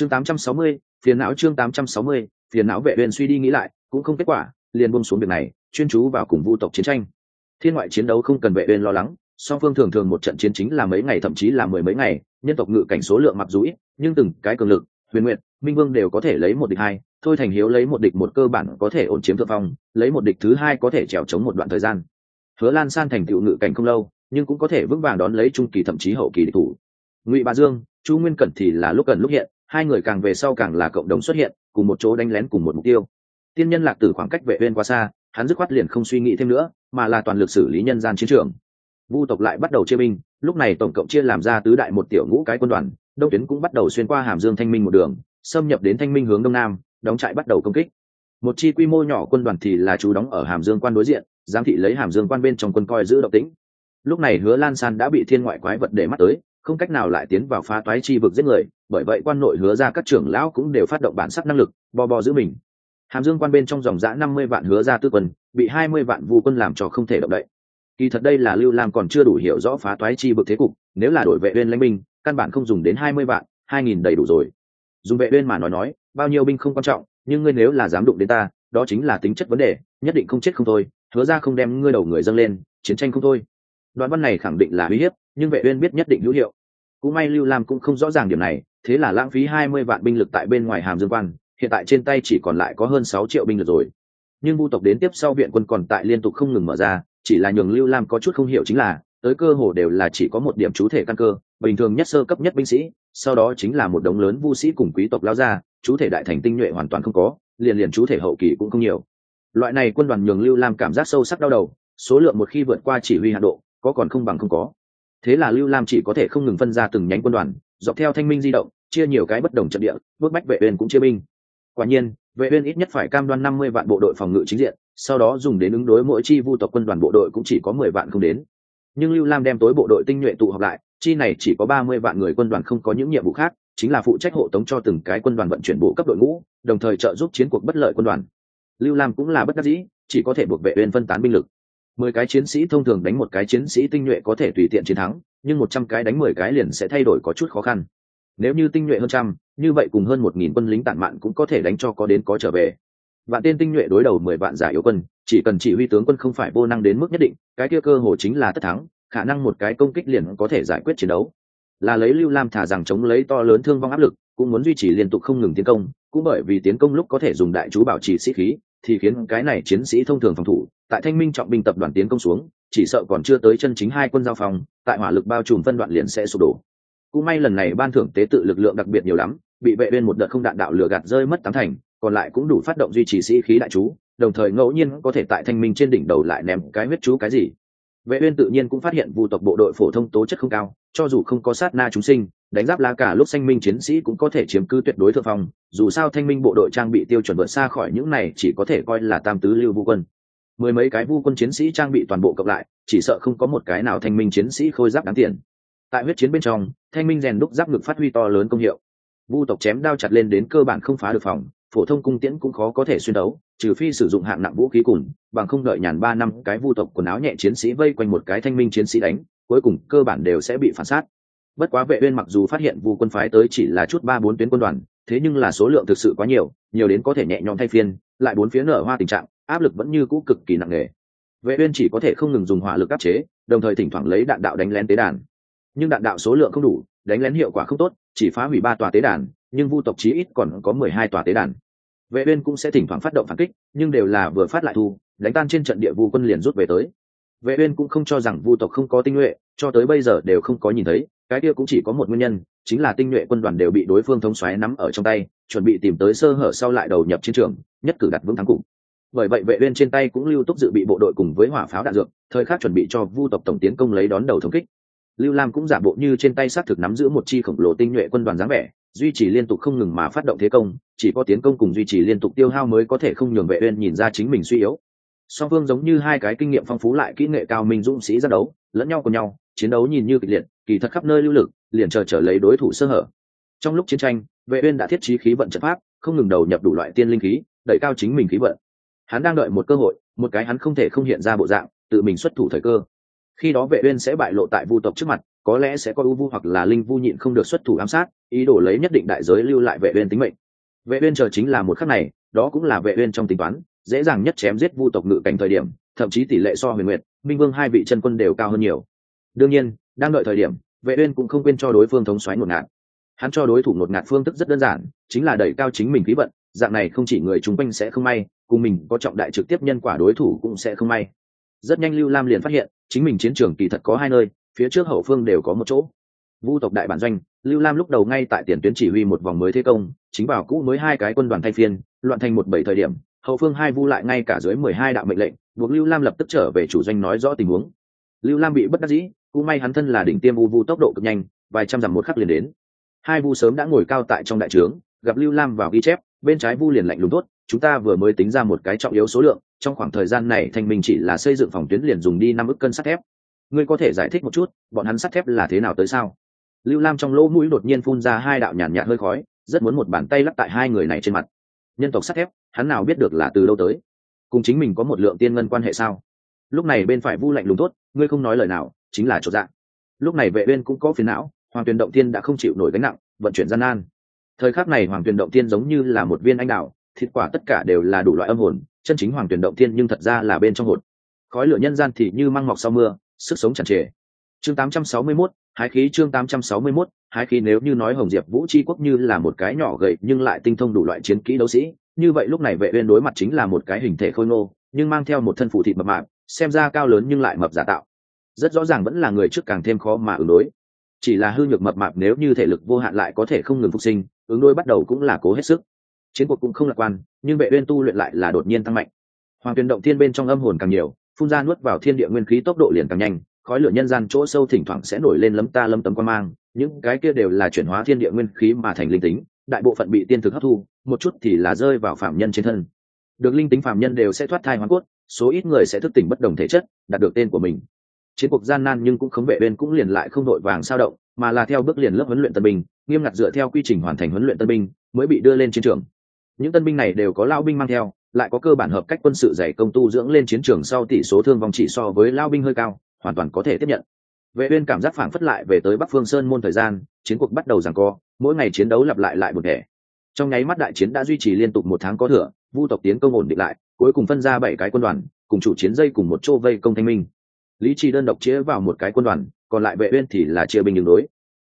chương 860, phiền não chương 860, phiền não vệ uyên suy đi nghĩ lại cũng không kết quả liền buông xuống việc này chuyên chú vào cùng vu tộc chiến tranh. Thiên ngoại chiến đấu không cần vệ uyên lo lắng song phương thường thường một trận chiến chính là mấy ngày thậm chí là mười mấy ngày nhân tộc ngự cảnh số lượng mặc dù ít nhưng từng cái cường lực huyền nguyện minh vương đều có thể lấy một địch hai thôi thành hiếu lấy một địch một cơ bản có thể ổn chiếm thượng phong lấy một địch thứ hai có thể trèo chống một đoạn thời gian. Hứa lan san thành tựu ngự cảnh không lâu nhưng cũng có thể vững vàng đón lấy trung kỳ thậm chí hậu kỳ địch thủ. Ngụy bà dương chu nguyên cẩn thì là lúc cần lúc hiện hai người càng về sau càng là cộng đồng xuất hiện, cùng một chỗ đánh lén cùng một mục tiêu. Tiên nhân lạc tử khoảng cách vệ uyên quá xa, hắn dứt khoát liền không suy nghĩ thêm nữa, mà là toàn lực xử lý nhân gian chiến trường. Vu tộc lại bắt đầu chia binh, lúc này tổng cộng chia làm ra tứ đại một tiểu ngũ cái quân đoàn, đông tuyến cũng bắt đầu xuyên qua hàm dương thanh minh một đường, xâm nhập đến thanh minh hướng đông nam, đóng trại bắt đầu công kích. Một chi quy mô nhỏ quân đoàn thì là chú đóng ở hàm dương quan đối diện, giám thị lấy hàm dương quan bên trong quân coi giữ động tĩnh. Lúc này hứa lan san đã bị thiên ngoại quái vật để mắt tới không cách nào lại tiến vào phá toái chi vực giết người, bởi vậy quan nội hứa ra các trưởng lão cũng đều phát động bản sắc năng lực bò bò giữ mình. Hàm dương quan bên trong dòng giã năm mươi vạn hứa ra tư quân, bị hai mươi vạn vu quân làm cho không thể động đậy. Kỳ thật đây là lưu lam còn chưa đủ hiểu rõ phá toái chi vực thế cục, nếu là đổi vệ viên lãnh binh, căn bản không dùng đến hai mươi vạn, hai nghìn đầy đủ rồi. Dùng vệ viên mà nói nói, bao nhiêu binh không quan trọng, nhưng ngươi nếu là dám đụng đến ta, đó chính là tính chất vấn đề, nhất định không chết không thôi, hứa ra không đem ngươi đầu người dâng lên, chiến tranh không thôi đoạn văn này khẳng định là uy hiếp, nhưng vệ uyên biết nhất định hữu hiệu. Cũng may lưu lam cũng không rõ ràng điểm này, thế là lãng phí hai mươi vạn binh lực tại bên ngoài hàm dương quan, hiện tại trên tay chỉ còn lại có hơn sáu triệu binh lực rồi. Nhưng vu tộc đến tiếp sau viện quân còn tại liên tục không ngừng mở ra, chỉ là nhường lưu lam có chút không hiểu chính là, tới cơ hồ đều là chỉ có một điểm chú thể căn cơ, bình thường nhất sơ cấp nhất binh sĩ, sau đó chính là một đống lớn vu sĩ cùng quý tộc lao ra, chú thể đại thành tinh nhuệ hoàn toàn không có, liền liền chú thể hậu kỳ cũng không nhiều. Loại này quân đoàn nhường lưu lam cảm giác sâu sắc đau đầu, số lượng một khi vượt qua chỉ huy hạ độ có còn không bằng không có. Thế là lưu lam chỉ có thể không ngừng phân ra từng nhánh quân đoàn, dọc theo thanh minh di động, chia nhiều cái bất đồng trận địa, bước bách vệ uyên cũng chia binh. Quả nhiên, vệ uyên ít nhất phải cam đoan 50 vạn bộ đội phòng ngự chính diện, sau đó dùng đến ứng đối mỗi chi vu tộc quân đoàn bộ đội cũng chỉ có 10 vạn không đến. Nhưng lưu lam đem tối bộ đội tinh nhuệ tụ họp lại, chi này chỉ có 30 vạn người quân đoàn không có những nhiệm vụ khác, chính là phụ trách hộ tống cho từng cái quân đoàn vận chuyển bộ cấp đội ngũ, đồng thời trợ giúp chiến cuộc bất lợi quân đoàn. Lưu lam cũng là bất đắc dĩ, chỉ có thể buộc vệ uyên phân tán binh lực mười cái chiến sĩ thông thường đánh một cái chiến sĩ tinh nhuệ có thể tùy tiện chiến thắng, nhưng một trăm cái đánh mười cái liền sẽ thay đổi có chút khó khăn. Nếu như tinh nhuệ hơn trăm, như vậy cùng hơn một nghìn quân lính tản mạn cũng có thể đánh cho có đến có trở về. Vạn tên tinh nhuệ đối đầu mười vạn giả yếu quân, chỉ cần chỉ huy tướng quân không phải vô năng đến mức nhất định, cái kia cơ hồ chính là tất thắng, khả năng một cái công kích liền có thể giải quyết chiến đấu. Là lấy lưu lam thả rằng chống lấy to lớn thương vong áp lực, cũng muốn duy trì liên tục không ngừng tiến công, cũng bởi vì tiến công lúc có thể dùng đại chú bảo trì sĩ khí thì khiến cái này chiến sĩ thông thường phòng thủ, tại thanh minh trọng binh tập đoàn tiến công xuống, chỉ sợ còn chưa tới chân chính hai quân giao phòng, tại hỏa lực bao trùm phân đoạn liền sẽ sụp đổ. Cũng may lần này ban thưởng tế tự lực lượng đặc biệt nhiều lắm, bị vệ bên một đợt không đạn đạo lửa gạt rơi mất tám thành, còn lại cũng đủ phát động duy trì sĩ khí đại chú, đồng thời ngẫu nhiên có thể tại thanh minh trên đỉnh đầu lại ném cái huyết chú cái gì. Vệ uyên tự nhiên cũng phát hiện vu tộc bộ đội phổ thông tố chất không cao, cho dù không có sát na chúng sinh đánh giáp lá cả lúc xanh minh chiến sĩ cũng có thể chiếm cứ tuyệt đối thượng phong, dù sao thanh minh bộ đội trang bị tiêu chuẩn vượt xa khỏi những này chỉ có thể coi là tam tứ lưu vu quân. Mười mấy cái vu quân chiến sĩ trang bị toàn bộ cộng lại, chỉ sợ không có một cái nào thanh minh chiến sĩ khôi giáp đáng tiền. Tại huyết chiến bên trong, thanh minh rèn đúc giáp ngực phát huy to lớn công hiệu. Vu tộc chém đao chặt lên đến cơ bản không phá được phòng, phổ thông cung tiễn cũng khó có thể xuyên đấu, trừ phi sử dụng hạng nặng vũ khí cùng, bằng không đợi nhàn ba năm, cái vu tộc quần áo nhẹ chiến sĩ vây quanh một cái thanh minh chiến sĩ đánh, cuối cùng cơ bản đều sẽ bị phản sát bất quá vệ uyên mặc dù phát hiện vu quân phái tới chỉ là chút ba bốn tuyến quân đoàn, thế nhưng là số lượng thực sự quá nhiều nhiều đến có thể nhẹ nhõm thay phiên, lại bốn phía nở hoa tình trạng, áp lực vẫn như cũ cực kỳ nặng nề. Vệ uyên chỉ có thể không ngừng dùng hỏa lực áp chế, đồng thời thỉnh thoảng lấy đạn đạo đánh lén tế đàn. Nhưng đạn đạo số lượng không đủ, đánh lén hiệu quả không tốt, chỉ phá hủy ba tòa tế đàn, nhưng vu tộc chí ít còn có mười hai tòa tế đàn. Vệ uyên cũng sẽ thỉnh thoảng phát động phản kích, nhưng đều là vừa phát lại thu, đánh tan trên trận địa vu quân liền rút về tới. Vệ uyên cũng không cho rằng vu tộc không có tinh nhuệ, cho tới bây giờ đều không có nhìn thấy cái kia cũng chỉ có một nguyên nhân, chính là tinh nhuệ quân đoàn đều bị đối phương thống xoáy nắm ở trong tay, chuẩn bị tìm tới sơ hở sau lại đầu nhập chiến trường, nhất cử đặt vững thắng cục. Bởi vậy vệ uyên trên tay cũng lưu túc dự bị bộ đội cùng với hỏa pháo đạn dược, thời khắc chuẩn bị cho vu tộc tổng tiến công lấy đón đầu thống kích. Lưu lam cũng giả bộ như trên tay sát thực nắm giữ một chi khổng lồ tinh nhuệ quân đoàn dáng vẻ, duy trì liên tục không ngừng mà phát động thế công, chỉ có tiến công cùng duy trì liên tục tiêu hao mới có thể không nhường vệ uyên nhìn ra chính mình suy yếu. Song phương giống như hai cái kinh nghiệm phong phú lại kỹ nghệ cao minh dũng sĩ ra đấu, lẫn nhau cùng nhau, chiến đấu nhìn như kịch liệt kỳ thật khắp nơi lưu lực, liền chờ trở lấy đối thủ sơ hở. Trong lúc chiến tranh, vệ uyên đã thiết trí khí vận trận pháp, không ngừng đầu nhập đủ loại tiên linh khí, đẩy cao chính mình khí vận. Hắn đang đợi một cơ hội, một cái hắn không thể không hiện ra bộ dạng, tự mình xuất thủ thời cơ. Khi đó vệ uyên sẽ bại lộ tại vu tộc trước mặt, có lẽ sẽ có ưu vu hoặc là linh vu nhịn không được xuất thủ ám sát, ý đồ lấy nhất định đại giới lưu lại vệ uyên tính mệnh. Vệ uyên chờ chính là một khắc này, đó cũng là vệ uyên trong tính toán, dễ dàng nhất chém giết vu tộc ngự cảnh thời điểm, thậm chí tỷ lệ so huyền nguyệt, minh vương hai vị chân quân đều cao hơn nhiều. Đương nhiên đang đợi thời điểm, vệ uyên cũng không quên cho đối phương thống xoáy ngột ngạt. Hắn cho đối thủ ngột ngạt phương thức rất đơn giản, chính là đẩy cao chính mình khí vận, dạng này không chỉ người chúng quanh sẽ không may, cùng mình có trọng đại trực tiếp nhân quả đối thủ cũng sẽ không may. Rất nhanh lưu lam liền phát hiện, chính mình chiến trường kỳ thật có hai nơi, phía trước hậu phương đều có một chỗ. Vu tộc đại bản doanh, lưu lam lúc đầu ngay tại tiền tuyến chỉ huy một vòng mới thế công, chính bảo cũ mới hai cái quân đoàn thay phiên, loạn thành một bảy thời điểm, hậu phương hai vu lại ngay cả dưới mười hai đạo mệnh lệnh, buộc lưu lam lập tức trở về chủ doanh nói rõ tình huống. Lưu lam bị bất đắc dĩ cũng may hắn thân là đỉnh tiêm u vu tốc độ cực nhanh, vài trăm dặm một khắc liền đến. Hai vu sớm đã ngồi cao tại trong đại trướng, gặp lưu lam vào ghi chép, bên trái vu liền lạnh lùng tốt, chúng ta vừa mới tính ra một cái trọng yếu số lượng, trong khoảng thời gian này thanh minh chỉ là xây dựng phòng tuyến liền dùng đi năm ức cân sắt thép. Ngươi có thể giải thích một chút, bọn hắn sắt thép là thế nào tới sao? Lưu lam trong lỗ mũi đột nhiên phun ra hai đạo nhàn nhạt hơi khói, rất muốn một bàn tay lắp tại hai người này trên mặt. Nhân tộc sắt thép, hắn nào biết được là từ đâu tới? Cùng chính mình có một lượng tiên ngân quan hệ sao? Lúc này bên phải vu lạnh lùng tốt, ngươi không nói lời nào chính là chỗ dạng. Lúc này vệ uyên cũng có phiền não hoàng tuyền động tiên đã không chịu nổi gánh nặng vận chuyển gian nan. Thời khắc này hoàng tuyền động tiên giống như là một viên anh đào thịt quả tất cả đều là đủ loại âm hồn chân chính hoàng tuyền động tiên nhưng thật ra là bên trong hồn khói lửa nhân gian thì như măng mọc sau mưa sức sống tràn trề. Chương 861, hái khí chương 861, hái khí nếu như nói hồng diệp vũ chi quốc như là một cái nhỏ gầy nhưng lại tinh thông đủ loại chiến kỹ đấu sĩ như vậy lúc này vệ uyên đối mặt chính là một cái hình thể khôi ngô nhưng mang theo một thân phụ thịt mập mạp xem ra cao lớn nhưng lại mập giả tạo rất rõ ràng vẫn là người trước càng thêm khó mà ứng đối. Chỉ là hư nhược mập mạp nếu như thể lực vô hạn lại có thể không ngừng phục sinh, ứng đối bắt đầu cũng là cố hết sức. Chiến cuộc cũng không lạc quan, nhưng vệ uyên tu luyện lại là đột nhiên tăng mạnh. Hoàng tuyển động thiên bên trong âm hồn càng nhiều, phun ra nuốt vào thiên địa nguyên khí tốc độ liền càng nhanh, khói lửa nhân gian chỗ sâu thỉnh thoảng sẽ nổi lên lấm ta lấm tấm quan mang, những cái kia đều là chuyển hóa thiên địa nguyên khí mà thành linh tính, đại bộ phận bị tiên thực hấp thu, một chút thì là rơi vào phạm nhân trên thân. Được linh tính phạm nhân đều sẽ thoát thai hoàn cốt, số ít người sẽ thức tỉnh bất đồng thể chất, đạt được tên của mình chiến cuộc gian nan nhưng cũng khống vệ bên cũng liền lại không đội vàng sao động, mà là theo bước liền lớp huấn luyện tân binh, nghiêm ngặt dựa theo quy trình hoàn thành huấn luyện tân binh, mới bị đưa lên chiến trường. Những tân binh này đều có lao binh mang theo, lại có cơ bản hợp cách quân sự dày công tu dưỡng lên chiến trường sau tỷ số thương vong chỉ so với lao binh hơi cao, hoàn toàn có thể tiếp nhận. Vệ uyên cảm giác phảng phất lại về tới bắc phương sơn môn thời gian, chiến cuộc bắt đầu giằng co, mỗi ngày chiến đấu lặp lại lại một thể trong nháy mắt đại chiến đã duy trì liên tục một tháng có thừa, vu tộc tiến công ổn định lại, cuối cùng phân ra bảy cái quân đoàn, cùng chủ chiến dây cùng một chỗ vây công thanh minh lý trì đơn độc chia vào một cái quân đoàn, còn lại vệ uyên thì là chia binh đường đối.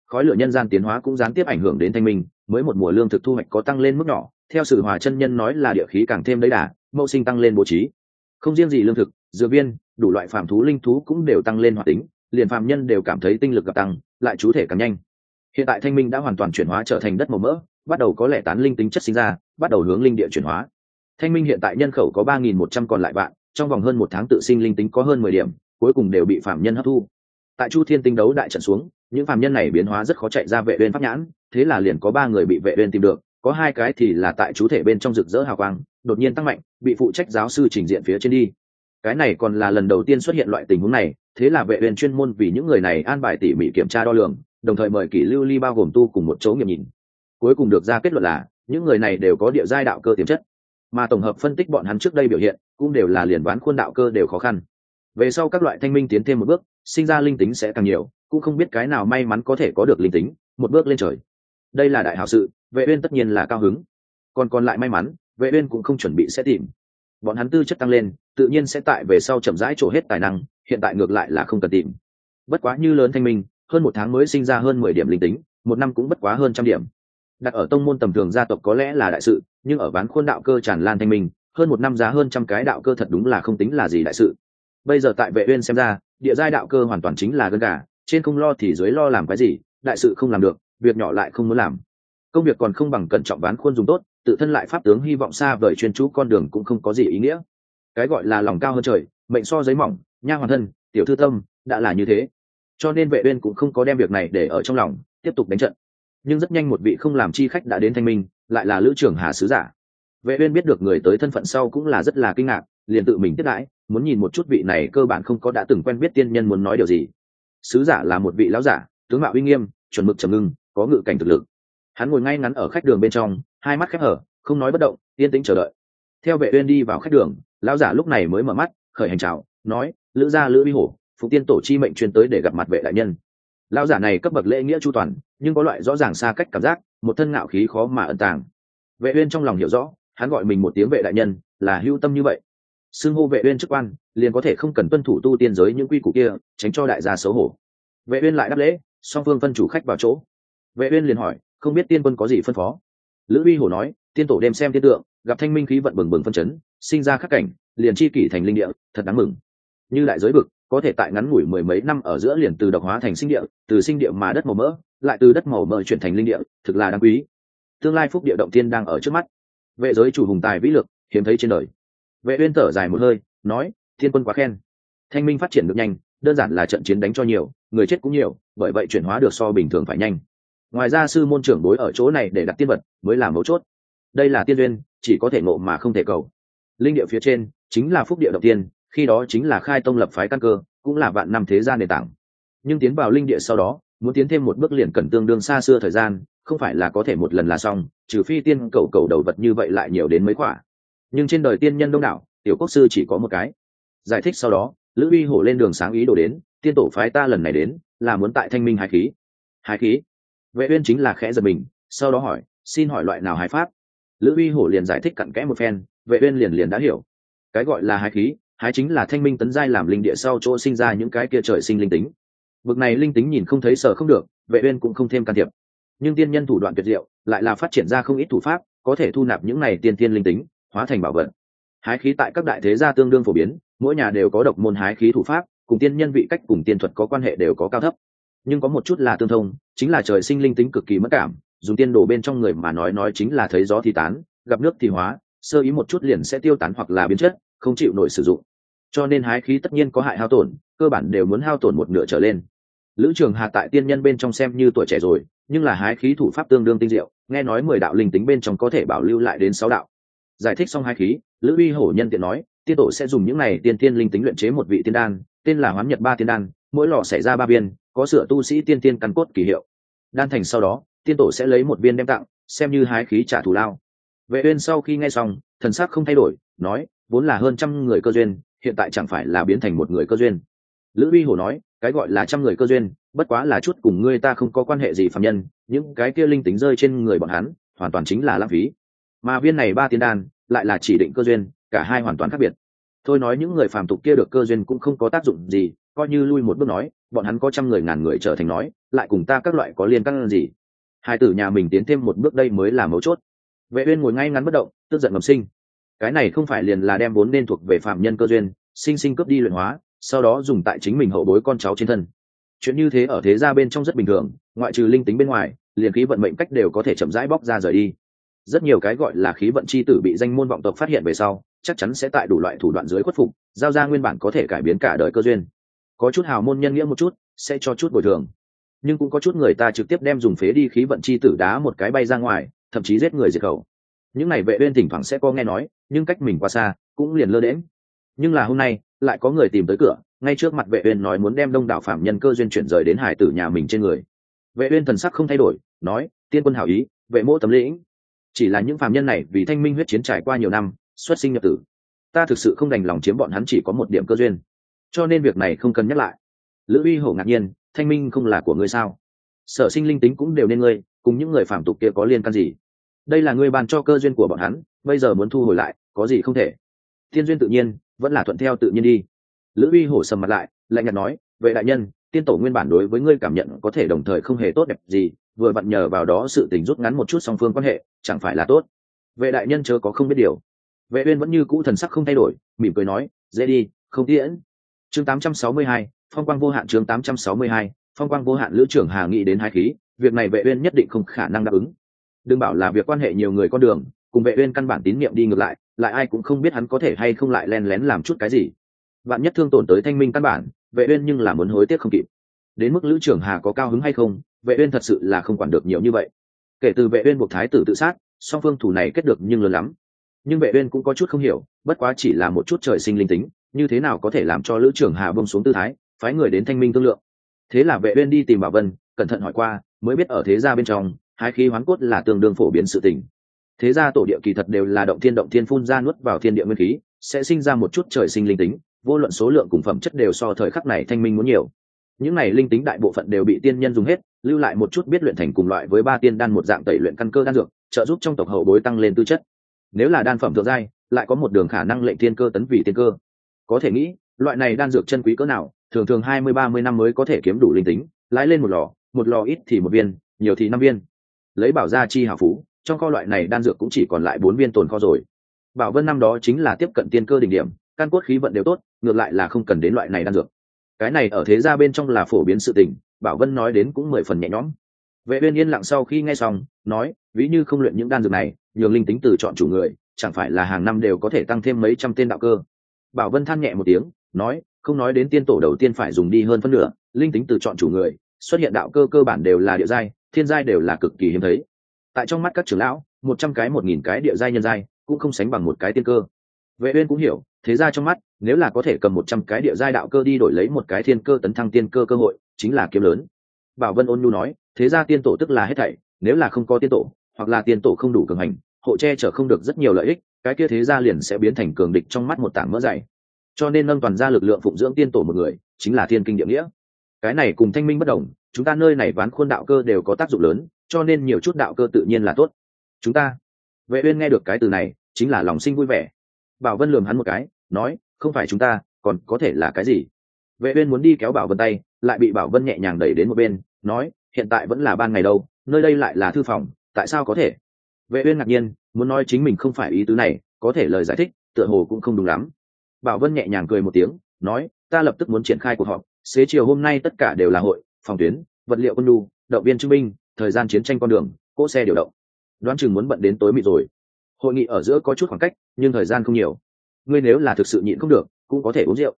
Khói lửa nhân gian tiến hóa cũng gián tiếp ảnh hưởng đến thanh minh, mới một mùa lương thực thu hoạch có tăng lên mức nhỏ, theo sự hòa chân nhân nói là địa khí càng thêm đấy đà mậu sinh tăng lên bố trí. Không riêng gì lương thực, dược viên, đủ loại phạm thú linh thú cũng đều tăng lên hoạt tính, liền phạm nhân đều cảm thấy tinh lực gặp tăng, lại chú thể càng nhanh. Hiện tại thanh minh đã hoàn toàn chuyển hóa trở thành đất màu mỡ, bắt đầu có lẽ tán linh tính chất sinh ra, bắt đầu hướng linh địa chuyển hóa. Thanh minh hiện tại nhân khẩu có ba nghìn một trăm còn lại bạn trong vòng hơn một tháng tự sinh linh tính có hơn mười điểm cuối cùng đều bị phạm nhân hấp thu. Tại chu thiên tinh đấu đại trận xuống, những phạm nhân này biến hóa rất khó chạy ra vệ uyên pháp nhãn, thế là liền có ba người bị vệ uyên tìm được, có hai cái thì là tại chú thể bên trong rực rỡ hào quang, đột nhiên tăng mạnh, bị phụ trách giáo sư trình diện phía trên đi. Cái này còn là lần đầu tiên xuất hiện loại tình huống này, thế là vệ uyên chuyên môn vì những người này an bài tỉ mỉ kiểm tra đo lường, đồng thời mời kỷ lưu ly bao gồm tu cùng một chỗ nghiệm nhìn. Cuối cùng được ra kết luận là, những người này đều có địa giai đạo cơ tiềm chất, mà tổng hợp phân tích bọn hắn trước đây biểu hiện, cũng đều là liền bán khuôn đạo cơ đều khó khăn về sau các loại thanh minh tiến thêm một bước, sinh ra linh tính sẽ càng nhiều, cũng không biết cái nào may mắn có thể có được linh tính, một bước lên trời. Đây là đại hảo sự, vệ uyên tất nhiên là cao hứng. Còn còn lại may mắn, vệ uyên cũng không chuẩn bị sẽ tìm. Bọn hắn tư chất tăng lên, tự nhiên sẽ tại về sau chậm rãi trổ hết tài năng, hiện tại ngược lại là không cần tìm. Bất quá như lớn thanh minh, hơn một tháng mới sinh ra hơn mười điểm linh tính, một năm cũng bất quá hơn trăm điểm. Đặt ở tông môn tầm thường gia tộc có lẽ là đại sự, nhưng ở bán khuôn đạo cơ tràn lan thanh minh, hơn một năm giá hơn trăm cái đạo cơ thật đúng là không tính là gì đại sự bây giờ tại vệ uyên xem ra, địa giai đạo cơ hoàn toàn chính là gân gà, trên không lo thì dưới lo làm cái gì, đại sự không làm được, việc nhỏ lại không muốn làm. Công việc còn không bằng cẩn trọng bán khuôn dùng tốt, tự thân lại pháp tướng hy vọng xa vời chuyên chú con đường cũng không có gì ý nghĩa. Cái gọi là lòng cao hơn trời, mệnh so giấy mỏng, nha hoàn thân, tiểu thư tâm, đã là như thế. Cho nên vệ uyên cũng không có đem việc này để ở trong lòng, tiếp tục đánh trận. Nhưng rất nhanh một vị không làm chi khách đã đến thanh minh, lại là lữ trưởng hà sứ giả. Vệ uyên biết được người tới thân phận sau cũng là rất là kinh ngạc liền tự mình tiếp đãi, muốn nhìn một chút vị này cơ bản không có đã từng quen biết tiên nhân muốn nói điều gì. Sứ giả là một vị lão giả, tướng mạo uy nghiêm, chuẩn mực trầm ngưng, có ngự cảnh thực lực. Hắn ngồi ngay ngắn ở khách đường bên trong, hai mắt khép hở, không nói bất động, yên tĩnh chờ đợi. Theo vệ uyên đi vào khách đường, lão giả lúc này mới mở mắt, khởi hành chào, nói, lữ gia lữ vi hổ phụ tiên tổ chi mệnh truyền tới để gặp mặt vệ đại nhân. Lão giả này cấp bậc lễ nghĩa chu toàn, nhưng có loại rõ ràng xa cách cảm giác, một thân ngạo khí khó mà ẩn tàng. Vệ uyên trong lòng hiểu rõ, hắn gọi mình một tiếng vệ đại nhân, là hữu tâm như vậy xưng hô vệ uyên chức quan, liền có thể không cần tuân thủ tu tiên giới những quy củ kia, tránh cho đại gia xấu hổ. Vệ uyên lại đáp lễ, song phương phân chủ khách vào chỗ. Vệ uyên liền hỏi, không biết tiên quân có gì phân phó? Lữ uy hổ nói, tiên tổ đem xem tiên tượng, gặp thanh minh khí vận bừng bừng phân chấn, sinh ra khắc cảnh, liền chi kỷ thành linh địa, thật đáng mừng. Như đại giới vực, có thể tại ngắn ngủi mười mấy năm ở giữa liền từ độc hóa thành sinh địa, từ sinh địa mà đất màu mỡ, lại từ đất màu mỡ chuyển thành linh địa, thực là đáng quý. Tương lai phúc địa động tiên đang ở trước mắt. Vệ giới chủ hùng tài vĩ lực, hiếm thấy trên đời vệ uyên thở dài một hơi, nói, thiên quân quá khen. Thanh minh phát triển được nhanh, đơn giản là trận chiến đánh cho nhiều, người chết cũng nhiều, bởi vậy chuyển hóa được so bình thường phải nhanh. Ngoài ra sư môn trưởng đối ở chỗ này để đặt tiên vật mới là mấu chốt. Đây là tiên duyên, chỉ có thể ngộ mà không thể cầu. Linh địa phía trên chính là phúc địa động tiên, khi đó chính là khai tông lập phái căn cơ, cũng là vạn năm thế gia nền tảng. Nhưng tiến vào linh địa sau đó, muốn tiến thêm một bước liền cần tương đương xa xưa thời gian, không phải là có thể một lần là xong, trừ phi tiên cầu cầu đầu vật như vậy lại nhiều đến mấy quả nhưng trên đời tiên nhân đông đảo, tiểu quốc sư chỉ có một cái. Giải thích sau đó, lữ uy hổ lên đường sáng ý đồ đến, tiên tổ phái ta lần này đến, là muốn tại thanh minh hái khí. Hái khí? Vệ uyên chính là khẽ giật mình, sau đó hỏi, xin hỏi loại nào hái pháp? Lữ uy hổ liền giải thích cặn kẽ một phen, vệ uyên liền liền đã hiểu. Cái gọi là hái khí, hái chính là thanh minh tấn giai làm linh địa sau chỗ sinh ra những cái kia trời sinh linh tính. Bực này linh tính nhìn không thấy sở không được, vệ uyên cũng không thêm can thiệp. Nhưng tiên nhân thủ đoạn tuyệt diệu, lại là phát triển ra không ít thủ pháp, có thể thu nạp những này tiên tiên linh tính hóa thành bảo vật. Hái khí tại các đại thế gia tương đương phổ biến, mỗi nhà đều có độc môn hái khí thủ pháp, cùng tiên nhân vị cách cùng tiên thuật có quan hệ đều có cao thấp. Nhưng có một chút là tương thông, chính là trời sinh linh tính cực kỳ mất cảm, dùng tiên đồ bên trong người mà nói nói chính là thấy gió thì tán, gặp nước thì hóa, sơ ý một chút liền sẽ tiêu tán hoặc là biến chất, không chịu nổi sử dụng. Cho nên hái khí tất nhiên có hại hao tổn, cơ bản đều muốn hao tổn một nửa trở lên. Lữ trường hà tại tiên nhân bên trong xem như tuổi trẻ rồi, nhưng là hái khí thủ pháp tương đương tinh diệu, nghe nói mười đạo linh tính bên trong có thể bảo lưu lại đến sáu đạo giải thích xong hai khí, lữ uy hổ nhân tiện nói, tiên tổ sẽ dùng những này tiên tiên linh tính luyện chế một vị tiên đan, tên là hoán nhật ba tiên đan, mỗi lò xảy ra ba viên, có sửa tu sĩ tiên tiên căn cốt kỳ hiệu. Đan thành sau đó, tiên tổ sẽ lấy một viên đem tặng, xem như hái khí trả thù lao. Vệ uyên sau khi nghe xong, thần sắc không thay đổi, nói, vốn là hơn trăm người cơ duyên, hiện tại chẳng phải là biến thành một người cơ duyên. Lữ uy hổ nói, cái gọi là trăm người cơ duyên, bất quá là chút cùng ngươi ta không có quan hệ gì phạm nhân, những cái kia linh tính rơi trên người bọn hắn, hoàn toàn chính là lãng phí mà viên này ba tiên đan lại là chỉ định cơ duyên, cả hai hoàn toàn khác biệt. Thôi nói những người phàm tục kia được cơ duyên cũng không có tác dụng gì, coi như lui một bước nói, bọn hắn có trăm người ngàn người trở thành nói, lại cùng ta các loại có liên căn gì. Hai tử nhà mình tiến thêm một bước đây mới là mấu chốt. Vệ uyên ngồi ngay ngắn bất động, tức giận ngầm sinh. Cái này không phải liền là đem vốn nên thuộc về phạm nhân cơ duyên, sinh sinh cướp đi luyện hóa, sau đó dùng tại chính mình hậu bối con cháu trên thân. Chuyện như thế ở thế gia bên trong rất bình thường, ngoại trừ linh tính bên ngoài, liền khí vận mệnh cách đều có thể chậm rãi bóc ra rời đi rất nhiều cái gọi là khí vận chi tử bị danh môn vọng tộc phát hiện về sau, chắc chắn sẽ tại đủ loại thủ đoạn dưới khuất phục, giao ra nguyên bản có thể cải biến cả đời cơ duyên. Có chút hào môn nhân nghĩa một chút, sẽ cho chút bồi thường. Nhưng cũng có chút người ta trực tiếp đem dùng phế đi khí vận chi tử đá một cái bay ra ngoài, thậm chí giết người diệt khẩu. Những này vệ uyên thỉnh thoảng sẽ có nghe nói, nhưng cách mình qua xa, cũng liền lơ đễm nhưng là hôm nay, lại có người tìm tới cửa, ngay trước mặt vệ uyên nói muốn đem đông đảo phạm nhân cơ duyên chuyển rời đến hải tử nhà mình trên người. Vệ uyên thần sắc không thay đổi, nói, tiên quân hảo ý, vệ mỗ tấm lĩnh chỉ là những phạm nhân này vì thanh minh huyết chiến trải qua nhiều năm, xuất sinh nhập tử. Ta thực sự không đành lòng chiếm bọn hắn chỉ có một điểm cơ duyên. Cho nên việc này không cần nhắc lại. Lữ uy hổ ngạc nhiên, thanh minh không là của ngươi sao? Sở sinh linh tính cũng đều nên ngươi, cùng những người phạm tục kia có liên can gì? Đây là ngươi bàn cho cơ duyên của bọn hắn, bây giờ muốn thu hồi lại, có gì không thể? Tiên duyên tự nhiên, vẫn là thuận theo tự nhiên đi. Lữ uy hổ sầm mặt lại, lạnh nhạt nói vậy đại nhân, tiên tổ nguyên bản đối với ngươi cảm nhận có thể đồng thời không hề tốt đẹp gì vừa vặn nhờ vào đó sự tình rút ngắn một chút song phương quan hệ chẳng phải là tốt. Vệ đại nhân chớ có không biết điều. Vệ uyên vẫn như cũ thần sắc không thay đổi mỉm cười nói dễ đi không tiễn. Chương 862, phong quang vô hạn chương 862, phong quang vô hạn lữ trưởng hà nghĩ đến hai khí việc này vệ uyên nhất định không khả năng đáp ứng. Đừng bảo là việc quan hệ nhiều người con đường cùng vệ uyên căn bản tín niệm đi ngược lại lại ai cũng không biết hắn có thể hay không lại len lén làm chút cái gì. Bạn nhất thương tổn tới thanh minh căn bản vệ uyên nhưng là muốn hối tiếc không kịp. Đến mức lữ trưởng hà có cao hứng hay không vệ uyên thật sự là không quản được nhiều như vậy. Kể từ vệ uyên buộc thái tử tự sát, song phương thủ này kết được nhưng lớn lắm. Nhưng vệ uyên cũng có chút không hiểu, bất quá chỉ là một chút trời sinh linh tính, như thế nào có thể làm cho lữ trưởng hà bông xuống tư thái, phái người đến thanh minh thương lượng. Thế là vệ uyên đi tìm bảo vân, cẩn thận hỏi qua, mới biết ở thế gia bên trong, hai khí hoán cốt là tương đương phổ biến sự tình. Thế gia tổ địa kỳ thật đều là động thiên động thiên phun ra nuốt vào thiên địa nguyên khí, sẽ sinh ra một chút trời sinh linh tính, vô luận số lượng cùng phẩm chất đều so thời khắc này thanh minh muốn nhiều những này linh tính đại bộ phận đều bị tiên nhân dùng hết, lưu lại một chút biết luyện thành cùng loại với ba tiên đan một dạng tẩy luyện căn cơ đan dược, trợ giúp trong tộc hậu bối tăng lên tư chất. Nếu là đan phẩm thượng giai, lại có một đường khả năng lệnh tiên cơ tấn vì tiên cơ. Có thể nghĩ, loại này đan dược chân quý cỡ nào, thường thường hai mươi, ba mươi năm mới có thể kiếm đủ linh tính, lái lên một lò một lò ít thì một viên, nhiều thì năm viên. Lấy bảo gia chi hảo phú, trong kho loại này đan dược cũng chỉ còn lại bốn viên tồn kho rồi. Bảo vân năm đó chính là tiếp cận tiên cơ đỉnh điểm, căn cốt khí vận đều tốt, ngược lại là không cần đến loại này đan dược cái này ở thế gia bên trong là phổ biến sự tình, bảo vân nói đến cũng mười phần nhẹ nhõm. Vệ uyên yên lặng sau khi nghe xong, nói, ví như không luyện những đan dược này, nhường linh tính từ chọn chủ người, chẳng phải là hàng năm đều có thể tăng thêm mấy trăm tên đạo cơ? Bảo vân than nhẹ một tiếng, nói, không nói đến tiên tổ đầu tiên phải dùng đi hơn phân nửa, linh tính từ chọn chủ người, xuất hiện đạo cơ cơ bản đều là địa giai, thiên giai đều là cực kỳ hiếm thấy. Tại trong mắt các trưởng lão, một trăm cái, một nghìn cái địa giai nhân giai, cũng không sánh bằng một cái tiên cơ. Vệ uyên cũng hiểu thế ra trong mắt, nếu là có thể cầm một trăm cái địa giai đạo cơ đi đổi lấy một cái thiên cơ tấn thăng tiên cơ cơ hội, chính là kiếm lớn. Bảo vân ôn nhu nói, thế ra tiên tổ tức là hết thảy, nếu là không có tiên tổ, hoặc là tiên tổ không đủ cường hành, hộ che chở không được rất nhiều lợi ích, cái kia thế gia liền sẽ biến thành cường địch trong mắt một tảng mỡ dày. Cho nên nâng toàn ra lực lượng phụng dưỡng tiên tổ một người, chính là thiên kinh địa nghĩa. Cái này cùng thanh minh bất đồng, chúng ta nơi này ván khuôn đạo cơ đều có tác dụng lớn, cho nên nhiều chút đạo cơ tự nhiên là tốt. Chúng ta, vệ uyên nghe được cái từ này, chính là lòng sinh vui vẻ. Bảo vân lườm hắn một cái nói, không phải chúng ta, còn có thể là cái gì? Vệ uyên muốn đi kéo bảo vân tay, lại bị bảo vân nhẹ nhàng đẩy đến một bên, nói, hiện tại vẫn là ban ngày đâu, nơi đây lại là thư phòng, tại sao có thể? Vệ uyên ngạc nhiên, muốn nói chính mình không phải ý tứ này, có thể lời giải thích, tựa hồ cũng không đúng lắm. Bảo vân nhẹ nhàng cười một tiếng, nói, ta lập tức muốn triển khai cuộc họp, xế chiều hôm nay tất cả đều là hội, phòng tuyến, vật liệu quân nhu, động viên chứng minh, thời gian chiến tranh con đường, cỗ xe điều động. Đoán chừng muốn bận đến tối mịt rồi. Hội nghị ở giữa có chút khoảng cách, nhưng thời gian không nhiều ngươi nếu là thực sự nhịn không được, cũng có thể uống rượu.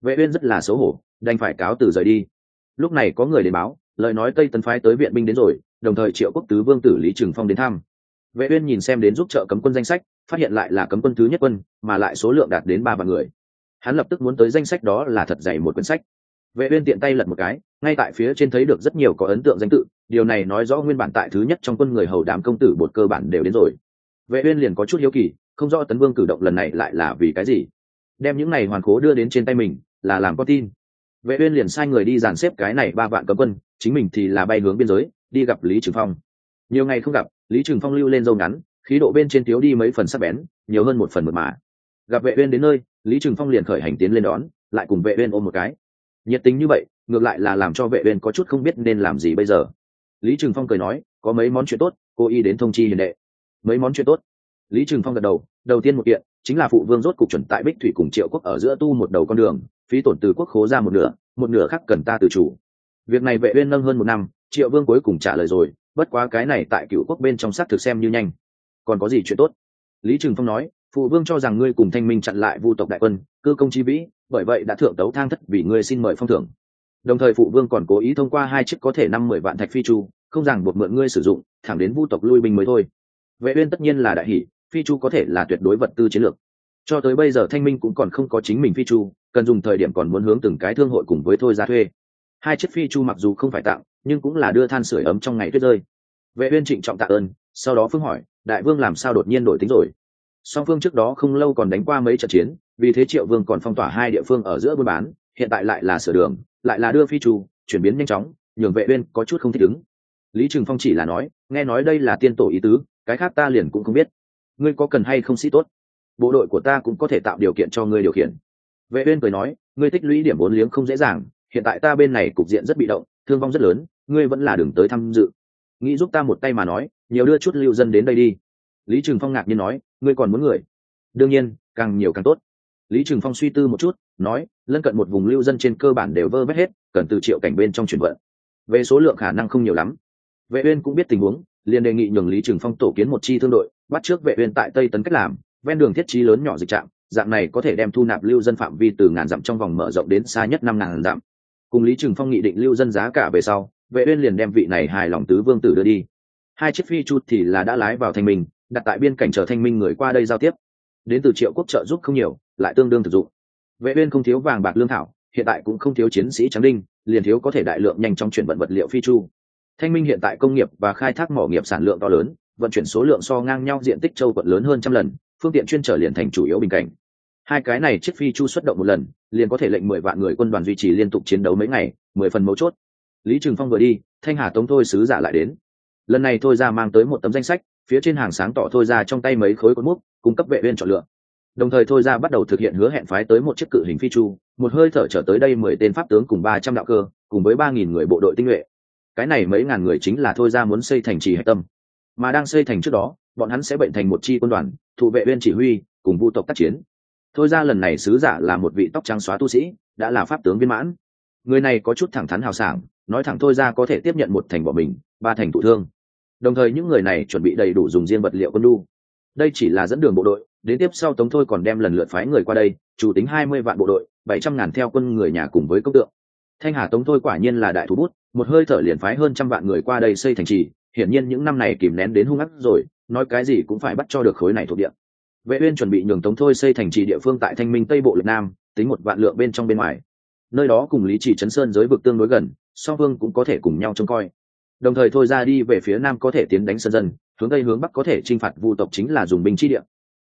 Vệ uyên rất là xấu hổ, đành phải cáo từ rời đi. Lúc này có người đến báo, lời nói tây tấn phái tới viện binh đến rồi, đồng thời triệu quốc tứ vương tử lý Trường phong đến thăm. Vệ uyên nhìn xem đến giúp trợ cấm quân danh sách, phát hiện lại là cấm quân thứ nhất quân, mà lại số lượng đạt đến ba vạn người. Hắn lập tức muốn tới danh sách đó là thật dày một quyển sách. Vệ uyên tiện tay lật một cái, ngay tại phía trên thấy được rất nhiều có ấn tượng danh tự, điều này nói rõ nguyên bản tại thứ nhất trong quân người hầu đám công tử bột cơ bản đều đến rồi. Vệ uyên liền có chút hiếu kỳ không rõ tấn vương cử động lần này lại là vì cái gì. Đem những này hoàn cố đưa đến trên tay mình, là làm con tin. Vệ uyên liền sai người đi dàn xếp cái này ba vạn cấm quân, chính mình thì là bay hướng biên giới, đi gặp lý trường phong. Nhiều ngày không gặp, lý trường phong lưu lên dâu ngắn, khí độ bên trên thiếu đi mấy phần sắc bén, nhiều hơn một phần mượt mà. Gặp vệ uyên đến nơi, lý trường phong liền khởi hành tiến lên đón, lại cùng vệ uyên ôm một cái. Nhiệt tình như vậy, ngược lại là làm cho vệ uyên có chút không biết nên làm gì bây giờ. Lý trường phong cười nói, có mấy món chuyện tốt, cô y đến thông chi hiền đệ. Mấy món chuyện tốt? Lý Trừng phong gật đầu đầu tiên một kiện, chính là phụ vương rốt cục chuẩn tại bích thủy cùng triệu quốc ở giữa tu một đầu con đường, phí tổn từ quốc khố ra một nửa một nửa khác cần ta tự chủ. Việc này vệ uyên nâng hơn một năm, triệu vương cuối cùng trả lời rồi, bất quá cái này tại cựu quốc bên trong xác thực xem như nhanh. Còn có gì chuyện tốt? Lý Trừng phong nói, phụ vương cho rằng ngươi cùng thanh minh chặn lại vu tộc đại quân, cư công chi vĩ, bởi vậy đã thượng tấu thang thất vì ngươi xin mời phong thưởng. Đồng thời phụ vương còn cố ý thông qua hai chiếc có thể năm mười vạn thạch phi chu, không rằng buộc mượn ngươi sử dụng, thẳng đến vu tộc lui binh mới thôi. Vệ uyên tất nhiên là đại hỉ phi chu có thể là tuyệt đối vật tư chiến lược. Cho tới bây giờ thanh minh cũng còn không có chính mình phi chu, cần dùng thời điểm còn muốn hướng từng cái thương hội cùng với thôi ra thuê. Hai chiếc phi chu mặc dù không phải tặng, nhưng cũng là đưa than sửa ấm trong ngày tuyết rơi. Vệ uyên trịnh trọng tạ ơn, sau đó phương hỏi, đại vương làm sao đột nhiên đổi tính rồi? Song phương trước đó không lâu còn đánh qua mấy trận chiến, vì thế triệu vương còn phong tỏa hai địa phương ở giữa buôn bán, hiện tại lại là sửa đường, lại là đưa phi chu, chuyển biến nhanh chóng, nhường vệ uyên có chút không thích ứng. Lý trường phong chỉ là nói, nghe nói đây là tiên tổ ý tứ, cái khác ta liền cũng không biết ngươi có cần hay không sĩ tốt? Bộ đội của ta cũng có thể tạo điều kiện cho ngươi điều khiển. Vệ uyên cười nói, ngươi tích lũy điểm vốn liếng không dễ dàng, hiện tại ta bên này cục diện rất bị động, thương vong rất lớn, ngươi vẫn là đừng tới tham dự. Nghĩ giúp ta một tay mà nói, nhiều đưa chút lưu dân đến đây đi. Lý trường phong ngạc nhiên nói, ngươi còn muốn người? Đương nhiên, càng nhiều càng tốt. Lý trường phong suy tư một chút, nói, lân cận một vùng lưu dân trên cơ bản đều vơ vét hết, cần từ triệu cảnh bên trong chuyển vận. Về số lượng khả năng không nhiều lắm. Vệ uyên cũng biết tình huống liền đề nghị nhường lý trường phong tổ kiến một chi thương đội, bắt trước vệ uyên tại tây tấn cách làm, ven đường thiết trí lớn nhỏ dịch trạm, dạng này có thể đem thu nạp lưu dân phạm vi từ ngàn dặm trong vòng mở rộng đến xa nhất năm ngàn dặm. Cùng lý trường phong nghị định lưu dân giá cả về sau, vệ uyên liền đem vị này hài lòng tứ vương tử đưa đi. Hai chiếc phi chu thì là đã lái vào thanh minh đặt tại biên cảnh chờ thanh minh người qua đây giao tiếp. Đến từ triệu quốc trợ giúp không nhiều, lại tương đương thực dụng. Vệ uyên không thiếu vàng bạc lương thảo, hiện tại cũng không thiếu chiến sĩ trắng đinh, liền thiếu có thể đại lượng nhanh chóng chuyển vận vật liệu phi chu thanh minh hiện tại công nghiệp và khai thác mỏ nghiệp sản lượng to lớn, vận chuyển số lượng so ngang nhau diện tích châu quận lớn hơn trăm lần, phương tiện chuyên trở liền thành chủ yếu bình cảnh. Hai cái này chiếc phi chu xuất động một lần, liền có thể lệnh mười vạn người quân đoàn duy trì liên tục chiến đấu mấy ngày, mười phần mấu chốt. Lý trừng phong vừa đi, thanh hà tống thôi sứ giả lại đến. Lần này thôi ra mang tới một tấm danh sách, phía trên hàng sáng tỏ thôi ra trong tay mấy khối cột múc cung cấp vệ viên chọn lựa. Đồng thời thôi ra bắt đầu thực hiện hứa hẹn phái tới một chiếc cự hình phi chu, một hơi thở trở tới đây mười tên pháp tướng cùng ba trăm đạo cơ, cùng với ba nghìn người bộ đội tinh nhuệ cái này mấy ngàn người chính là thôi ra muốn xây thành trì hạch tâm. Mà đang xây thành trước đó, bọn hắn sẽ bệnh thành một chi quân đoàn thủ vệ viên chỉ huy, cùng vu tộc tác chiến. Thôi ra lần này sứ giả là một vị tóc trắng xóa tu sĩ, đã là pháp tướng viên mãn. Người này có chút thẳng thắn hào sảng, nói thẳng thôi ra có thể tiếp nhận một thành bỏ mình, ba thành thụ thương. Đồng thời những người này chuẩn bị đầy đủ dùng riêng vật liệu quân đu. Đây chỉ là dẫn đường bộ đội, đến tiếp sau tống thôi còn đem lần lượt phái người qua đây, chủ tính hai mươi vạn bộ đội, bảy trăm ngàn theo quân người nhà cùng với công tượng. Thanh hà tống thôi quả nhiên là đại thủ bút một hơi thở liền phái hơn trăm vạn người qua đây xây thành trì, hiển nhiên những năm này kìm nén đến hung ác rồi, nói cái gì cũng phải bắt cho được khối này thuộc địa. Vệ uyên chuẩn bị nhường tống thôi xây thành trì địa phương tại thanh minh tây bộ lục nam, tính một vạn lượng bên trong bên ngoài. Nơi đó cùng lý chỉ chấn sơn giới vực tương đối gần, song phương cũng có thể cùng nhau trông coi. Đồng thời thôi ra đi về phía nam có thể tiến đánh sơn dân, hướng tây hướng bắc có thể chinh phạt vu tộc chính là dùng binh chi địa.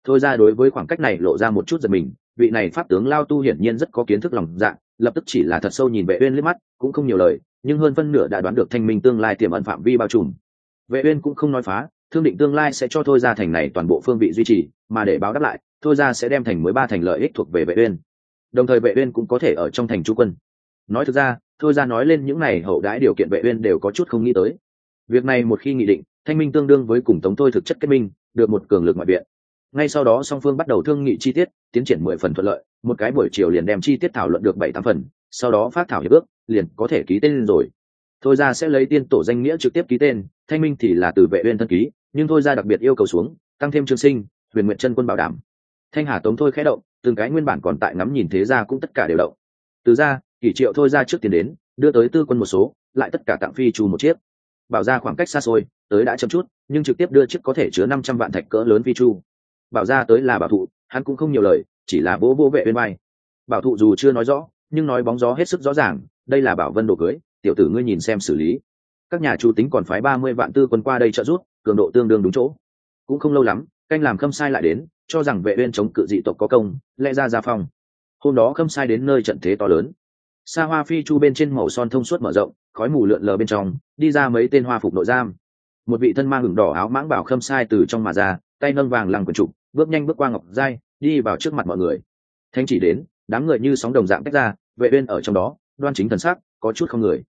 Thôi ra đối với khoảng cách này lộ ra một chút giật mình, vị này pháp tướng lao tu hiển nhiên rất có kiến thức lòng dạ lập tức chỉ là thật sâu nhìn vệ uyên liếc mắt, cũng không nhiều lời nhưng hơn phân nửa đã đoán được thanh minh tương lai tiềm ẩn phạm vi bao trùm. Vệ uyên cũng không nói phá, thương định tương lai sẽ cho thôi ra thành này toàn bộ phương vị duy trì, mà để báo đáp lại, thôi ra sẽ đem thành mới ba thành lợi ích thuộc về vệ uyên. Đồng thời vệ uyên cũng có thể ở trong thành trú quân. Nói thực ra, thôi ra nói lên những này hậu đãi điều kiện vệ uyên đều có chút không nghĩ tới. Việc này một khi nghị định, thanh minh tương đương với cùng tống thôi thực chất kết minh, được một cường lực ngoại viện. Ngay sau đó song phương bắt đầu thương nghị chi tiết, tiến triển mười phần thuận lợi, một cái buổi chiều liền đem chi tiết thảo luận được bảy tám phần, sau đó phát thảo hiệp ước liền có thể ký tên rồi. Thôi ra sẽ lấy tiên tổ danh nghĩa trực tiếp ký tên, thanh minh thì là từ vệ uyên thân ký, nhưng thôi ra đặc biệt yêu cầu xuống, tăng thêm trương sinh, huyền nguyện chân quân bảo đảm. Thanh hà tống thôi khẽ động, từng cái nguyên bản còn tại ngắm nhìn thế gia cũng tất cả đều động. Từ ra, kỷ triệu thôi ra trước tiền đến, đưa tới tư quân một số, lại tất cả tặng phi chu một chiếc. Bảo ra khoảng cách xa xôi, tới đã chậm chút, nhưng trực tiếp đưa chiếc có thể chứa năm trăm vạn thạch cỡ lớn phi chu. Bảo ra tới là bảo thụ, hắn cũng không nhiều lời, chỉ là bố bố vệ bên bay bảo thụ dù chưa nói rõ, nhưng nói bóng gió hết sức rõ ràng đây là bảo vân đồ cưới, tiểu tử ngươi nhìn xem xử lý. Các nhà chủ tính còn phái ba mươi vạn tư quân qua đây trợ giúp, cường độ tương đương đúng chỗ. Cũng không lâu lắm, canh làm khâm sai lại đến, cho rằng vệ uyên chống cự dị tộc có công, lẽ ra ra phong. Hôm đó khâm sai đến nơi trận thế to lớn. Xa hoa phi chu bên trên màu son thông suốt mở rộng, khói mù lượn lờ bên trong, đi ra mấy tên hoa phục nội giam. Một vị thân mang hửng đỏ áo mãng bảo khâm sai từ trong mà ra, tay nâng vàng lằng quần trục, bước nhanh bước qua ngọc giai, đi vào trước mặt mọi người. Thanh chỉ đến, đám người như sóng đồng dạng tách ra, vệ uyên ở trong đó đoan chính thần sắc, có chút không người.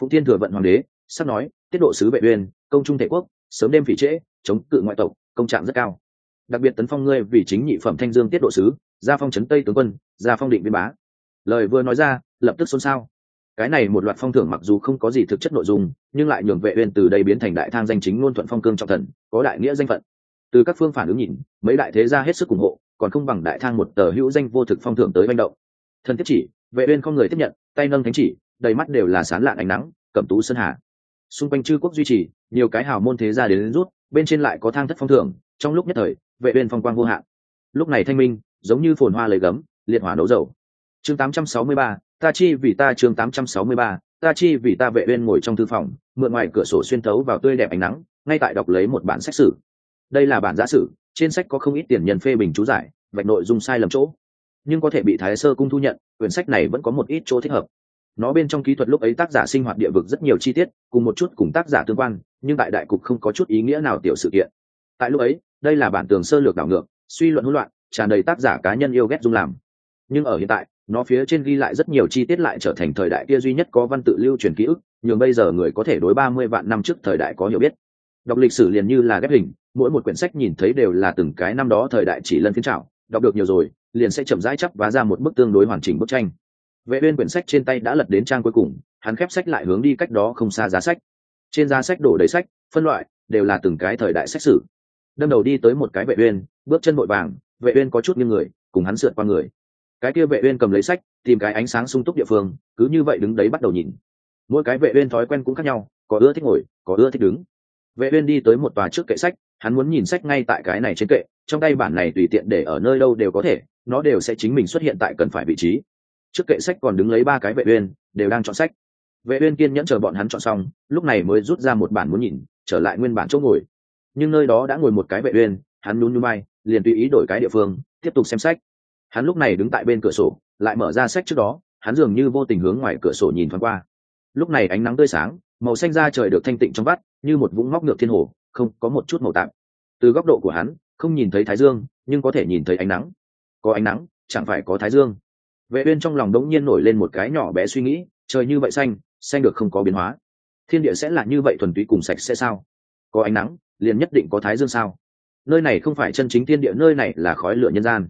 Phụng thiên thừa vận hoàng đế, sắp nói, tiết độ sứ vệ uyên, công trung thể quốc, sớm đêm phỉ trễ, chống cự ngoại tộc, công trạng rất cao. Đặc biệt tấn phong ngươi vì chính nhị phẩm thanh dương tiết độ sứ, gia phong trấn tây tướng quân, gia phong định biên bá. Lời vừa nói ra, lập tức xôn xao. Cái này một loạt phong thưởng mặc dù không có gì thực chất nội dung, nhưng lại nhường vệ uyên từ đây biến thành đại thang danh chính luôn thuận phong cương trọng thần, có đại nghĩa danh phận. Từ các phương phản ứng nhìn, mấy đại thế gia hết sức ủng hộ, còn không bằng đại thang một tờ hữu danh vô thực phong thưởng tới manh động. Thần thiết chỉ vệ uyên không người tiếp nhận tay nâng thánh chỉ đầy mắt đều là sán lạn ánh nắng cẩm tú sơn hà. Xung quanh chư quốc duy trì nhiều cái hào môn thế gia đến, đến rút bên trên lại có thang thất phong thưởng trong lúc nhất thời vệ uyên phong quang vô hạn. Lúc này thanh minh giống như phồn hoa lấy gấm liệt hỏa nấu dầu. Chương 863, ta chi vì ta chương 863, ta chi vì ta vệ uyên ngồi trong thư phòng mượn ngoài cửa sổ xuyên thấu vào tươi đẹp ánh nắng ngay tại đọc lấy một bản sách sử. Đây là bản giả sử trên sách có không ít tiền nhân phê bình chú giải vạch nội dung sai lầm chỗ nhưng có thể bị thái sơ cung thu nhận, quyển sách này vẫn có một ít chỗ thích hợp. Nó bên trong kỹ thuật lúc ấy tác giả sinh hoạt địa vực rất nhiều chi tiết, cùng một chút cùng tác giả tương quan, nhưng tại đại cục không có chút ý nghĩa nào tiểu sự kiện. Tại lúc ấy, đây là bản tường sơ lược đảo ngược, suy luận hỗn loạn, tràn đầy tác giả cá nhân yêu ghét dung làm. Nhưng ở hiện tại, nó phía trên ghi lại rất nhiều chi tiết lại trở thành thời đại kia duy nhất có văn tự lưu truyền ký ức, nhường bây giờ người có thể đối ba mươi vạn năm trước thời đại có hiểu biết. Đọc lịch sử liền như là ghép hình, mỗi một quyển sách nhìn thấy đều là từng cái năm đó thời đại chỉ lân phiến trào đọc được nhiều rồi liền sẽ chậm rãi chắp và ra một bức tương đối hoàn chỉnh bức tranh. Vệ uyên quyển sách trên tay đã lật đến trang cuối cùng, hắn khép sách lại hướng đi cách đó không xa giá sách. Trên giá sách đổ đầy sách, phân loại đều là từng cái thời đại sách sử. Đâm đầu đi tới một cái vệ uyên, bước chân vội vàng, vệ uyên có chút nghiêng người, cùng hắn sượt qua người. Cái kia vệ uyên cầm lấy sách, tìm cái ánh sáng sung túc địa phương, cứ như vậy đứng đấy bắt đầu nhìn. Mỗi cái vệ uyên thói quen cũng khác nhau, có ưa thích ngồi, có ưa thích đứng. Vệ uyên đi tới một tòa trước kệ sách, hắn muốn nhìn sách ngay tại cái này trên kệ, trong tay bản này tùy tiện để ở nơi đâu đều có thể nó đều sẽ chính mình xuất hiện tại cần phải vị trí. Trước kệ sách còn đứng lấy ba cái vệ uyên, đều đang chọn sách. Vệ uyên kiên nhẫn chờ bọn hắn chọn xong, lúc này mới rút ra một bản muốn nhìn, trở lại nguyên bản chỗ ngồi. Nhưng nơi đó đã ngồi một cái vệ uyên, hắn nhún nhún bay liền tùy ý đổi cái địa phương, tiếp tục xem sách. Hắn lúc này đứng tại bên cửa sổ, lại mở ra sách trước đó, hắn dường như vô tình hướng ngoài cửa sổ nhìn thoáng qua. Lúc này ánh nắng tươi sáng, màu xanh da trời được thanh tịnh trong vắt, như một vũng ngóc ngược thiên hồ, không có một chút màu tạm. Từ góc độ của hắn, không nhìn thấy thái dương, nhưng có thể nhìn thấy ánh nắng có ánh nắng, chẳng phải có thái dương. Vệ uyên trong lòng đống nhiên nổi lên một cái nhỏ bé suy nghĩ, trời như vậy xanh xanh được không có biến hóa. Thiên địa sẽ là như vậy thuần túy cùng sạch sẽ sao? Có ánh nắng, liền nhất định có thái dương sao? Nơi này không phải chân chính thiên địa, nơi này là khói lửa nhân gian.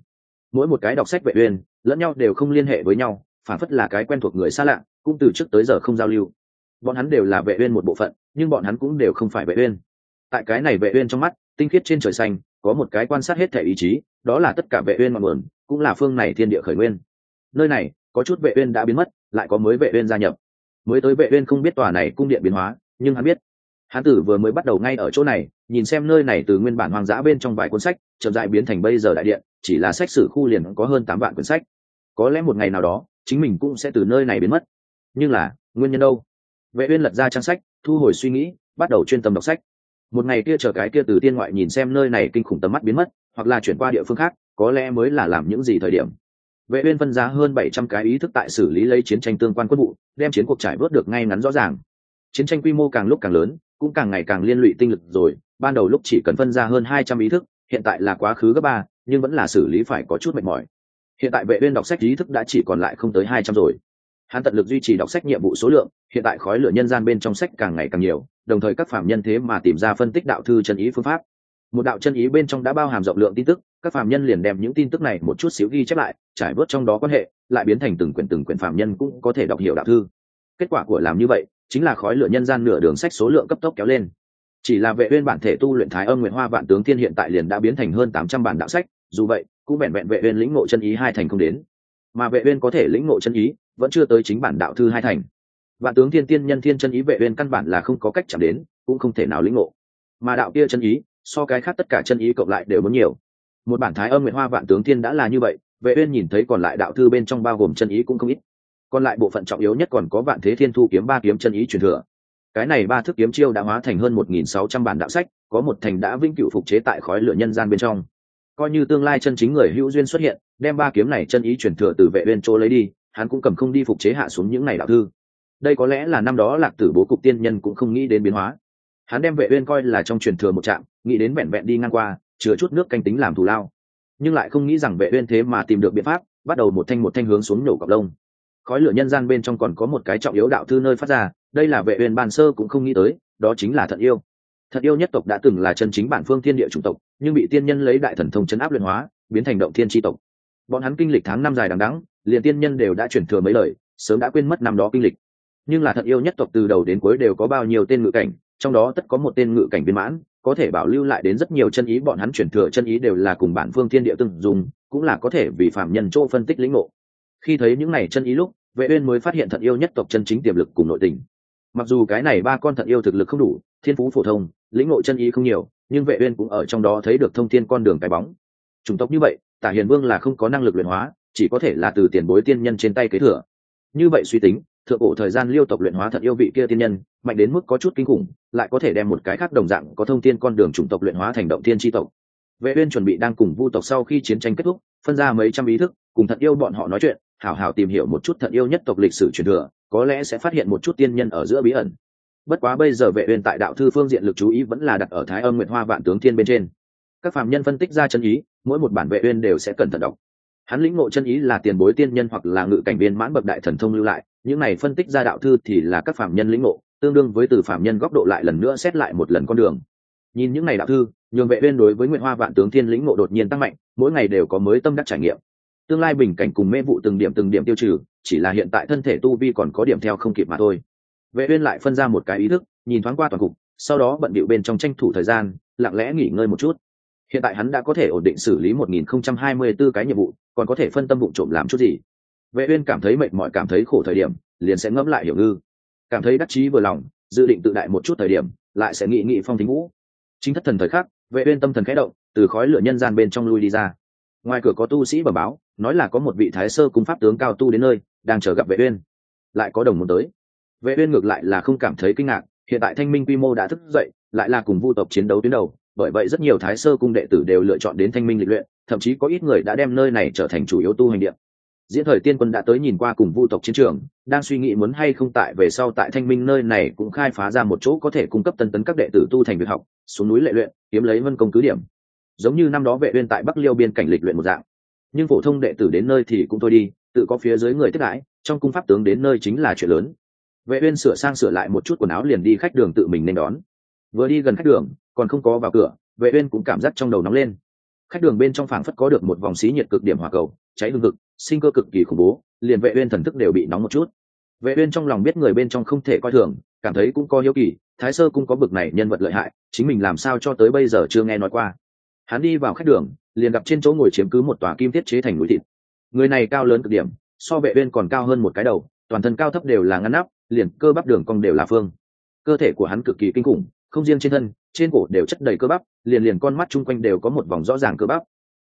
Mỗi một cái đọc sách vệ uyên, lẫn nhau đều không liên hệ với nhau, phản phất là cái quen thuộc người xa lạ, cũng từ trước tới giờ không giao lưu. Bọn hắn đều là vệ uyên một bộ phận, nhưng bọn hắn cũng đều không phải vệ uyên. Tại cái này vệ uyên trong mắt, tinh khiết trên trời xanh có một cái quan sát hết thể ý chí, đó là tất cả vệ uyên ngọn nguồn, cũng là phương này thiên địa khởi nguyên. Nơi này, có chút vệ uyên đã biến mất, lại có mới vệ uyên gia nhập. Mới tới vệ uyên không biết tòa này cung điện biến hóa, nhưng hắn biết. Hắn tử vừa mới bắt đầu ngay ở chỗ này, nhìn xem nơi này từ nguyên bản hoang dã bên trong vài cuốn sách, chậm rãi biến thành bây giờ đại điện, chỉ là sách sử khu liền có hơn tám vạn cuốn sách. Có lẽ một ngày nào đó, chính mình cũng sẽ từ nơi này biến mất. Nhưng là, nguyên nhân đâu? Vệ uyên lật ra trang sách, thu hồi suy nghĩ, bắt đầu chuyên tâm đọc sách một ngày kia chờ cái kia từ tiên ngoại nhìn xem nơi này kinh khủng tầm mắt biến mất, hoặc là chuyển qua địa phương khác, có lẽ mới là làm những gì thời điểm. Vệ uyên phân ra hơn 700 cái ý thức tại xử lý lấy chiến tranh tương quan quân vụ, đem chiến cuộc trải vớt được ngay ngắn rõ ràng. Chiến tranh quy mô càng lúc càng lớn, cũng càng ngày càng liên lụy tinh lực rồi, ban đầu lúc chỉ cần phân ra hơn 200 ý thức, hiện tại là quá khứ gấp ba, nhưng vẫn là xử lý phải có chút mệt mỏi. Hiện tại vệ uyên đọc sách ý thức đã chỉ còn lại không tới 200 rồi. Hắn tận lực duy trì đọc sách nhiệm vụ số lượng, hiện tại khói lửa nhân gian bên trong sách càng ngày càng nhiều đồng thời các phạm nhân thế mà tìm ra phân tích đạo thư chân ý phương pháp. Một đạo chân ý bên trong đã bao hàm rộng lượng tin tức, các phạm nhân liền đem những tin tức này một chút xíu ghi chép lại, trải bớt trong đó quan hệ, lại biến thành từng quyển từng quyển phạm nhân cũng có thể đọc hiểu đạo thư. Kết quả của làm như vậy, chính là khói lửa nhân gian nửa đường sách số lượng cấp tốc kéo lên. Chỉ là vệ uyên bản thể tu luyện thái âm nguyện hoa vạn tướng thiên hiện tại liền đã biến thành hơn 800 bản đạo sách, dù vậy, cũng vẹn vẹn vệ uyên lĩnh ngộ chân ý hai thành không đến. Mà vệ uyên có thể lĩnh ngộ chân ý, vẫn chưa tới chính bản đạo thư hai thành vạn tướng thiên tiên nhân thiên chân ý vệ uyên căn bản là không có cách chạm đến, cũng không thể nào lĩnh ngộ. Mà đạo kia chân ý, so cái khác tất cả chân ý cộng lại đều muốn nhiều. Một bản thái âm nguyện hoa vạn tướng thiên đã là như vậy, vệ uyên nhìn thấy còn lại đạo thư bên trong bao gồm chân ý cũng không ít. Còn lại bộ phận trọng yếu nhất còn có vạn thế thiên thu kiếm ba kiếm chân ý truyền thừa. Cái này ba thức kiếm chiêu đã hóa thành hơn 1.600 bản đạo sách, có một thành đã vĩnh cửu phục chế tại khói lửa nhân gian bên trong. Coi như tương lai chân chính người hữu duyên xuất hiện, đem ba kiếm này chân ý truyền thừa từ vệ uyên chỗ lấy đi, hắn cũng cầm không đi phục chế hạ xuống những này đạo thư đây có lẽ là năm đó lạc tử bố cục tiên nhân cũng không nghĩ đến biến hóa. Hắn đem vệ uyên coi là trong truyền thừa một trạm, nghĩ đến vẹn vẹn đi ngang qua, chứa chút nước canh tính làm thù lao. Nhưng lại không nghĩ rằng vệ uyên thế mà tìm được biện pháp, bắt đầu một thanh một thanh hướng xuống nhổ cọc lông. Khói lửa nhân gian bên trong còn có một cái trọng yếu đạo thư nơi phát ra, đây là vệ uyên ban sơ cũng không nghĩ tới, đó chính là thận yêu. Thận yêu nhất tộc đã từng là chân chính bản phương thiên địa chủng tộc, nhưng bị tiên nhân lấy đại thần thông chấn áp luyện hóa, biến thành động thiên chi tộc. Bọn hắn kinh lịch tháng năm dài đằng đẵng, liền tiên nhân đều đã chuyển thừa mấy lời, sớm đã quên mất năm đó kinh lịch nhưng là thật yêu nhất tộc từ đầu đến cuối đều có bao nhiêu tên ngự cảnh, trong đó tất có một tên ngự cảnh viên mãn, có thể bảo lưu lại đến rất nhiều chân ý, bọn hắn chuyển thừa chân ý đều là cùng bản phương thiên địa từng dùng, cũng là có thể vì phạm nhân chỗ phân tích lĩnh ngộ. Khi thấy những này chân ý lúc, vệ uyên mới phát hiện thận yêu nhất tộc chân chính tiềm lực cùng nội tình. Mặc dù cái này ba con thận yêu thực lực không đủ, thiên phú phổ thông, lĩnh ngộ chân ý không nhiều, nhưng vệ uyên cũng ở trong đó thấy được thông thiên con đường cái bóng. Chủng tộc như vậy, tả hiền vương là không có năng lực luyện hóa, chỉ có thể là từ tiền bối tiên nhân trên tay kế thừa. Như vậy suy tính thượng cổ thời gian liêu tộc luyện hóa thật yêu vị kia tiên nhân, mạnh đến mức có chút kinh khủng, lại có thể đem một cái khác đồng dạng có thông tin con đường chủng tộc luyện hóa thành động tiên tri tộc. Vệ uyên chuẩn bị đang cùng vu tộc sau khi chiến tranh kết thúc, phân ra mấy trăm ý thức, cùng thật yêu bọn họ nói chuyện, hảo hảo tìm hiểu một chút thật yêu nhất tộc lịch sử truyền thừa, có lẽ sẽ phát hiện một chút tiên nhân ở giữa bí ẩn. Bất quá bây giờ vệ uyên tại đạo thư phương diện lực chú ý vẫn là đặt ở thái âm nguyệt hoa vạn tướng thiên bên trên. Các phàm nhân phân tích ra chân ý, mỗi một bản vệ uyên đều sẽ cẩn thận đọc. Hắn lĩnh ngộ chân ý là tiền bối tiên nhân hoặc là ngự cảnh viên mãn bậc đại thần thông lưu lại những này phân tích ra đạo thư thì là các phạm nhân lĩnh ngộ, tương đương với từ phạm nhân góc độ lại lần nữa xét lại một lần con đường. Nhìn những này đạo thư, nhường vệ viên đối với nguyện hoa vạn tướng thiên lĩnh ngộ đột nhiên tăng mạnh, mỗi ngày đều có mới tâm đắc trải nghiệm. Tương lai bình cảnh cùng mê vụ từng điểm từng điểm tiêu trừ, chỉ là hiện tại thân thể tu vi còn có điểm theo không kịp mà thôi. Vệ uyên lại phân ra một cái ý thức, nhìn thoáng qua toàn cục, sau đó bận bịu bên trong tranh thủ thời gian, lặng lẽ nghỉ ngơi một chút. Hiện tại hắn đã có thể ổn định xử lý 1024 cái nhiệm vụ, còn có thể phân tâm vụ trộm làm chút gì vệ uyên cảm thấy mệt mỏi, cảm thấy khổ thời điểm, liền sẽ ngẫm lại hiểu ngư. Cảm thấy đắc chí vừa lòng, dự định tự đại một chút thời điểm, lại sẽ nghĩ nghĩ phong thính vũ. Chính thất thần thời khắc, vệ uyên tâm thần khẽ động, từ khói lửa nhân gian bên trong lui đi ra. Ngoài cửa có tu sĩ bẩm báo, nói là có một vị thái sơ cung pháp tướng cao tu đến nơi, đang chờ gặp vệ uyên. Lại có đồng môn tới. Vệ uyên ngược lại là không cảm thấy kinh ngạc, hiện tại thanh minh quy mô đã thức dậy, lại là cùng vu tộc chiến đấu tuyến đầu, bởi vậy rất nhiều thái sơ cung đệ tử đều lựa chọn đến thanh minh lịch luyện, thậm chí có ít người đã đem nơi này trở thành chủ yếu tu hành địa diễn thời tiên quân đã tới nhìn qua cùng vu tộc chiến trường, đang suy nghĩ muốn hay không tại về sau tại thanh minh nơi này cũng khai phá ra một chỗ có thể cung cấp tân tấn các đệ tử tu thành việc học, xuống núi lệ luyện, kiếm lấy vân công cứ điểm. Giống như năm đó vệ uyên tại bắc liêu biên cảnh lịch luyện một dạng. Nhưng phổ thông đệ tử đến nơi thì cũng thôi đi, tự có phía dưới người tiếp đãi, trong cung pháp tướng đến nơi chính là chuyện lớn. Vệ uyên sửa sang sửa lại một chút quần áo liền đi khách đường tự mình nên đón. Vừa đi gần khách đường, còn không có vào cửa, vệ uyên cũng cảm giác trong đầu nóng lên. Khách đường bên trong phảng phất có được một vòng xí nhiệt cực điểm hỏa cầu, cháy hương cực sinh cơ cực kỳ khủng bố, liền vệ uyên thần thức đều bị nóng một chút. Vệ uyên trong lòng biết người bên trong không thể coi thường, cảm thấy cũng có hiếu kỳ, thái sơ cũng có bực này nhân vật lợi hại, chính mình làm sao cho tới bây giờ chưa nghe nói qua. Hắn đi vào khách đường, liền gặp trên chỗ ngồi chiếm cứ một tòa kim thiết chế thành núi thịt. Người này cao lớn cực điểm, so vệ uyên còn cao hơn một cái đầu, toàn thân cao thấp đều là ngăn nắp, liền cơ bắp đường cong đều là phương. Cơ thể của hắn cực kỳ kinh khủng, không riêng trên thân, trên cổ đều chất đầy cơ bắp, liền liền con mắt chung quanh đều có một vòng rõ ràng cơ bắp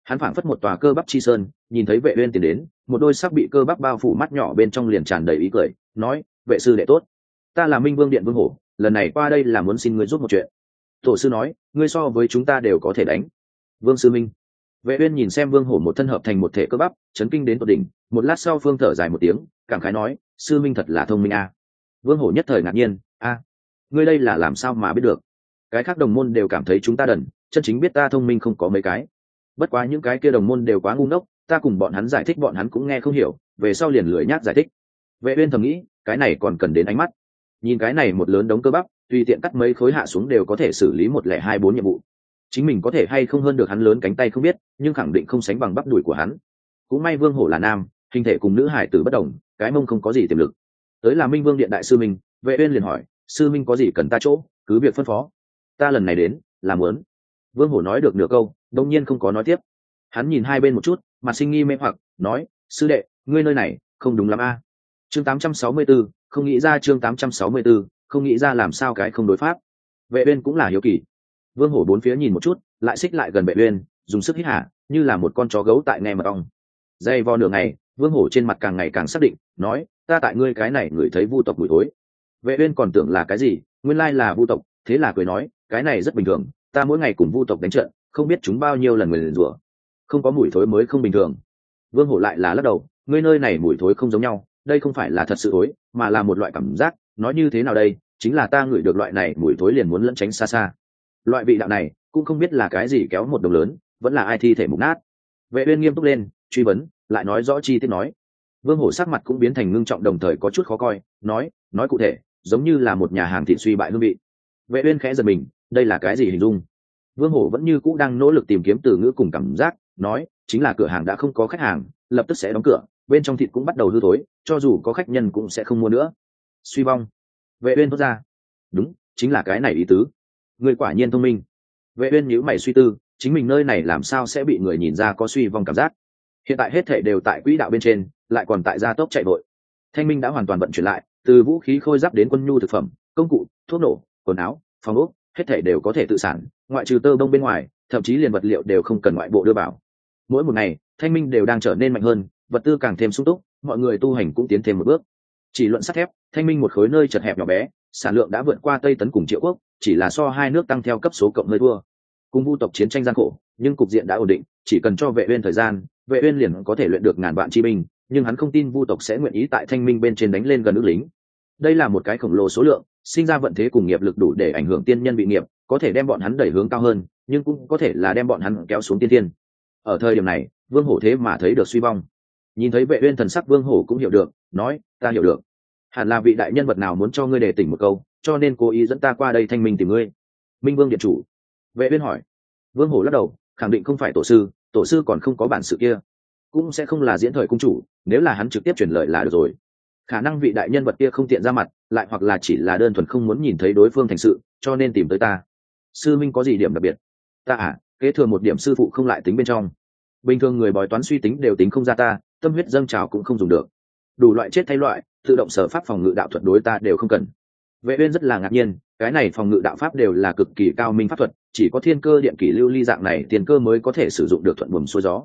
hắn phảng phất một tòa cơ bắp chi sơn, nhìn thấy vệ uyên tiến đến, một đôi sắc bị cơ bắp bao phủ mắt nhỏ bên trong liền tràn đầy ý cười, nói, vệ sư đệ tốt. Ta là minh vương điện vương hổ, lần này qua đây là muốn xin ngươi giúp một chuyện. Tổ sư nói, ngươi so với chúng ta đều có thể đánh. Vương sư minh. Vệ uyên nhìn xem vương hổ một thân hợp thành một thể cơ bắp, chấn kinh đến tột đỉnh, một lát sau phương thở dài một tiếng, cảm khái nói, sư minh thật là thông minh a. Vương hổ nhất thời ngạc nhiên, a, ngươi đây là làm sao mà biết được? Cái khác đồng môn đều cảm thấy chúng ta đần, chân chính biết ta thông minh không có mấy cái bất quá những cái kia đồng môn đều quá ngu ngốc, ta cùng bọn hắn giải thích bọn hắn cũng nghe không hiểu, về sau liền lười nhác giải thích. Vệ uyên thầm nghĩ, cái này còn cần đến ánh mắt. Nhìn cái này một lớn đống cơ bắp, tùy tiện cắt mấy khối hạ xuống đều có thể xử lý một lẻ hai bốn nhiệm vụ. Chính mình có thể hay không hơn được hắn lớn cánh tay không biết, nhưng khẳng định không sánh bằng bắp đùi của hắn. Cũng may vương hổ là nam, hình thể cùng nữ hải tử bất đồng, cái mông không có gì tiềm lực. Tới là minh vương điện đại sư minh, vệ uyên liền hỏi, sư minh có gì cần ta chỗ? Cứ việc phân phó. Ta lần này đến làm muốn vương hổ nói được nửa câu đông nhiên không có nói tiếp. Hắn nhìn hai bên một chút mặt sinh nghi mê hoặc nói sư đệ ngươi nơi này không đúng lắm a. Chương 864, không nghĩ ra chương 864, không nghĩ ra làm sao cái không đối pháp. Vệ uyên cũng là hiếu kỳ. Vương hổ bốn phía nhìn một chút lại xích lại gần vệ uyên dùng sức hít hà, như là một con chó gấu tại nghe mật ong. Dây vo nửa ngày vương hổ trên mặt càng ngày càng xác định nói ta tại ngươi cái này ngửi thấy vu tộc mùi thối. Vệ uyên còn tưởng là cái gì nguyên lai là vu tộc thế là cười nói cái này rất bình thường ta mỗi ngày cùng vu tộc đánh trận, không biết chúng bao nhiêu lần người liền rủa. Không có mùi thối mới không bình thường. Vương hổ lại là lắc đầu, ngươi nơi này mùi thối không giống nhau, đây không phải là thật sự thối, mà là một loại cảm giác, nói như thế nào đây, chính là ta ngửi được loại này mùi thối liền muốn lẫn tránh xa xa. Loại vị đạo này, cũng không biết là cái gì kéo một đồng lớn, vẫn là ai thi thể mục nát. Vệ uyên nghiêm túc lên, truy vấn, lại nói rõ chi tiết nói. Vương hổ sắc mặt cũng biến thành ngưng trọng đồng thời có chút khó coi, nói nói cụ thể, giống như là một nhà hàng thị suy bại hương vị. Vệ uyên khẽ giật mình đây là cái gì hình dung? Vương hổ vẫn như cũ đang nỗ lực tìm kiếm từ ngữ cùng cảm giác, nói, chính là cửa hàng đã không có khách hàng, lập tức sẽ đóng cửa, bên trong thịt cũng bắt đầu hư thối, cho dù có khách nhân cũng sẽ không mua nữa. Suy vong. Vệ uyên thốt ra. Đúng, chính là cái này ý tứ. Người quả nhiên thông minh. Vệ uyên nhíu mày suy tư, chính mình nơi này làm sao sẽ bị người nhìn ra có suy vong cảm giác? Hiện tại hết thể đều tại quỹ đạo bên trên, lại còn tại gia tốc chạy vội. Thanh minh đã hoàn toàn vận chuyển lại, từ vũ khí khôi giáp đến quân nhu thực phẩm, công cụ, thuốc nổ, quần áo, phòng ốc hết thể đều có thể tự sản, ngoại trừ tơ bông bên ngoài, thậm chí liền vật liệu đều không cần ngoại bộ đưa vào. Mỗi một ngày, thanh minh đều đang trở nên mạnh hơn, vật tư càng thêm sung túc, mọi người tu hành cũng tiến thêm một bước. Chỉ luận sắt thép, thanh minh một khối nơi chật hẹp nhỏ bé, sản lượng đã vượt qua tây tấn cùng triệu quốc, chỉ là so hai nước tăng theo cấp số cộng hơi thua. Cùng vu tộc chiến tranh gian khổ, nhưng cục diện đã ổn định, chỉ cần cho vệ uyên thời gian, vệ uyên liền có thể luyện được ngàn vạn chi binh, nhưng hắn không tin vu tộc sẽ nguyện ý tại thanh minh bên trên đánh lên gần nước lính. Đây là một cái khổng lồ số lượng sinh ra vận thế cùng nghiệp lực đủ để ảnh hưởng tiên nhân bị nghiệp, có thể đem bọn hắn đẩy hướng cao hơn, nhưng cũng có thể là đem bọn hắn kéo xuống tiên tiên ở thời điểm này, vương hổ thế mà thấy được suy vong. Nhìn thấy vệ uyên thần sắc vương hổ cũng hiểu được, nói, ta hiểu được. Hẳn là vị đại nhân vật nào muốn cho ngươi đề tỉnh một câu, cho nên cố ý dẫn ta qua đây thanh minh tìm ngươi. Minh vương điện chủ. Vệ uyên hỏi. Vương hổ lắc đầu, khẳng định không phải tổ sư tổ sư còn không có bản sự kia. Cũng sẽ không là diễn thời cung chủ, nếu là hắn trực tiếp truyền lời là được rồi khả năng vị đại nhân vật kia không tiện ra mặt, lại hoặc là chỉ là đơn thuần không muốn nhìn thấy đối phương thành sự, cho nên tìm tới ta. Sư minh có gì điểm đặc biệt? Ta à kế thừa một điểm sư phụ không lại tính bên trong. Bình thường người bói toán suy tính đều tính không ra ta, tâm huyết dâng trào cũng không dùng được. Đủ loại chết thay loại, tự động sở pháp phòng ngự đạo thuật đối ta đều không cần. Vệ uyên rất là ngạc nhiên, cái này phòng ngự đạo pháp đều là cực kỳ cao minh pháp thuật, chỉ có thiên cơ điện kỷ lưu ly dạng này tiền cơ mới có thể sử dụng được thuận buồm xuôi gió.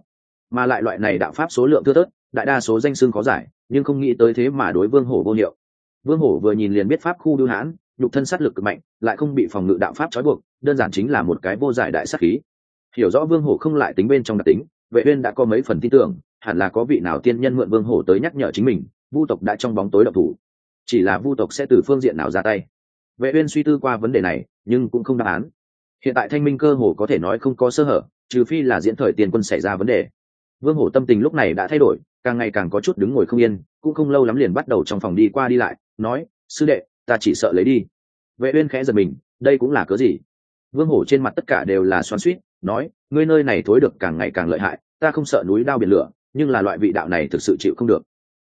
Mà lại loại này đạo pháp số lượng thưa thớt, đại đa số danh xưng có giải nhưng không nghĩ tới thế mà đối vương hổ vô hiệu. Vương hổ vừa nhìn liền biết pháp khu đưu hãn, nhục thân sát lực cực mạnh, lại không bị phòng ngự đạo pháp trói buộc, đơn giản chính là một cái vô giải đại sát khí. Hiểu rõ vương hổ không lại tính bên trong đặc tính, vệ uyên đã có mấy phần tin tưởng, hẳn là có vị nào tiên nhân mượn vương hổ tới nhắc nhở chính mình, vu tộc đã trong bóng tối độc thủ. Chỉ là vu tộc sẽ từ phương diện nào ra tay? Vệ uyên suy tư qua vấn đề này, nhưng cũng không đáp án. Hiện tại thanh minh cơ hồ có thể nói không có sơ hở, trừ phi là diễn thời tiền quân xảy ra vấn đề. Vương hổ tâm tình lúc này đã thay đổi càng ngày càng có chút đứng ngồi không yên, cũng không lâu lắm liền bắt đầu trong phòng đi qua đi lại, nói, sư đệ, ta chỉ sợ lấy đi. Vệ uyên khẽ giật mình, đây cũng là cớ gì? Vương hổ trên mặt tất cả đều là xoắn xuýt, nói, ngươi nơi này thối được càng ngày càng lợi hại, ta không sợ núi đao biển lửa, nhưng là loại vị đạo này thực sự chịu không được.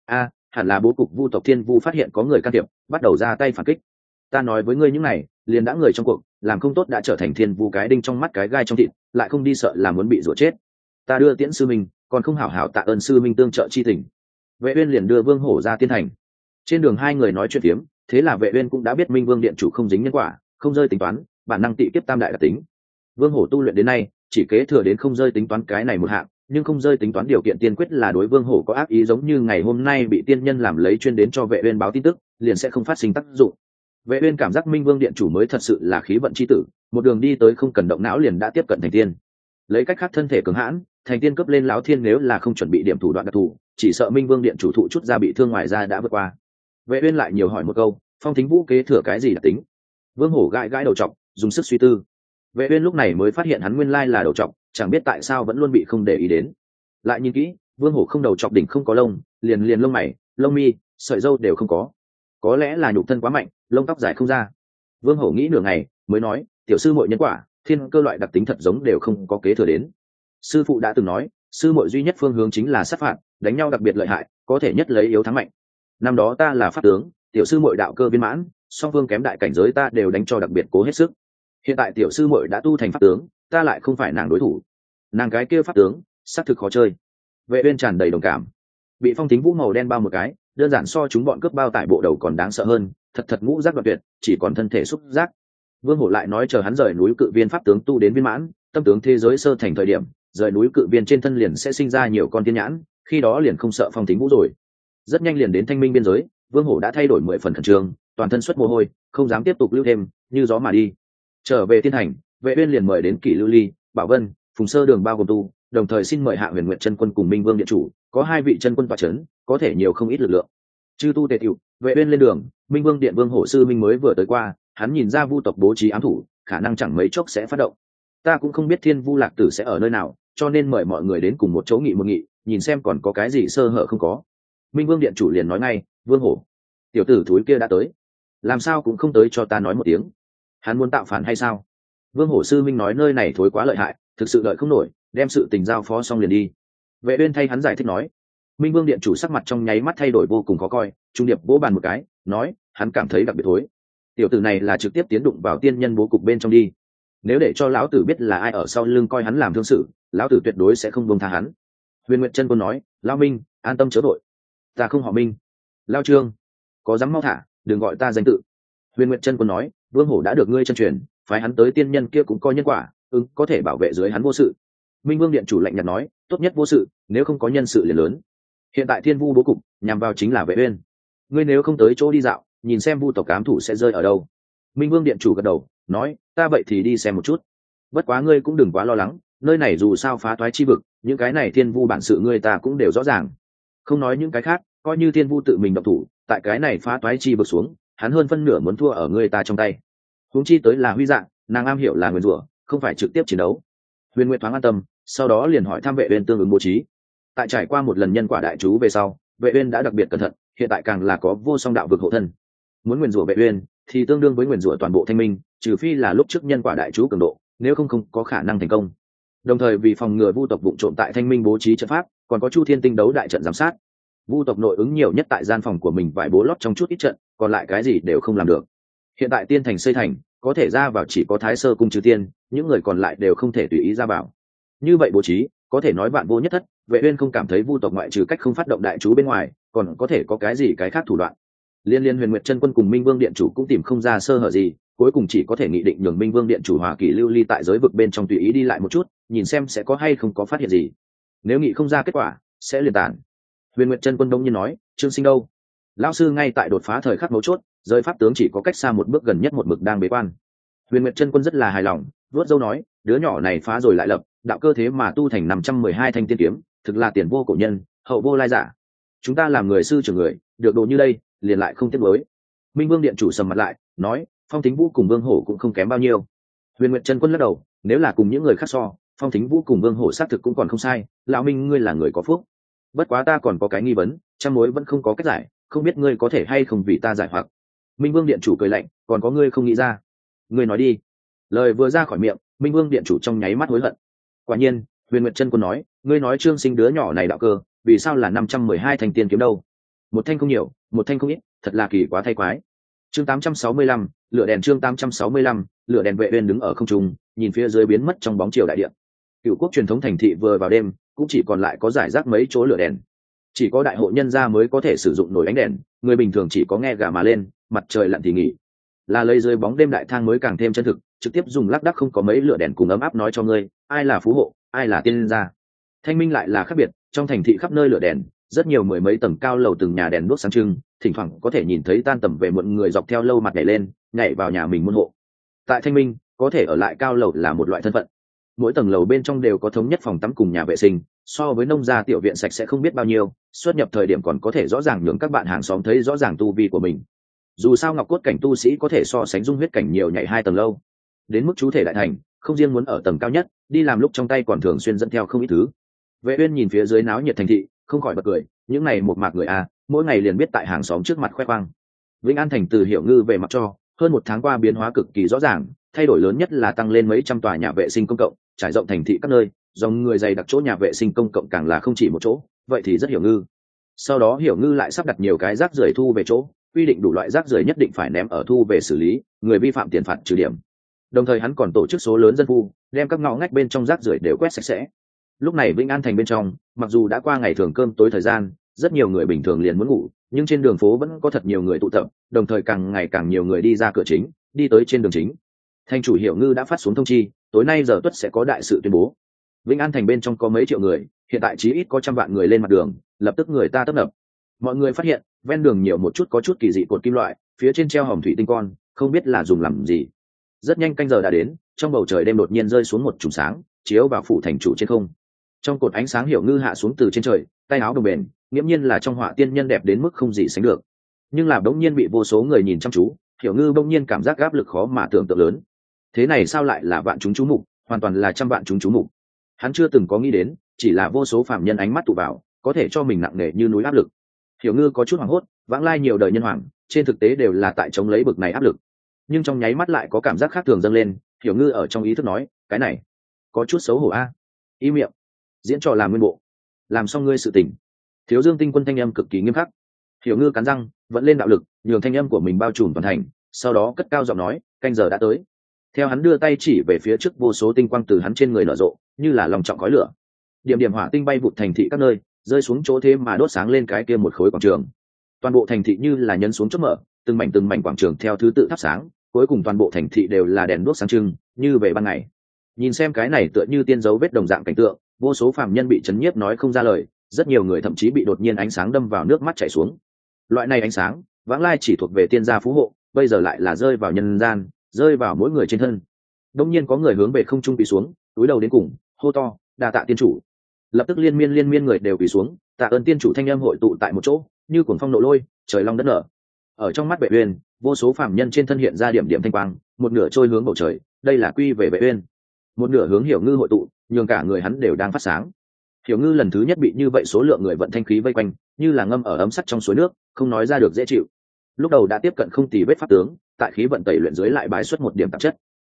A, hẳn là bố cục vu tộc thiên vu phát hiện có người can thiệp, bắt đầu ra tay phản kích. Ta nói với ngươi những này, liền đã người trong cuộc, làm không tốt đã trở thành thiên vu cái đinh trong mắt cái gai trong thịt, lại không đi sợ là muốn bị rủa chết. Ta đưa tiễn sư mình còn không hảo hảo tạ ơn sư minh tương trợ chi tình. Vệ uyên liền đưa vương hổ ra tiên thành. Trên đường hai người nói chuyện tiếm thế là vệ uyên cũng đã biết minh vương điện chủ không dính nhân quả, không rơi tính toán, bản năng tị kiếp tam đại đặc tính. Vương hổ tu luyện đến nay, chỉ kế thừa đến không rơi tính toán cái này một hạng, nhưng không rơi tính toán điều kiện tiên quyết là đối vương hổ có ác ý giống như ngày hôm nay bị tiên nhân làm lấy chuyên đến cho vệ uyên báo tin tức, liền sẽ không phát sinh tác dụng. Vệ uyên cảm giác minh vương điện chủ mới thật sự là khí vận chi tử, một đường đi tới không cần động não liền đã tiếp cận thành tiên. Lấy cách khác thân thể cứng hãn thành tiên cấp lên lão thiên nếu là không chuẩn bị điểm thủ đoạn đặc thù, chỉ sợ minh vương điện chủ thụ chút ra bị thương ngoài ra đã vượt qua. Vệ uyên lại nhiều hỏi một câu, phong thính vũ kế thừa cái gì đặc tính? Vương hổ gãi gãi đầu trọc dùng sức suy tư. Vệ uyên lúc này mới phát hiện hắn nguyên lai là đầu trọc chẳng biết tại sao vẫn luôn bị không để ý đến. Lại nhìn kỹ, vương hổ không đầu trọc đỉnh không có lông, liền liền lông mày, lông mi, sợi râu đều không có. Có lẽ là nhục thân quá mạnh, lông tóc dài không ra. Vương hổ nghĩ nửa ngày, mới nói, tiểu sư muội nhân quả, thiên cơ loại đặc tính thật giống đều không có kế thừa đến sư phụ đã từng nói, sư muội duy nhất phương hướng chính là sát phạt, đánh nhau đặc biệt lợi hại, có thể nhất lấy yếu thắng mạnh. Năm đó ta là pháp tướng, tiểu sư muội đạo cơ viên mãn, song phương kém đại cảnh giới ta đều đánh cho đặc biệt cố hết sức. Hiện tại tiểu sư muội đã tu thành pháp tướng, ta lại không phải nàng đối thủ. Nàng cái kia pháp tướng, xác thực khó chơi. Vệ uyên tràn đầy đồng cảm. Bị phong tính vũ màu đen bao một cái, đơn giản so chúng bọn cướp bao tải bộ đầu còn đáng sợ hơn, thật thật ngũ giác đoạn tuyệt, chỉ còn thân thể xúc giác. Vương hổ lại nói chờ hắn rời núi cự viên pháp tướng tu đến viên mãn, tâm tướng thế giới sơ thành thời điểm rời núi cự viên trên thân liền sẽ sinh ra nhiều con tiên nhãn, khi đó liền không sợ phong tính vũ rồi. Rất nhanh liền đến thanh minh biên giới, vương hổ đã thay đổi mười phần khẩn trương, toàn thân xuất mồ hôi, không dám tiếp tục lưu thêm, như gió mà đi. Trở về thiên hành vệ uyên liền mời đến kỷ lưu ly, bảo vân, phùng sơ đường bao gồm tu, đồng thời xin mời hạ huyền nguyện chân quân cùng minh vương điện chủ, có hai vị chân quân tòa chấn có thể nhiều không ít lực lượng. Chư tu tề tiểu vệ uyên lên đường, minh vương điện vương hổ sư minh mới vừa tới qua, hắn nhìn ra vu tộc bố trí ám thủ, khả năng chẳng mấy chốc sẽ phát động. Ta cũng không biết thiên vu lạc tử sẽ ở nơi nào cho nên mời mọi người đến cùng một chỗ nghị một nghị, nhìn xem còn có cái gì sơ hở không có. Minh vương điện chủ liền nói ngay, vương hổ, tiểu tử thúi kia đã tới. Làm sao cũng không tới cho ta nói một tiếng. Hắn muốn tạo phản hay sao? Vương hổ sư minh nói, nơi này thối quá lợi hại, thực sự đợi không nổi, đem sự tình giao phó xong liền đi. Vệ uyên thay hắn giải thích nói. Minh vương điện chủ sắc mặt trong nháy mắt thay đổi vô cùng khó coi, trung điệp vỗ bàn một cái, nói, hắn cảm thấy đặc biệt thối. Tiểu tử này là trực tiếp tiến đụng vào tiên nhân bố cục bên trong đi nếu để cho lão tử biết là ai ở sau lưng coi hắn làm thương sự, lão tử tuyệt đối sẽ không buông tha hắn. Huyền nguyệt chân quân nói, lão minh, an tâm chớ vội. Ta không họ minh. Lao trương, có dám mau thả, đừng gọi ta danh tự. Huyền nguyệt chân quân nói, vương hổ đã được ngươi chân truyền, phái hắn tới tiên nhân kia cũng coi nhân quả, ứng có thể bảo vệ dưới hắn vô sự. Minh vương điện chủ lạnh nhạt nói, tốt nhất vô sự, nếu không có nhân sự liền lớn. Hiện tại thiên vu bố cục, nhằm vào chính là vệ uyên. Ngươi nếu không tới chỗ đi dạo, nhìn xem vu tộc cám thủ sẽ rơi ở đâu. Minh vương điện chủ gật đầu nói, ta vậy thì đi xem một chút. Bất quá ngươi cũng đừng quá lo lắng, nơi này dù sao phá toái chi vực, những cái này thiên vu bản sự ngươi ta cũng đều rõ ràng. Không nói những cái khác, coi như thiên vu tự mình độc thủ, tại cái này phá toái chi vực xuống, hắn hơn phân nửa muốn thua ở ngươi ta trong tay. Huống chi tới là huy dạng nàng am hiểu là nguyên rủa, không phải trực tiếp chiến đấu. Huyền nguyện thoáng an tâm, sau đó liền hỏi thăm vệ uyên tương ứng bố trí. Tại trải qua một lần nhân quả đại chú về sau, vệ uyên đã đặc biệt cẩn thận, hiện tại càng là có vô song đạo vực hộ thân. Muốn nguyên rủa vệ uyên thì tương đương với nguyền rủa toàn bộ thanh minh, trừ phi là lúc trước nhân quả đại chú cường độ, nếu không không có khả năng thành công. Đồng thời vì phòng ngừa vu tộc vụ trộm tại thanh minh bố trí trận pháp, còn có chu thiên tinh đấu đại trận giám sát. Vu tộc nội ứng nhiều nhất tại gian phòng của mình vài bố lót trong chút ít trận, còn lại cái gì đều không làm được. Hiện tại tiên thành xây thành, có thể ra vào chỉ có thái sơ cung trừ tiên, những người còn lại đều không thể tùy ý ra vào. Như vậy bố trí, có thể nói bạn vô nhất thất, vệ uyên không cảm thấy vu tộc ngoại trừ cách không phát động đại chú bên ngoài, còn có thể có cái gì cái khác thủ đoạn liên liên huyền nguyệt chân quân cùng minh vương điện chủ cũng tìm không ra sơ hở gì, cuối cùng chỉ có thể nghị định nhường minh vương điện chủ hòa kỳ lưu ly tại giới vực bên trong tùy ý đi lại một chút, nhìn xem sẽ có hay không có phát hiện gì. Nếu nghị không ra kết quả, sẽ liền tản huyền nguyệt chân quân đông nhiên nói, trương sinh đâu? Lão sư ngay tại đột phá thời khắc mấu chốt giới pháp tướng chỉ có cách xa một bước gần nhất một mực đang bế quan. Huyền nguyệt chân quân rất là hài lòng vớt dâu nói, đứa nhỏ này phá rồi lại lập, đạo cơ thế mà tu thành năm trăm mười hai thanh tiên kiếm, thực là tiền vô cổ nhân, hậu vô lai giả. Chúng ta làm người sư trưởng người, được đồ như đây liền lại không tiếc mới minh vương điện chủ sầm mặt lại, nói, phong thính vũ cùng vương hổ cũng không kém bao nhiêu. Huyền nguyệt trần quân lắc đầu, nếu là cùng những người khác so, phong thính vũ cùng vương hổ xác thực cũng còn không sai, lão minh ngươi là người có phúc. Bất quá ta còn có cái nghi vấn, trăm mối vẫn không có cách giải, không biết ngươi có thể hay không vì ta giải hoặc. Minh vương điện chủ cười lạnh, còn có ngươi không nghĩ ra. Ngươi nói đi. Lời vừa ra khỏi miệng, minh vương điện chủ trong nháy mắt hối hận. Quả nhiên, huyền nguyệt chân quân nói, ngươi nói trương sinh đứa nhỏ này đạo cơ, vì sao là năm trăm mười hai thành tiên kiếm đâu? Một thanh không nhiều, một thanh không ít, thật là kỳ quá thay quái. Chương tám trăm sáu mươi lăm, lửa đèn chương tám trăm sáu mươi lăm, lửa đèn vệ uyên đứng ở không trung, nhìn phía dưới biến mất trong bóng chiều đại địa. cựu quốc truyền thống thành thị vừa vào đêm, cũng chỉ còn lại có giải rác mấy chỗ lửa đèn. Chỉ có đại hộ nhân gia mới có thể sử dụng nổi ánh đèn, người bình thường chỉ có nghe gà mà lên, mặt trời lặn thì nghỉ. Là lấy dưới bóng đêm đại thang mới càng thêm chân thực, trực tiếp dùng lác đắc không có mấy lửa đèn cùng ấm áp nói cho ngươi, ai là phú hộ, ai là tiên gia. Thanh minh lại là khác biệt, trong thành thị khắp nơi lửa đèn rất nhiều mười mấy tầng cao lầu từng nhà đèn đuốc sáng trưng, thỉnh thoảng có thể nhìn thấy tan tầm về muộn người dọc theo lâu mặt nhảy lên, nhảy vào nhà mình môn hộ. Tại thanh minh, có thể ở lại cao lầu là một loại thân phận. Mỗi tầng lầu bên trong đều có thống nhất phòng tắm cùng nhà vệ sinh, so với nông gia tiểu viện sạch sẽ không biết bao nhiêu, xuất nhập thời điểm còn có thể rõ ràng nhường các bạn hàng xóm thấy rõ ràng tu vi của mình. Dù sao ngọc cốt cảnh tu sĩ có thể so sánh dung huyết cảnh nhiều nhảy hai tầng lâu. Đến mức chú thể đại thành, không riêng muốn ở tầng cao nhất, đi làm lúc trong tay còn thường xuyên dẫn theo không ít thứ. Vệ uyên nhìn phía dưới náo nhiệt thành thị không khỏi bật cười, những này một mạc người a, mỗi ngày liền biết tại hàng xóm trước mặt khoe khoang. Vĩnh an thành từ hiểu ngư về mặt cho, hơn một tháng qua biến hóa cực kỳ rõ ràng, thay đổi lớn nhất là tăng lên mấy trăm tòa nhà vệ sinh công cộng, trải rộng thành thị các nơi, dòng người dày đặc chỗ nhà vệ sinh công cộng càng là không chỉ một chỗ, vậy thì rất hiểu ngư. Sau đó hiểu ngư lại sắp đặt nhiều cái rác rưởi thu về chỗ, quy định đủ loại rác rưởi nhất định phải ném ở thu về xử lý, người vi phạm tiền phạt trừ điểm. Đồng thời hắn còn tổ chức số lớn dân phu đem các ngõ ngách bên trong rác rưởi đều quét sạch sẽ lúc này vĩnh an thành bên trong, mặc dù đã qua ngày thường cơm tối thời gian, rất nhiều người bình thường liền muốn ngủ, nhưng trên đường phố vẫn có thật nhiều người tụ tập, đồng thời càng ngày càng nhiều người đi ra cửa chính, đi tới trên đường chính. Thành chủ hiệu ngư đã phát xuống thông chi, tối nay giờ tuất sẽ có đại sự tuyên bố. Vĩnh an thành bên trong có mấy triệu người, hiện tại chí ít có trăm vạn người lên mặt đường, lập tức người ta tấp nập. Mọi người phát hiện, ven đường nhiều một chút có chút kỳ dị cột kim loại, phía trên treo hòm thủy tinh con, không biết là dùng làm gì. Rất nhanh canh giờ đã đến, trong bầu trời đêm đột nhiên rơi xuống một chùm sáng, chiếu vào phủ thành chủ trên không trong cột ánh sáng hiểu ngư hạ xuống từ trên trời, tay áo đồng bền, nghiễm nhiên là trong họa tiên nhân đẹp đến mức không gì sánh được. Nhưng là bỗng nhiên bị vô số người nhìn chăm chú, hiểu ngư bỗng nhiên cảm giác áp lực khó mà tưởng tượng lớn. Thế này sao lại là vạn chúng chú mục, hoàn toàn là trăm vạn chúng chú mục. Hắn chưa từng có nghĩ đến, chỉ là vô số phạm nhân ánh mắt tụ vào, có thể cho mình nặng nề như núi áp lực. Hiểu ngư có chút hoảng hốt, vãng lai nhiều đời nhân hoàng, trên thực tế đều là tại chống lấy bực này áp lực. Nhưng trong nháy mắt lại có cảm giác khác thường dâng lên, hiểu ngư ở trong ý thức nói, cái này có chút xấu hổ a. À? y miệng diễn trò làm nguyên bộ, làm xong ngươi sự tỉnh. thiếu dương tinh quân thanh âm cực kỳ nghiêm khắc. Hiểu ngư cắn răng, vẫn lên đạo lực, nhường thanh âm của mình bao trùm toàn thành, sau đó cất cao giọng nói, canh giờ đã tới. Theo hắn đưa tay chỉ về phía trước vô số tinh quang từ hắn trên người nở rộ, như là lòng trọng khói lửa. Điểm điểm hỏa tinh bay vụt thành thị các nơi, rơi xuống chỗ thế mà đốt sáng lên cái kia một khối quảng trường. Toàn bộ thành thị như là nhấn xuống chốt mở, từng mảnh từng mảnh quảng trường theo thứ tự thắp sáng, cuối cùng toàn bộ thành thị đều là đèn đuốc sáng trưng, như về ban ngày. Nhìn xem cái này tựa như tiên dấu vết đồng dạng cảnh tượng vô số phạm nhân bị chấn nhiếp nói không ra lời, rất nhiều người thậm chí bị đột nhiên ánh sáng đâm vào nước mắt chảy xuống. Loại này ánh sáng, vãng lai chỉ thuộc về tiên gia phú hộ, bây giờ lại là rơi vào nhân gian, rơi vào mỗi người trên thân. Đông nhiên có người hướng về không trung bị xuống, túi đầu đến cùng, hô to, đa tạ tiên chủ. Lập tức liên miên liên miên người đều quỳ xuống, tạ ơn tiên chủ thanh âm hội tụ tại một chỗ, như cuồng phong nộ lôi, trời long đất nở. Ở trong mắt vệ uyên, vô số phạm nhân trên thân hiện ra điểm điểm thanh quang, một nửa trôi hướng bầu trời, đây là quy về vệ uyên một nửa hướng hiểu ngư hội tụ, nhường cả người hắn đều đang phát sáng. Hiểu ngư lần thứ nhất bị như vậy số lượng người vận thanh khí vây quanh, như là ngâm ở ấm sắt trong suối nước, không nói ra được dễ chịu. Lúc đầu đã tiếp cận không tì vết pháp tướng, tại khí vận tẩy luyện dưới lại bài xuất một điểm tạp chất.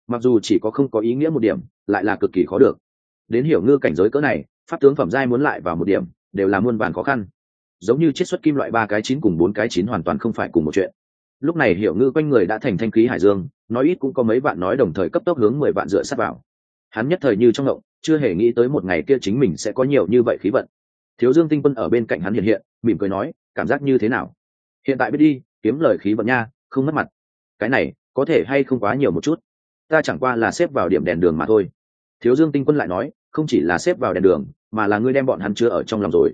Mặc dù chỉ có không có ý nghĩa một điểm, lại là cực kỳ khó được. Đến hiểu ngư cảnh giới cỡ này, pháp tướng phẩm giai muốn lại vào một điểm, đều là muôn vàn khó khăn. Giống như chiết xuất kim loại ba cái chín cùng bốn cái chín hoàn toàn không phải cùng một chuyện. Lúc này hiểu ngư quanh người đã thành thanh khí hải dương, nói ít cũng có mấy vạn nói đồng thời cấp tốc hướng mười vạn dựa sát vào hắn nhất thời như trong ngộng, chưa hề nghĩ tới một ngày kia chính mình sẽ có nhiều như vậy khí vận. Thiếu dương tinh quân ở bên cạnh hắn hiện hiện, mỉm cười nói, cảm giác như thế nào? Hiện tại biết đi, kiếm lời khí vận nha, không mất mặt. Cái này, có thể hay không quá nhiều một chút? Ta chẳng qua là xếp vào điểm đèn đường mà thôi. Thiếu dương tinh quân lại nói, không chỉ là xếp vào đèn đường, mà là ngươi đem bọn hắn chưa ở trong lòng rồi.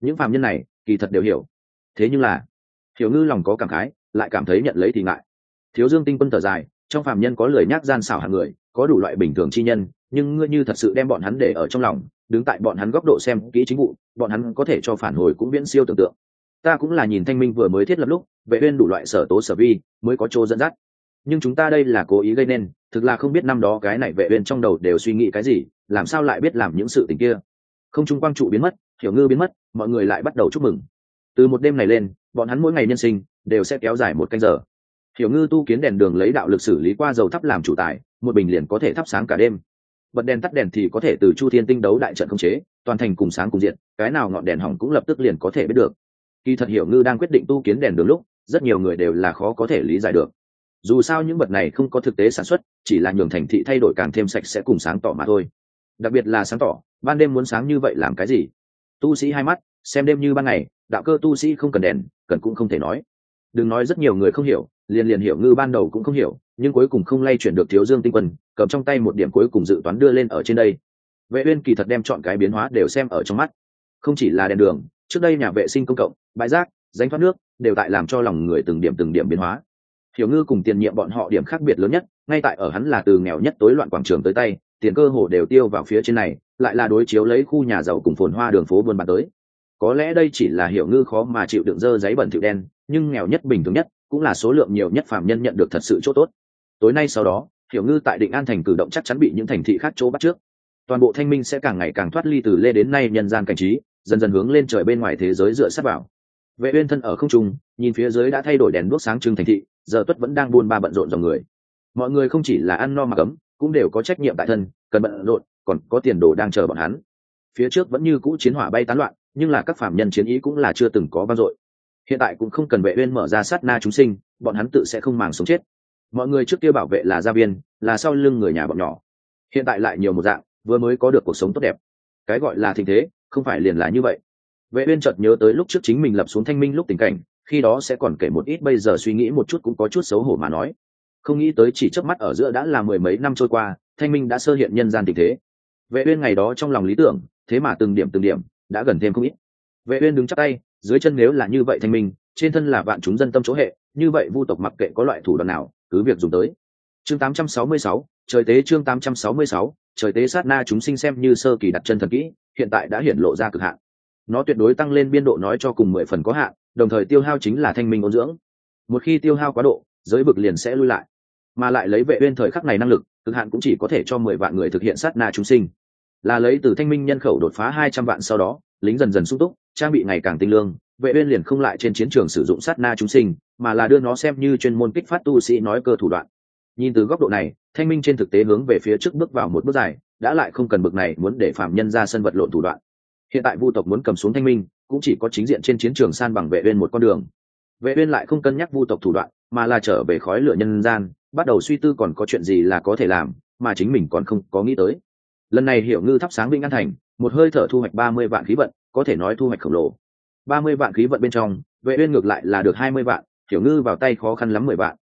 Những phạm nhân này, kỳ thật đều hiểu. Thế nhưng là, hiểu ngư lòng có cảm khái, lại cảm thấy nhận lấy thì ngại. Thiếu dương tinh quân thở dài, trong phạm nhân có lời nhắc gian xảo hàng người, có đủ loại bình thường chi nhân nhưng ngươi như thật sự đem bọn hắn để ở trong lòng, đứng tại bọn hắn góc độ xem kỹ chính vụ, bọn hắn có thể cho phản hồi cũng viễn siêu tưởng tượng. Ta cũng là nhìn thanh minh vừa mới thiết lập lúc, vệ uyên đủ loại sở tố sở vi, mới có chỗ dẫn dắt. Nhưng chúng ta đây là cố ý gây nên, thực là không biết năm đó cái này vệ uyên trong đầu đều suy nghĩ cái gì, làm sao lại biết làm những sự tình kia. Không trung quang trụ biến mất, hiểu ngư biến mất, mọi người lại bắt đầu chúc mừng. Từ một đêm này lên, bọn hắn mỗi ngày nhân sinh, đều sẽ kéo dài một canh giờ. Hiểu ngư tu kiến đèn đường lấy đạo lực xử lý qua dầu thắp làm chủ tài, một bình liền có thể thắp sáng cả đêm bật đèn tắt đèn thì có thể từ chu thiên tinh đấu đại trận không chế, toàn thành cùng sáng cùng diện, cái nào ngọn đèn hỏng cũng lập tức liền có thể biết được. Kỳ thật hiểu ngư đang quyết định tu kiến đèn đường lúc, rất nhiều người đều là khó có thể lý giải được. Dù sao những vật này không có thực tế sản xuất, chỉ là nhường thành thị thay đổi càng thêm sạch sẽ cùng sáng tỏ mà thôi. Đặc biệt là sáng tỏ, ban đêm muốn sáng như vậy làm cái gì? Tu sĩ hai mắt, xem đêm như ban ngày, đạo cơ tu sĩ không cần đèn, cần cũng không thể nói đừng nói rất nhiều người không hiểu, liền liền hiểu ngư ban đầu cũng không hiểu, nhưng cuối cùng không lay chuyển được thiếu dương tinh quân, cầm trong tay một điểm cuối cùng dự toán đưa lên ở trên đây. Vệ uyên kỳ thật đem chọn cái biến hóa đều xem ở trong mắt. Không chỉ là đèn đường, trước đây nhà vệ sinh công cộng, bãi rác danh thoát nước, đều tại làm cho lòng người từng điểm từng điểm biến hóa. Hiểu ngư cùng tiền nhiệm bọn họ điểm khác biệt lớn nhất, ngay tại ở hắn là từ nghèo nhất tối loạn quảng trường tới tay, tiền cơ hồ đều tiêu vào phía trên này, lại là đối chiếu lấy khu nhà giàu cùng phồn hoa đường phố buôn bán tới có lẽ đây chỉ là hiểu ngư khó mà chịu đựng dơ giấy bẩn thịu đen, nhưng nghèo nhất bình thường nhất, cũng là số lượng nhiều nhất phạm nhân nhận được thật sự chỗ tốt. Tối nay sau đó, hiểu ngư tại định an thành cử động chắc chắn bị những thành thị khác chỗ bắt trước. Toàn bộ thanh minh sẽ càng ngày càng thoát ly từ lê đến nay nhân gian cảnh trí, dần dần hướng lên trời bên ngoài thế giới dựa sát vào. Vệ uyên thân ở không trung, nhìn phía dưới đã thay đổi đèn đuốc sáng trưng thành thị, giờ tuất vẫn đang buôn ba bận rộn dòng người. Mọi người không chỉ là ăn no mà cấm, cũng đều có trách nhiệm tại thân, cần bận rộn, còn có tiền đồ đang chờ bọn hắn. Phía trước vẫn như cũ chiến hỏa bay tán loạn nhưng là các phạm nhân chiến ý cũng là chưa từng có vang dội. Hiện tại cũng không cần vệ uyên mở ra sát na chúng sinh, bọn hắn tự sẽ không màng sống chết. Mọi người trước kia bảo vệ là gia viên, là sau lưng người nhà bọn nhỏ. Hiện tại lại nhiều một dạng, vừa mới có được cuộc sống tốt đẹp. Cái gọi là thịnh thế, không phải liền là như vậy. Vệ uyên chợt nhớ tới lúc trước chính mình lập xuống thanh minh lúc tình cảnh, khi đó sẽ còn kể một ít bây giờ suy nghĩ một chút cũng có chút xấu hổ mà nói. Không nghĩ tới chỉ chớp mắt ở giữa đã là mười mấy năm trôi qua, thanh minh đã sơ hiện nhân gian tình thế. Vệ uyên ngày đó trong lòng lý tưởng, thế mà từng điểm từng điểm đã gần thêm không ít. Vệ uyên đứng chắc tay dưới chân nếu là như vậy thanh minh trên thân là vạn chúng dân tâm chỗ hệ như vậy vu tộc mặc kệ có loại thủ đoạn nào cứ việc dùng tới. Chương 866, trời tế chương 866, trời tế sát na chúng sinh xem như sơ kỳ đặt chân thần kỹ hiện tại đã hiển lộ ra cực hạn. Nó tuyệt đối tăng lên biên độ nói cho cùng mười phần có hạn đồng thời tiêu hao chính là thanh minh ôn dưỡng. Một khi tiêu hao quá độ giới vực liền sẽ lui lại. Mà lại lấy vệ uyên thời khắc này năng lực cực hạn cũng chỉ có thể cho mười vạn người thực hiện sát na chúng sinh là lấy từ thanh minh nhân khẩu đột phá hai trăm vạn sau đó, lính dần dần sung túc, trang bị ngày càng tinh lương, vệ uyên liền không lại trên chiến trường sử dụng sát na chúng sinh, mà là đưa nó xem như chuyên môn kích phát tu sĩ nói cơ thủ đoạn. Nhìn từ góc độ này, thanh minh trên thực tế hướng về phía trước bước vào một bước dài, đã lại không cần bực này muốn để phạm nhân ra sân vật lộn thủ đoạn. Hiện tại vu tộc muốn cầm xuống thanh minh, cũng chỉ có chính diện trên chiến trường san bằng vệ uyên một con đường. Vệ uyên lại không cân nhắc vu tộc thủ đoạn, mà là trở về khói lửa nhân gian, bắt đầu suy tư còn có chuyện gì là có thể làm, mà chính mình còn không có nghĩ tới lần này hiểu ngư thắp sáng vĩnh an thành, một hơi thở thu hoạch ba mươi vạn khí vận, có thể nói thu hoạch khổng lồ. Ba mươi vạn khí vận bên trong, vệ uyên ngược lại là được hai mươi vạn, hiểu ngư vào tay khó khăn lắm mười vạn.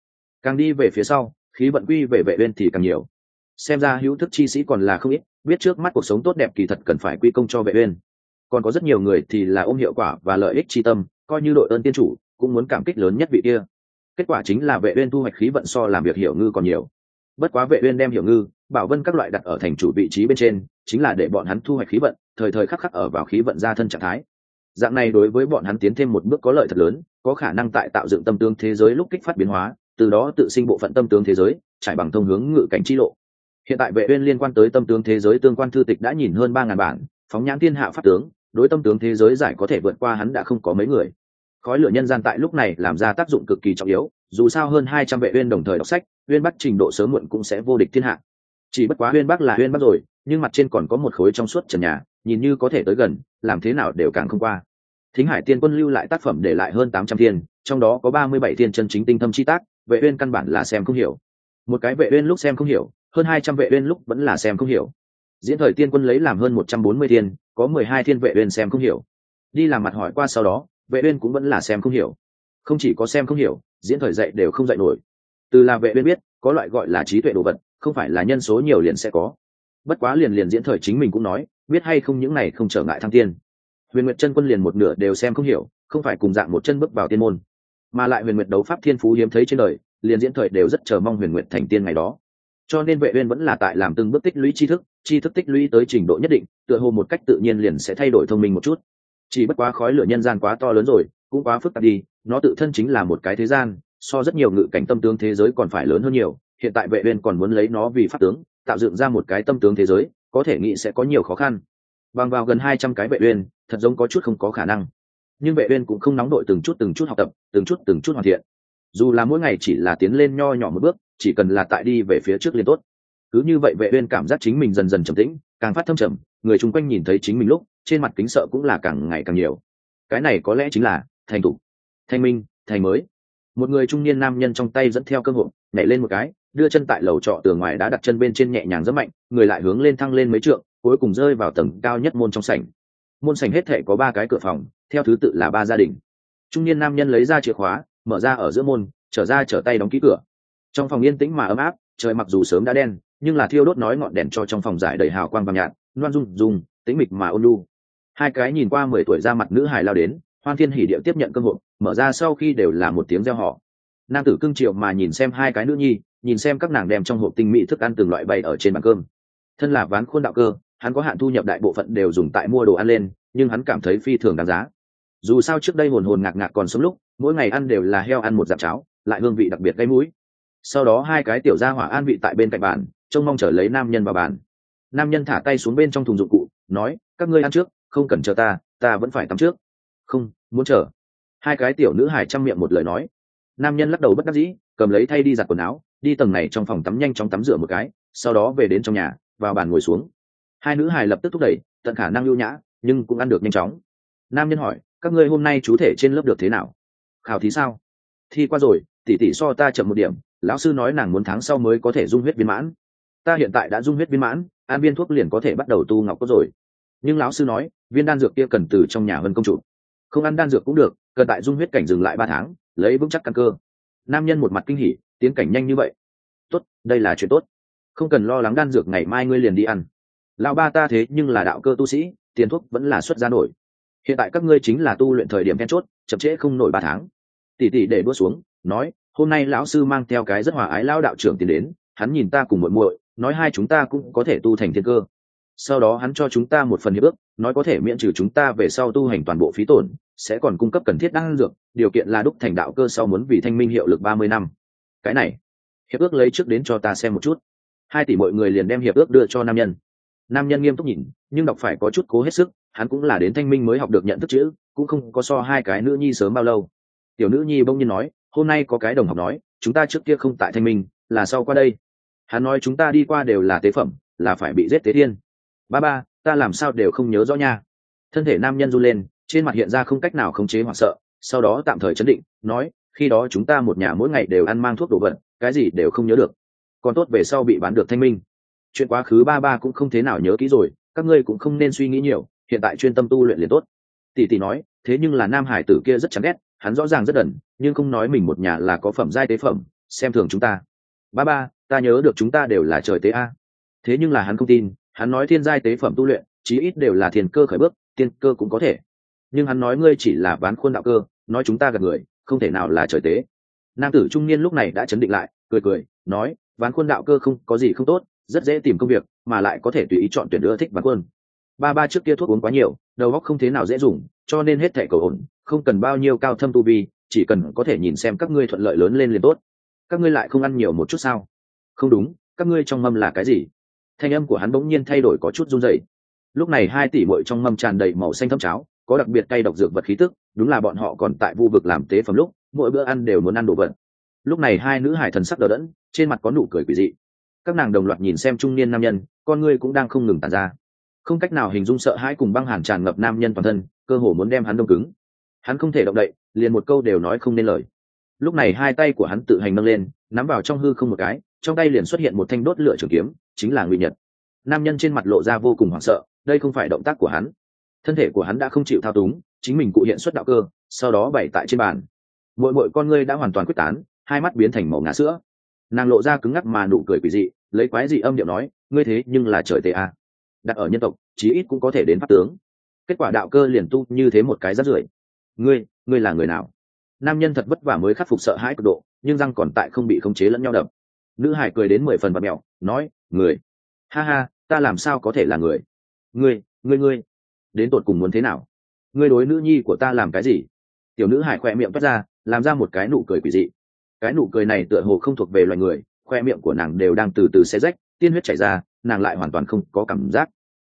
Càng đi về phía sau, khí vận quy về vệ uyên thì càng nhiều. Xem ra hữu thức chi sĩ còn là không ít, biết trước mắt cuộc sống tốt đẹp kỳ thật cần phải quy công cho vệ uyên. Còn có rất nhiều người thì là ôm hiệu quả và lợi ích chi tâm, coi như đội ơn tiên chủ, cũng muốn cảm kích lớn nhất vị kia. Kết quả chính là vệ uyên thu hoạch khí vận so làm việc hiểu ngư còn nhiều. Bất quá vệ uyên đem hiểu ngư bảo vân các loại đặt ở thành chủ vị trí bên trên, chính là để bọn hắn thu hoạch khí vận, thời thời khắc khắc ở vào khí vận gia thân trạng thái. Dạng này đối với bọn hắn tiến thêm một bước có lợi thật lớn, có khả năng tại tạo dựng tâm tướng thế giới lúc kích phát biến hóa, từ đó tự sinh bộ phận tâm tướng thế giới, trải bằng thông hướng ngự cảnh chi lộ. Hiện tại vệ uyên liên quan tới tâm tướng thế giới tương quan thư tịch đã nhìn hơn ba ngàn bản, phóng nhãn thiên hạ pháp tướng, đối tâm tướng thế giới giải có thể vượt qua hắn đã không có mấy người. Khói lửa nhân gian tại lúc này làm ra tác dụng cực kỳ trọng yếu, dù sao hơn hai trăm vệ uyên đồng thời đọc sách, uyên bắt trình độ sớm muộn cũng sẽ vô địch thiên hạ chỉ bất quá huyên bác là huyên bác rồi, nhưng mặt trên còn có một khối trong suốt trần nhà, nhìn như có thể tới gần, làm thế nào đều càng không qua. Thính hải tiên quân lưu lại tác phẩm để lại hơn tám trăm thiên, trong đó có ba mươi bảy thiên chân chính tinh thâm chi tác, vệ uyên căn bản là xem không hiểu. Một cái vệ uyên lúc xem không hiểu, hơn hai trăm vệ uyên lúc vẫn là xem không hiểu. Diễn thời tiên quân lấy làm hơn một trăm bốn mươi thiên, có mười hai thiên vệ uyên xem không hiểu. Đi làm mặt hỏi qua sau đó, vệ uyên cũng vẫn là xem không hiểu. Không chỉ có xem không hiểu, diễn thời dạy đều không dạy nổi. Từ là vệ uyên biết, có loại gọi là trí tuệ đồ vật không phải là nhân số nhiều liền sẽ có. Bất quá liền liền diễn thời chính mình cũng nói, biết hay không những này không trở ngại thăng tiên. Huyền nguyệt chân quân liền một nửa đều xem không hiểu, không phải cùng dạng một chân bước vào tiên môn. Mà lại huyền nguyệt đấu pháp thiên phú hiếm thấy trên đời, liền diễn thời đều rất chờ mong huyền nguyệt thành tiên ngày đó. Cho nên vệ uyên vẫn là tại làm từng bước tích lũy tri thức tri thức tích lũy tới trình độ nhất định, tựa hồ một cách tự nhiên liền sẽ thay đổi thông minh một chút. Chỉ bất quá khói lửa nhân gian quá to lớn rồi, cũng quá phức tạp đi, nó tự thân chính là một cái thế gian, so rất nhiều ngự cảnh tâm tướng thế giới còn phải lớn hơn nhiều hiện tại vệ uyên còn muốn lấy nó vì pháp tướng tạo dựng ra một cái tâm tướng thế giới có thể nghĩ sẽ có nhiều khó khăn. Bằng vào gần 200 cái vệ uyên thật giống có chút không có khả năng. Nhưng vệ uyên cũng không nóng đội từng chút từng chút học tập từng chút từng chút hoàn thiện. Dù là mỗi ngày chỉ là tiến lên nho nhỏ một bước chỉ cần là tại đi về phía trước liền tốt. Cứ như vậy vệ uyên cảm giác chính mình dần dần trầm tĩnh càng phát thâm trầm người chung quanh nhìn thấy chính mình lúc trên mặt kính sợ cũng là càng ngày càng nhiều. Cái này có lẽ chính là thành tựu, thanh minh thành mới một người trung niên nam nhân trong tay dẫn theo cơ hội, nhảy lên một cái, đưa chân tại lầu trọ tường ngoài đã đặt chân bên trên nhẹ nhàng rất mạnh, người lại hướng lên thăng lên mấy trượng, cuối cùng rơi vào tầng cao nhất môn trong sảnh. Môn sảnh hết thể có ba cái cửa phòng, theo thứ tự là ba gia đình. Trung niên nam nhân lấy ra chìa khóa, mở ra ở giữa môn, trở ra trở tay đóng ký cửa. Trong phòng yên tĩnh mà ấm áp, trời mặc dù sớm đã đen, nhưng là thiêu đốt nói ngọn đèn cho trong phòng giải đầy hào quang vàng nhạt, loan rung rung tĩnh mịch mà ôn lu hai cái nhìn qua mười tuổi ra mặt nữ hài lao đến, hoan thiên hỉ điệu tiếp nhận cơ hội mở ra sau khi đều là một tiếng reo họ nam tử cưng triệu mà nhìn xem hai cái nữ nhi, nhìn xem các nàng đem trong hộp tinh mỹ thức ăn từng loại bày ở trên bàn cơm. Thân là ván khuôn đạo cơ, hắn có hạn thu nhập đại bộ phận đều dùng tại mua đồ ăn lên, nhưng hắn cảm thấy phi thường đáng giá. Dù sao trước đây hồn hồn ngạc ngạc còn sống lúc, mỗi ngày ăn đều là heo ăn một dạp cháo, lại hương vị đặc biệt gây mũi. Sau đó hai cái tiểu gia hỏa an vị tại bên cạnh bàn, trông mong chờ lấy nam nhân vào bàn. Nam nhân thả tay xuống bên trong thùng dụng cụ, nói, các ngươi ăn trước, không cần chờ ta ta vẫn phải tắm trước. Không, muốn chờ hai cái tiểu nữ hải chăm miệng một lời nói. Nam nhân lắc đầu bất đắc dĩ, cầm lấy thay đi giặt quần áo, đi tầng này trong phòng tắm nhanh chóng tắm rửa một cái, sau đó về đến trong nhà, vào bàn ngồi xuống. Hai nữ hải lập tức thúc đẩy, tận khả năng lưu nhã, nhưng cũng ăn được nhanh chóng. Nam nhân hỏi, các ngươi hôm nay chú thể trên lớp được thế nào? Khảo thí sao? Thi qua rồi, tỷ tỷ so ta chậm một điểm, lão sư nói nàng muốn tháng sau mới có thể dung huyết viên mãn. Ta hiện tại đã dung huyết viên mãn an viên thuốc liền có thể bắt đầu tu ngọc cốt rồi. Nhưng lão sư nói, viên đan dược kia cần từ trong nhà hơn công chủ. Không ăn đan dược cũng được cần tại dung huyết cảnh dừng lại ba tháng, lấy vững chắc căn cơ. Nam nhân một mặt kinh hỉ, tiến cảnh nhanh như vậy. Tốt, đây là chuyện tốt. Không cần lo lắng đan dược ngày mai ngươi liền đi ăn. Lão ba ta thế nhưng là đạo cơ tu sĩ, tiền thuốc vẫn là xuất ra nổi. Hiện tại các ngươi chính là tu luyện thời điểm then chốt, chậm trễ không nổi ba tháng. Tỷ tỷ để đua xuống, nói, hôm nay lão sư mang theo cái rất hòa ái lão đạo trưởng tiến đến, hắn nhìn ta cùng muội muội, nói hai chúng ta cũng có thể tu thành thiên cơ. Sau đó hắn cho chúng ta một phần hiệp ước, nói có thể miễn trừ chúng ta về sau tu hành toàn bộ phí tổn sẽ còn cung cấp cần thiết đan dược, điều kiện là đúc thành đạo cơ sau muốn vì thanh minh hiệu lực ba mươi năm. Cái này, hiệp ước lấy trước đến cho ta xem một chút. Hai tỷ mọi người liền đem hiệp ước đưa cho nam nhân. Nam nhân nghiêm túc nhìn, nhưng đọc phải có chút cố hết sức, hắn cũng là đến thanh minh mới học được nhận thức chữ, cũng không có so hai cái nữ nhi sớm bao lâu. Tiểu nữ nhi bỗng nhiên nói, hôm nay có cái đồng học nói, chúng ta trước kia không tại thanh minh, là sau qua đây. Hắn nói chúng ta đi qua đều là tế phẩm, là phải bị giết tế thiên. Ba ba, ta làm sao đều không nhớ rõ nha. Thân thể nam nhân run lên trên mặt hiện ra không cách nào khống chế hoặc sợ, sau đó tạm thời chấn định, nói, khi đó chúng ta một nhà mỗi ngày đều ăn mang thuốc đồ vật, cái gì đều không nhớ được. Còn tốt về sau bị bán được thanh minh. Chuyện quá khứ ba ba cũng không thế nào nhớ kỹ rồi, các ngươi cũng không nên suy nghĩ nhiều, hiện tại chuyên tâm tu luyện liền tốt. Tỷ tỷ nói, thế nhưng là nam hải tử kia rất chán ghét, hắn rõ ràng rất đần nhưng không nói mình một nhà là có phẩm giai tế phẩm, xem thường chúng ta. Ba ba, ta nhớ được chúng ta đều là trời tế a. Thế nhưng là hắn không tin, hắn nói thiên giai tế phẩm tu luyện, chí ít đều là thiền cơ khởi bước tiên cơ cũng có thể nhưng hắn nói ngươi chỉ là bán khuôn đạo cơ, nói chúng ta gặp người, không thể nào là trời tế. Nam tử trung niên lúc này đã chấn định lại, cười cười, nói, ván khuôn đạo cơ không, có gì không tốt, rất dễ tìm công việc, mà lại có thể tùy ý chọn tuyển ưa thích ván khuôn. Ba ba trước kia thuốc uống quá nhiều, đầu óc không thế nào dễ dùng, cho nên hết thẻ cầu ổn, không cần bao nhiêu cao thâm tu vi, chỉ cần có thể nhìn xem các ngươi thuận lợi lớn lên liền tốt. Các ngươi lại không ăn nhiều một chút sao? Không đúng, các ngươi trong mâm là cái gì? Thanh âm của hắn bỗng nhiên thay đổi có chút run rẩy. Lúc này hai tỷ muội trong mâm tràn đầy màu xanh thâm cháo có đặc biệt cay độc dược vật khí tức, đúng là bọn họ còn tại vu vực làm tế phẩm lúc, mỗi bữa ăn đều muốn ăn đồ vật. Lúc này hai nữ hải thần sắc đờ đẫn, trên mặt có nụ cười quỷ dị. Các nàng đồng loạt nhìn xem trung niên nam nhân, con ngươi cũng đang không ngừng tàn ra. Không cách nào hình dung sợ hãi cùng băng hàn tràn ngập nam nhân toàn thân, cơ hồ muốn đem hắn đông cứng. Hắn không thể động đậy, liền một câu đều nói không nên lời. Lúc này hai tay của hắn tự hành nâng lên, nắm vào trong hư không một cái, trong tay liền xuất hiện một thanh đốt lửa trường kiếm, chính là ngụy nhật. Nam nhân trên mặt lộ ra vô cùng hoảng sợ, đây không phải động tác của hắn thân thể của hắn đã không chịu thao túng, chính mình cụ hiện xuất đạo cơ, sau đó bày tại trên bàn. Mỗi mỗi con ngươi đã hoàn toàn quyết tán, hai mắt biến thành màu ngã sữa. Nàng lộ ra cứng ngắc mà nụ cười quỷ dị, lấy quái dị âm điệu nói, ngươi thế nhưng là trời tệ a. Đặt ở nhân tộc, chí ít cũng có thể đến pháp tướng. Kết quả đạo cơ liền tu như thế một cái rắt rưởi. Ngươi ngươi là người nào? Nam nhân thật vất vả mới khắc phục sợ hãi cực độ, nhưng răng còn tại không bị khống chế lẫn nhau đập. Nữ hải cười đến mười phần bật mẹo, nói, người. Ha ha, ta làm sao có thể là người? Ngươi ngươi ngươi đến tột cùng muốn thế nào? Ngươi đối nữ nhi của ta làm cái gì? Tiểu nữ hải khoe miệng toát ra, làm ra một cái nụ cười quỷ dị. Cái nụ cười này tựa hồ không thuộc về loài người khoe miệng của nàng đều đang từ từ xe rách, tiên huyết chảy ra, nàng lại hoàn toàn không có cảm giác.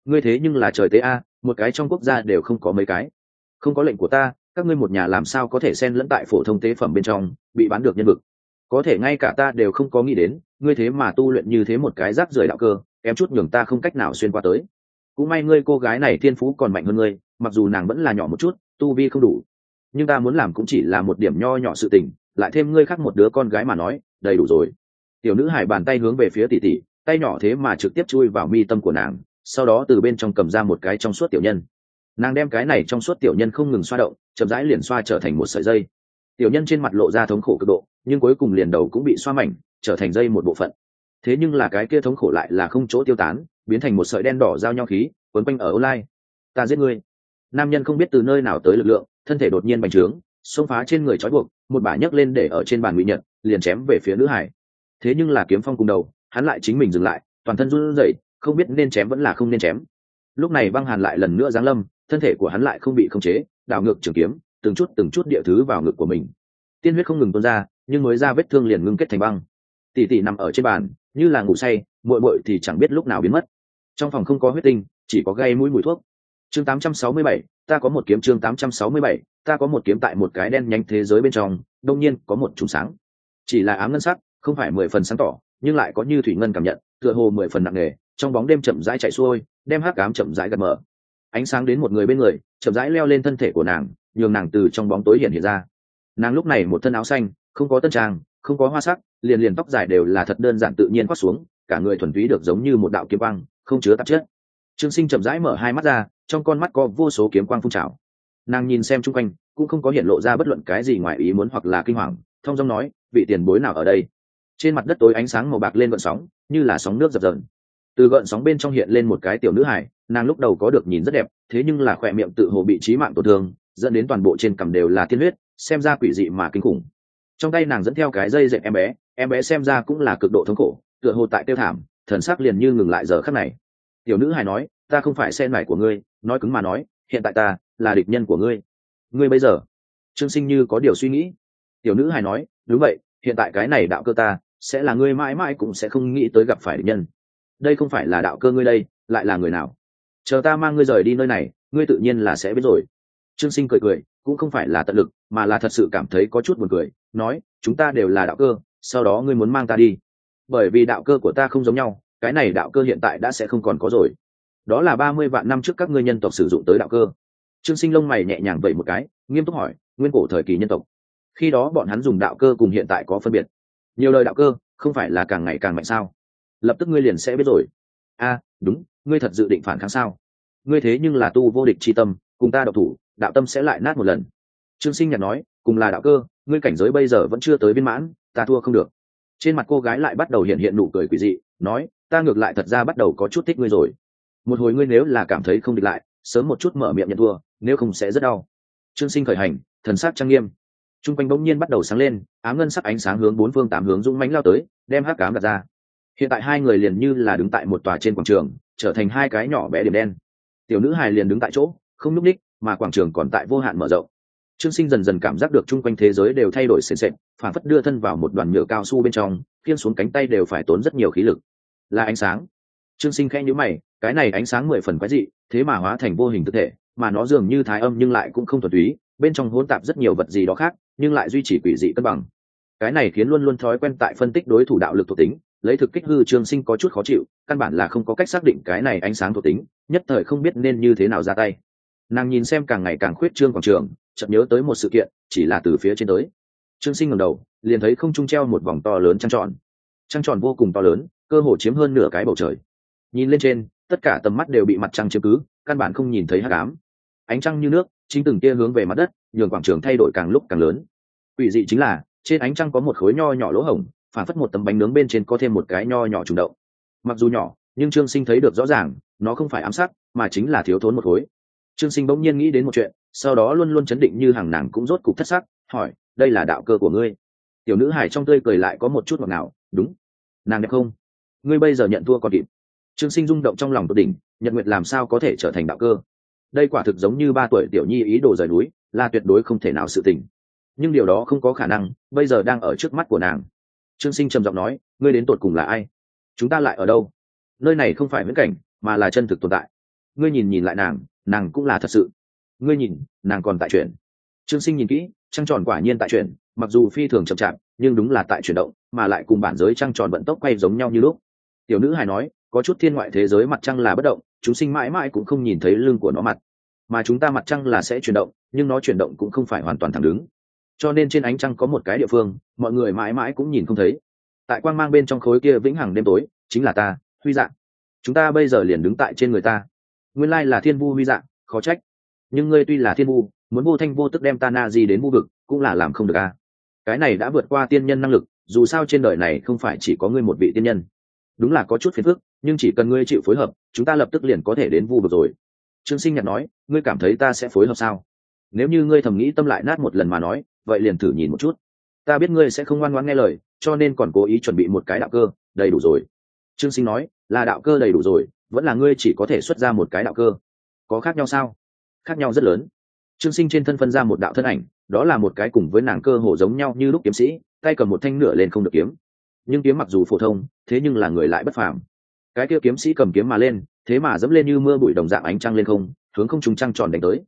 Ngươi thế nhưng là trời tế a, một cái trong quốc gia đều không có mấy cái. Không có lệnh của ta, các ngươi một nhà làm sao có thể xen lẫn tại phổ thông tế phẩm bên trong, bị bán được nhân vực? Có thể ngay cả ta đều không có nghĩ đến, ngươi thế mà tu luyện như thế một cái rác rưởi đạo cơ, kém chút nhường ta không cách nào xuyên qua tới cũng may ngươi cô gái này thiên phú còn mạnh hơn ngươi, mặc dù nàng vẫn là nhỏ một chút, tu vi không đủ. Nhưng ta muốn làm cũng chỉ là một điểm nho nhỏ sự tình, lại thêm ngươi khác một đứa con gái mà nói, đầy đủ rồi. Tiểu nữ hải bàn tay hướng về phía tỷ tỷ, tay nhỏ thế mà trực tiếp chui vào mi tâm của nàng, sau đó từ bên trong cầm ra một cái trong suốt tiểu nhân. Nàng đem cái này trong suốt tiểu nhân không ngừng xoa động, chậm rãi liền xoa trở thành một sợi dây. Tiểu nhân trên mặt lộ ra thống khổ cực độ, nhưng cuối cùng liền đầu cũng bị xoa mảnh, trở thành dây một bộ phận. Thế nhưng là cái kia thống khổ lại là không chỗ tiêu tán biến thành một sợi đen đỏ giao nhau khí, quấn quanh ở online. Ta giết ngươi. Nam nhân không biết từ nơi nào tới lực lượng, thân thể đột nhiên bành trướng, xông phá trên người trói buộc, một bả nhấc lên để ở trên bàn ngụy nhật, liền chém về phía nữ hải. Thế nhưng là kiếm phong cùng đầu, hắn lại chính mình dừng lại, toàn thân run rẩy, không biết nên chém vẫn là không nên chém. Lúc này băng hàn lại lần nữa giáng lâm, thân thể của hắn lại không bị khống chế, đảo ngược trường kiếm, từng chút từng chút địa thứ vào ngực của mình. Tiên huyết không ngừng tuôn ra, nhưng mới ra vết thương liền ngưng kết thành băng. Tỷ tỷ nằm ở trên bàn, như là ngủ say, muội muội thì chẳng biết lúc nào biến mất trong phòng không có huyết tinh chỉ có gây mũi mùi thuốc. Chương 867, ta có một kiếm chương 867, ta có một kiếm tại một cái đen nhánh thế giới bên trong đông nhiên có một trùng sáng. Chỉ là ám ngân sắc không phải mười phần sáng tỏ nhưng lại có như thủy ngân cảm nhận tựa hồ mười phần nặng nề trong bóng đêm chậm rãi chạy xuôi đem hắc ám chậm rãi gật mở. Ánh sáng đến một người bên người chậm rãi leo lên thân thể của nàng nhường nàng từ trong bóng tối hiện hiện ra. Nàng lúc này một thân áo xanh không có tân trang không có hoa sắc liền liền tóc dài đều là thật đơn giản tự nhiên khoác xuống cả người thuần túy được giống như một đạo kiếm băng không chứa tạp chất. Trương sinh chậm rãi mở hai mắt ra, trong con mắt có vô số kiếm quang phun trào. Nàng nhìn xem chung quanh, cũng không có hiện lộ ra bất luận cái gì ngoài ý muốn hoặc là kinh hoàng, thông dong nói, vị tiền bối nào ở đây? Trên mặt đất tối ánh sáng màu bạc lên gợn sóng, như là sóng nước dập dờn. Từ gợn sóng bên trong hiện lên một cái tiểu nữ hải nàng lúc đầu có được nhìn rất đẹp, thế nhưng là khỏe miệng tự hồ bị trí mạng tổn thương, dẫn đến toàn bộ trên cằm đều là thiên huyết, xem ra quỷ dị mà kinh khủng. Trong tay nàng dẫn theo cái dây dệt em bé em bé xem ra cũng là cực độ thống khổ, tựa hồ tại tiêu thảm thần sắc liền như ngừng lại giờ khắc này. Tiểu nữ hài nói, ta không phải sen mải của ngươi, nói cứng mà nói, hiện tại ta là địch nhân của ngươi. Ngươi bây giờ? Trương sinh như có điều suy nghĩ. Tiểu nữ hài nói, đúng vậy, hiện tại cái này đạo cơ ta, sẽ là ngươi mãi mãi cũng sẽ không nghĩ tới gặp phải địch nhân. Đây không phải là đạo cơ ngươi đây, lại là người nào? Chờ ta mang ngươi rời đi nơi này, ngươi tự nhiên là sẽ biết rồi. Trương sinh cười cười, cũng không phải là tận lực, mà là thật sự cảm thấy có chút buồn cười, nói, chúng ta đều là đạo cơ, sau đó ngươi muốn mang ta đi bởi vì đạo cơ của ta không giống nhau, cái này đạo cơ hiện tại đã sẽ không còn có rồi. Đó là ba mươi vạn năm trước các ngươi nhân tộc sử dụng tới đạo cơ. Trương sinh lông mày nhẹ nhàng vậy một cái, nghiêm túc hỏi, nguyên cổ thời kỳ nhân tộc. Khi đó bọn hắn dùng đạo cơ cùng hiện tại có phân biệt. Nhiều lời đạo cơ, không phải là càng ngày càng mạnh sao? Lập tức ngươi liền sẽ biết rồi. A, đúng, ngươi thật dự định phản kháng sao? Ngươi thế nhưng là tu vô địch c tâm, cùng ta độc thủ, đạo tâm sẽ lại nát một lần. Trương sinh nhạt nói, cùng là đạo cơ, ngươi cảnh giới bây giờ vẫn chưa tới viên mãn, ta thua không được trên mặt cô gái lại bắt đầu hiện hiện nụ cười quỷ dị, nói, ta ngược lại thật ra bắt đầu có chút thích ngươi rồi. Một hồi ngươi nếu là cảm thấy không địch lại, sớm một chút mở miệng nhận thua, nếu không sẽ rất đau. Trương sinh khởi hành, thần sắc trang nghiêm. T r u n g quanh bỗng nhiên bắt đầu sáng lên, ám ngân sắc ánh sáng hướng bốn phương tám hướng dũng mánh lao tới, đem hát cám đặt ra. Hiện tại hai người liền như là đứng tại một tòa trên quảng trường, trở thành hai cái nhỏ bé điểm đen. Tiểu nữ hài liền đứng tại chỗ, không nhúc ních mà quảng trường còn tại vô hạn mở rộng trương sinh dần dần cảm giác được chung quanh thế giới đều thay đổi sền sệt, phản phất đưa thân vào một đoàn nhựa cao su bên trong khiên xuống cánh tay đều phải tốn rất nhiều khí lực. Là ánh sáng. Trương sinh khẽ nhíu mày, cái này ánh sáng mười phần quái dị, thế mà hóa thành vô hình thực thể, mà nó dường như thái âm nhưng lại cũng không thuần túy, bên trong hỗn tạp rất nhiều vật gì đó khác, nhưng lại duy trì quỷ dị cân bằng. Cái này khiến luôn luôn thói quen tại phân tích đối thủ đạo lực thuộc tính, lấy thực kích hư trương sinh có chút khó chịu, căn bản là không có cách xác định cái này ánh sáng thuộc tính, nhất thời không biết nên như thế nào ra tay nàng nhìn xem càng ngày càng khuyết trương quảng trường, chợt nhớ tới một sự kiện, chỉ là từ phía trên tới. Trương sinh ngẩng đầu, liền thấy không trung treo một vòng to lớn trăng tròn. Trăng tròn vô cùng to lớn, cơ hồ chiếm hơn nửa cái bầu trời. Nhìn lên trên, tất cả tầm mắt đều bị mặt trăng chiếm cứ, căn bản không nhìn thấy hắc ám. Ánh trăng như nước, chính từng tia hướng về mặt đất, nhường quảng trường thay đổi càng lúc càng lớn. Ủy dị chính là, trên ánh trăng có một khối nho nhỏ lỗ hổng, phản phất một tấm bánh nướng bên trên có thêm một cái nho nhỏ trùng động. Mặc dù nhỏ, nhưng trương sinh thấy được rõ ràng, nó không phải ám sát, mà chính là thiếu thốn một khối trương sinh bỗng nhiên nghĩ đến một chuyện, sau đó luôn luôn chấn định như hàng nàng cũng rốt cục thất sắc, hỏi, đây là đạo cơ của ngươi? Tiểu nữ hải trong tươi cười lại có một chút ngọt ngào, đúng. Nàng đẹp không? Ngươi bây giờ nhận thua còn kịp. Trương sinh rung động trong lòng tột đỉnh, nhật nguyệt làm sao có thể trở thành đạo cơ? Đây quả thực giống như ba tuổi tiểu nhi ý đồ rời núi, là tuyệt đối không thể nào sự tình. Nhưng điều đó không có khả năng, bây giờ đang ở trước mắt của nàng. Trương sinh trầm giọng nói, ngươi đến tột cùng là ai? Chúng ta lại ở đâu? Nơi này không phải viễn cảnh, mà là chân thực tồn tại. Ngươi nhìn nhìn lại nàng nàng cũng là thật sự. Ngươi nhìn, nàng còn tại chuyển. Trương sinh nhìn kỹ, trăng tròn quả nhiên tại chuyển, mặc dù phi thường chậm chạp, nhưng đúng là tại chuyển động, mà lại cùng bản giới trăng tròn vận tốc quay giống nhau như lúc. Tiểu nữ hài nói, có chút thiên ngoại thế giới mặt trăng là bất động, chúng sinh mãi mãi cũng không nhìn thấy lưng của nó mặt. Mà chúng ta mặt trăng là sẽ chuyển động, nhưng nó chuyển động cũng không phải hoàn toàn thẳng đứng. Cho nên trên ánh trăng có một cái địa phương, mọi người mãi mãi cũng nhìn không thấy. Tại quang mang bên trong khối kia vĩnh hằng đêm tối, chính là ta, huy dạng chúng ta bây giờ liền đứng tại trên người ta nguyên lai là thiên vu huy dạng, khó trách. Nhưng ngươi tuy là thiên vu, muốn vô thanh vô tức đem ta na di đến vu vực, cũng là làm không được a cái này đã vượt qua tiên nhân năng lực, dù sao trên đời này không phải chỉ có ngươi một vị tiên nhân. Đúng là có chút phiền phức, nhưng chỉ cần ngươi chịu phối hợp, chúng ta lập tức liền có thể đến vu vực rồi. Trương sinh nhạt nói, ngươi cảm thấy ta sẽ phối hợp sao? Nếu như ngươi thầm nghĩ tâm lại nát một lần mà nói, vậy liền thử nhìn một chút. Ta biết ngươi sẽ không ngoan ngoãn nghe lời, cho nên còn cố ý chuẩn bị một cái đạo cơ, đầy đủ rồi. Trương sinh nói, là đạo cơ đầy đủ rồi vẫn là ngươi chỉ có thể xuất ra một cái đạo cơ. Có khác nhau sao? Khác nhau rất lớn. Trương sinh trên thân phân ra một đạo thân ảnh, đó là một cái cùng với nàng cơ hồ giống nhau như lúc kiếm sĩ, tay cầm một thanh nửa lên không được kiếm. Nhưng kiếm mặc dù phổ thông, thế nhưng là người lại bất phàm. Cái kia kiếm sĩ cầm kiếm mà lên, thế mà dẫm lên như mưa bụi đồng dạng ánh trăng lên không, hướng không trùng trăng tròn đánh tới.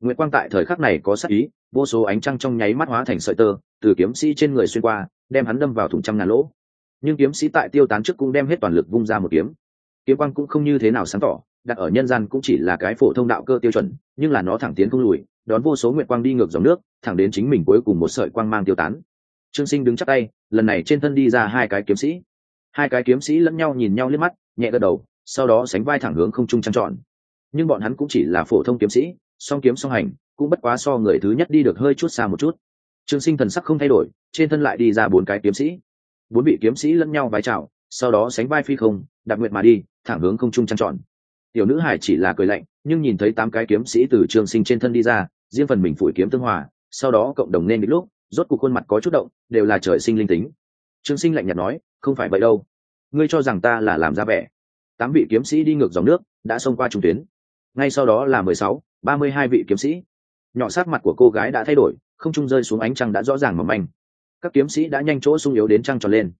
Nguyệt quang tại thời khắc này có sắc ý, vô số ánh trăng trong nháy mắt hóa thành sợi tơ, từ kiếm sĩ trên người xuyên qua, đem hắn đâm vào thùng trăm ngàn lỗ. Nhưng kiếm sĩ tại tiêu tán trước cũng đem hết toàn lực vung ra một kiếm kiếm quang cũng không như thế nào sáng tỏ, đặt ở nhân gian cũng chỉ là cái phổ thông đạo cơ tiêu chuẩn, nhưng là nó thẳng tiến không lùi, đón vô số nguyện quang đi ngược dòng nước, thẳng đến chính mình cuối cùng một sợi quang mang tiêu tán. Trương sinh đứng chắc tay, lần này trên thân đi ra hai cái kiếm sĩ. Hai cái kiếm sĩ lẫn nhau nhìn nhau liếc mắt, nhẹ gật đầu, sau đó sánh vai thẳng hướng không trung trăng trọn nhưng bọn hắn cũng chỉ là phổ thông kiếm sĩ, song kiếm song hành, cũng bất quá so người thứ nhất đi được hơi chút xa một chút. Trương sinh thần sắc không thay đổi, trên thân lại đi ra bốn cái kiếm sĩ. Bốn vị kiếm sĩ lẫn nhau vái chào, sau đó sánh vai phi không đặc nguyện mà đi thẳng hướng không trung trăng tròn. tiểu nữ hải chỉ là cười lạnh, nhưng nhìn thấy tám cái kiếm sĩ từ trương sinh trên thân đi ra, riêng phần mình phủi kiếm tương hòa, sau đó cộng đồng nên đ lúc, rốt cuộc khuôn mặt có chút động, đều là trời sinh linh tính. Trương sinh lạnh nhạt nói, không phải vậy đâu. Ngươi cho rằng ta là làm ra vẻ. Tám vị kiếm sĩ đi ngược dòng nước, đã xông qua trung tuyến. Ngay sau đó là mười sáu, ba mươi hai vị kiếm sĩ. Nhỏ sát mặt của cô gái đã thay đổi, không trung rơi xuống ánh trăng đã rõ ràng mỏng manh. Các kiếm sĩ đã nhanh chỗ sung yếu đến trăng tròn lên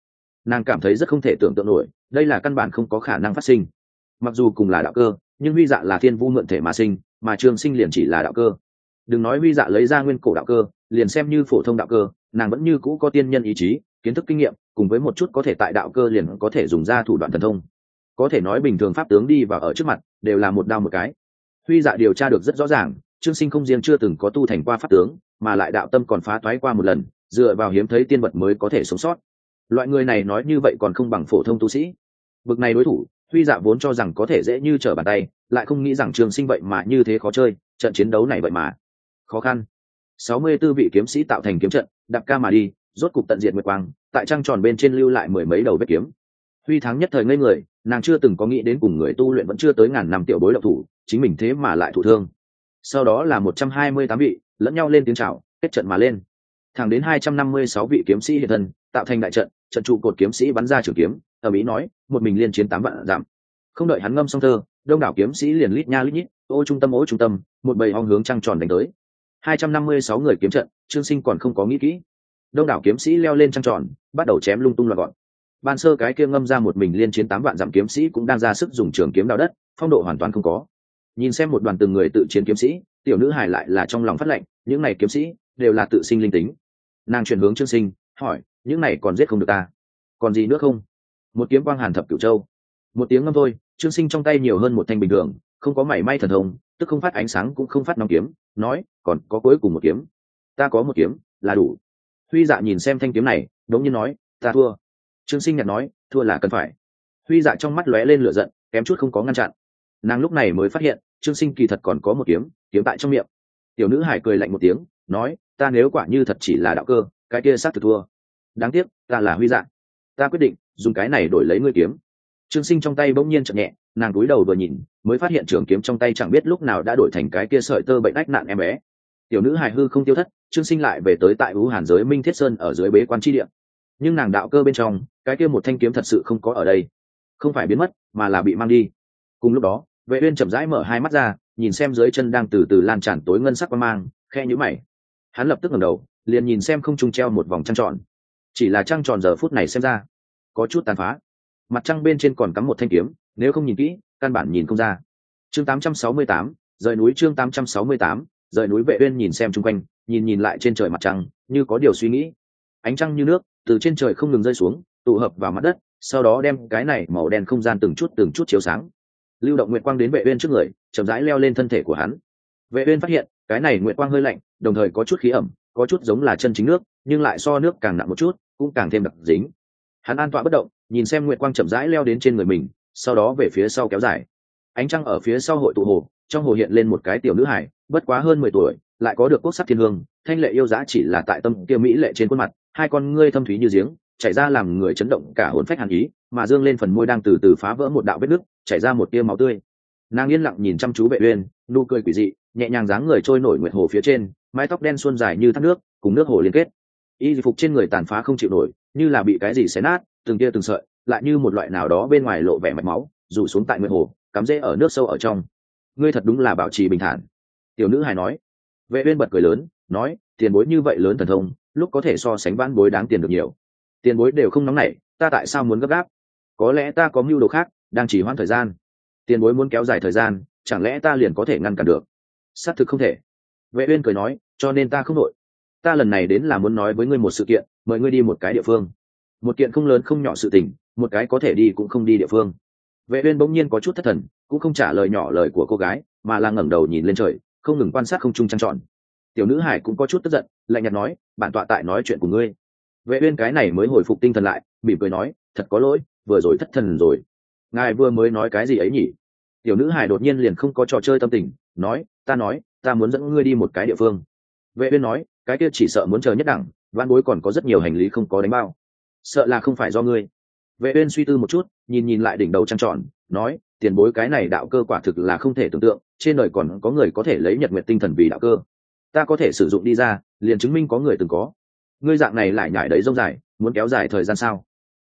nàng cảm thấy rất không thể tưởng tượng nổi, đây là căn bản không có khả năng phát sinh. Mặc dù cùng là đạo cơ, nhưng huy dạ là thiên vu mượn thể mà sinh, mà trường sinh liền chỉ là đạo cơ. Đừng nói huy dạ lấy ra nguyên cổ đạo cơ, liền xem như phổ thông đạo cơ, nàng vẫn như cũ có tiên nhân ý chí, kiến thức kinh nghiệm, cùng với một chút có thể tại đạo cơ liền có thể dùng ra thủ đoạn thần thông. Có thể nói bình thường pháp tướng đi và ở trước mặt, đều là một đao một cái. Huy dạ điều tra được rất rõ ràng, trương sinh không riêng chưa từng có tu thành qua pháp tướng, mà lại đạo tâm còn phá toái qua một lần, dựa vào hiếm thấy tiên vật mới có thể sống sót loại người này nói như vậy còn không bằng phổ thông tu sĩ. Bực này đối thủ, huy dạ vốn cho rằng có thể dễ như trở bàn tay, lại không nghĩ rằng trường sinh vậy mà như thế khó chơi, trận chiến đấu này vậy mà. Khó khăn. Sáu mươi tư vị kiếm sĩ tạo thành kiếm trận, đạp ca mà đi, rốt cục tận diện nguyệt quang, tại trăng tròn bên trên lưu lại mười mấy đầu vết kiếm. Huy thắng nhất thời ngây người, nàng chưa từng có nghĩ đến cùng người tu luyện vẫn chưa tới ngàn năm tiểu bối độc thủ, chính mình thế mà lại thụ thương. Sau đó là một trăm hai mươi tám vị, lẫn nhau lên tiếng chào, kết trận mà lên. Thẳng đến hai trăm năm mươi sáu vị kiếm sĩ hiện thân, tạo thành đại trận trận trụ cột kiếm sĩ bắn ra trường kiếm, ở mỹ nói, một mình liên chiến tám vạn giảm không đợi hắn ngâm xong thơ, đông đảo kiếm sĩ liền lít nha lít nhít, ô trung tâm ô trung tâm, một bầy hong hướng trăng tròn đánh tới. Hai trăm năm mươi sáu người kiếm trận, trương sinh còn không có nghĩ kỹ. Đông đảo kiếm sĩ leo lên trăng tròn, bắt đầu chém lung tung loạt gọn. Ban sơ cái kia ngâm ra một mình liên chiến tám vạn dặm kiếm sĩ cũng đang ra sức dùng trường kiếm đào đất, phong độ hoàn toàn không có. Nhìn xem một đoàn từng người tự chiến kiếm sĩ, tiểu nữ hài lại là trong lòng phát lệnh, những này kiếm sĩ đều là tự sinh linh tính. Nàng chuyển hướng trương sinh, hỏi những này còn giết không được ta. Còn gì nữa không? Một kiếm quang hàn thập cửu châu. Một tiếng ngâm thôi, trương sinh trong tay nhiều hơn một thanh bình thường, không có mảy may thần thông, tức không phát ánh sáng cũng không phát nóng kiếm, nói, còn có cuối cùng một kiếm. Ta có một kiếm, là đủ. Huy dạ nhìn xem thanh kiếm này, đống nhiên nói, ta thua. Trương sinh nhặt nói, thua là cần phải. Huy dạ trong mắt lóe lên lửa giận, kém chút không có ngăn chặn. Nàng lúc này mới phát hiện, trương sinh kỳ thật còn có một kiếm kiếm tại trong miệng. Tiểu nữ hải cười lạnh một tiếng, nói, ta nếu quả như thật chỉ là đạo cơ, cái kia xác thực thua đáng tiếc, ta là huy dạ. Ta quyết định, dùng cái này đổi lấy ngươi kiếm. Trương sinh trong tay bỗng nhiên chậm nhẹ, nàng cúi đầu vừa nhìn, mới phát hiện trường kiếm trong tay chẳng biết lúc nào đã đổi thành cái kia sợi tơ bệnh ách nạn em bé. Tiểu nữ hài hư không tiêu thất, trương sinh lại về tới tại ú hàn giới minh thiết sơn ở dưới bế quan tri địa. Nhưng nàng đạo cơ bên trong, cái kia một thanh kiếm thật sự không có ở đây. Không phải biến mất, mà là bị mang đi. Cùng lúc đó, vệ uyên chậm rãi mở hai mắt ra, nhìn xem dưới chân đang từ từ lan tràn tối ngân sắc quang mang khe nhũ mày. Hắn lập tức ngẩng đầu, liền nhìn xem không trung treo một vòng trăng tròn chỉ là trăng tròn giờ phút này xem ra có chút tàn phá. Mặt trăng bên trên còn cắm một thanh kiếm nếu không nhìn kỹ căn bản nhìn không ra. Chương 868, rời núi chương 868, rời núi vệ uyên nhìn xem chung quanh nhìn nhìn lại trên trời mặt trăng như có điều suy nghĩ. Ánh trăng như nước từ trên trời không ngừng rơi xuống tụ hợp vào mặt đất sau đó đem cái này màu đen không gian từng chút từng chút chiếu sáng. Lưu động nguyệt quang đến vệ uyên trước người chậm rãi leo lên thân thể của hắn. Vệ uyên phát hiện cái này nguyệt quang hơi lạnh đồng thời có chút khí ẩm có chút giống là chân chính nước nhưng lại so nước càng nặng một chút, cũng càng thêm đặc dính. Hắn an tọa bất động, nhìn xem nguyệt quang chậm rãi leo đến trên người mình, sau đó về phía sau kéo dài. Ánh trăng ở phía sau hội tụ hồ, trong hồ hiện lên một cái tiểu nữ hải bất quá hơn mười tuổi, lại có được quốc sắc thiên hương, thanh lệ yêu giá chỉ là tại tâm kia mỹ lệ trên khuôn mặt, hai con ngươi thâm thúy như giếng, chảy ra làm người chấn động cả hồn phách hàn ý, mà dương lên phần môi đang từ từ phá vỡ một đạo vết nứt, chảy ra một tia máu tươi. Nàng yên lặng nhìn chăm chú vệ uyên, nụ cười quỷ dị, nhẹ nhàng dáng người trôi nổi nguyệt hồ phía trên, mái tóc đen suôn dài như thác nước, cùng nước hồ liên kết y phục trên người tàn phá không chịu nổi, như là bị cái gì xé nát, từng tia từng sợi, lại như một loại nào đó bên ngoài lộ vẻ mạch máu, rủ xuống tại nguyệt hồ, cắm rễ ở nước sâu ở trong. Ngươi thật đúng là bảo trì bình thản. Tiểu nữ hài nói. Vệ uyên bật cười lớn, nói, tiền bối như vậy lớn thần thông, lúc có thể so sánh vãn bối đáng tiền được nhiều. Tiền bối đều không nóng nảy, ta tại sao muốn gấp gáp? Có lẽ ta có mưu đồ khác, đang chỉ hoãn thời gian. Tiền bối muốn kéo dài thời gian, chẳng lẽ ta liền có thể ngăn cản được? Xác thực không thể. Vệ uyên cười nói, cho nên ta không nội ta lần này đến là muốn nói với ngươi một sự kiện, mời ngươi đi một cái địa phương. Một kiện không lớn không nhỏ sự tình, một cái có thể đi cũng không đi địa phương. Vệ uyên bỗng nhiên có chút thất thần, cũng không trả lời nhỏ lời của cô gái, mà là ngẩng đầu nhìn lên trời, không ngừng quan sát không trung trăng tròn. Tiểu nữ hải cũng có chút tức giận, lạnh nhạt nói, bản tọa tại nói chuyện của ngươi. Vệ uyên cái này mới hồi phục tinh thần lại, mỉm cười nói, thật có lỗi, vừa rồi thất thần rồi. Ngài vừa mới nói cái gì ấy nhỉ? Tiểu nữ hải đột nhiên liền không có trò chơi tâm tình, nói, ta nói, ta muốn dẫn ngươi đi một cái địa phương. Vệ uyên nói cái kia chỉ sợ muốn chờ nhất đẳng văn bối còn có rất nhiều hành lý không có đánh bao. Sợ là không phải do ngươi. Vệ uyên suy tư một chút, nhìn nhìn lại đỉnh đầu trăng tròn, nói, tiền bối cái này đạo cơ quả thực là không thể tưởng tượng, trên đời còn có người có thể lấy nhật nguyệt tinh thần vì đạo cơ. Ta có thể sử dụng đi ra, liền chứng minh có người từng có. Ngươi dạng này lại nhảy đấy rông dài, muốn kéo dài thời gian sao?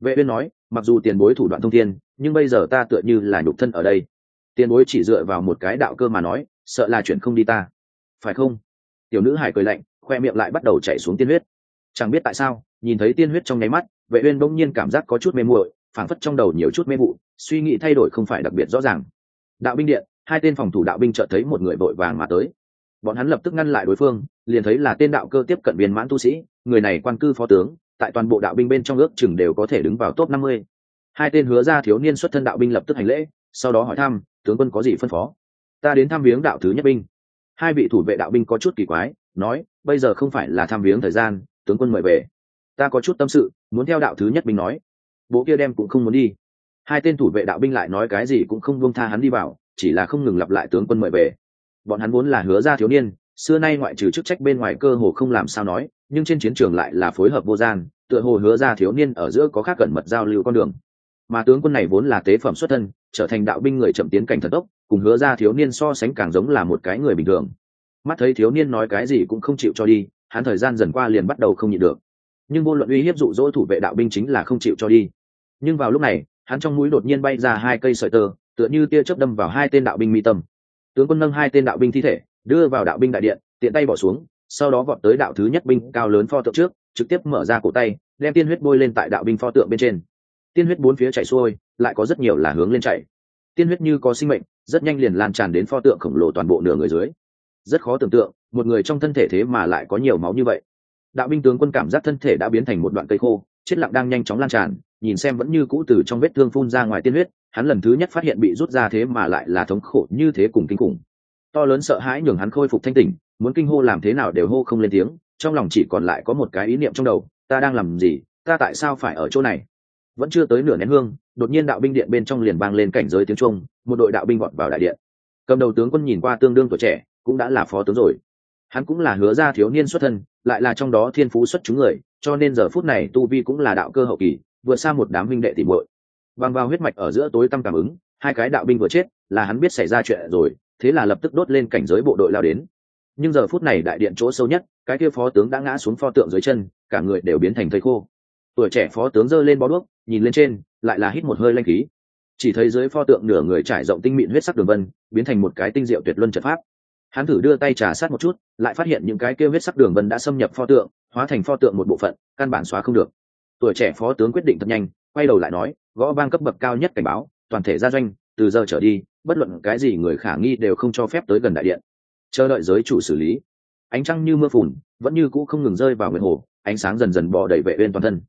Vệ uyên nói, mặc dù tiền bối thủ đoạn thông thiên, nhưng bây giờ ta tựa như là nhục thân ở đây. Tiền bối chỉ dựa vào một cái đạo cơ mà nói, sợ là chuyện không đi ta. Phải không? Tiểu nữ hải cười lạnh khoe miệng lại bắt đầu chảy xuống tiên huyết. Chẳng biết tại sao, nhìn thấy tiên huyết trong nháy mắt, vệ uyên bỗng nhiên cảm giác có chút mê muội, phảng phất trong đầu nhiều chút mê vụ, suy nghĩ thay đổi không phải đặc biệt rõ ràng. Đạo binh điện, hai tên phòng thủ đạo binh chợt thấy một người vội vàng mà tới. Bọn hắn lập tức ngăn lại đối phương, liền thấy là tên đạo cơ tiếp cận viên mãn tu sĩ, người này quan cư phó tướng, tại toàn bộ đạo binh bên trong ước chừng đều có thể đứng vào top 50. hai tên hứa ra thiếu niên xuất thân đạo binh lập tức hành lễ, sau đó hỏi thăm, tướng quân có gì phân phó? Ta đến thăm viếng đạo thứ nhất binh. Hai vị thủ vệ đạo binh có chút kỳ quái, nói bây giờ không phải là tham viếng thời gian, tướng quân mời về. Ta có chút tâm sự, muốn theo đạo thứ nhất binh nói. Bố kia đem cũng không muốn đi. Hai tên thủ vệ đạo binh lại nói cái gì cũng không buông tha hắn đi vào, chỉ là không ngừng lặp lại tướng quân mời về. Bọn hắn vốn là hứa ra thiếu niên, xưa nay ngoại trừ chức trách bên ngoài cơ hồ không làm sao nói, nhưng trên chiến trường lại là phối hợp vô gian, tựa hồ hứa ra thiếu niên ở giữa có khác cẩn mật giao lưu con đường. Mà tướng quân này vốn là tế phẩm xuất thân, trở thành đạo binh người chậm tiến cảnh thần tốc, cùng hứa ra thiếu niên so sánh càng giống là một cái người bình thường mắt thấy thiếu niên nói cái gì cũng không chịu cho đi, hắn thời gian dần qua liền bắt đầu không nhịn được. Nhưng vô luận uy hiếp dụ dỗ thủ vệ đạo binh chính là không chịu cho đi. Nhưng vào lúc này, hắn trong mũi đột nhiên bay ra hai cây sợi tơ, tựa như tia chớp đâm vào hai tên đạo binh mi tâm. Tướng quân nâng hai tên đạo binh thi thể, đưa vào đạo binh đại điện, tiện tay bỏ xuống, sau đó vọt tới đạo thứ nhất binh cao lớn pho tượng trước, trực tiếp mở ra cổ tay, đem tiên huyết bôi lên tại đạo binh pho tượng bên trên. Tiên huyết bốn phía chảy xuôi, lại có rất nhiều là hướng lên chảy tiên huyết như có sinh mệnh, rất nhanh liền lan tràn đến pho tượng khổng lồ toàn bộ nửa người dưới rất khó tưởng tượng, một người trong thân thể thế mà lại có nhiều máu như vậy. Đạo binh tướng quân cảm giác thân thể đã biến thành một đoạn cây khô, chết lặng đang nhanh chóng lan tràn, nhìn xem vẫn như cũ từ trong vết thương phun ra ngoài tiên huyết, hắn lần thứ nhất phát hiện bị rút ra thế mà lại là thống khổ như thế cùng kinh khủng. To lớn sợ hãi nhường hắn khôi phục thanh tỉnh, muốn kinh hô làm thế nào đều hô không lên tiếng, trong lòng chỉ còn lại có một cái ý niệm trong đầu, ta đang làm gì, ta tại sao phải ở chỗ này? Vẫn chưa tới nửa nén hương, đột nhiên đạo binh điện bên trong liền vang lên cảnh giới tiếng trung, một đội đạo binh gọn vào đại điện. Cầm đầu tướng quân nhìn qua tương đương tuổi trẻ cũng đã là phó tướng rồi. Hắn cũng là hứa ra thiếu niên xuất thân, lại là trong đó thiên phú xuất chúng người, cho nên giờ phút này tu vi cũng là đạo cơ hậu kỳ, vượt xa một đám minh đệ tìm muội. Bằng vào huyết mạch ở giữa tối tăm cảm ứng, hai cái đạo binh vừa chết, là hắn biết xảy ra chuyện rồi, thế là lập tức đốt lên cảnh giới bộ đội lao đến. Nhưng giờ phút này đại điện chỗ sâu nhất, cái kia phó tướng đã ngã xuống pho tượng dưới chân, cả người đều biến thành thây khô. Tuổi trẻ phó tướng giơ lên bó đuốc, nhìn lên trên, lại là hít một hơi lanh khí. Chỉ thấy dưới pho tượng nửa người trải rộng tinh mịn huyết sắc đường vân, biến thành một cái tinh diệu tuyệt luân trận pháp hắn thử đưa tay trà sát một chút, lại phát hiện những cái kêu huyết sắc đường vân đã xâm nhập pho tượng, hóa thành pho tượng một bộ phận, căn bản xóa không được. Tuổi trẻ phó tướng quyết định thật nhanh, quay đầu lại nói, gõ vang cấp bậc cao nhất cảnh báo, toàn thể gia doanh, từ giờ trở đi, bất luận cái gì người khả nghi đều không cho phép tới gần đại điện. Chờ đợi giới chủ xử lý. Ánh trăng như mưa phùn, vẫn như cũ không ngừng rơi vào nguyệt hồ, ánh sáng dần dần bò đầy vệ uyên toàn thân.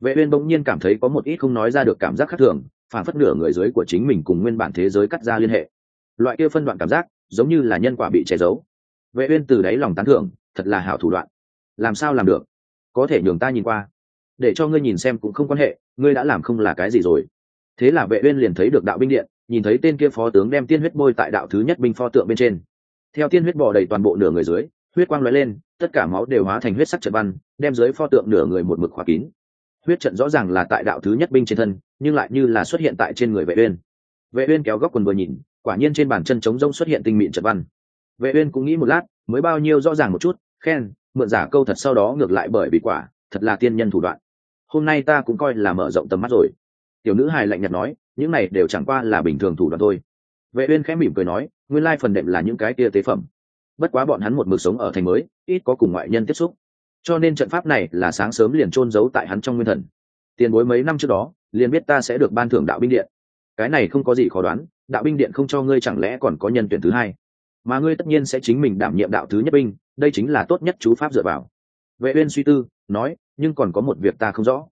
Vệ uyên bỗng nhiên cảm thấy có một ít không nói ra được cảm giác khác thường, phản phất nửa người dưới của chính mình cùng nguyên bản thế giới cắt ra liên hệ. Loại kia phân đoạn cảm giác giống như là nhân quả bị che giấu. Vệ uyên từ đáy lòng tán thưởng, thật là hảo thủ đoạn. Làm sao làm được? Có thể nhường ta nhìn qua. Để cho ngươi nhìn xem cũng không quan hệ, ngươi đã làm không là cái gì rồi. Thế là vệ uyên liền thấy được đạo binh điện, nhìn thấy tên kia phó tướng đem tiên huyết bôi tại đạo thứ nhất binh pho tượng bên trên. Theo tiên huyết bò đầy toàn bộ nửa người dưới, huyết quang lóe lên, tất cả máu đều hóa thành huyết sắc trận văn, đem dưới pho tượng nửa người một mực khóa kín. Huyết trận rõ ràng là tại đạo thứ nhất binh trên thân, nhưng lại như là xuất hiện tại trên người vệ uyên. Vệ uyên kéo góc quần vừa nhìn quả nhiên trên bàn chân trống rông xuất hiện tinh mịn trật văn. Vệ uyên cũng nghĩ một lát, mới bao nhiêu rõ ràng một chút, khen, mượn giả câu thật sau đó ngược lại bởi bị quả, thật là tiên nhân thủ đoạn. Hôm nay ta cũng coi là mở rộng tầm mắt rồi. Tiểu nữ hài lạnh nhạt nói, những này đều chẳng qua là bình thường thủ đoạn thôi. Vệ uyên khẽ mỉm cười nói, nguyên lai phần đệm là những cái kia tế phẩm. Bất quá bọn hắn một mực sống ở thành mới, ít có cùng ngoại nhân tiếp xúc. Cho nên trận pháp này là sáng sớm liền trôn giấu tại hắn trong nguyên thần. Tiền bối mấy năm trước đó, liền biết ta sẽ được ban thưởng đạo binh điện. Cái này không có gì khó đoán đạo binh điện không cho ngươi chẳng lẽ còn có nhân tuyển thứ hai? Mà ngươi tất nhiên sẽ chính mình đảm nhiệm đạo thứ nhất binh, đây chính là tốt nhất chú pháp dựa vào. Vệ uyên suy tư, nói, nhưng còn có một việc ta không rõ.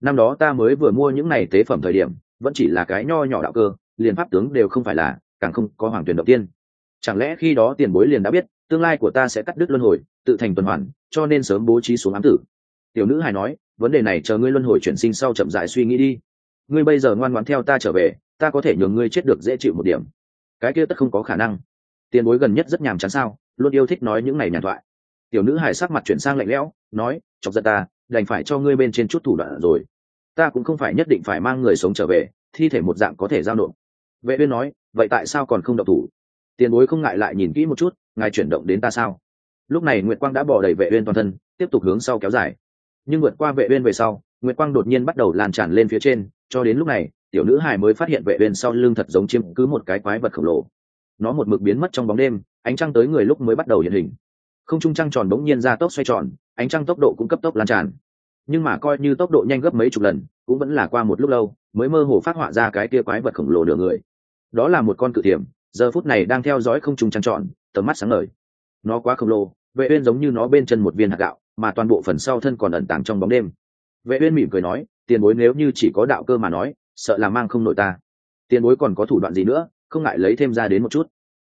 Năm đó ta mới vừa mua những này tế phẩm thời điểm, vẫn chỉ là cái nho nhỏ đạo cơ, liền pháp tướng đều không phải là, càng không có hoàng tuyển đầu tiên. Chẳng lẽ khi đó tiền bối liền đã biết, tương lai của ta sẽ cắt đứt luân hồi, tự thành tuần hoàn, cho nên sớm bố trí xuống ám tử? Tiểu nữ hài nói, vấn đề này chờ ngươi luân hồi chuyển sinh sau chậm rãi suy nghĩ đi. Ngươi bây giờ ngoan ngoãn theo ta trở về ta có thể nhường ngươi chết được dễ chịu một điểm. Cái kia tất không có khả năng. Tiền bối gần nhất rất nhàm chán sao, luôn yêu thích nói những ngày nhàn thoại. Tiểu nữ hài sắc mặt chuyển sang lạnh lẽo, nói, chọc giận ta, đành phải cho ngươi bên trên chút thủ đoạn rồi. Ta cũng không phải nhất định phải mang người sống trở về, thi thể một dạng có thể giao nộp. Vệ uyên nói, vậy tại sao còn không động thủ? Tiền bối không ngại lại nhìn kỹ một chút, ngài chuyển động đến ta sao? Lúc này nguyệt quang đã bỏ đầy vệ uyên toàn thân, tiếp tục hướng sau kéo dài. Nhưng vượt qua vệ uyên về sau, nguyệt quang đột nhiên bắt đầu lan tràn lên phía trên, cho đến lúc này tiểu nữ hài mới phát hiện vệ uyên sau lưng thật giống chiếm cứ một cái quái vật khổng lồ. Nó một mực biến mất trong bóng đêm, ánh trăng tới người lúc mới bắt đầu hiện hình. Không trung trăng tròn bỗng nhiên ra tốc xoay tròn, ánh trăng tốc độ cũng cấp tốc lan tràn. Nhưng mà coi như tốc độ nhanh gấp mấy chục lần, cũng vẫn là qua một lúc lâu, mới mơ hồ phát họa ra cái kia quái vật khổng lồ nửa người. Đó là một con cự thiểm, giờ phút này đang theo dõi không trung trăng tròn, tầm mắt sáng ngời. Nó quá khổng lồ, vệ uyên giống như nó bên chân một viên hạt gạo, mà toàn bộ phần sau thân còn ẩn tàng trong bóng đêm. Vệ uyên mỉm cười nói, tiền bối nếu như chỉ có đạo cơ mà nói sợ là mang không nổi ta. Tiền bối còn có thủ đoạn gì nữa, không ngại lấy thêm ra đến một chút.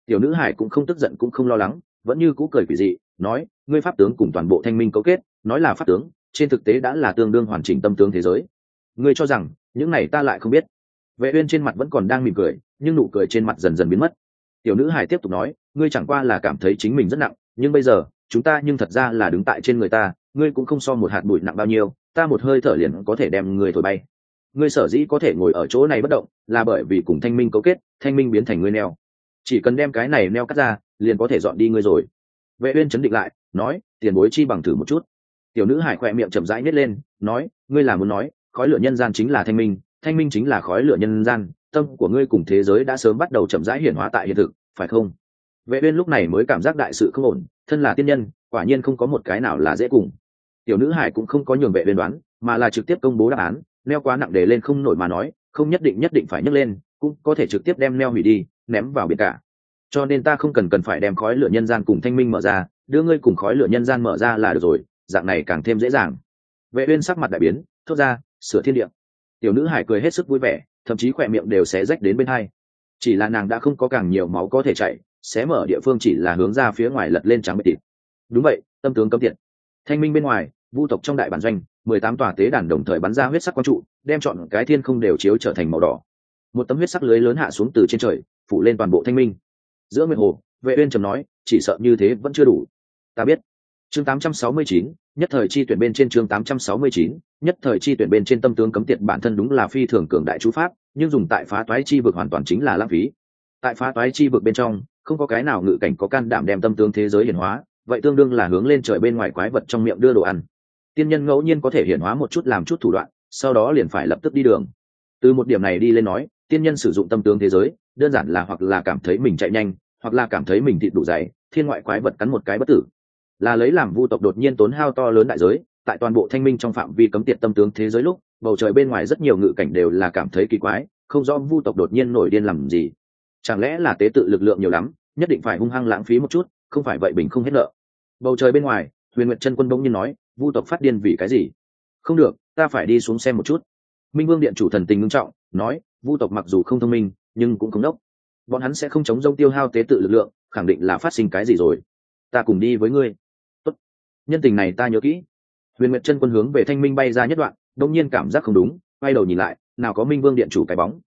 Tiểu nữ hải cũng không tức giận cũng không lo lắng, vẫn như cũ cười quỷ dị, nói, ngươi pháp tướng cùng toàn bộ thanh minh cấu kết, nói là pháp tướng, trên thực tế đã là tương đương hoàn chỉnh tâm tướng thế giới. Ngươi cho rằng, những này ta lại không biết. Vệ uyên trên mặt vẫn còn đang mỉm cười, nhưng nụ cười trên mặt dần dần biến mất. Tiểu nữ hải tiếp tục nói, ngươi chẳng qua là cảm thấy chính mình rất nặng, nhưng bây giờ, chúng ta nhưng thật ra là đứng tại trên người ta, ngươi cũng không so một hạt bụi nặng bao nhiêu, ta một hơi thở liền có thể đem người thổi bay ngươi sở dĩ có thể ngồi ở chỗ này bất động, là bởi vì cùng thanh minh cấu kết, thanh minh biến thành ngươi neo. Chỉ cần đem cái này neo cắt ra, liền có thể dọn đi ngươi rồi. Vệ uyên chấn định lại, nói, tiền bối chi bằng thử một chút. Tiểu nữ hải khoe miệng chậm rãi nhếch lên, nói, ngươi là muốn nói, khói lửa nhân gian chính là thanh minh thanh minh chính là khói lửa nhân gian, tâm của ngươi cùng thế giới đã sớm bắt đầu chậm rãi hiển hóa tại hiện thực, phải không? Vệ uyên lúc này mới cảm giác đại sự không ổn, thân là tiên nhân, quả nhiên không có một cái nào là dễ cùng. Tiểu nữ hải cũng không có nhường vệ uyên đoán, mà là trực tiếp công bố đáp án neo quá nặng để lên không nổi mà nói, không nhất định nhất định phải nhấc lên, cũng có thể trực tiếp đem neo hủy đi, ném vào biển cả. Cho nên ta không cần cần phải đem khói lửa nhân gian cùng thanh minh mở ra, đưa ngươi cùng khói lửa nhân gian mở ra là được rồi, dạng này càng thêm dễ dàng. Vệ uyên sắc mặt đại biến, thốt ra, sửa thiên địa. Tiểu nữ hải cười hết sức vui vẻ, thậm chí khỏe miệng đều xé rách đến bên hai. Chỉ là nàng đã không có càng nhiều máu có thể chảy xé mở địa phương chỉ là hướng ra phía ngoài lật lên trắng bệ thịt. Đúng vậy, tâm tướng cấm tiệt. Thanh minh bên ngoài vu tộc trong đại bản doanh mười tám tòa tế đàn đồng thời bắn ra huyết sắc quang trụ đem chọn cái thiên không đều chiếu trở thành màu đỏ. Một tấm huyết sắc lưới lớn hạ xuống từ trên trời phủ lên toàn bộ thanh minh. Giữa nguyệt hồ vệ uyên trầm nói chỉ sợ như thế vẫn chưa đủ. Ta biết. Chương 869, nhất thời chi tuyển bên trên chương 869, nhất thời chi tuyển bên trên tâm tướng cấm tiệt bản thân đúng là phi thường cường đại chú pháp nhưng dùng tại phá toái chi vực hoàn toàn chính là lãng phí. Tại phá toái chi vực bên trong không có cái nào ngự cảnh có can đảm đem tâm tướng thế giới hiển hóa vậy tương đương là hướng lên trời bên ngoài quái vật trong miệng đưa đồ ăn tiên nhân ngẫu nhiên có thể hiển hóa một chút làm chút thủ đoạn, sau đó liền phải lập tức đi đường. Từ một điểm này đi lên nói, tiên nhân sử dụng tâm tướng thế giới, đơn giản là hoặc là cảm thấy mình chạy nhanh, hoặc là cảm thấy mình thịt đủ dày, thiên ngoại quái vật cắn một cái bất tử. Là lấy làm vu tộc đột nhiên tốn hao to lớn đại giới, tại toàn bộ thanh minh trong phạm vi cấm tiệt tâm tướng thế giới lúc, bầu trời bên ngoài rất nhiều ngự cảnh đều là cảm thấy kỳ quái, không rõ vu tộc đột nhiên nổi điên làm gì. Chẳng lẽ là tế tự lực lượng nhiều lắm, nhất định phải hung hăng lãng phí một chút, không phải vậy bình không hết nợ. Bầu trời bên ngoài, huyền nguyệt chân quân bỗng nhiên nói vu tộc phát điên vì cái gì? Không được, ta phải đi xuống xem một chút. Minh vương điện chủ thần tình ngưng trọng, nói, vu tộc mặc dù không thông minh, nhưng cũng không đốc. Bọn hắn sẽ không chống dông tiêu hao tế tự lực lượng, khẳng định là phát sinh cái gì rồi. Ta cùng đi với ngươi. Tốt. nhân tình này ta nhớ kỹ. Huyền nguyệt chân quân hướng về thanh minh bay ra nhất đoạn, đông nhiên cảm giác không đúng, quay đầu nhìn lại, nào có minh vương điện chủ cái bóng.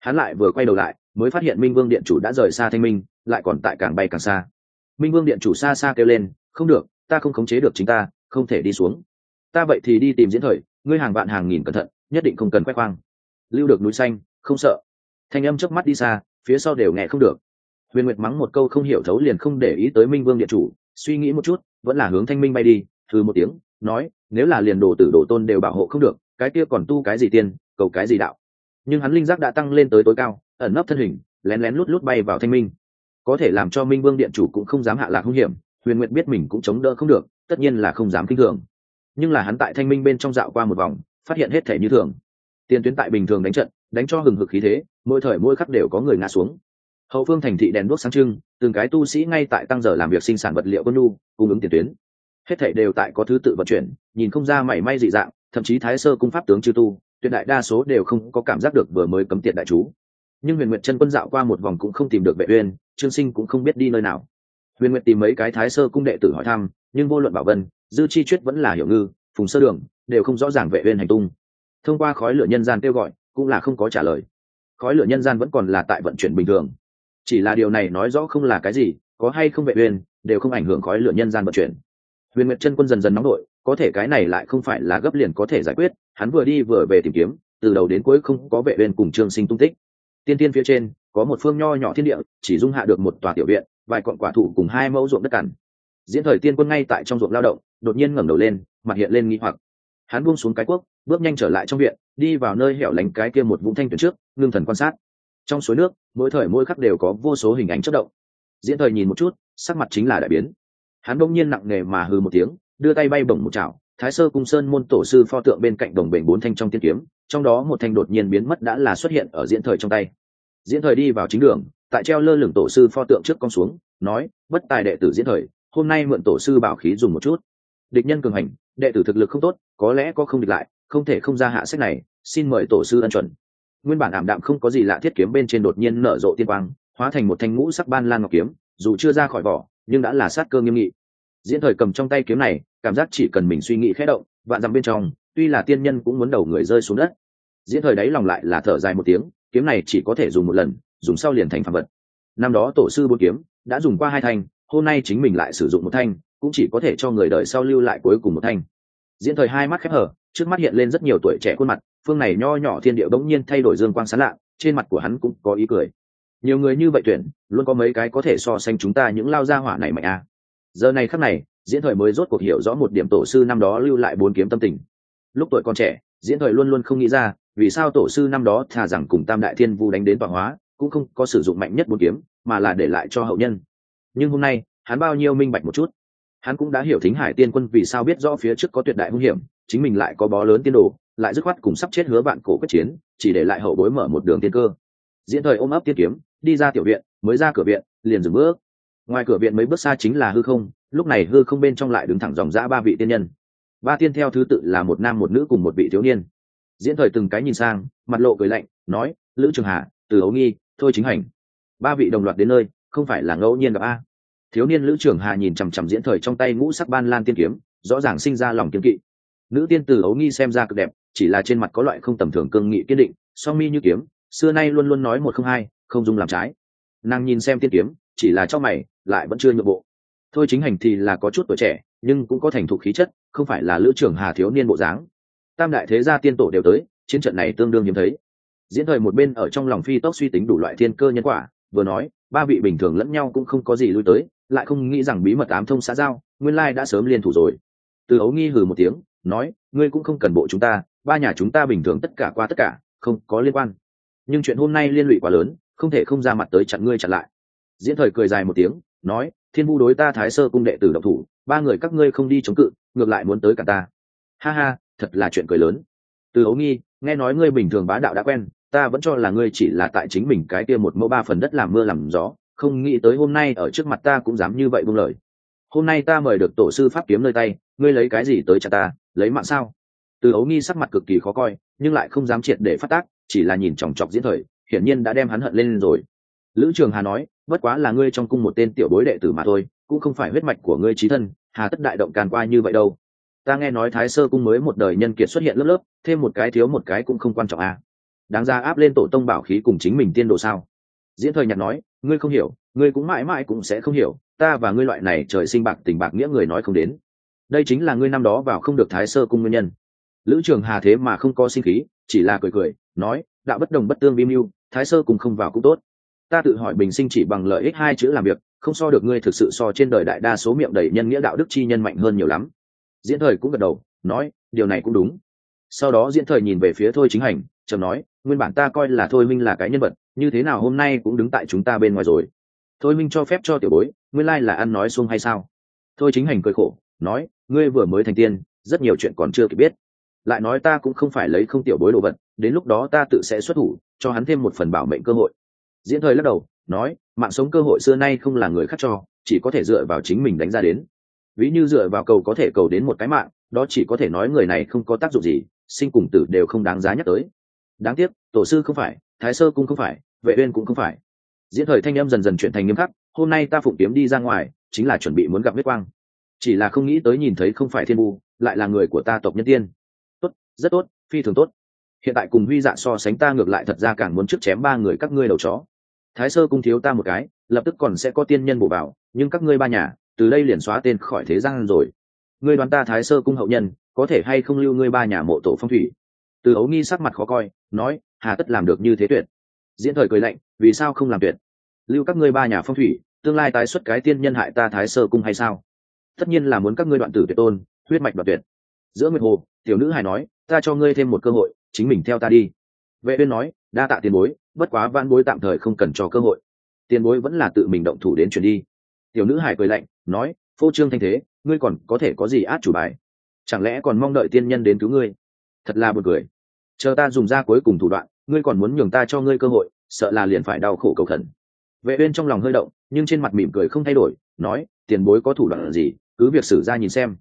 Hắn lại vừa quay đầu lại, mới phát hiện minh vương điện chủ đã rời xa thanh minh, lại còn tại càng bay càng xa. Minh vương điện chủ xa xa kêu lên, không được, ta không khống chế được chính ta không thể đi xuống. Ta vậy thì đi tìm diễn thời, ngươi hàng vạn hàng nghìn cẩn thận, nhất định không cần khoe khoang. Lưu được núi xanh, không sợ. Thanh âm chớp mắt đi xa, phía sau đều nghe không được. Huyền nguyệt mắng một câu không hiểu thấu liền không để ý tới minh vương điện chủ, suy nghĩ một chút, vẫn là hướng thanh minh bay đi thư một tiếng, nói, nếu là liền đồ tử đồ tôn đều bảo hộ không được, cái kia còn tu cái gì tiên, cầu cái gì đạo? Nhưng hắn linh giác đã tăng lên tới tối cao, ẩn nấp thân hình, lén lén lút lút bay vào thanh minh. Có thể làm cho minh vương điện chủ cũng không dám hạ lạc hung hiểm, huyền nguyệt biết mình cũng chống đỡ không được tất nhiên là không dám kinh thường. Nhưng là hắn tại thanh minh bên trong dạo qua một vòng, phát hiện hết thể như thường. Tiền tuyến tại bình thường đánh trận, đánh cho hừng hực khí thế, mỗi thời mỗi khắc đều có người ngã xuống. Hậu phương thành thị đèn đuốc sáng trưng, từng cái tu sĩ ngay tại tăng giờ làm việc sinh sản vật liệu quân nhu, cung ứng tiền tuyến. Hết thể đều tại có thứ tự vận chuyển, nhìn không ra mảy may dị dạng, thậm chí thái sơ cung pháp tướng chư tu, tuyệt đại đa số đều không có cảm giác được vừa mới cấm tiền đại chú. Nhưng huyền nguyệt chân quân dạo qua một vòng cũng không tìm được vệ uyên, trương sinh cũng không biết đi nơi nào huyền nguyệt tìm mấy cái thái sơ cung đệ tử hỏi thăm, nhưng vô luận bảo vân, dư chi chuyết vẫn là hiểu ngư, phùng sơ đường, đều không rõ ràng vệ huyền hành tung. Thông qua khói lửa nhân gian kêu gọi, cũng là không có trả lời. Khói lửa nhân gian vẫn còn là tại vận chuyển bình thường. Chỉ là điều này nói rõ không là cái gì, có hay không vệ huyền đều không ảnh hưởng khói lửa nhân gian vận chuyển. Huyền nguyệt chân quân dần dần nóng đội, có thể cái này lại không phải là gấp liền có thể giải quyết, hắn vừa đi vừa về tìm kiếm, từ đầu đến cuối không có vệ huyền cùng trương sinh tung tích. Tiên tiên phía trên, có một phương nho nhỏ thiên địa, chỉ dung hạ được một tòa tiểu viện vài cọn quả thụ cùng hai mẫu ruộng đất cằn. Diễn thời tiên quân ngay tại trong ruộng lao động, đột nhiên ngẩng đầu lên, mặt hiện lên nghi hoặc. Hắn buông xuống cái cuốc, bước nhanh trở lại trong viện, đi vào nơi hẻo lánh cái kia một vũng thanh tuyển trước, ngưng thần quan sát. Trong suối nước, mỗi thời mỗi khắc đều có vô số hình ảnh chất động. Diễn thời nhìn một chút, sắc mặt chính là đại biến. Hắn đông nhiên nặng nề mà hừ một tiếng, đưa tay bay bổng một chảo, thái sơ cung sơn môn tổ sư pho tượng bên cạnh đồng bể bốn thanh trong tiên kiếm, trong đó một thanh đột nhiên biến mất đã là xuất hiện ở diễn thời trong tay. Diễn thời đi vào chính đường tại treo lơ lửng tổ sư pho tượng trước con xuống, nói, bất tài đệ tử diễn thời, hôm nay mượn tổ sư bảo khí dùng một chút. Địch nhân cường hành, đệ tử thực lực không tốt, có lẽ có không địch lại, không thể không ra hạ sách này, xin mời tổ sư ân chuẩn. Nguyên bản ảm đạm không có gì lạ thiết kiếm bên trên đột nhiên nở rộ tiên quang, hóa thành một thanh ngũ sắc ban lan ngọc kiếm, dù chưa ra khỏi vỏ, nhưng đã là sát cơ nghiêm nghị. Diễn thời cầm trong tay kiếm này, cảm giác chỉ cần mình suy nghĩ khẽ động, vạn dặm bên trong, tuy là tiên nhân cũng muốn đầu người rơi xuống đất. Diễn thời đáy lòng lại là thở dài một tiếng, kiếm này chỉ có thể dùng một lần dùng sau liền thành phạm vật. Năm đó tổ sư bốn kiếm đã dùng qua hai thanh, hôm nay chính mình lại sử dụng một thanh, cũng chỉ có thể cho người đời sau lưu lại cuối cùng một thanh. Diễn thời hai mắt khép hở trước mắt hiện lên rất nhiều tuổi trẻ khuôn mặt, phương này nho nhỏ thiên địa bỗng nhiên thay đổi dương quang sán lạ, trên mặt của hắn cũng có ý cười. Nhiều người như vậy tuyển, luôn có mấy cái có thể so sánh chúng ta những lao gia hỏa này mạnh a à. giờ này khắc này, diễn thời mới rốt cuộc hiểu rõ một điểm tổ sư năm đó lưu lại bốn kiếm tâm tình. Lúc tuổi còn trẻ, diễn thời luôn luôn không nghĩ ra, vì sao tổ sư năm đó thà rằng cùng tam đại thiên vu đánh đến tọa hóa cũng không có sử dụng mạnh nhất bốn kiếm, mà là để lại cho hậu nhân. Nhưng hôm nay, hắn bao nhiêu minh bạch một chút. Hắn cũng đã hiểu thính hải tiên quân vì sao biết rõ phía trước có tuyệt đại hung hiểm, chính mình lại có bó lớn tiên đồ, lại dứt khoát cùng sắp chết hứa bạn cổ quyết chiến, chỉ để lại hậu bối mở một đường tiên cơ. Diễn thời ôm ấp tiên kiếm, đi ra tiểu viện, mới ra cửa viện, liền dừng bước. Ngoài cửa viện mấy bước xa chính là hư không, lúc này hư không bên trong lại đứng thẳng dòng dã ba vị tiên nhân. Ba tiên theo thứ tự là một nam một nữ cùng một vị thiếu niên. Diễn thời từng cái nhìn sang, mặt lộ cười lạnh, nói, lữ trường hà, từ ấu nghi thôi chính hành. Ba vị đồng loạt đến nơi, không phải là ngẫu nhiên gặp a. Thiếu niên lữ trưởng hà nhìn chằm chằm diễn thời trong tay ngũ sắc ban lan tiên kiếm, rõ ràng sinh ra lòng kiên kỵ. Nữ tiên tử ấu nghi xem ra cực đẹp, chỉ là trên mặt có loại không tầm thường cương nghị kiên định, song mi như kiếm, xưa nay luôn luôn nói một không hai, không dùng làm trái. Nàng nhìn xem tiên kiếm, chỉ là cho mày, lại vẫn chưa nhượng bộ. Thôi chính hành thì là có chút tuổi trẻ, nhưng cũng có thành thục khí chất, không phải là lữ trưởng hà thiếu niên bộ dáng. Tam đại thế gia tiên tổ đều tới, chiến trận này tương đương hiếm thấy diễn thời một bên ở trong lòng phi tốc suy tính đủ loại thiên cơ nhân quả, vừa nói, ba vị bình thường lẫn nhau cũng không có gì lui tới, lại không nghĩ rằng bí mật ám thông xã giao, nguyên lai đã sớm liên thủ rồi. Từ ấu nghi hừ một tiếng, nói, ngươi cũng không cần bộ chúng ta, ba nhà chúng ta bình thường tất cả qua tất cả, không có liên quan. Nhưng chuyện hôm nay liên lụy quá lớn, không thể không ra mặt tới chặn ngươi chặn lại. Diễn thời cười dài một tiếng, nói, thiên vu đối ta thái sơ cung đệ tử độc thủ, ba người các ngươi không đi chống cự, ngược lại muốn tới cả ta. Ha ha, thật là chuyện cười lớn. Từ ấu nghi, nghe nói ngươi bình thường bá đạo đã quen ta vẫn cho là ngươi chỉ là tại chính mình cái kia một mẫu ba phần đất làm mưa làm gió, không nghĩ tới hôm nay ở trước mặt ta cũng dám như vậy buông lời. Hôm nay ta mời được tổ sư pháp kiếm nơi tay, ngươi lấy cái gì tới cha ta, lấy mạng sao? Từ ấu nghi sắc mặt cực kỳ khó coi, nhưng lại không dám triệt để phát tác, chỉ là nhìn chòng chọc diễn thời, hiển nhiên đã đem hắn hận lên rồi. Lữ trường hà nói, bất quá là ngươi trong cung một tên tiểu bối đệ tử mà thôi, cũng không phải huyết mạch của ngươi trí thân, hà tất đại động càn qua như vậy đâu. Ta nghe nói thái sơ cung mới một đời nhân kiệt xuất hiện lớp lớp, thêm một cái thiếu một cái cũng không quan trọng à đáng ra áp lên tổ tông bảo khí cùng chính mình tiên độ sao? Diễn thời nhạc nói, ngươi không hiểu, ngươi cũng mãi mãi cũng sẽ không hiểu, ta và ngươi loại này trời sinh bạc tình bạc nghĩa người nói không đến. Đây chính là ngươi năm đó vào không được thái sơ cung nguyên nhân. Lữ trường hà thế mà không có sinh khí, chỉ là cười cười, nói, đạo bất đồng bất tương vi mưu, thái sơ cùng không vào cũng tốt. Ta tự hỏi bình sinh chỉ bằng lợi ích hai chữ làm việc, không so được ngươi thực sự so trên đời đại đa số miệng đầy nhân nghĩa đạo đức chi nhân mạnh hơn nhiều lắm. Diễn thời cũng gật đầu, nói, điều này cũng đúng sau đó diễn thời nhìn về phía thôi chính hành trầm nói, nguyên bản ta coi là thôi minh là cái nhân vật, như thế nào hôm nay cũng đứng tại chúng ta bên ngoài rồi? Thôi minh cho phép cho tiểu bối, nguyên lai là ăn nói xuông hay sao? Thôi chính hành cười khổ, nói, ngươi vừa mới thành tiên, rất nhiều chuyện còn chưa kịp biết. Lại nói ta cũng không phải lấy không tiểu bối đồ vật, đến lúc đó ta tự sẽ xuất thủ, cho hắn thêm một phần bảo mệnh cơ hội. Diễn thời lắc đầu, nói, mạng sống cơ hội xưa nay không là người khác cho, chỉ có thể dựa vào chính mình đánh ra đến. Ví như dựa vào cầu có thể cầu đến một cái mạng, đó chỉ có thể nói người này không có tác dụng gì sinh cùng tử đều không đáng giá nhắc tới. Đáng tiếc, tổ sư không phải, thái sơ cũng không phải, vệ uyên cũng không phải. Diễn thời thanh âm dần dần chuyển thành nghiêm khắc, hôm nay ta phụng kiếm đi ra ngoài, chính là chuẩn bị muốn gặp huyết quang. Chỉ là không nghĩ tới nhìn thấy không phải thiên bu lại là người của ta tộc nhân tiên. Tốt, rất tốt, phi thường tốt. Hiện tại cùng huy dạ so sánh ta ngược lại thật ra càng muốn trước chém ba người các ngươi đầu chó. Thái sơ cung thiếu ta một cái, lập tức còn sẽ có tiên nhân bổ vào, nhưng các ngươi ba nhà, từ đây liền xóa tên khỏi thế gian rồi ngươi đoán ta thái sơ cung hậu nhân, có thể hay không lưu ngươi ba nhà mộ tổ phong thủy? Từ ấu nghi sắc mặt khó coi, nói, hà tất làm được như thế tuyệt. Diễn thời cười lạnh, vì sao không làm tuyệt? Lưu các ngươi ba nhà phong thủy, tương lai tái xuất cái tiên nhân hại ta thái sơ cung hay sao? Tất nhiên là muốn các ngươi đoạn tử tuyệt tôn, huyết mạch đoạn tuyệt. Giữa nguyệt hồ, tiểu nữ hài nói, ta cho ngươi thêm một cơ hội, chính mình theo ta đi. Vệ uyên nói, đa tạ tiền bối, bất quá van bối tạm thời không cần cho cơ hội. Tiền bối vẫn là tự mình động thủ đến chuyển đi. Tiểu nữ hải cười lạnh, nói phô trương thanh thế ngươi còn có thể có gì át chủ bài? Chẳng lẽ còn mong đợi tiên nhân đến cứu ngươi? Thật là buồn cười. Chờ ta dùng ra cuối cùng thủ đoạn ngươi còn muốn nhường ta cho ngươi cơ hội sợ là liền phải đau khổ cầu khẩn. Vệ uyên trong lòng hơi động nhưng trên mặt mỉm cười không thay đổi nói tiền bối có thủ đoạn gì? Cứ việc xử ra nhìn xem.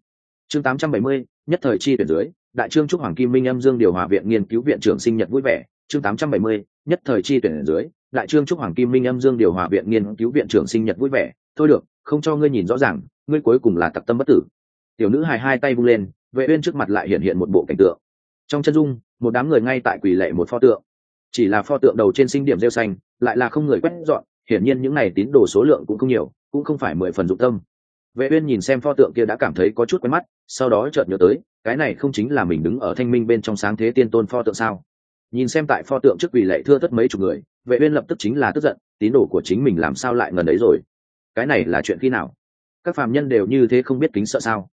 Chương 870, nhất thời chi tuyển dưới đại trương trúc hoàng kim minh âm dương điều hòa viện nghiên cứu viện trưởng sinh nhật vui vẻ. Chương 870, nhất thời chi tuyển dưới đại trương trúc hoàng kim minh âm dương điều hòa viện nghiên cứu viện trưởng sinh nhật vui vẻ. Thôi được không cho ngươi nhìn rõ ràng ngươi cuối cùng là tặc tâm bất tử. Tiểu nữ hài hai tay vung lên, vệ uyên trước mặt lại hiện hiện một bộ cảnh tượng. Trong chân dung, một đám người ngay tại quỳ lệ một pho tượng. Chỉ là pho tượng đầu trên sinh điểm rêu xanh, lại là không người quét dọn, hiển nhiên những này tín đồ số lượng cũng không nhiều, cũng không phải mười phần dụng tâm. Vệ uyên nhìn xem pho tượng kia đã cảm thấy có chút quen mắt, sau đó chợt nhớ tới, cái này không chính là mình đứng ở thanh minh bên trong sáng thế tiên tôn pho tượng sao? Nhìn xem tại pho tượng trước quỳ lệ thưa thất mấy chục người, vệ uyên lập tức chính là tức giận, tín đồ của chính mình làm sao lại ngần ấy rồi? Cái này là chuyện khi nào? Các phàm nhân đều như thế không biết kính sợ sao?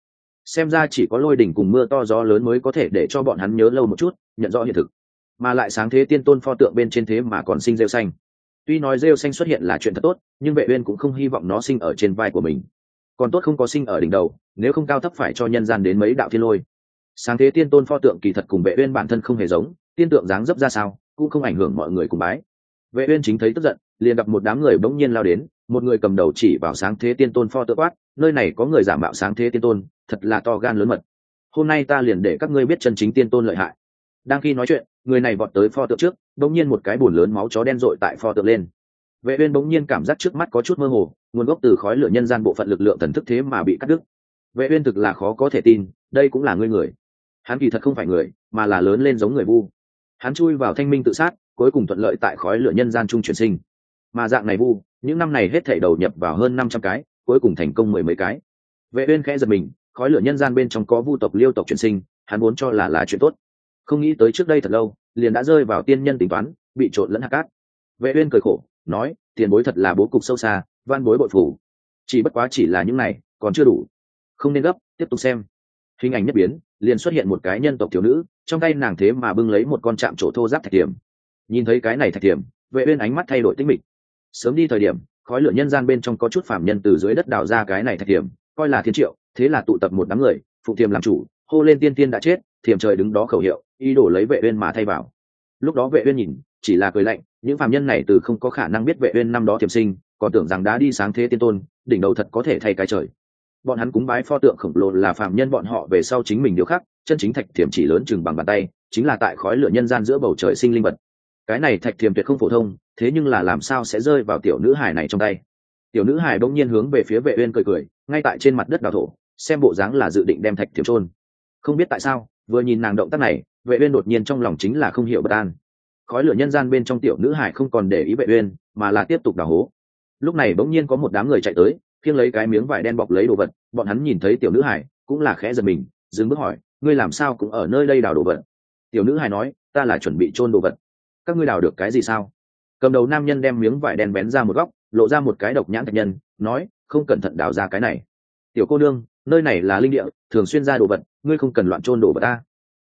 Xem ra chỉ có lôi đỉnh cùng mưa to gió lớn mới có thể để cho bọn hắn nhớ lâu một chút, nhận rõ hiện thực. Mà lại sáng thế tiên tôn pho tượng bên trên thế mà còn sinh rêu xanh. Tuy nói rêu xanh xuất hiện là chuyện thật tốt, nhưng vệ uyên cũng không hy vọng nó sinh ở trên vai của mình. Còn tốt không có sinh ở đỉnh đầu, nếu không cao thấp phải cho nhân gian đến mấy đạo thiên lôi. Sáng thế tiên tôn pho tượng kỳ thật cùng vệ uyên bản thân không hề giống, tiên tượng dáng dấp ra sao, cũng không ảnh hưởng mọi người cùng bái. Vệ uyên chính thấy tức giận, liền gặp một đám người bỗng nhiên lao đến một người cầm đầu chỉ vào sáng thế tiên tôn pho tượng quát, nơi này có người giả mạo sáng thế tiên tôn, thật là to gan lớn mật. Hôm nay ta liền để các ngươi biết chân chính tiên tôn lợi hại. Đang khi nói chuyện, người này vọt tới pho tượng trước, bỗng nhiên một cái bùn lớn máu chó đen rội tại pho tượng lên. Vệ uyên bỗng nhiên cảm giác trước mắt có chút mơ hồ, nguồn gốc từ khói lửa nhân gian bộ phận lực lượng thần thức thế mà bị cắt đứt. Vệ uyên thực là khó có thể tin, đây cũng là ngươi người. Hắn kỳ thật không phải người, mà là lớn lên giống người vu. Hắn chui vào thanh minh tự sát, cuối cùng thuận lợi tại khói lửa nhân gian trung chuyển sinh. Mà dạng này vu những năm này hết thảy đầu nhập vào hơn 500 cái cuối cùng thành công mười mấy cái. Vệ uyên khẽ giật mình khói lửa nhân gian bên trong có vu tộc liêu tộc chuyển sinh hắn muốn cho là là chuyện tốt. Không nghĩ tới trước đây thật lâu liền đã rơi vào tiên nhân tính toán bị trộn lẫn hạt cát. Vệ uyên cười khổ nói tiền bối thật là bố cục sâu xa van bối bội phủ. Chỉ bất quá chỉ là những này còn chưa đủ. Không nên gấp tiếp tục xem. Hình ảnh nhất biến liền xuất hiện một cái nhân tộc thiếu nữ trong tay nàng thế mà bưng lấy một con chạm trổ thô giáp thạch tiềm. Nhìn thấy cái này thạch tiềm, vệ uyên ánh mắt thay đổi tinh mịch sớm đi thời điểm, khói lửa nhân gian bên trong có chút phạm nhân từ dưới đất đào ra cái này thạch thiểm coi là thiên triệu, thế là tụ tập một đám người, phụ thiềm làm chủ, hô lên tiên tiên đã chết thiềm trời đứng đó khẩu hiệu, ý đồ lấy vệ uyên mà thay vào. Lúc đó vệ uyên nhìn, chỉ là cười lạnh, những phạm nhân này từ không có khả năng biết vệ uyên năm đó thiềm sinh, còn tưởng rằng đã đi sáng thế tiên tôn, đỉnh đầu thật có thể thay cái trời. Bọn hắn cúng bái pho tượng khổng lồ là phạm nhân bọn họ về sau chính mình điều khắc, chân chính thạch thiềm chỉ lớn chừng bằng bàn tay, chính là tại khói lửa nhân gian giữa bầu trời sinh linh vật cái này thạch thiềm tuyệt không phổ thông, thế nhưng là làm sao sẽ rơi vào tiểu nữ hải này trong tay? Tiểu nữ hải bỗng nhiên hướng về phía vệ uyên cười cười, ngay tại trên mặt đất đào thổ, xem bộ dáng là dự định đem thạch thiềm trôn không biết tại sao, vừa nhìn nàng động tác này, vệ uyên đột nhiên trong lòng chính là không hiểu bất an. Khói lửa nhân gian bên trong tiểu nữ hải không còn để ý vệ uyên, mà là tiếp tục đào hố. Lúc này bỗng nhiên có một đám người chạy tới, khiêng lấy cái miếng vải đen bọc lấy đồ vật, bọn hắn nhìn thấy tiểu nữ hải cũng là khẽ giật mình, dừng bước hỏi, ngươi làm sao cũng ở nơi đây đào đồ vật? Tiểu nữ hải nói, ta là chuẩn bị trôn đồ vật các ngươi đào được cái gì sao? Cầm đầu nam nhân đem miếng vải đen bén ra một góc, lộ ra một cái độc nhãn thạch nhân, nói, không cẩn thận đào ra cái này. Tiểu cô nương, nơi này là linh địa, thường xuyên ra đồ vật, ngươi không cần loạn trôn đồ vật ta.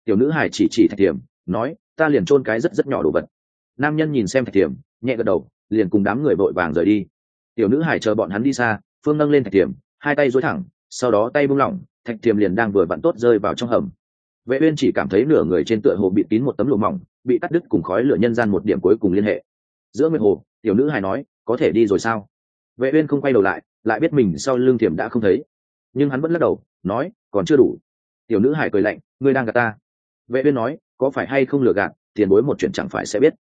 Tiểu nữ hải chỉ chỉ thạch tiềm nói, ta liền trôn cái rất rất nhỏ đồ vật. Nam nhân nhìn xem thạch tiềm nhẹ gật đầu, liền cùng đám người vội vàng rời đi. Tiểu nữ hải chờ bọn hắn đi xa, phương nâng lên thạch tiềm hai tay dối thẳng, sau đó tay buông lỏng, thạch tiềm liền đang vừa vặn tốt rơi vào trong hầm vệ uyên chỉ cảm thấy nửa người trên tựa hồ bị tín một tấm lụa mỏng, bị cắt đứt cùng khói lửa nhân gian một điểm cuối cùng liên hệ. Giữa nguyệt hồ, tiểu nữ hài nói, có thể đi rồi sao? Vệ uyên không quay đầu lại lại biết mình sau lưng thiểm đã không thấy. Nhưng hắn vẫn lắc đầu, nói, còn chưa đủ. Tiểu nữ hài cười lạnh, ngươi đang gạt ta. Vệ uyên nói, có phải hay không lừa gạt, tiền bối một chuyện chẳng phải sẽ biết.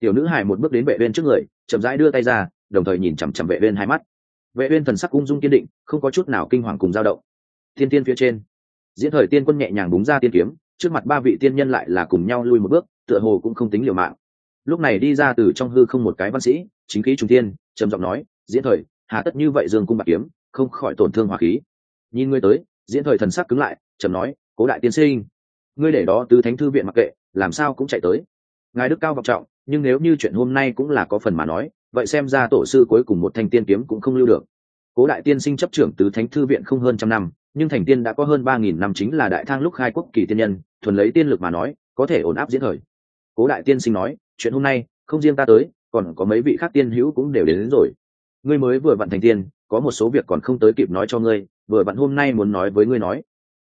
Tiểu nữ hài một bước đến vệ uyên trước người, chậm rãi đưa tay ra, đồng thời nhìn chằm chằm vệ uyên hai mắt. Vệ uyên thần sắc ung dung kiên định, không có chút nào kinh hoàng cùng dao động. Thiên tiên phía trên diễn thời tiên quân nhẹ nhàng búng ra tiên kiếm, trước mặt ba vị tiên nhân lại là cùng nhau lui một bước, tựa hồ cũng không tính liều mạng. Lúc này đi ra từ trong hư không một cái văn sĩ, chính khí trung tiên trầm giọng nói, diễn thời, hà tất như vậy dương cung bạc kiếm, không khỏi tổn thương hỏa khí. Nhìn ngươi tới, diễn thời thần sắc cứng lại, trầm nói, cố đại tiên sinh, ngươi để đó từ thánh thư viện mặc kệ, làm sao cũng chạy tới. Ngài đức cao vọng trọng, nhưng nếu như chuyện hôm nay cũng là có phần mà nói, vậy xem ra tổ sư cuối cùng một thanh tiên kiếm cũng không lưu được. Cố đại tiên sinh chấp trưởng tứ thánh thư viện không hơn trăm năm nhưng thành tiên đã có hơn ba nghìn năm chính là đại thang lúc khai quốc kỳ tiên nhân thuần lấy tiên lực mà nói có thể ổn áp diễn thời. Cố đại tiên sinh nói chuyện hôm nay không riêng ta tới còn có mấy vị khác tiên hữu cũng đều đến, đến rồi. Ngươi mới vừa vặn thành tiên có một số việc còn không tới kịp nói cho ngươi vừa vặn hôm nay muốn nói với ngươi nói.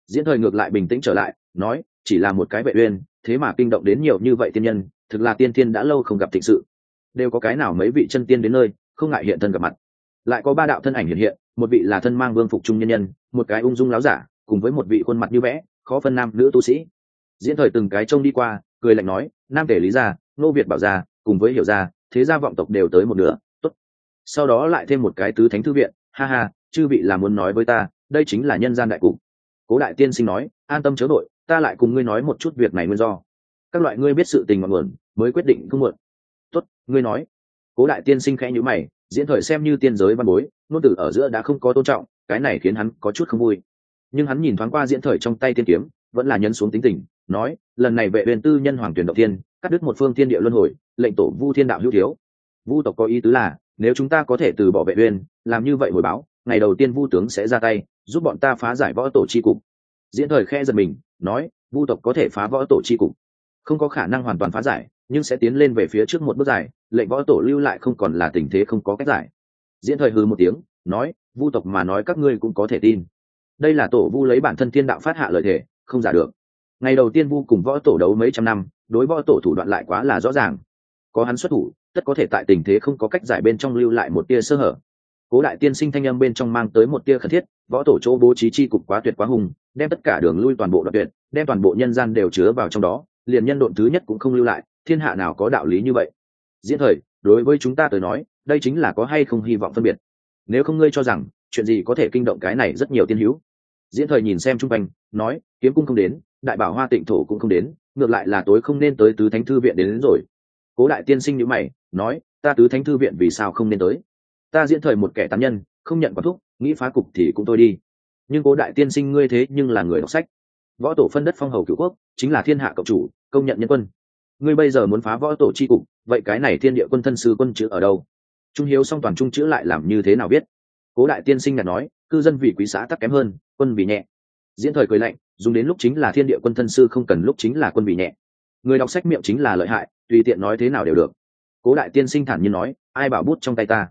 Diễn thời ngược lại bình tĩnh trở lại nói chỉ là một cái vệ uyên thế mà kinh động đến nhiều như vậy tiên nhân thực là tiên tiên đã lâu không gặp thịnh sự. Đều có cái nào mấy vị chân tiên đến nơi không ngại hiện thân gặp mặt. Lại có ba đạo thân ảnh hiện hiện một vị là thân mang vương phục trung nhân nhân, một cái ung dung láo giả, cùng với một vị khuôn mặt như vẽ, khó phân nam nữ tu sĩ. Diễn thời từng cái trông đi qua, cười lạnh nói, nam tể lý gia, nô việt bảo gia, cùng với hiểu gia, thế gia vọng tộc đều tới một nửa, tốt. Sau đó lại thêm một cái tứ thánh thư viện, ha ha, chư vị là muốn nói với ta, đây chính là nhân gian đại cục. Cố đại tiên sinh nói, an tâm chớ đội ta lại cùng ngươi nói một chút việc này nguyên do. Các loại ngươi biết sự tình ngọn nguồn mới quyết định không muộn. Tốt, ngươi nói. Cố đại tiên sinh khẽ nhữ mày diễn thời xem như tiên giới văn bối, nôn tử ở giữa đã không có tôn trọng, cái này khiến hắn có chút không vui. Nhưng hắn nhìn thoáng qua diễn thời trong tay tiên kiếm, vẫn là nhấn xuống tính tình, nói, lần này vệ huyền tư nhân hoàng tuyển động tiên cắt đứt một phương thiên địa luân hồi, lệnh tổ vu thiên đạo hữu thiếu. Vu tộc có ý tứ là, nếu chúng ta có thể từ bỏ vệ huyền, làm như vậy hồi báo, ngày đầu tiên vu tướng sẽ ra tay, giúp bọn ta phá giải võ tổ chi cục. Diễn thời khe giật mình, nói, vu tộc có thể phá võ tổ chi cục. Không có khả năng hoàn toàn phá giải, nhưng sẽ tiến lên về phía trước một bước giải lệnh võ tổ lưu lại không còn là tình thế không có cách giải. Diễn thời hư một tiếng, nói, vu tộc mà nói các ngươi cũng có thể tin. Đây là tổ vu lấy bản thân thiên đạo phát hạ lợi thể, không giả được. Ngày đầu tiên vu cùng võ tổ đấu mấy trăm năm, đối võ tổ thủ đoạn lại quá là rõ ràng. Có hắn xuất thủ, tất có thể tại tình thế không có cách giải bên trong lưu lại một tia sơ hở. Cố đại tiên sinh thanh âm bên trong mang tới một tia khẩn thiết, võ tổ chỗ bố trí chi cục quá tuyệt quá hùng, đem tất cả đường lui toàn bộ đoạn tuyệt, đem toàn bộ nhân gian đều chứa vào trong đó, liền nhân độn thứ nhất cũng không lưu lại, thiên hạ nào có đạo lý như vậy? Diễn thời đối với chúng ta tới nói đây chính là có hay không hy vọng phân biệt. Nếu không ngươi cho rằng chuyện gì có thể kinh động cái này rất nhiều tiên hữu. Diễn thời nhìn xem chung quanh nói kiếm cung không đến đại bảo hoa tịnh thổ cũng không đến ngược lại là tối không nên tới tứ thánh thư viện đến, đến rồi. Cố đại tiên sinh nhữ mày nói ta tứ thánh thư viện vì sao không nên tới? Ta diễn thời một kẻ tán nhân không nhận quả thúc nghĩ phá cục thì cũng tôi đi. Nhưng cố đại tiên sinh ngươi thế nhưng là người đọc sách. Võ tổ phân đất phong hầu cửu quốc chính là thiên hạ cộng chủ công nhận nhân quân ngươi bây giờ muốn phá võ tổ c h i cục, vậy cái này thiên địa quân thân sư quân chữ ở đâu? Trung hiếu song toàn trung chữ lại làm như thế nào biết? Cố đại tiên sinh ngạt nói, cư dân vì quý xã tắc kém hơn, quân vì nhẹ. Diễn thời cười lạnh, dùng đến lúc chính là thiên địa quân thân sư không cần lúc chính là quân vì nhẹ. Người đọc sách miệng chính là lợi hại, tùy tiện nói thế nào đều được. Cố đại tiên sinh thản nhiên nói, ai bảo bút trong tay ta?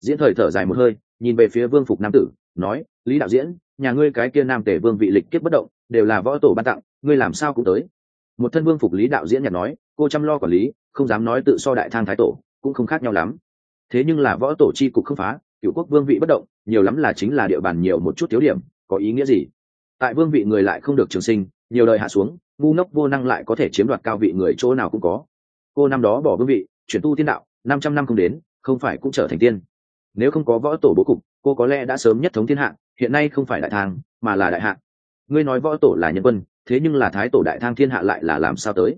Diễn thời thở dài một hơi, nhìn về phía vương phục nam tử, nói, lý đạo diễn, nhà ngươi cái kia nam tể vương vị lịch kiếp bất động, đều là võ tổ ban tặng, ngươi làm sao cũng tới một thân vương phục lý đạo diễn nhặt nói, cô chăm lo quản lý, không dám nói tự so đại thang thái tổ, cũng không khác nhau lắm. Thế nhưng là võ tổ chi cục không phá cựu quốc vương vị bất động, nhiều lắm là chính là địa bàn nhiều một chút thiếu điểm, có ý nghĩa gì? Tại vương vị người lại không được trường sinh, nhiều đời hạ xuống, ngu ngốc vô năng lại có thể chiếm đoạt cao vị người chỗ nào cũng có. Cô năm đó bỏ vương vị, chuyển tu thiên đạo, năm trăm năm không đến, không phải cũng trở thành tiên. Nếu không có võ tổ bố cục, cô có lẽ đã sớm nhất thống thiên hạ, hiện nay không phải đại thang, mà là đại hạ. Ngươi nói võ tổ là nhân quân thế nhưng là thái tổ đại thang thiên hạ lại là làm sao tới?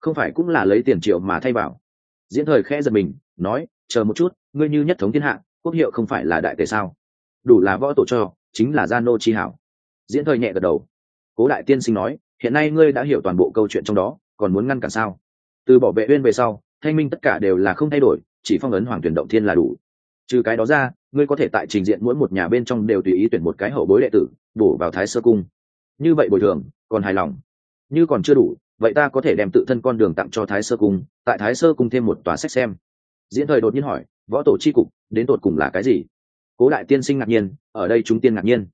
Không phải cũng là lấy tiền triệu mà thay vào? Diễn thời khẽ giật mình, nói, chờ một chút, ngươi như nhất thống thiên hạ, quốc hiệu không phải là đại tề sao? Đủ là võ tổ cho, chính là gia nô chi hảo. Diễn thời nhẹ gật đầu. Cố đại tiên sinh nói, hiện nay ngươi đã hiểu toàn bộ câu chuyện trong đó, còn muốn ngăn cản sao? Từ bảo vệ uyên về sau, thanh minh tất cả đều là không thay đổi, chỉ phong ấn hoàng tuyển động thiên là đủ. Trừ cái đó ra, ngươi có thể tại trình diện mỗi một nhà bên trong đều tùy ý tuyển một cái hậu bối đệ tử, bổ vào thái sơ cung như vậy bồi thường, còn hài lòng. Như còn chưa đủ, vậy ta có thể đem tự thân con đường tặng cho thái sơ cung, tại thái sơ cung thêm một tòa sách xem. Diễn thời đột nhiên hỏi, võ tổ c h i cục, đến tột cùng là cái gì? Cố đại tiên sinh ngạc nhiên, ở đây chúng tiên ngạc nhiên.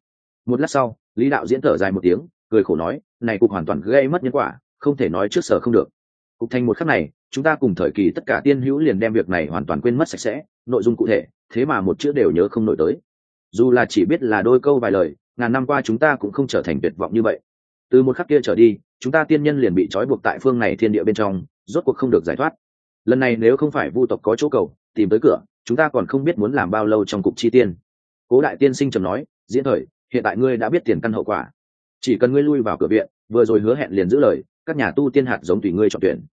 Một lát sau, lý đạo diễn thở dài một tiếng, cười khổ nói, này cục hoàn toàn gây mất nhân quả, không thể nói trước sở không được. Cục thành một khắc này, chúng ta cùng thời kỳ tất cả tiên hữu liền đem việc này hoàn toàn quên mất sạch sẽ, nội dung cụ thể, thế mà một chữ đều nhớ không nổi tới dù là chỉ biết là đôi câu vài lời, ngàn năm qua chúng ta cũng không trở thành tuyệt vọng như vậy. Từ một khắc kia trở đi, chúng ta tiên nhân liền bị trói buộc tại phương này thiên địa bên trong, rốt cuộc không được giải thoát. Lần này nếu không phải vu tộc có chỗ cầu, tìm tới cửa, chúng ta còn không biết muốn làm bao lâu trong cục chi tiên. Cố đại tiên sinh trầm nói, diễn thời, hiện tại ngươi đã biết tiền căn hậu quả. Chỉ cần ngươi lui vào cửa viện, vừa rồi hứa hẹn liền giữ lời, các nhà tu tiên hạt giống tùy ngươi chọn tuyển.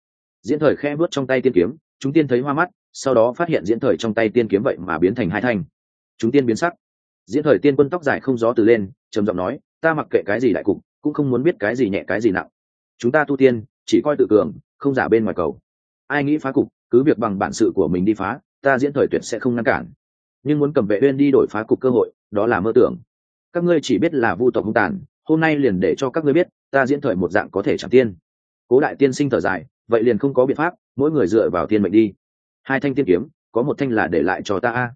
Diễn thời khe vớt trong tay tiên kiếm, chúng tiên thấy hoa mắt, sau đó phát hiện diễn thời trong tay tiên kiếm vậy mà biến thành hai thanh. Chúng tiên biến sắc diễn thời tiên quân tóc dài không gió từ lên, trầm giọng nói, ta mặc kệ cái gì đại cục, cũng không muốn biết cái gì nhẹ cái gì nặng. Chúng ta tu tiên, chỉ coi tự cường, không giả bên ngoài cầu. Ai nghĩ phá cục, cứ việc bằng bản sự của mình đi phá, ta diễn thời tuyệt sẽ không ngăn cản. Nhưng muốn cầm vệ uyên đi đổi phá cục cơ hội, đó là mơ tưởng. Các ngươi chỉ biết là vu tộc hung tàn, hôm nay liền để cho các ngươi biết, ta diễn thời một dạng có thể chẳng tiên. Cố đại tiên sinh thở dài, vậy liền không có biện pháp, mỗi người dựa vào tiên mệnh đi. Hai thanh tiên kiếm, có một thanh là để lại cho ta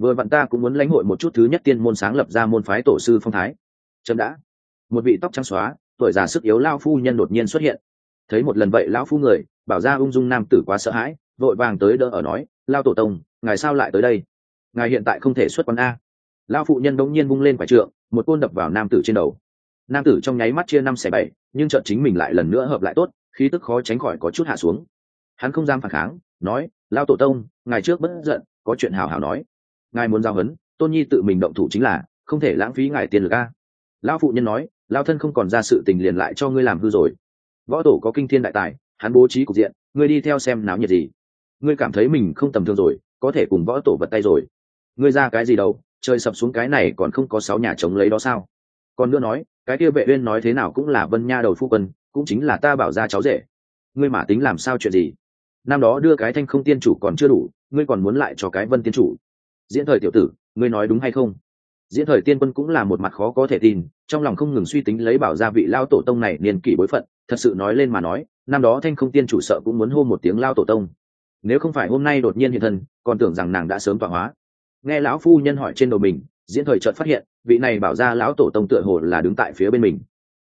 vừa vặn ta cũng muốn lãnh hội một chút thứ nhất tiên môn sáng lập ra môn phái tổ sư phong thái. Chậm đã. Một vị tóc trắng xóa, tuổi già sức yếu lao phu nhân đột nhiên xuất hiện. Thấy một lần vậy lão phu người, bảo ra ung dung nam tử quá sợ hãi, vội vàng tới đỡ ở nói, lao tổ tông, ngài sao lại tới đây? Ngài hiện tại không thể xuất quán a. Lao phụ nhân đống nhiên bung lên quả trượng, một côn đập vào nam tử trên đầu. Nam tử trong nháy mắt chia năm xẻ bảy, nhưng trợn chính mình lại lần nữa hợp lại tốt, khí tức khó tránh khỏi có chút hạ xuống. Hắn không dám phản kháng, nói, lao tổ tông, ngài trước bất giận, có chuyện hào hào nói ngài muốn giao hấn, tôn nhi tự mình động thủ chính là, không thể lãng phí ngài tiền lực a. Lao phụ nhân nói lao thân không còn ra sự tình liền lại cho ngươi làm hư rồi. Võ tổ có kinh thiên đại tài, hắn bố trí cục diện, ngươi đi theo xem náo nhiệt gì. Ngươi cảm thấy mình không tầm thường rồi, có thể cùng võ tổ vật tay rồi. Ngươi ra cái gì đâu, trời sập xuống cái này còn không có sáu nhà chống lấy đó sao? Còn nữa nói, cái kia vệ uyên nói thế nào cũng là vân nha đầu phu quân, cũng chính là ta bảo ra cháu rể. Ngươi mà tính làm sao chuyện gì? Năm đó đưa cái thanh không tiên chủ còn chưa đủ, ngươi còn muốn lại cho cái vân tiên chủ diễn thời tiểu tử, ngươi nói đúng hay không? Diễn thời tiên quân cũng là một mặt khó có thể tin, trong lòng không ngừng suy tính lấy bảo gia vị lao tổ tông này niên kỷ bối phận, thật sự nói lên mà nói, năm đó thanh không tiên chủ sợ cũng muốn hô một tiếng lao tổ tông. Nếu không phải hôm nay đột nhiên hiện thân, còn tưởng rằng nàng đã sớm tọa hóa. Nghe lão phu nhân hỏi trên đầu mình, diễn thời chợt phát hiện, vị này bảo ra lão tổ tông tựa hồ là đứng tại phía bên mình.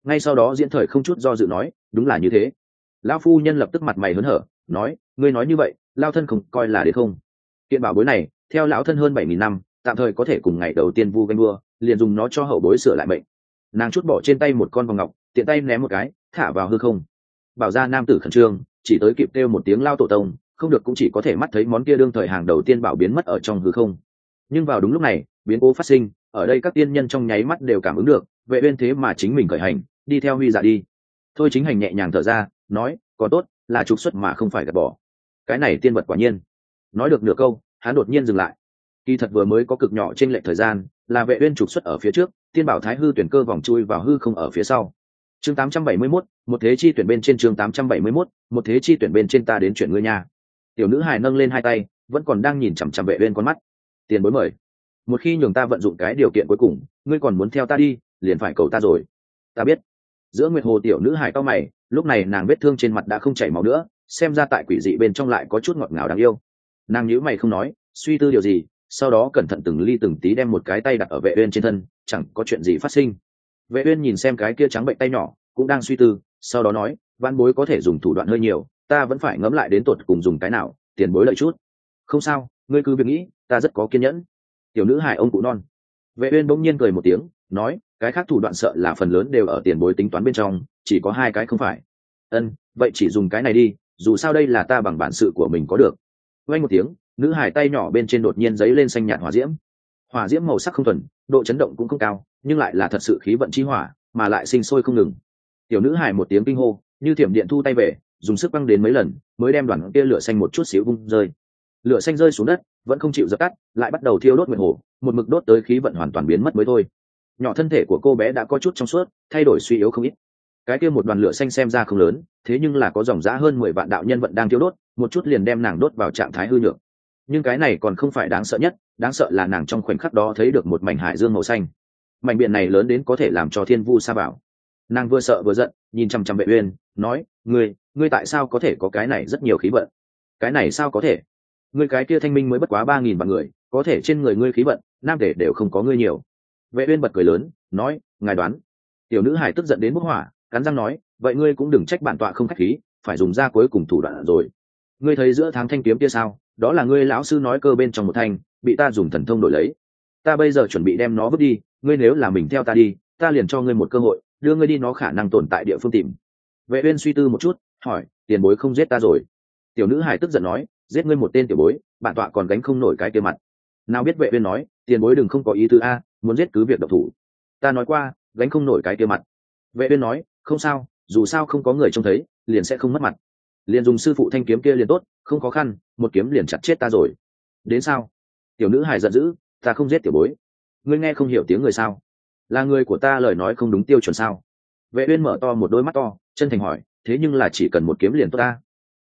Ngay sau đó diễn thời không chút do dự nói, đúng là như thế. Lão phu nhân lập tức mặt mày hớn hở, nói, ngươi nói như vậy, lao thân không coi là đến không? Kiện bảo bối này theo lão thân hơn bảy nghìn năm, tạm thời có thể cùng ngày đầu tiên vu ganh đua, liền dùng nó cho hậu bối sửa lại bệnh nàng chút bỏ trên tay một con vòng ngọc, tiện tay ném một cái, thả vào hư không. Bảo ra nam tử khẩn trương, chỉ tới kịp kêu một tiếng lao tổ tông, không được cũng chỉ có thể mắt thấy món kia đương thời hàng đầu tiên bảo biến mất ở trong hư không. Nhưng vào đúng lúc này, biến cố phát sinh, ở đây các tiên nhân trong nháy mắt đều cảm ứng được, vệ uyên thế mà chính mình khởi hành, đi theo huy dạ đi. Thôi chính hành nhẹ nhàng thở ra, nói, có tốt, là trục xuất mà không phải gạt bỏ. Cái này tiên vật quả nhiên. Nói được nửa câu hắn đột nhiên dừng lại. Kỳ thật vừa mới có cực nhỏ trên lệch thời gian là vệ uyên trục xuất ở phía trước tiên bảo thái hư tuyển cơ vòng chui vào hư không ở phía sau. Chương 871, một thế chi tuyển bên trên chương 871, một thế chi tuyển bên trên ta đến chuyển ngươi nha. Tiểu nữ hài nâng lên hai tay vẫn còn đang nhìn chằm chằm vệ uyên con mắt. Tiền bối mời. Một khi nhường ta vận dụng cái điều kiện cuối cùng ngươi còn muốn theo ta đi liền phải cầu ta rồi. Ta biết. Giữa nguyệt hồ tiểu nữ hài cao mày lúc này nàng vết thương trên mặt đã không chảy máu nữa xem ra tại quỷ dị bên trong lại có chút ngọt ngào đáng yêu nàng nhữ mày không nói, suy tư điều gì, sau đó cẩn thận từng ly từng tí đem một cái tay đặt ở vệ uyên trên thân, chẳng có chuyện gì phát sinh. Vệ uyên nhìn xem cái kia trắng bệnh tay nhỏ, cũng đang suy tư, sau đó nói văn bối có thể dùng thủ đoạn hơi nhiều, ta vẫn phải ngẫm lại đến tột cùng dùng cái nào, tiền bối lợi chút. Không sao, ngươi cứ việc nghĩ, ta rất có kiên nhẫn. Tiểu nữ hài ông cụ non. Vệ uyên bỗng nhiên cười một tiếng, nói, cái khác thủ đoạn sợ là phần lớn đều ở tiền bối tính toán bên trong, chỉ có hai cái không phải. Ân, vậy chỉ dùng cái này đi, dù sao đây là ta bằng bản sự của mình có được quay một tiếng, nữ hải tay nhỏ bên trên đột nhiên giấy lên xanh nhạt hỏa diễm. Hỏa diễm màu sắc không thuần, độ chấn động cũng không cao, nhưng lại là thật sự khí vận chi hỏa, mà lại sinh sôi không ngừng. Tiểu nữ hải một tiếng kinh hô, như thiểm điện thu tay về, dùng sức băng đến mấy lần, mới đem đoàn kia lửa xanh một chút xíu vung rơi. Lửa xanh rơi xuống đất, vẫn không chịu dập tắt, lại bắt đầu thiêu đốt nguyện hồ, một mực đốt tới khí vận hoàn toàn biến mất mới thôi. Nhỏ thân thể của cô bé đã có chút trong suốt, thay đổi suy yếu không ít cái kia một đoàn lửa xanh xem ra không lớn, thế nhưng là có dòng giã hơn mười vạn đạo nhân vận đang thiêu đốt, một chút liền đem nàng đốt vào trạng thái hư nhược. Nhưng cái này còn không phải đáng sợ nhất, đáng sợ là nàng trong khoảnh khắc đó thấy được một mảnh hải dương màu xanh. Mảnh biển này lớn đến có thể làm cho thiên vu sa bảo. Nàng vừa sợ vừa giận, nhìn chằm chằm vệ uyên, nói, ngươi ngươi tại sao có thể có cái này rất nhiều khí vận? Cái này sao có thể? Ngươi cái kia thanh minh mới bất quá ba nghìn vạn người, có thể trên người ngươi khí vận, nam thể đều không có ngươi nhiều. Vệ uyên bật cười lớn, nói, ngài đoán. Tiểu nữ hải tức giận đến bốc hỏa cắn răng nói, vậy ngươi cũng đừng trách bản tọa không khách khí, phải dùng ra cuối cùng thủ đoạn rồi. Ngươi thấy giữa tháng thanh kiếm kia sao? Đó là ngươi lão sư nói cơ bên trong một thanh, bị ta dùng thần thông đổi lấy. Ta bây giờ chuẩn bị đem nó vứt đi, ngươi nếu là mình theo ta đi, ta liền cho ngươi một cơ hội, đưa ngươi đi nó khả năng tồn tại địa phương tìm. Vệ uyên suy tư một chút, hỏi, tiền bối không giết ta rồi? Tiểu nữ hải tức giận nói, giết ngươi một tên tiểu bối, bản tọa còn gánh không nổi cái kia mặt. Nào biết vệ uyên nói, tiền bối đừng không có ý tứ a, muốn giết cứ việc độc thủ. Ta nói qua, gánh không nổi cái kia mặt. Vệ uyên nói không sao, dù sao không có người trông thấy, liền sẽ không mất mặt. Liền dùng sư phụ thanh kiếm kia liền tốt, không khó khăn, một kiếm liền chặt chết ta rồi. Đến sao? Tiểu nữ hài giận dữ, ta không giết tiểu bối. Ngươi nghe không hiểu tiếng người sao? Là người của ta lời nói không đúng tiêu chuẩn sao? Vệ uyên mở to một đôi mắt to, chân thành hỏi, thế nhưng là chỉ cần một kiếm liền tốt ta.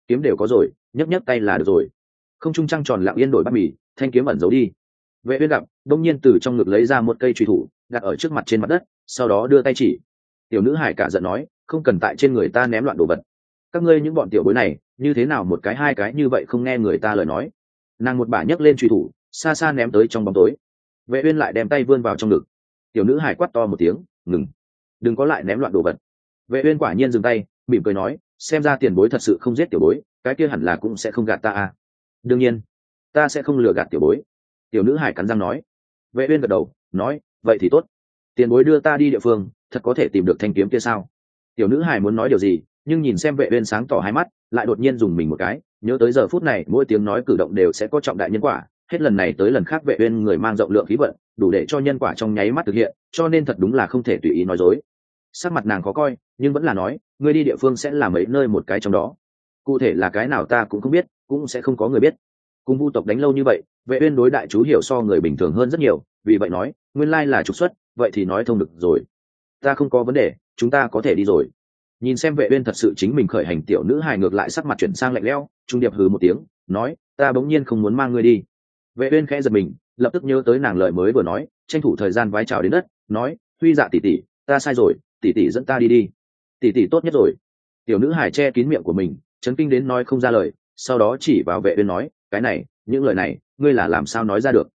Kiếm đều có rồi, nhấc nhấc tay là được rồi. Không trung trăng tròn lặng yên đổi bát mì, thanh kiếm ẩn giấu đi. Vệ uyên gặp, đông nhiên từ trong ngực lấy ra một cây truy thủ, đặt ở trước mặt trên mặt đất, sau đó đưa tay chỉ tiểu nữ hải cả giận nói, không cần tại trên người ta ném loạn đồ vật. Các ngươi những bọn tiểu bối này, như thế nào một cái hai cái như vậy không nghe người ta lời nói? Nàng một bả nhấc lên truy thủ, xa xa ném tới trong bóng tối. Vệ uyên lại đem tay vươn vào trong ngực. Tiểu nữ hải quát to một tiếng, ngừng, đừng có lại ném loạn đồ vật. Vệ uyên quả nhiên dừng tay, mỉm cười nói, xem ra tiền bối thật sự không giết tiểu bối, cái kia hẳn là cũng sẽ không gạt ta à. Đương nhiên, ta sẽ không lừa gạt tiểu bối. Tiểu nữ hải cắn răng nói. Vệ uyên gật đầu, nói, vậy thì tốt. Tiền bối đưa ta đi địa phương thật có thể tìm được thanh kiếm kia sao? Tiểu nữ hải muốn nói điều gì, nhưng nhìn xem vệ uyên sáng tỏ hai mắt, lại đột nhiên dùng mình một cái, nhớ tới giờ phút này, mỗi tiếng nói cử động đều sẽ có trọng đại nhân quả, hết lần này tới lần khác vệ uyên người mang rộng lượng khí vận, đủ để cho nhân quả trong nháy mắt thực hiện, cho nên thật đúng là không thể tùy ý nói dối. Sắc mặt nàng khó coi, nhưng vẫn là nói ngươi đi địa phương sẽ là mấy nơi một cái trong đó. Cụ thể là cái nào ta cũng không biết, cũng sẽ không có người biết. Cùng vu tộc đánh lâu như vậy, vệ uyên đối đại chú hiểu so người bình thường hơn rất nhiều, vì vậy nói, nguyên lai là trục xuất, vậy thì nói thông được rồi ta không có vấn đề, chúng ta có thể đi rồi. Nhìn xem vệ uyên thật sự chính mình khởi hành tiểu nữ hài ngược lại sắc mặt chuyển sang lạnh lẽo, trung điệp hừ một tiếng, nói, ta bỗng nhiên không muốn mang ngươi đi. Vệ uyên khẽ giật mình, lập tức nhớ tới nàng lời mới vừa nói, tranh thủ thời gian vái chào đến đất, nói, huy dạ tỷ tỷ, ta sai rồi, tỷ tỷ dẫn ta đi đi. Tỷ tỷ tốt nhất rồi. Tiểu nữ hài che kín miệng của mình, chấn kinh đến nói không ra lời, sau đó chỉ vào vệ uyên nói, cái này, những lời này, ngươi là làm sao nói ra được?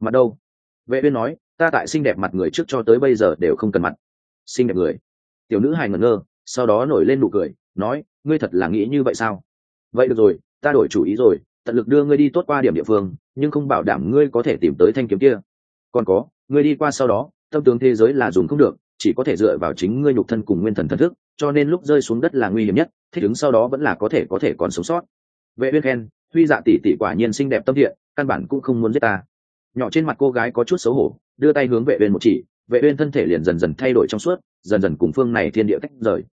Mặt đâu? Vệ uyên nói, ta tại xinh đẹp mặt người trước cho tới bây giờ đều không cần mặt xinh đẹp người. Tiểu nữ hài ngẩn ngơ, sau đó nổi lên nụ cười, nói, ngươi thật là nghĩ như vậy sao? Vậy được rồi, ta đổi chủ ý rồi, tận lực đưa ngươi đi tốt qua điểm địa phương, nhưng không bảo đảm ngươi có thể tìm tới thanh kiếm kia. Còn có, ngươi đi qua sau đó, tâm tướng thế giới là dùng không được, chỉ có thể dựa vào chính ngươi nhục thân cùng nguyên thần thần thức, cho nên lúc rơi xuống đất là nguy hiểm nhất, thích ứng sau đó vẫn là có thể có thể còn sống sót. Vệ uyên khen, huy dạ tỷ tỷ quả nhiên xinh đẹp tâm thiện, căn bản cũng không muốn giết ta. Nhỏ trên mặt cô gái có chút xấu hổ, đưa tay hướng vệ uyên một chỉ vệ uyên thân thể liền dần dần thay đổi trong suốt, dần dần cùng phương này thiên địa tách rời.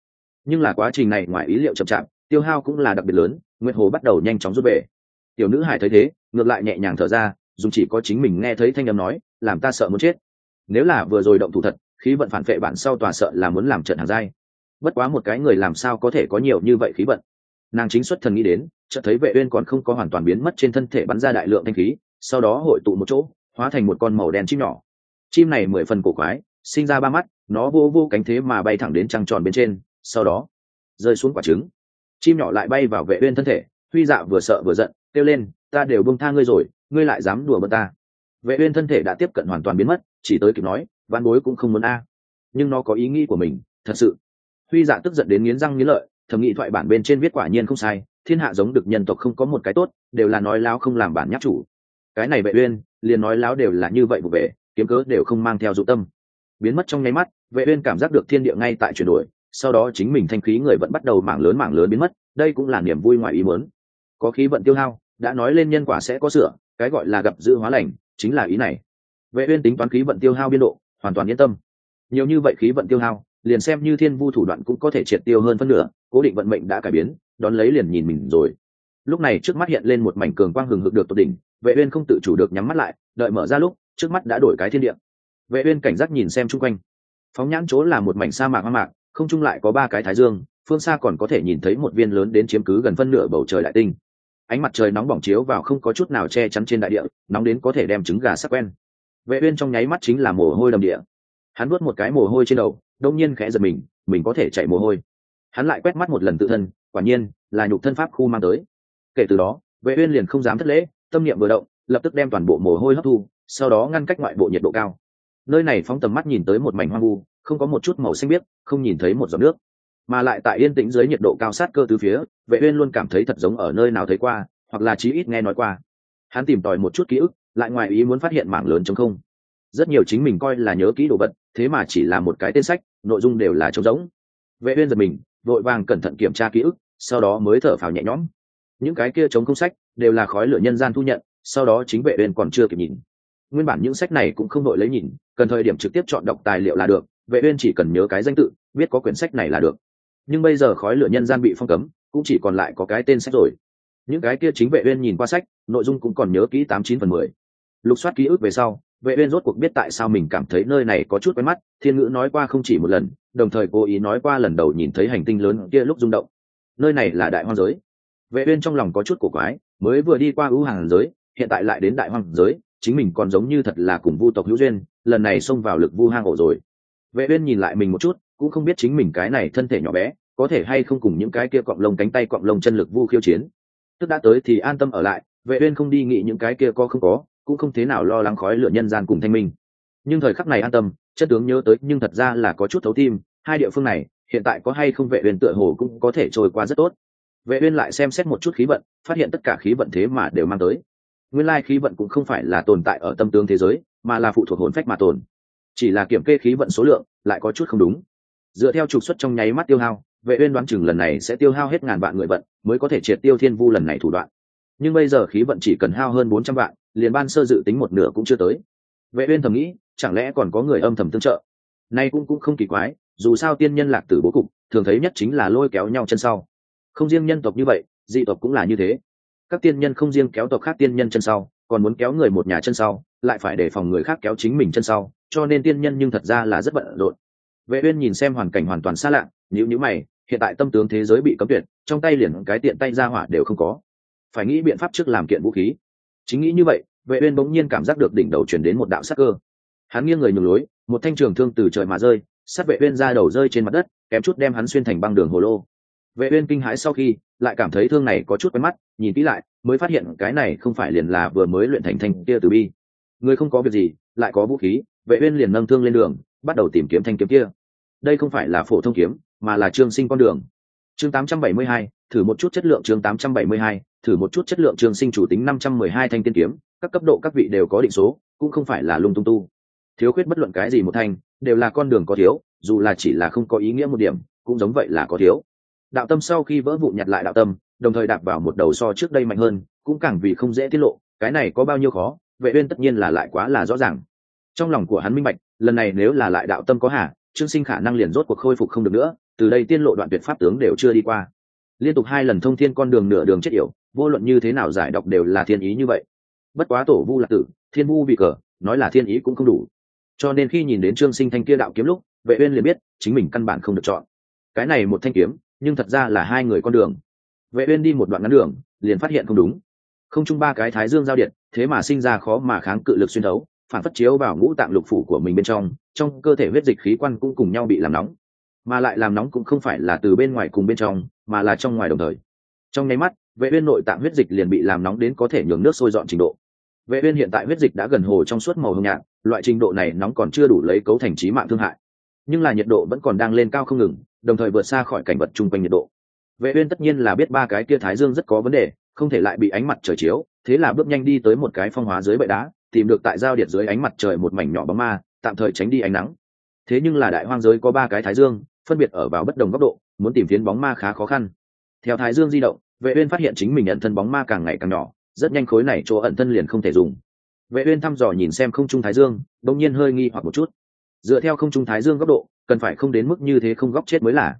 Nhưng là quá trình này ngoài ý liệu chậm chạp, tiêu hao cũng là đặc biệt lớn, nguyệt hồ bắt đầu nhanh chóng rút về. Tiểu nữ hải thấy thế, ngược lại nhẹ nhàng thở ra dùng chỉ có chính mình nghe thấy thanh âm nói, làm ta sợ muốn chết. Nếu là vừa rồi động thủ thật, khí vận phản vệ bản sau tòa sợ là muốn làm trận hàng dai bất quá một cái người làm sao có thể có nhiều như vậy khí vận? Nàng chính xuất thần nghĩ đến, chợt thấy vệ uyên còn không có hoàn toàn biến mất trên thân thể bắn ra đại lượng thanh khí, sau đó hội tụ một chỗ, hóa thành một con màu đen chim nhỏ chim này mười phần cổ quái, sinh ra ba mắt, nó vô vô cánh thế mà bay thẳng đến trăng tròn bên trên, sau đó, rơi xuống quả trứng. Chim nhỏ lại bay vào vệ uyên thân thể, huy dạ vừa sợ vừa giận, kêu lên, ta đều buông tha ngươi rồi, ngươi lại dám đùa bỡn ta. Vệ uyên thân thể đã tiếp cận hoàn toàn biến mất, chỉ tới kịp nói, văn bối cũng không muốn a. Nhưng nó có ý nghĩ của mình, thật sự. Huy dạ tức giận đến nghiến răng nghiến lợi thẩm nghị thoại bản bên trên viết quả nhiên không sai, thiên hạ giống được nhân tộc không có một cái tốt, đều là nói láo không làm bản nhắc chủ. Cái này vệ uyên, liền nói láo đều là như vậy vụ vệ kiếm cớ đều không mang theo dụng tâm. Biến mất trong nháy mắt, vệ uyên cảm giác được thiên địa ngay tại chuyển đổi, sau đó chính mình thanh khí người vẫn bắt đầu mảng lớn mảng lớn biến mất, đây cũng là niềm vui ngoài ý muốn. Có khí vận tiêu hao, đã nói lên nhân quả sẽ có sửa, cái gọi là gặp dự hóa lành, chính là ý này. Vệ uyên tính toán khí vận tiêu hao biên độ, hoàn toàn yên tâm. Nhiều như vậy khí vận tiêu hao, liền xem như thiên vu thủ đoạn cũng có thể triệt tiêu hơn phân nửa, cố định vận mệnh đã cải biến, đón lấy liền nhìn mình rồi. Lúc này trước mắt hiện lên một mảnh cường quang hừng hực được tột đỉnh, vệ uyên không tự chủ được nhắm mắt lại, đợi mở ra lúc trước mắt đã đổi cái thiên địa. Vệ uyên cảnh giác nhìn xem chung quanh. Phóng nhãn chỗ là một mảnh sa mạc hoang mạc, không trung lại có ba cái thái dương, phương xa còn có thể nhìn thấy một viên lớn đến chiếm cứ gần phân nửa bầu trời đại tinh. Ánh mặt trời nóng bỏng chiếu vào không có chút nào che chắn trên đại địa, nóng đến có thể đem trứng gà sắc quen. Vệ uyên trong nháy mắt chính là mồ hôi đầm địa. Hắn nuốt một cái mồ hôi trên đầu, đông nhiên khẽ giật mình mình có thể chạy mồ hôi. Hắn lại quét mắt một lần tự thân, quả nhiên là nhục thân pháp khu mang tới. Kể từ đó, vệ uyên liền không dám thất lễ, tâm niệm vừa động, lập tức đem toàn bộ mồ hôi hấp thu sau đó ngăn cách ngoại bộ nhiệt độ cao. Nơi này phóng tầm mắt nhìn tới một mảnh hoang vu, không có một chút màu xanh biếc, không nhìn thấy một giọt nước. Mà lại tại yên tĩnh dưới nhiệt độ cao sát cơ từ phía, vệ uyên luôn cảm thấy thật giống ở nơi nào thấy qua, hoặc là chí ít nghe nói qua. Hắn tìm tòi một chút ký ức, lại ngoài ý muốn phát hiện mảng lớn trống không. Rất nhiều chính mình coi là nhớ kỹ đồ vật, thế mà chỉ là một cái tên sách, nội dung đều là trống rỗng. Vệ uyên giật mình, vội vàng cẩn thận kiểm tra ký ức, sau đó mới thở phào nhẹ nhõm. Những cái kia trống không sách, đều là khói lửa nhân gian thu nhận, sau đó chính vệ uyên còn chưa kịp nhìn nguyên bản những sách này cũng không đội lấy nhìn, cần thời điểm trực tiếp chọn đọc tài liệu là được, vệ uyên chỉ cần nhớ cái danh tự, biết có quyển sách này là được. Nhưng bây giờ khói lửa nhân gian bị phong cấm, cũng chỉ còn lại có cái tên sách rồi. Những cái kia chính vệ uyên nhìn qua sách, nội dung cũng còn nhớ kỹ tám chín phần mười. Lục soát ký ức về sau, vệ uyên rốt cuộc biết tại sao mình cảm thấy nơi này có chút quen mắt, thiên ngữ nói qua không chỉ một lần, đồng thời cố ý nói qua lần đầu nhìn thấy hành tinh lớn kia lúc rung động. Nơi này là đại hoang giới. Vệ uyên trong lòng có chút cổ quái, mới vừa đi qua ưu hàng giới, hiện tại lại đến đại hoang giới chính mình còn giống như thật là cùng vu tộc hữu duyên, lần này xông vào lực vu hang ổ rồi. Vệ uyên nhìn lại mình một chút, cũng không biết chính mình cái này thân thể nhỏ bé, có thể hay không cùng những cái kia cọng lông cánh tay cọng lông chân lực vu khiêu chiến. Tức đã tới thì an tâm ở lại, vệ uyên không đi nghĩ những cái kia có không có, cũng không thế nào lo lắng khói lửa nhân gian cùng thanh minh. Nhưng thời khắc này an tâm, chất tướng nhớ tới, nhưng thật ra là có chút thấu tim, hai địa phương này, hiện tại có hay không vệ uyên tựa hồ cũng có thể trôi qua rất tốt. Vệ uyên lại xem xét một chút khí vận, phát hiện tất cả khí vận thế mà đều mang tới nguyên lai khí vận cũng không phải là tồn tại ở tâm tướng thế giới, mà là phụ thuộc hồn phách mà tồn. Chỉ là kiểm kê khí vận số lượng, lại có chút không đúng. Dựa theo trục xuất trong nháy mắt tiêu hao, vệ uyên đoán chừng lần này sẽ tiêu hao hết ngàn vạn người vận, mới có thể triệt tiêu thiên vu lần này thủ đoạn. Nhưng bây giờ khí vận chỉ cần hao hơn 400 vạn, liền ban sơ dự tính một nửa cũng chưa tới. Vệ uyên thầm nghĩ, chẳng lẽ còn có người âm thầm tương trợ? Nay cũng cũng không kỳ quái, dù sao tiên nhân lạc tử bố cục, thường thấy nhất chính là lôi kéo nhau chân sau. Không riêng nhân tộc như vậy, dị tộc cũng là như thế các tiên nhân không riêng kéo tộc khác tiên nhân chân sau, còn muốn kéo người một nhà chân sau, lại phải để phòng người khác kéo chính mình chân sau, cho nên tiên nhân nhưng thật ra là rất bận rộn. Vệ uyên nhìn xem hoàn cảnh hoàn toàn xa lạ, nhíu nhíu mày, hiện tại tâm tướng thế giới bị cấm tuyệt, trong tay liền cái tiện tay ra hỏa đều không có. Phải nghĩ biện pháp trước làm kiện vũ khí. Chính nghĩ như vậy, vệ uyên bỗng nhiên cảm giác được đỉnh đầu truyền đến một đạo sát cơ. Hắn nghiêng người nhường lối, một thanh trường thương từ trời mà rơi, sát vệ uyên ra đầu rơi trên mặt đất, kém chút đem hắn xuyên thành băng đường hồ lô. Vệ uyên kinh hãi sau khi lại cảm thấy thương này có chút quen mắt nhìn kỹ lại mới phát hiện cái này không phải liền là vừa mới luyện thành thanh kia từ bi. Người không có việc gì lại có vũ khí vệ uyên liền nâng thương lên đường bắt đầu tìm kiếm thanh kiếm kia. Đây không phải là phổ thông kiếm mà là trương sinh con đường. Chương 872, thử một chút chất lượng chương 872, thử một chút chất lượng trương sinh chủ tính 512 thanh tiên kiếm các cấp độ các vị đều có định số cũng không phải là lung tung tu. Thiếu khuyết bất luận cái gì một thanh đều là con đường có thiếu dù là chỉ là không có ý nghĩa một điểm cũng giống vậy là có thiếu đạo tâm sau khi vỡ vụn nhặt lại đạo tâm, đồng thời đạp vào một đầu so trước đây mạnh hơn, cũng càng vì không dễ tiết lộ, cái này có bao nhiêu khó, vệ uyên tất nhiên là lại quá là rõ ràng. Trong lòng của hắn minh bạch, lần này nếu là lại đạo tâm có hả trương sinh khả năng liền rốt cuộc khôi phục không được nữa, từ đây tiên lộ đoạn tuyệt pháp tướng đều chưa đi qua. Liên tục hai lần thông thiên con đường nửa đường chết yểu, vô luận như thế nào giải đọc đều là thiên ý như vậy. Bất quá tổ vu là tử, thiên vu vì cờ, nói là thiên ý cũng không đủ. Cho nên khi nhìn đến trương sinh thanh kia đạo kiếm lúc, vệ uyên liền biết, chính mình căn bản không được chọn. Cái này một thanh kiếm nhưng thật ra là hai người con đường. Vệ uyên đi một đoạn ngắn đường, liền phát hiện không đúng. Không chung ba cái thái dương giao điện, thế mà sinh ra khó mà kháng cự lực xuyên thấu phản phất chiếu vào ngũ tạng lục phủ của mình bên trong trong cơ thể huyết dịch khí quan cũng cùng nhau bị làm nóng. Mà lại làm nóng cũng không phải là từ bên ngoài cùng bên trong, mà là trong ngoài đồng thời. Trong nháy mắt, vệ uyên nội tạng huyết dịch liền bị làm nóng đến có thể nhường nước sôi dọn trình độ. Vệ uyên hiện tại huyết dịch đã gần hồ trong suốt màu hồng nhạt, loại trình độ này nóng còn chưa đủ lấy cấu thành trí mạng thương hại nhưng là nhiệt độ vẫn còn đang lên cao không ngừng, đồng thời vượt xa khỏi cảnh vật chung quanh nhiệt độ. Vệ uyên tất nhiên là biết ba cái kia thái dương rất có vấn đề, không thể lại bị ánh mặt trời chiếu, thế là bước nhanh đi tới một cái phong hóa dưới bệ đá, tìm được tại giao điện dưới ánh mặt trời một mảnh nhỏ bóng ma, tạm thời tránh đi ánh nắng. Thế nhưng là đại hoang giới có ba cái thái dương, phân biệt ở vào bất đồng góc độ, muốn tìm phiến bóng ma khá khó khăn. Theo thái dương di động, vệ uyên phát hiện chính mình ẩn thân bóng ma càng ngày càng nhỏ, rất nhanh khối này chỗ ẩn thân liền không thể dùng. Vệ uyên thăm dò nhìn xem không trung thái dương đung nhiên hơi nghi hoặc một chút dựa theo không trung thái dương góc độ, cần phải không đến mức như thế không góc chết mới là.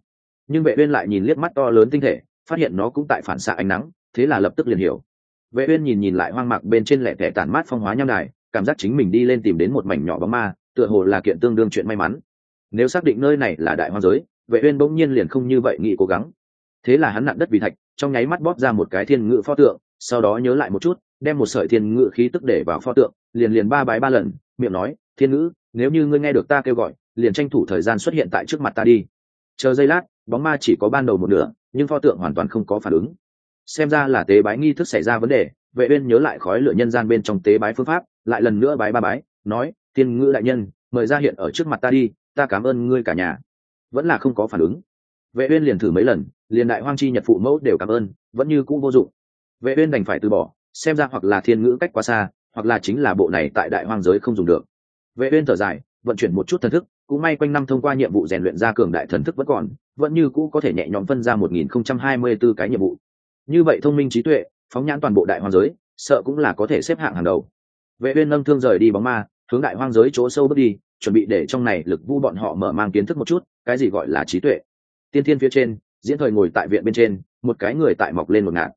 Nhưng vệ uyên lại nhìn liếc mắt to lớn tinh thể, phát hiện nó cũng tại phản xạ ánh nắng, thế là lập tức liền hiểu. Vệ uyên nhìn nhìn lại hoang mạc bên trên lẻ tẻ tản mát phong hóa nham đài, cảm giác chính mình đi lên tìm đến một mảnh nhỏ bóng ma, tựa hồ là kiện tương đương chuyện may mắn. Nếu xác định nơi này là đại hoang giới, vệ uyên bỗng nhiên liền không như vậy nghĩ cố gắng. Thế là hắn nặn đất vì thạch, trong nháy mắt bóp ra một cái thiên ngự pho tượng, sau đó nhớ lại một chút, đem một sợi thiên ngự khí tức để vào pho tượng, liền liền ba bái ba lần, miệng nói, thiên ngữ nếu như ngươi nghe được ta kêu gọi, liền tranh thủ thời gian xuất hiện tại trước mặt ta đi. Chờ giây lát, bóng ma chỉ có ban đầu một nửa, nhưng pho tượng hoàn toàn không có phản ứng. Xem ra là tế bái nghi thức xảy ra vấn đề, vệ uyên nhớ lại khói lửa nhân gian bên trong tế bái phương pháp, lại lần nữa bái ba bái, nói thiên ngữ đại nhân, mời ra hiện ở trước mặt ta đi, ta cảm ơn ngươi cả nhà. Vẫn là không có phản ứng. Vệ uyên liền thử mấy lần, liền đại hoang chi nhật phụ mẫu đều cảm ơn, vẫn như cũ vô dụng. Vệ uyên đành phải từ bỏ, xem ra hoặc là thiên ngữ cách quá xa, hoặc là chính là bộ này tại đại hoang giới không dùng được vệ uyên thở dài, vận chuyển một chút thần thức, cũng may quanh năm thông qua nhiệm vụ rèn luyện ra cường đại thần thức vẫn còn, vẫn như cũ có thể nhẹ nhõm phân ra 1024 cái nhiệm vụ. Như vậy thông minh trí tuệ, phóng nhãn toàn bộ đại hoang giới, sợ cũng là có thể xếp hạng hàng đầu. Vệ uyên nâng thương rời đi bóng ma, hướng đại hoang giới chỗ sâu bước đi, chuẩn bị để trong này lực vu bọn họ mở mang kiến thức một chút, cái gì gọi là trí tuệ. Tiên thiên phía trên, diễn thời ngồi tại viện bên trên, một cái người tại mọc lên một ngạn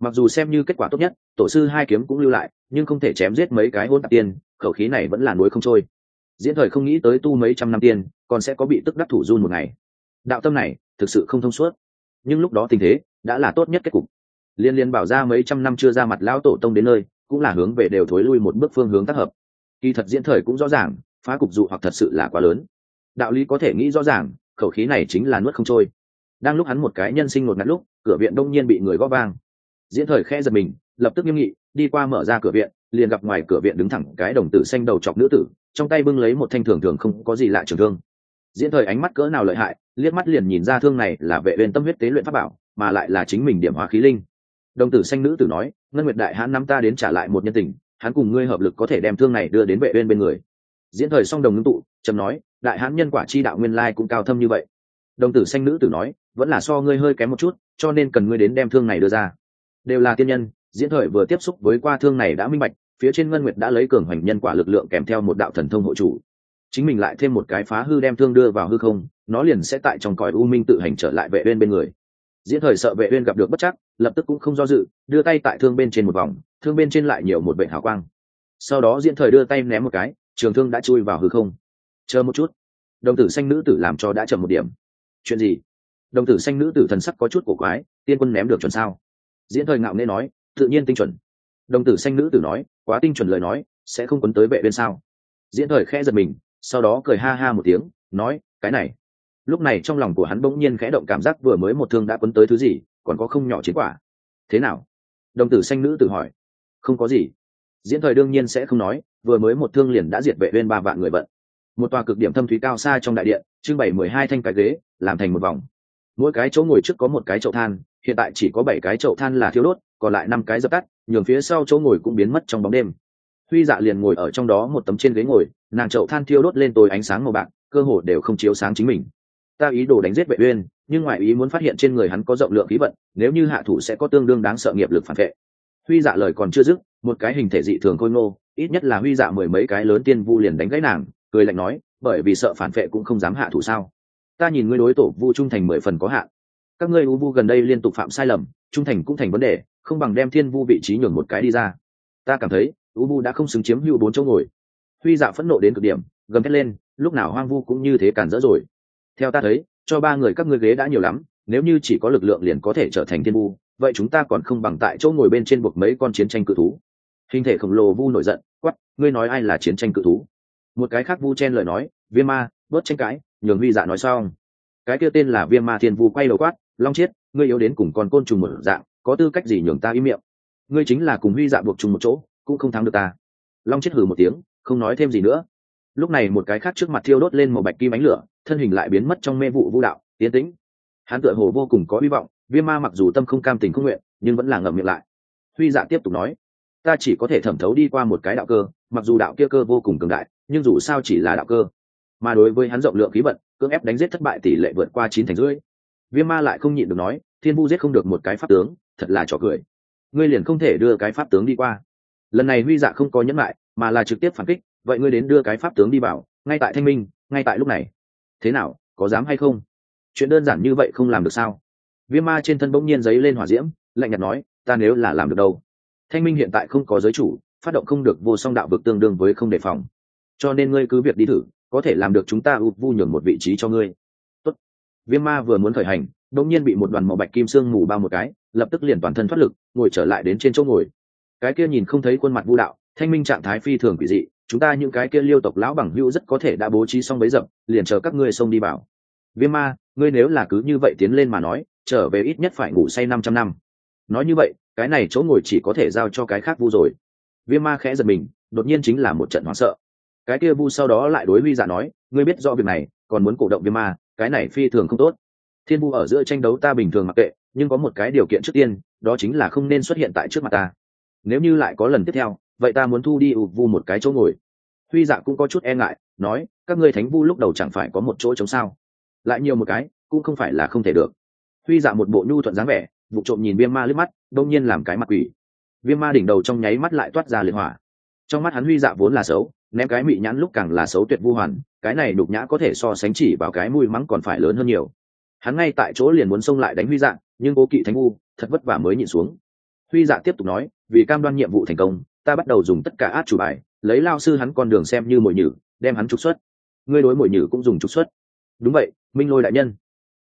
mặc dù xem như kết quả tốt nhất, tổ sư hai kiếm cũng lưu lại, nhưng không thể chém giết mấy cái hôn tạp tiên, khẩu khí này vẫn là núi không trôi. Diễn thời không nghĩ tới tu mấy trăm năm tiên, còn sẽ có bị tức đắc thủ run một ngày. Đạo tâm này, thực sự không thông suốt. Nhưng lúc đó tình thế, đã là tốt nhất kết cục. Liên liên bảo ra mấy trăm năm chưa ra mặt lão tổ tông đến nơi, cũng là hướng về đều thối lui một bước phương hướng tác hợp. Kỳ thật diễn thời cũng rõ ràng, phá cục dụ hoặc thật sự là quá lớn. Đạo lý có thể nghĩ rõ ràng, khẩu khí này chính là nuốt không trôi. Đang lúc hắn một cái nhân sinh một ngắn lúc, cửa viện đông nhiên bị người góp vang diễn thời khẽ giật mình, lập tức nghiêm nghị, đi qua mở ra cửa viện, liền gặp ngoài cửa viện đứng thẳng cái đồng tử xanh đầu chọc nữ tử, trong tay bưng lấy một thanh thường thường không có gì lạ trường thương. Diễn thời ánh mắt cỡ nào lợi hại, liếc mắt liền nhìn ra thương này là vệ bên tâm huyết tế luyện pháp bảo, mà lại là chính mình điểm hóa khí linh. Đồng tử xanh nữ tử nói, ngân nguyệt đại hãn năm ta đến trả lại một nhân tình, hắn cùng ngươi hợp lực có thể đem thương này đưa đến vệ bên bên người. Diễn thời song đồng ngưng tụ trầm nói, đại hãn nhân quả chi đạo nguyên lai cũng cao thâm như vậy. Đồng tử xanh nữ tử nói, vẫn là so ngươi hơi kém một chút, cho nên cần ngươi đến đem thương này đưa ra đều là tiên nhân, diễn thời vừa tiếp xúc với qua thương này đã minh bạch, phía trên ngân nguyệt đã lấy cường hoành nhân quả lực lượng kèm theo một đạo thần thông hộ chủ. Chính mình lại thêm một cái phá hư đem thương đưa vào hư không, nó liền sẽ tại trong cõi u minh tự hành trở lại vệ uyên bên người. Diễn thời sợ vệ uyên gặp được bất chắc, lập tức cũng không do dự, đưa tay tại thương bên trên một vòng, thương bên trên lại nhiều một bệnh hào quang. Sau đó diễn thời đưa tay ném một cái, trường thương đã chui vào hư không. Chờ một chút. Đồng tử xanh nữ tử làm cho đã chậm một điểm. Chuyện gì? Đồng tử xanh nữ tử thần sắc có chút cổ quái, tiên quân ném được chuẩn sao? Diễn thời ngạo nghễ nói, tự nhiên tinh chuẩn. Đồng tử xanh nữ tử nói, quá tinh chuẩn lời nói, sẽ không quấn tới vệ bên sao. Diễn thời khẽ giật mình, sau đó cười ha ha một tiếng, nói, cái này. Lúc này trong lòng của hắn bỗng nhiên khẽ động cảm giác vừa mới một thương đã quấn tới thứ gì, còn có không nhỏ chiến quả. Thế nào? Đồng tử xanh nữ tử hỏi. Không có gì. Diễn thời đương nhiên sẽ không nói, vừa mới một thương liền đã diệt vệ bên ba vạn người vận. Một tòa cực điểm thâm thúy cao xa trong đại điện, trưng bày mười hai thanh cái ghế, làm thành một vòng. Mỗi cái chỗ ngồi trước có một cái chậu than hiện tại chỉ có bảy cái chậu than là thiếu đốt, còn lại năm cái dập tắt, nhường phía sau chỗ ngồi cũng biến mất trong bóng đêm. Huy dạ liền ngồi ở trong đó một tấm trên ghế ngồi, nàng chậu than thiêu đốt lên tối ánh sáng màu bạc, cơ hồ đều không chiếu sáng chính mình. Ta ý đồ đánh giết vệ uyên, nhưng ngoại ý muốn phát hiện trên người hắn có rộng lượng khí vận, nếu như hạ thủ sẽ có tương đương đáng sợ nghiệp lực phản vệ. Huy dạ lời còn chưa dứt, một cái hình thể dị thường khôi ngô, ít nhất là huy dạ mười mấy cái lớn tiên vu liền đánh gãy nàng, cười lạnh nói, bởi vì sợ phản vệ cũng không dám hạ thủ sao? Ta nhìn ngươi đối tổ vu trung thành mười phần có hạn các ngươi u vu gần đây liên tục phạm sai lầm, trung thành cũng thành vấn đề, không bằng đem thiên vu vị trí nhường một cái đi ra. Ta cảm thấy, u vu đã không xứng chiếm hữu bốn chỗ ngồi. Huy dạ phẫn nộ đến cực điểm, gầm thét lên, lúc nào hoang vu cũng như thế cản dỡ rồi. Theo ta thấy, cho ba người các ngươi ghế đã nhiều lắm, nếu như chỉ có lực lượng liền có thể trở thành thiên vu, vậy chúng ta còn không bằng tại chỗ ngồi bên trên buộc mấy con chiến tranh cự thú. Hình thể khổng lồ vu nổi giận quắp ngươi nói ai là chiến tranh cự thú? Một cái khác vu chen lời nói, viêm ma, bớt tranh cãi, nhường huy dạ nói xong. Cái kia tên là viêm ma thiên vu quay đầu quát long chiết, ngươi yếu đến cùng con côn trùng một dạng, có tư cách gì nhường ta ý miệng? Ngươi chính là cùng huy dạ buộc chung một chỗ, cũng không thắng được ta. Long chiết hừ một tiếng, không nói thêm gì nữa. Lúc này một cái khác trước mặt thiêu đốt lên một bạch kim ánh lửa, thân hình lại biến mất trong mê vụ vũ đạo tiến tĩnh. Hắn tựa hồ vô cùng có hy vọng, viêm ma mặc dù tâm không cam tình không nguyện, nhưng vẫn là ngậm miệng lại. Huy dạ tiếp tục nói, ta chỉ có thể thẩm thấu đi qua một cái đạo cơ, mặc dù đạo kia cơ vô cùng cường đại, nhưng dù sao chỉ là đạo cơ. Mà đối với hắn rộng lượng khí vận, cưỡng ép đánh giết thất bại tỷ lệ vượt qua chín thành rưỡi viêm ma lại không nhịn được nói, thiên vu giết không được một cái pháp tướng, thật là trò cười. Ngươi liền không thể đưa cái pháp tướng đi qua. Lần này huy dạ không có nhẫn lại, mà là trực tiếp phản kích, vậy ngươi đến đưa cái pháp tướng đi vào ngay tại thanh minh, ngay tại lúc này. Thế nào, có dám hay không? Chuyện đơn giản như vậy không làm được sao? Viêm ma trên thân bỗng nhiên giấy lên hỏa diễm, lạnh nhạt nói, ta nếu là làm được đâu? Thanh minh hiện tại không có giới chủ, phát động không được vô song đạo vực tương đương với không đề phòng. Cho nên ngươi cứ việc đi thử, có thể làm được chúng ta ưu vu nhường một vị trí cho ngươi viêm ma vừa muốn khởi hành, đột nhiên bị một đoàn màu bạch kim sương mù bao một cái, lập tức liền toàn thân thoát lực, ngồi trở lại đến trên chỗ ngồi. Cái kia nhìn không thấy khuôn mặt vu đạo, thanh minh trạng thái phi thường quỷ dị, chúng ta những cái kia liêu tộc lão bằng hữu rất có thể đã bố trí xong bấy dập, liền chờ các ngươi xông đi vào viêm ma, ngươi nếu là cứ như vậy tiến lên mà nói, trở về ít nhất phải ngủ say năm trăm năm. Nói như vậy, cái này chỗ ngồi chỉ có thể giao cho cái khác vu rồi. Viêm ma khẽ giật mình, đột nhiên chính là một trận hoảng sợ. Cái kia vu sau đó lại đối huy dạ nói, ngươi biết rõ việc này, còn muốn cổ động viêm ma cái này phi thường không tốt. Thiên vu ở giữa tranh đấu ta bình thường mặc kệ, nhưng có một cái điều kiện trước tiên, đó chính là không nên xuất hiện tại trước mặt ta. Nếu như lại có lần tiếp theo, vậy ta muốn thu đi ụt vu một cái chỗ ngồi. Huy dạ cũng có chút e ngại, nói, các ngươi thánh vu lúc đầu chẳng phải có một chỗ chống sao? Lại nhiều một cái, cũng không phải là không thể được. Huy dạ một bộ nhu thuận dáng vẻ, vụ trộm nhìn viêm ma lướt mắt, đông nhiên làm cái mặt quỷ. Viêm ma đỉnh đầu trong nháy mắt lại toát ra liệt hỏa. Trong mắt hắn huy dạ vốn là xấu, ném cái mị nhãn lúc càng là xấu tuyệt vu hoàn cái này đục nhã có thể so sánh chỉ vào cái mùi mắng còn phải lớn hơn nhiều. Hắn ngay tại chỗ liền muốn xông lại đánh huy dạng, nhưng cố kỵ thánh u, thật vất vả mới nhịn xuống. Huy dạ tiếp tục nói vì cam đoan nhiệm vụ thành công ta bắt đầu dùng tất cả át chủ bài lấy lao sư hắn con đường xem như mồi nhử đem hắn trục xuất. Ngươi đối mồi nhử cũng dùng trục xuất. Đúng vậy minh lôi đại nhân.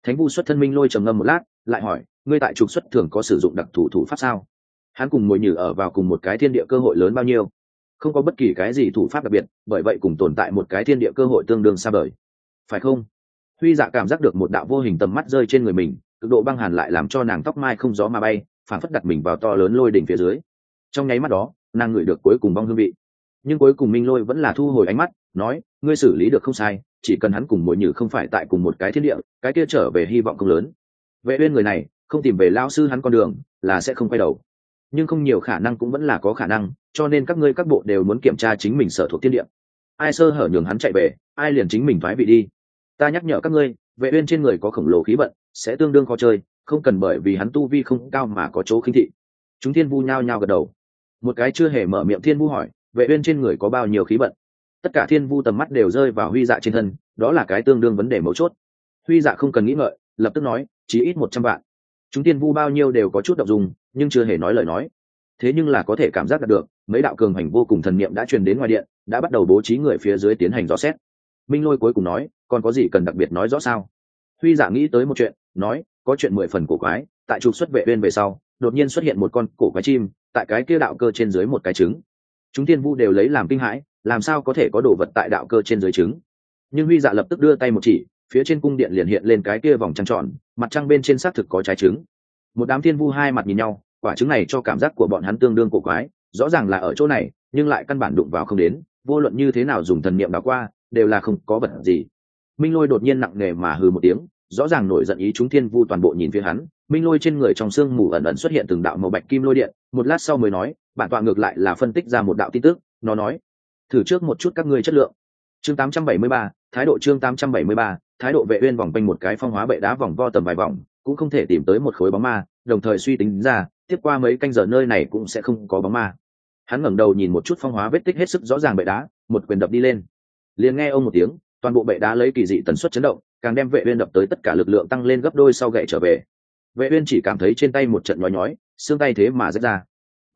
Thánh vu xuất thân minh lôi trầm ngâm một lát lại hỏi ngươi tại trục xuất thường có sử dụng đặc thủ thủ pháp sao? Hắn cùng mồi nhử ở vào cùng một cái thiên địa cơ hội lớn bao nhiêu? Không có bất kỳ cái gì thủ pháp đặc biệt, bởi vậy cùng tồn tại một cái thiên địa cơ hội tương đương xa vời. Phải không? Huy dạ cảm giác được một đạo vô hình tầm mắt rơi trên người mình, cực độ băng hàn lại làm cho nàng tóc mai không gió mà bay phản phất đặt mình vào to lớn lôi đỉnh phía dưới. Trong nháy mắt đó, nàng ngửi được cuối cùng bong hương vị. Nhưng cuối cùng minh lôi vẫn là thu hồi ánh mắt, nói, ngươi xử lý được không sai, chỉ cần hắn cùng mỗi nhử không phải tại cùng một cái thiên địa, cái kia trở về hy vọng không lớn. Vệ uyên người này, không tìm về lao sư hắn con đường, là sẽ không quay đầu. Nhưng không nhiều khả năng cũng vẫn là có khả năng cho nên các ngươi các bộ đều muốn kiểm tra chính mình sở thuộc thiên địa. Ai sơ hở nhường hắn chạy về, ai liền chính mình thoái vị đi. Ta nhắc nhở các ngươi, vệ uyên trên người có khổng lồ khí vận, sẽ tương đương khó chơi, không cần bởi vì hắn tu vi không cao mà có chỗ khinh thị. Chúng thiên vu nhao nhao gật đầu. Một cái chưa hề mở miệng thiên vu hỏi, vệ uyên trên người có bao nhiêu khí vận? Tất cả thiên vu tầm mắt đều rơi vào huy dạ trên thân, đó là cái tương đương vấn đề mấu chốt. Huy dạ không cần nghĩ ngợi, lập tức nói, chỉ ít một trăm vạn. Chúng tiên vu bao nhiêu đều có chút động dung nhưng chưa hề nói lời nói thế nhưng là có thể cảm giác được, mấy đạo cường hành vô cùng thần niệm đã truyền đến ngoài điện, đã bắt đầu bố trí người phía dưới tiến hành rõ xét. Minh lôi cuối cùng nói, còn có gì cần đặc biệt nói rõ sao? Huy giả nghĩ tới một chuyện, nói, có chuyện mười phần cổ quái, tại trục xuất vệ bên về sau, đột nhiên xuất hiện một con cổ quái chim, tại cái kia đạo cơ trên dưới một cái trứng. Chúng tiên vu đều lấy làm kinh hãi, làm sao có thể có đồ vật tại đạo cơ trên dưới trứng? Nhưng huy dạ lập tức đưa tay một chỉ, phía trên cung điện liền hiện lên cái kia vòng trăng tròn, mặt trăng bên trên xác thực có trái trứng. Một đám tiên vu hai mặt nhìn nhau quả trứng này cho cảm giác của bọn hắn tương đương cổ quái rõ ràng là ở chỗ này nhưng lại căn bản đụng vào không đến vô luận như thế nào dùng thần niệm đảo qua đều là không có vật gì. Minh lôi đột nhiên nặng nề mà hừ một tiếng rõ ràng nổi giận ý chúng thiên vu toàn bộ nhìn phía hắn. Minh lôi trên người trong xương mù ẩn ẩn xuất hiện từng đạo màu bạch kim lôi điện một lát sau mới nói bản tọa ngược lại là phân tích ra một đạo tin tức nó nói thử trước một chút các ngươi chất lượng. Chương 873, thái độ chương 873, thái độ vệ uyên vòng quanh một cái phong hóa bệ đá vòng vo tầm vài vòng cũng không thể tìm tới một khối bóng ma đồng thời suy tính ra tiếp qua mấy canh giờ nơi này cũng sẽ không có bóng ma. Hắn ngẩng đầu nhìn một chút phong hóa vết tích hết sức rõ ràng bệ đá, một quyền đập đi lên. Liền nghe ông một tiếng, toàn bộ bệ đá lấy kỳ dị tần suất chấn động, càng đem vệ uyên đập tới tất cả lực lượng tăng lên gấp đôi sau gậy trở về. Vệ uyên chỉ cảm thấy trên tay một trận nhói nhói, xương tay thế mà rách ra.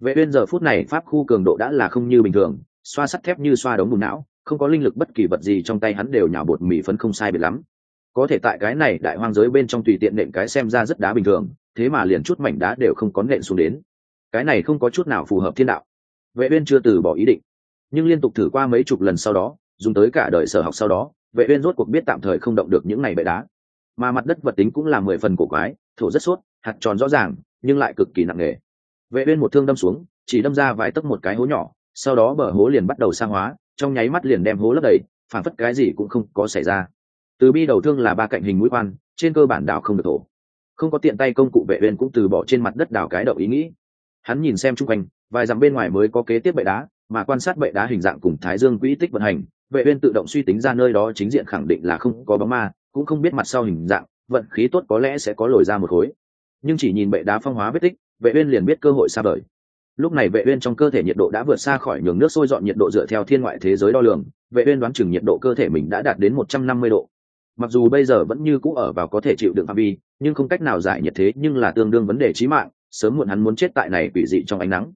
Vệ uyên giờ phút này pháp khu cường độ đã là không như bình thường, xoa sắt thép như xoa đống bùn não, không có linh lực bất kỳ vật gì trong tay hắn đều nhào bột mì phấn không sai biệt lắm. Có thể tại cái này đại hoang giới bên trong tùy tiện nện cái xem ra rất đá bình thường thế mà liền chút mảnh đá đều không có nện xuống đến. Cái này không có chút nào phù hợp thiên đạo. Vệ uyên chưa từ bỏ ý định nhưng liên tục thử qua mấy chục lần sau đó dùng tới cả đời sở học sau đó vệ uyên rốt cuộc biết tạm thời không động được những này bệ đá. Mà mặt đất vật tính cũng là mười phần cổ quái thổ rất suốt hạt tròn rõ ràng nhưng lại cực kỳ nặng nề. Vệ uyên một thương đâm xuống chỉ đâm ra vài tấc một cái hố nhỏ sau đó bờ hố liền bắt đầu sa hóa trong nháy mắt liền đem hố lấp đầy phản phất cái gì cũng không có xảy ra. Từ bi đầu thương là ba cạnh hình mũi quan, trên cơ bản đảo không được thổ không có tiện tay công cụ vệ uyên cũng từ bỏ trên mặt đất đào cái đậu ý nghĩ. Hắn nhìn xem chung quanh, vài dặm bên ngoài mới có kế tiếp bệ đá, mà quan sát bệ đá hình dạng cùng thái dương quỹ tích vận hành, vệ uyên tự động suy tính ra nơi đó chính diện khẳng định là không có bóng ma, cũng không biết mặt sau hình dạng, vận khí tốt có lẽ sẽ có lồi ra một khối. Nhưng chỉ nhìn bệ đá phong hóa vết tích, vệ uyên liền biết cơ hội xa vời. Lúc này vệ uyên trong cơ thể nhiệt độ đã vượt xa khỏi nhường nước sôi dọn nhiệt độ dựa theo thiên ngoại thế giới đo lường, vệ uyên đoán chừng nhiệt độ cơ thể mình đã đạt đến 150 độ mặc dù bây giờ vẫn như cũ ở vào có thể chịu đựng phạm vi, nhưng không cách nào giải nhiệt thế nhưng là tương đương vấn đề chí mạng, sớm muộn hắn muốn chết tại này quỷ dị trong ánh nắng.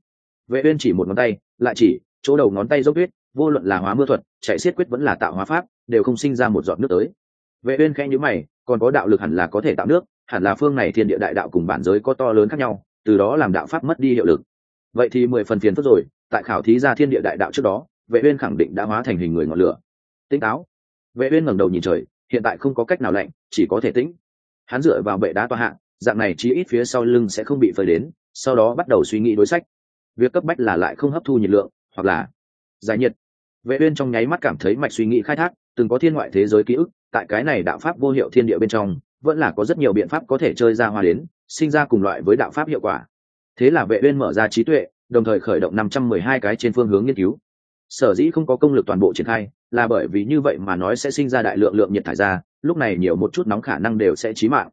Vệ uyên chỉ một ngón tay, lại chỉ, chỗ đầu ngón tay dốc tuyết, vô luận là hóa mưa thuật, chạy xiết quyết vẫn là tạo hóa pháp, đều không sinh ra một giọt nước tới. Vệ uyên khẽ nhíu mày, còn có đạo lực hẳn là có thể tạo nước, hẳn là phương này thiên địa đại đạo cùng bản giới có to lớn khác nhau, từ đó làm đạo pháp mất đi hiệu lực. Vậy thì mười phần phiền phức rồi, tại khảo thí ra thiên địa đại đạo trước đó, vệ uyên khẳng định đã hóa thành hình người ngọn lửa. Tinh táo. Vệ uyên ngẩng đầu nhìn trời hiện tại không có cách nào lạnh, chỉ có thể tĩnh. Hắn dựa vào bệ đá tòa hạng dạng này chí ít phía sau lưng sẽ không bị phơi đến, sau đó bắt đầu suy nghĩ đối sách. Việc cấp bách là lại không hấp thu nhiệt lượng, hoặc là giải nhiệt. Vệ uyên trong nháy mắt cảm thấy mạch suy nghĩ khai thác, từng có thiên ngoại thế giới ký ức, tại cái này đạo pháp vô hiệu thiên địa bên trong, vẫn là có rất nhiều biện pháp có thể chơi ra hoa đến, sinh ra cùng loại với đạo pháp hiệu quả. Thế là vệ uyên mở ra trí tuệ, đồng thời khởi động 512 cái trên phương hướng nghiên cứu sở dĩ không có công lực toàn bộ triển khai, là bởi vì như vậy mà nói sẽ sinh ra đại lượng lượng nhiệt thải ra, lúc này nhiều một chút nóng khả năng đều sẽ chí mạng.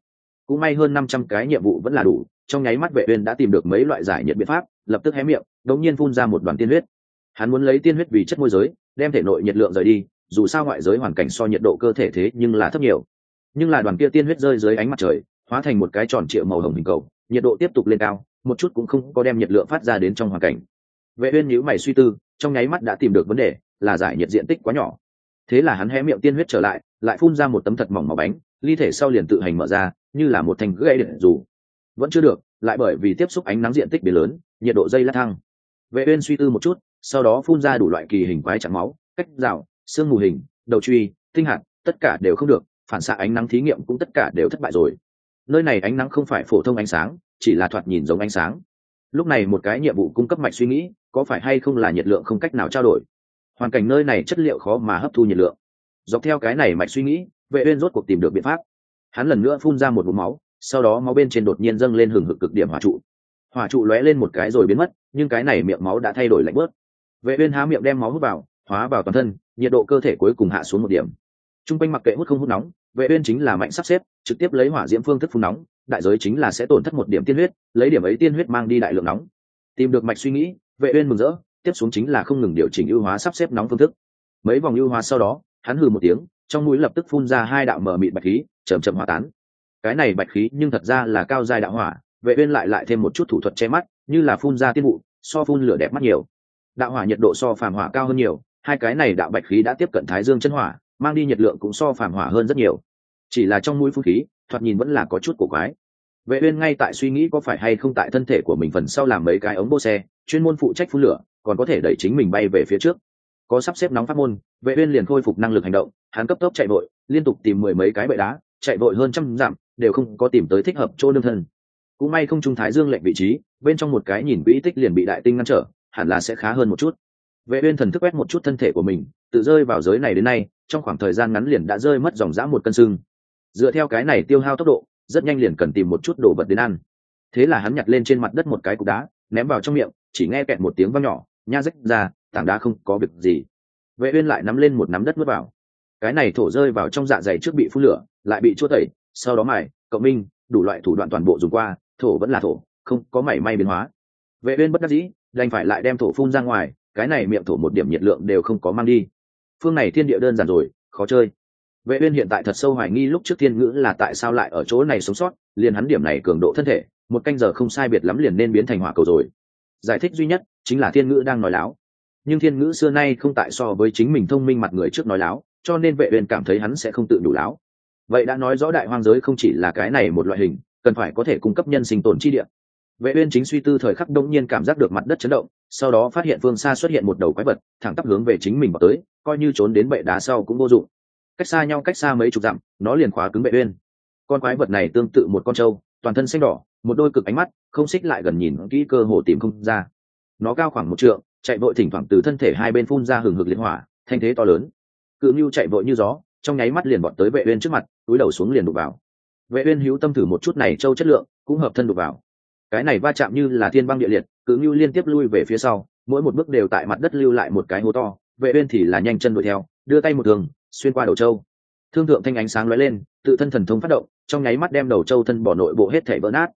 Cũng may hơn 500 cái nhiệm vụ vẫn là đủ, trong nháy mắt vệ uyên đã tìm được mấy loại giải nhiệt biện pháp, lập tức hé miệng, đống nhiên phun ra một đoàn tiên huyết. Hắn muốn lấy tiên huyết vì chất môi giới, đem thể nội nhiệt lượng rời đi, dù sao ngoại giới hoàn cảnh so nhiệt độ cơ thể thế nhưng là thấp nhiều. Nhưng là đoàn kia tiên huyết rơi dưới ánh mặt trời, hóa thành một cái tròn triệu màu hồng hình cầu, nhiệt độ tiếp tục lên cao, một chút cũng không có đem nhiệt lượng phát ra đến trong hoàn cảnh. Vệ uyên nhíu mày suy tư trong nháy mắt đã tìm được vấn đề, là giải nhiệt diện tích quá nhỏ. Thế là hắn hé miệng tiên huyết trở lại lại phun ra một tấm thật mỏng màu bánh, ly thể sau liền tự hành mở ra, như là một thành gãy điện dù. Vẫn chưa được, lại bởi vì tiếp xúc ánh nắng diện tích biến lớn, nhiệt độ dây lát thăng. Vệ uyên suy tư một chút, sau đó phun ra đủ loại kỳ hình quái chặn máu, cách rào, xương mù hình, đầu truy, tinh hạt, tất cả đều không được, phản xạ ánh nắng thí nghiệm cũng tất cả đều thất bại rồi. Nơi này ánh nắng không phải phổ thông ánh sáng, chỉ là thoạt nhìn giống ánh sáng lúc này một cái nhiệm vụ cung cấp mạch suy nghĩ, có phải hay không là nhiệt lượng không cách nào trao đổi? Hoàn cảnh nơi này chất liệu khó mà hấp thu nhiệt lượng. Dọc theo cái này mạch suy nghĩ, vệ uyên rốt cuộc tìm được biện pháp. Hắn lần nữa phun ra một búng máu, sau đó máu bên trên đột nhiên dâng lên hừng hực cực điểm hỏa trụ. Hỏa trụ lóe lên một cái rồi biến mất, nhưng cái này miệng máu đã thay đổi lạnh bớt. Vệ uyên há miệng đem máu hút vào, hóa vào toàn thân, nhiệt độ cơ thể cuối cùng hạ xuống một điểm. Trung quanh mặc kệ hút không hút nóng vệ uyên chính là mạnh sắp xếp, trực tiếp lấy hỏa diễm phương thức phun nóng, đại giới chính là sẽ tổn thất một điểm tiên huyết, lấy điểm ấy tiên huyết mang đi đại lượng nóng. Tìm được mạch suy nghĩ, vệ uyên mừng rỡ, tiếp xuống chính là không ngừng điều chỉnh ưu hóa sắp xếp nóng phương thức. Mấy vòng ưu hóa sau đó, hắn hừ một tiếng, trong mũi lập tức phun ra hai đạo mở mịt bạch khí, chậm chậm hòa tán. Cái này bạch khí nhưng thật ra là cao giai đạo hỏa, vệ uyên lại lại thêm một chút thủ thuật che mắt, như là phun ra tiên vụ, so phun lửa đẹp mắt nhiều. Đạo hỏa nhiệt độ so phàm hỏa cao hơn nhiều, hai cái này đạo bạch khí đã tiếp cận thái dương chân hỏa mang đi nhiệt lượng cũng so phàm hỏa hơn rất nhiều. Chỉ là trong mũi phun khí, thoạt nhìn vẫn là có chút cổ quái. Vệ uyên ngay tại suy nghĩ có phải hay không tại thân thể của mình phần sau làm mấy cái ống bô xe, chuyên môn phụ trách phun lửa, còn có thể đẩy chính mình bay về phía trước. Có sắp xếp nóng pháp môn, vệ uyên liền khôi phục năng lực hành động, hắn cấp tốc chạy vội, liên tục tìm mười mấy cái bệ đá, chạy vội hơn trăm dặm, đều không có tìm tới thích hợp chỗ nương thân. Cũng may không trung thái dương lệnh vị trí, bên trong một cái nhìn vĩ tích liền bị đại tinh ngăn trở, hẳn là sẽ khá hơn một chút vệ uyên thần thức quét một chút thân thể của mình, tự rơi vào giới này đến nay, trong khoảng thời gian ngắn liền đã rơi mất dòng dã một cân xương. Dựa theo cái này tiêu hao tốc độ, rất nhanh liền cần tìm một chút đồ vật đến ăn. Thế là hắn nhặt lên trên mặt đất một cái cục đá, ném vào trong miệng, chỉ nghe kẹt một tiếng vang nhỏ, nha rách ra, tảng đá không có việc gì. Vệ uyên lại nắm lên một nắm đất nuốt vào. Cái này thổ rơi vào trong dạ dày trước bị phun lửa, lại bị chua tẩy, sau đó mài, cộng minh, đủ loại thủ đoạn toàn bộ dùng qua, thổ vẫn là thổ, không có mảy may biến hóa. Vệ uyên bất đắc dĩ, đành phải lại đem thổ phun ra ngoài cái này miệng thổ một điểm nhiệt lượng đều không có mang đi. Phương này thiên địa đơn giản rồi, khó chơi. Vệ uyên hiện tại thật sâu hoài nghi lúc trước thiên ngữ là tại sao lại ở chỗ này sống sót, liền hắn điểm này cường độ thân thể, một canh giờ không sai biệt lắm liền nên biến thành hỏa cầu rồi. Giải thích duy nhất chính là thiên ngữ đang nói láo. Nhưng thiên ngữ xưa nay không tại so với chính mình thông minh mặt người trước nói láo, cho nên vệ uyên cảm thấy hắn sẽ không tự đủ láo. Vậy đã nói rõ đại hoang giới không chỉ là cái này một loại hình, cần phải có thể cung cấp nhân sinh tồn chi địa vệ uyên chính suy tư thời khắc đông nhiên cảm giác được mặt đất chấn động, sau đó phát hiện phương xa xuất hiện một đầu quái vật, thẳng tắp hướng về chính mình vào tới, coi như trốn đến bệ đá sau cũng vô dụng. Cách xa nhau cách xa mấy chục dặm, nó liền khóa cứng vệ uyên. Con quái vật này tương tự một con trâu, toàn thân xanh đỏ, một đôi cực ánh mắt, không xích lại gần nhìn kỹ cơ hồ tìm không ra. Nó cao khoảng một trượng, chạy vội thỉnh thoảng từ thân thể hai bên phun ra hừng hực liên hỏa, thanh thế to lớn. Cự mưu chạy vội như gió, trong nháy mắt liền bọn tới vệ uyên trước mặt, túi đầu xuống liền đục vào. Vệ uyên hữu tâm thử một chút này trâu chất lượng, cũng hợp thân đục vào cái này va chạm như là thiên băng địa liệt cự mưu liên tiếp lui về phía sau, mỗi một bước đều tại mặt đất lưu lại một cái hố to, vệ uyên thì là nhanh chân đuổi theo, đưa tay một đường, xuyên qua đầu châu. Thương thượng thanh ánh sáng lóe lên, tự thân thần thông phát động, trong nháy mắt đem đầu châu thân bỏ nội bộ hết thể vỡ nát.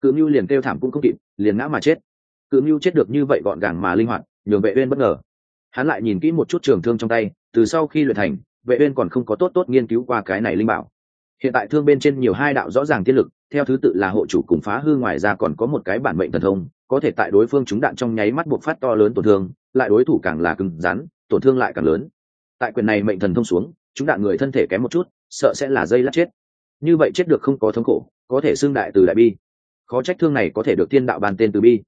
Cự mưu liền kêu thảm cũng không kịp, liền ngã mà chết. Cự mưu chết được như vậy gọn gàng mà linh hoạt, nhường vệ uyên bất ngờ. Hắn lại nhìn kỹ một chút trường thương trong tay, từ sau khi luyện thành, vệ uyên còn không có tốt tốt nghiên cứu qua cái này linh bảo hiện tại thương bên trên nhiều hai đạo rõ ràng tiên lực, theo thứ tự là hộ chủ cùng phá hư ngoài ra còn có một cái bản mệnh thần thông, có thể tại đối phương chúng đạn trong nháy mắt buộc phát to lớn tổn thương, lại đối thủ càng là cứng rắn, tổn thương lại càng lớn. Tại quyền này mệnh thần thông xuống chúng đạn người thân thể kém một chút, sợ sẽ là dây lát chết. Như vậy chết được không có thống khổ, có thể xưng đại từ đại bi. Khó trách thương này có thể được tiên đạo bàn tên từ bi.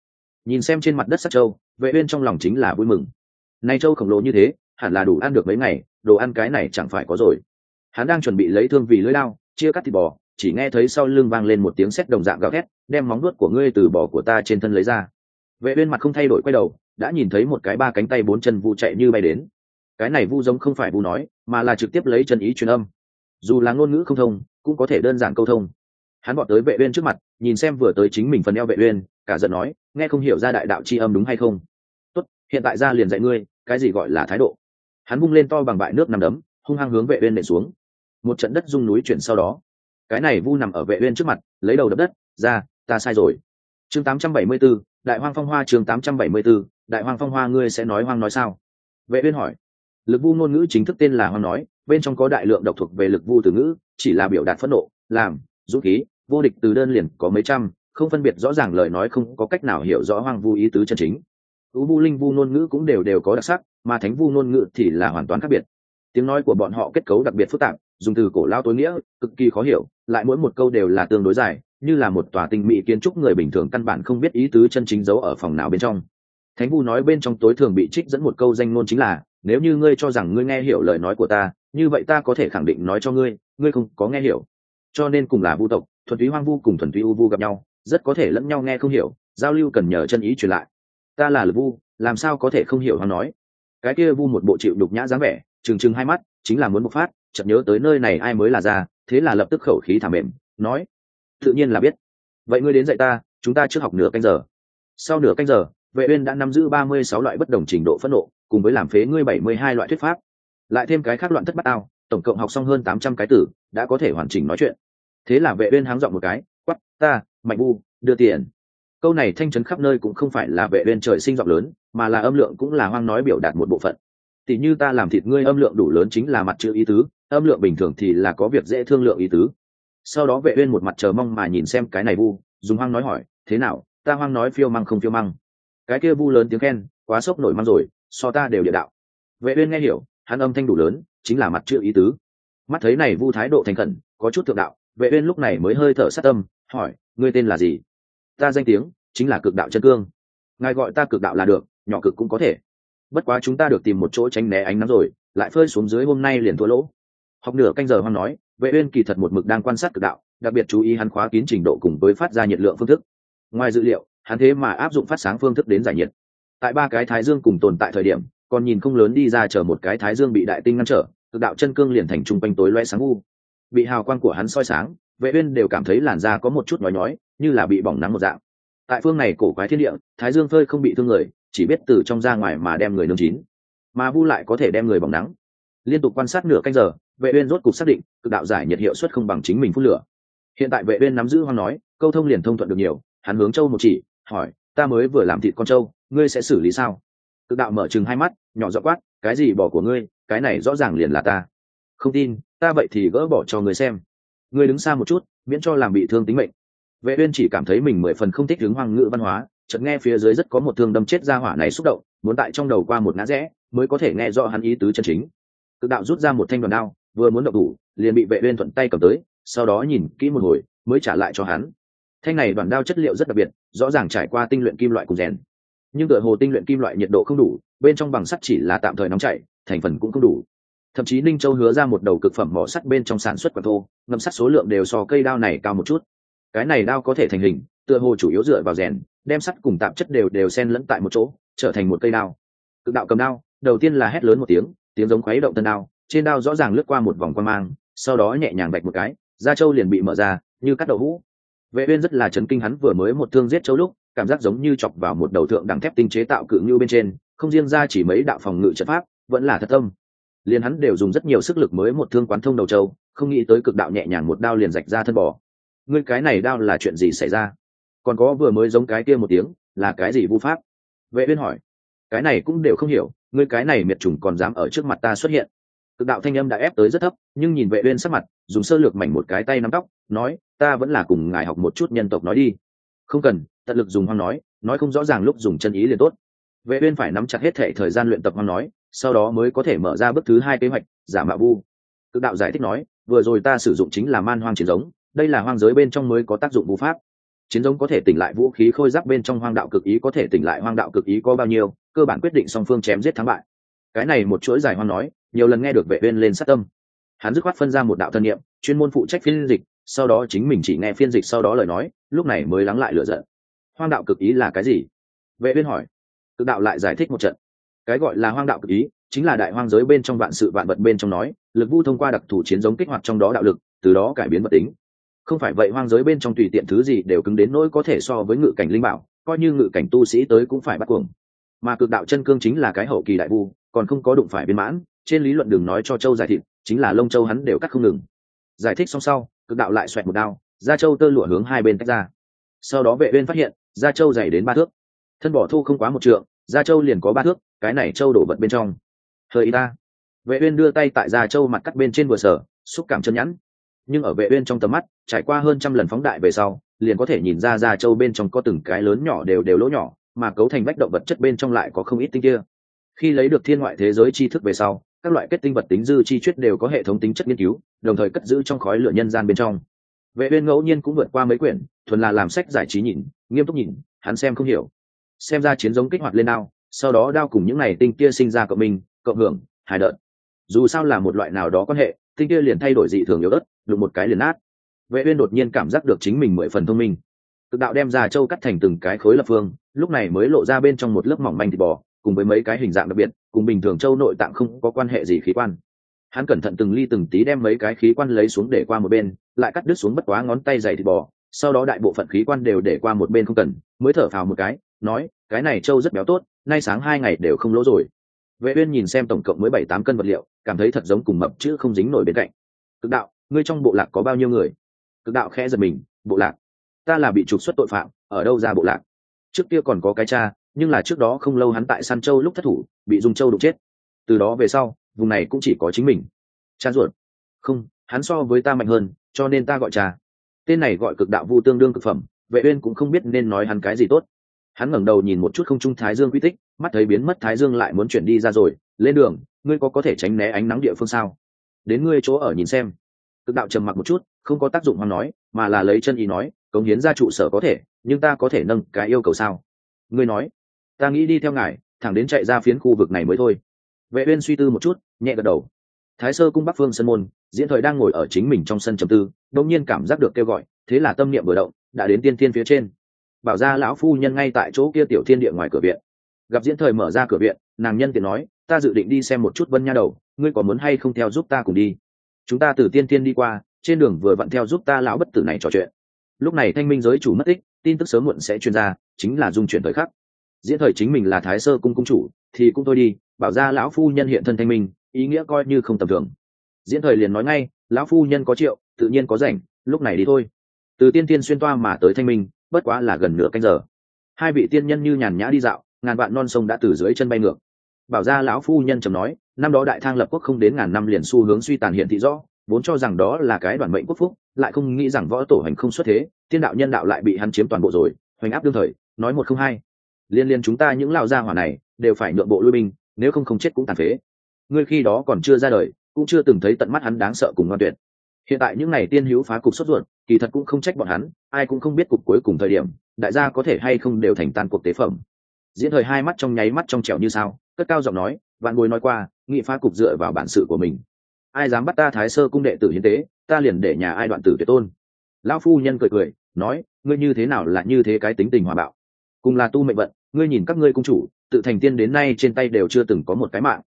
Nhìn xem trên mặt đất sắc châu, vệ uyên trong lòng chính là vui mừng. Nay châu khổng lồ như thế, hẳn là đủ ăn được mấy ngày, đồ ăn cái này chẳng phải có rồi. Hắn đang chuẩn bị lấy thương vì lưỡi lao chia cắt thịt bò, chỉ nghe thấy sau lưng vang lên một tiếng sét đồng dạng gào thét, đem móng nuốt của ngươi từ bò của ta trên thân lấy ra. Vệ uyên mặt không thay đổi quay đầu, đã nhìn thấy một cái ba cánh tay bốn chân vu chạy như bay đến. Cái này vu giống không phải vu nói, mà là trực tiếp lấy chân ý truyền âm. Dù là ngôn ngữ không thông, cũng có thể đơn giản câu thông. Hắn bọn tới vệ uyên trước mặt, nhìn xem vừa tới chính mình phần eo vệ uyên, cả giận nói, nghe không hiểu ra đại đạo chi âm đúng hay không? Tốt, hiện tại ra liền dạy ngươi, cái gì gọi là thái độ? Hắn bung lên to bằng bại nước nằm đấm, hung hăng hướng vệ uyên nện xuống một trận đất rung núi chuyển sau đó. Cái này vu nằm ở vệ uyên trước mặt lấy đầu đập đất ra ta sai rồi. Chương 874, đại hoang phong hoa chương 874, đại hoang phong hoa ngươi sẽ nói hoang nói sao? Vệ uyên hỏi. Lực vu ngôn ngữ chính thức tên là hoang nói bên trong có đại lượng độc thuộc về lực vu từ ngữ chỉ là biểu đạt phẫn nộ làm dũng khí vô địch từ đơn liền có mấy trăm không phân biệt rõ ràng lời nói không có cách nào hiểu rõ hoang vu ý tứ chân chính. Ú vu linh vu ngôn ngữ cũng đều đều có đặc sắc mà thánh vu ngôn ngữ thì là hoàn toàn khác biệt tiếng nói của bọn họ kết cấu đặc biệt phức tạp, dùng từ cổ lao tối nghĩa, cực kỳ khó hiểu, lại mỗi một câu đều là tương đối dài, như là một tòa tinh mỹ kiến trúc người bình thường căn bản không biết ý tứ chân chính giấu ở phòng nào bên trong. Thánh vu nói bên trong tối thường bị trích dẫn một câu danh ngôn chính là, nếu như ngươi cho rằng ngươi nghe hiểu lời nói của ta, như vậy ta có thể khẳng định nói cho ngươi ngươi không có nghe hiểu. Cho nên cùng là vu tộc, thuần túy hoang vu cùng thuần túy u vu gặp nhau, rất có thể lẫn nhau nghe không hiểu, giao lưu cần nhờ chân ý truyền lại. Ta là lực vu, làm sao có thể không hiểu hắn nói? Cái kia vu một bộ chịu đục nhã dáng vẻ trừng trừng hai mắt, chính là muốn bộc phát, chợt nhớ tới nơi này ai mới là ra, thế là lập tức khẩu khí thả mềm, nói, tự nhiên là biết. Vậy ngươi đến dạy ta, chúng ta trước học nửa canh giờ. Sau nửa canh giờ, vệ uyên đã nắm giữ ba mươi sáu loại bất đồng trình độ phẫn nộ, cùng với làm phế ngươi bảy mươi hai loại thuyết pháp. Lại thêm cái khác loạn thất bát ao tổng cộng học xong hơn tám trăm cái tử đã có thể hoàn chỉnh nói chuyện. Thế là vệ uyên háng dọn một cái quát ta, mạnh bu đưa tiền. Câu này thanh chấn khắp nơi cũng không phải là vệ uyên trời sinh giọng lớn, mà là âm lượng cũng là hoang nói biểu đạt một bộ phận tỉ như ta làm thịt ngươi âm lượng đủ lớn chính là mặt chữ ý tứ, âm lượng bình thường thì là có việc dễ thương lượng ý tứ. Sau đó vệ uyên một mặt chờ mong mà nhìn xem cái này vu, dùng hoang nói hỏi, thế nào, ta hoang nói phiêu măng không phiêu măng? Cái kia vu lớn tiếng khen, quá sốc nổi măng rồi, so ta đều địa đạo. Vệ uyên nghe hiểu, hắn âm thanh đủ lớn, chính là mặt chữ ý tứ. Mắt thấy này vu thái độ thành khẩn, có chút thượng đạo, vệ uyên lúc này mới hơi thở sát tâm, hỏi, ngươi tên là gì? Ta danh tiếng chính là cực đạo chân cương. Ngài gọi ta cực đạo là được, nhỏ cực cũng có thể bất quá chúng ta được tìm một chỗ tránh né ánh nắng rồi, lại phơi xuống dưới hôm nay liền thua lỗ. Học nửa canh giờ hoang nói, vệ uyên kỳ thật một mực đang quan sát cực đạo, đặc biệt chú ý hắn khóa kín trình độ cùng với phát ra nhiệt lượng phương thức. Ngoài dữ liệu, hắn thế mà áp dụng phát sáng phương thức đến giải nhiệt. Tại ba cái thái dương cùng tồn tại thời điểm, còn nhìn không lớn đi ra chờ một cái thái dương bị đại tinh ngăn trở, cực đạo chân cương liền thành trung quanh tối loe sáng u. Bị hào quang của hắn soi sáng, vệ uyên đều cảm thấy làn da có một chút nhói nhói, như là bị bỏng nắng một dạng. Tại phương này cổ quái thiên địa, thái dương phơi không bị thương người chỉ biết từ trong ra ngoài mà đem người nướng chín. Mà vu lại có thể đem người bỏng nắng. Liên tục quan sát nửa canh giờ, vệ uyên rốt cục xác định, cực đạo giải nhiệt hiệu suất không bằng chính mình phun lửa. Hiện tại vệ uyên nắm giữ hoang nói, câu thông liền thông thuận được nhiều, hắn hướng châu một chỉ, hỏi, ta mới vừa làm thịt con châu, ngươi sẽ xử lý sao? Cực đạo mở chừng hai mắt, nhỏ giọng quát, cái gì bỏ của ngươi, cái này rõ ràng liền là ta. Không tin, ta vậy thì gỡ bỏ cho ngươi xem. Ngươi đứng xa một chút, miễn cho làm bị thương tính mệnh. Vệ uyên chỉ cảm thấy mình mười phần không thích hướng hoang ngữ văn hóa chợt nghe phía dưới rất có một thương đâm chết ra hỏa này xúc động, muốn tại trong đầu qua một ngã rẽ, mới có thể nghe rõ hắn ý tứ chân chính. Cực đạo rút ra một thanh đoàn đao, vừa muốn động thủ, liền bị vệ uyên thuận tay cầm tới, sau đó nhìn kỹ một hồi, mới trả lại cho hắn. Thanh này đoàn đao chất liệu rất đặc biệt, rõ ràng trải qua tinh luyện kim loại cùng rèn. Nhưng tựa hồ tinh luyện kim loại nhiệt độ không đủ, bên trong bằng sắt chỉ là tạm thời nóng chảy, thành phần cũng không đủ. Thậm chí ninh châu hứa ra một đầu cực phẩm mỏ sắt bên trong sản xuất quả thô, ngâm sắt số lượng đều so cây đao này cao một chút. Cái này đao có thể thành hình tựa hồ chủ yếu dựa vào rèn, đem sắt cùng tạp chất đều đều xen lẫn tại một chỗ, trở thành một cây đao. Cực đạo cầm đao, đầu tiên là hét lớn một tiếng tiếng giống khuấy động tân đao, trên đao rõ ràng lướt qua một vòng quan mang, sau đó nhẹ nhàng bạch một cái, da trâu liền bị mở ra, như cắt đầu hũ. Vệ uyên rất là chấn kinh hắn vừa mới một thương giết châu lúc, cảm giác giống như chọc vào một đầu thượng đẳng thép tinh chế tạo cự như bên trên, không riêng ra chỉ mấy đạo phòng ngự trận pháp, vẫn là thật tâm. Liền hắn đều dùng rất nhiều sức lực mới một thương quán thông đầu châu không nghĩ tới cực đạo nhẹ nhàng một đao liền rạch ra thân bò. Ngươi cái này đao là chuyện gì xảy ra? Còn có vừa mới giống cái kia một tiếng, là cái gì vu pháp? Vệ uyên hỏi. Cái này cũng đều không hiểu, ngươi cái này miệt trùng còn dám ở trước mặt ta xuất hiện. Cực đạo thanh âm đã ép tới rất thấp, nhưng nhìn vệ uyên sắc mặt, dùng sơ lược mảnh một cái tay nắm tóc, nói, ta vẫn là cùng ngài học một chút nhân tộc nói đi. Không cần, tận lực dùng hoang nói nói không rõ ràng lúc dùng chân ý liền tốt. Vệ uyên phải nắm chặt hết thể thời gian luyện tập hoang nói, sau đó mới có thể mở ra bước thứ hai kế hoạch, giả mạo vu. Cực đạo giải thích nói, vừa rồi ta sử dụng chính là man hoang chiến giống, đây là hoang giới bên trong mới có tác dụng vu pháp chiến giống có thể tỉnh lại vũ khí khôi giáp bên trong hoang đạo cực ý có thể tỉnh lại hoang đạo cực ý có bao nhiêu, cơ bản quyết định song phương chém giết thắng bại. Cái này một chuỗi giải hoang nói, nhiều lần nghe được vệ uyên lên sát tâm. Hắn dứt khoát phân ra một đạo thân niệm chuyên môn phụ trách phiên dịch, sau đó chính mình chỉ nghe phiên dịch sau đó lời nói, lúc này mới lắng lại lửa giận. Hoang đạo cực ý là cái gì? Vệ uyên hỏi. Cực đạo lại giải thích một trận. Cái gọi là hoang đạo cực ý, chính là đại hoang giới bên trong vạn sự vạn vật bên trong nói, lực vu thông qua đặc thù chiến giống kích hoạt trong đó đạo lực, từ đó cải biến vật tính không phải vậy hoang giới bên trong tùy tiện thứ gì đều cứng đến nỗi có thể so với ngự cảnh linh bảo, coi như ngự cảnh tu sĩ tới cũng phải bắt cuồng. Mà cực đạo chân cương chính là cái hậu kỳ đại vu, còn không có đụng phải biên mãn, trên lý luận đừng nói cho châu giải thịt, chính là lông châu hắn đều cắt không ngừng. Giải thích xong sau, cực đạo lại xoẹt một đao da châu tơ lụa hướng hai bên tách ra. Sau đó vệ uyên phát hiện da châu dày đến ba thước. Thân bỏ thu không quá một trượng da châu liền có ba thước, cái này châu đổ vật bên trong. Hơi y ta. Vệ uyên đưa tay tại da châu mặt cắt bên trên vừa sở, xúc cảm chân nhẵn nhưng ở vệ uyên trong tầm mắt, trải qua hơn trăm lần phóng đại về sau, liền có thể nhìn ra ra châu bên trong có từng cái lớn nhỏ đều đều lỗ nhỏ, mà cấu thành vách động vật chất bên trong lại có không ít tinh kia. Khi lấy được thiên ngoại thế giới tri thức về sau, các loại kết tinh vật tính dư chi chuyết đều có hệ thống tính chất nghiên cứu, đồng thời cất giữ trong khói lửa nhân gian bên trong. Vệ uyên ngẫu nhiên cũng vượt qua mấy quyển, thuần là làm sách giải trí nhìn, nghiêm túc nhìn, hắn xem không hiểu. Xem ra chiến giống kích hoạt lên đao, sau đó đao cùng những này tinh kia sinh ra cộng minh, cộng hưởng, hài đợt. Dù sao là một loại nào đó quan hệ, tinh kia liền thay đổi dị thường yếu đất đụng một cái liền nát. Vệ uyên đột nhiên cảm giác được chính mình mười phần thông minh. Cực đạo đem ra châu cắt thành từng cái khối lập phương, lúc này mới lộ ra bên trong một lớp mỏng manh thịt bò, cùng với mấy cái hình dạng đặc biệt, cùng bình thường châu nội tạng không có quan hệ gì khí quan. Hắn cẩn thận từng ly từng tí đem mấy cái khí quan lấy xuống để qua một bên, lại cắt đứt xuống bất quá ngón tay dày thịt bò, sau đó đại bộ phận khí quan đều để qua một bên không cần, mới thở phào một cái, nói, cái này châu rất béo tốt, nay sáng hai ngày đều không lỗ rồi. Vệ uyên nhìn xem tổng cộng mới bảy tám cân vật liệu, cảm thấy thật giống cùng mập chứ không dính nổi bên cạnh. Cực đạo ngươi trong bộ lạc có bao nhiêu người? Cực đạo khẽ giật mình, bộ lạc. Ta là bị trục xuất tội phạm, ở đâu ra bộ lạc? Trước kia còn có cái cha, nhưng là trước đó không lâu hắn tại san châu lúc thất thủ, bị dung châu đụng chết. Từ đó về sau, vùng này cũng chỉ có chính mình. Cha ruột. Không, hắn so với ta mạnh hơn, cho nên ta gọi cha. Tên này gọi cực đạo vu tương đương cực phẩm, vệ uyên cũng không biết nên nói hắn cái gì tốt. Hắn ngẩng đầu nhìn một chút không trung thái dương quy tích, mắt thấy biến mất thái dương lại muốn chuyển đi ra rồi, lên đường, ngươi có có thể tránh né ánh nắng địa phương sao? Đến ngươi chỗ ở nhìn xem cực đạo trầm mặc một chút, không có tác dụng hoang nói, mà là lấy chân ý nói, cống hiến ra trụ sở có thể, nhưng ta có thể nâng cái yêu cầu sao? Ngươi nói, ta nghĩ đi theo ngài, thẳng đến chạy ra phiến khu vực này mới thôi. Vệ uyên suy tư một chút, nhẹ gật đầu. Thái sơ cung bắc phương sân môn, diễn thời đang ngồi ở chính mình trong sân trầm tư, đột nhiên cảm giác được kêu gọi, thế là tâm niệm vừa động, đã đến tiên thiên phía trên. Bảo ra lão phu nhân ngay tại chỗ kia tiểu thiên địa ngoài cửa viện. Gặp diễn thời mở ra cửa viện, nàng nhân tiện nói, ta dự định đi xem một chút vân nha đầu, ngươi có muốn hay không theo giúp ta cùng đi? Chúng ta từ tiên thiên đi qua, trên đường vừa vặn theo giúp ta lão bất tử này trò chuyện. Lúc này thanh minh giới chủ mất tích, tin tức sớm muộn sẽ truyền ra, chính là dung chuyển thời khắc. Diễn thời chính mình là thái sơ cung cung chủ, thì cũng thôi đi, bảo ra lão phu nhân hiện thân thanh minh, ý nghĩa coi như không tầm thường. Diễn thời liền nói ngay, lão phu nhân có triệu, tự nhiên có rảnh, lúc này đi thôi. Từ tiên tiên xuyên toa mà tới thanh minh, bất quá là gần nửa canh giờ. Hai vị tiên nhân như nhàn nhã đi dạo, ngàn vạn non sông đã từ dưới chân bay ngược. Bảo ra lão phu nhân trầm nói năm đó đại thang lập quốc không đến ngàn năm liền xu hướng suy tàn hiện thị rõ, vốn cho rằng đó là cái đoàn mệnh quốc phúc, lại không nghĩ rằng võ tổ hành không xuất thế, thiên đạo nhân đạo lại bị hắn chiếm toàn bộ rồi, hoành áp đương thời, nói một không hai. Liên liên chúng ta những lão gia hỏa này, đều phải nhượng bộ lui binh, nếu không không chết cũng tàn phế. Ngươi khi đó còn chưa ra đời, cũng chưa từng thấy tận mắt hắn đáng sợ cùng ngoan tuyệt. Hiện tại những ngày tiên hữu phá cục xuất ruột, kỳ thật cũng không trách bọn hắn, ai cũng không biết cục cuối cùng thời điểm, đại gia có thể hay không đều thành tàn cuộc tế phẩm. Diễn thời hai mắt trong nháy mắt trong trẻo như sao, cất cao giọng nói, vạn bối nói qua nghị phá cục dựa vào bản sự của mình. Ai dám bắt ta thái sơ cung đệ tử hiến tế, ta liền để nhà ai đoạn tử tuyệt tôn. Lão phu nhân cười cười, nói, ngươi như thế nào là như thế cái tính tình hòa bạo. Cùng là tu mệnh vận, ngươi nhìn các ngươi cung chủ, tự thành tiên đến nay trên tay đều chưa từng có một cái mạng.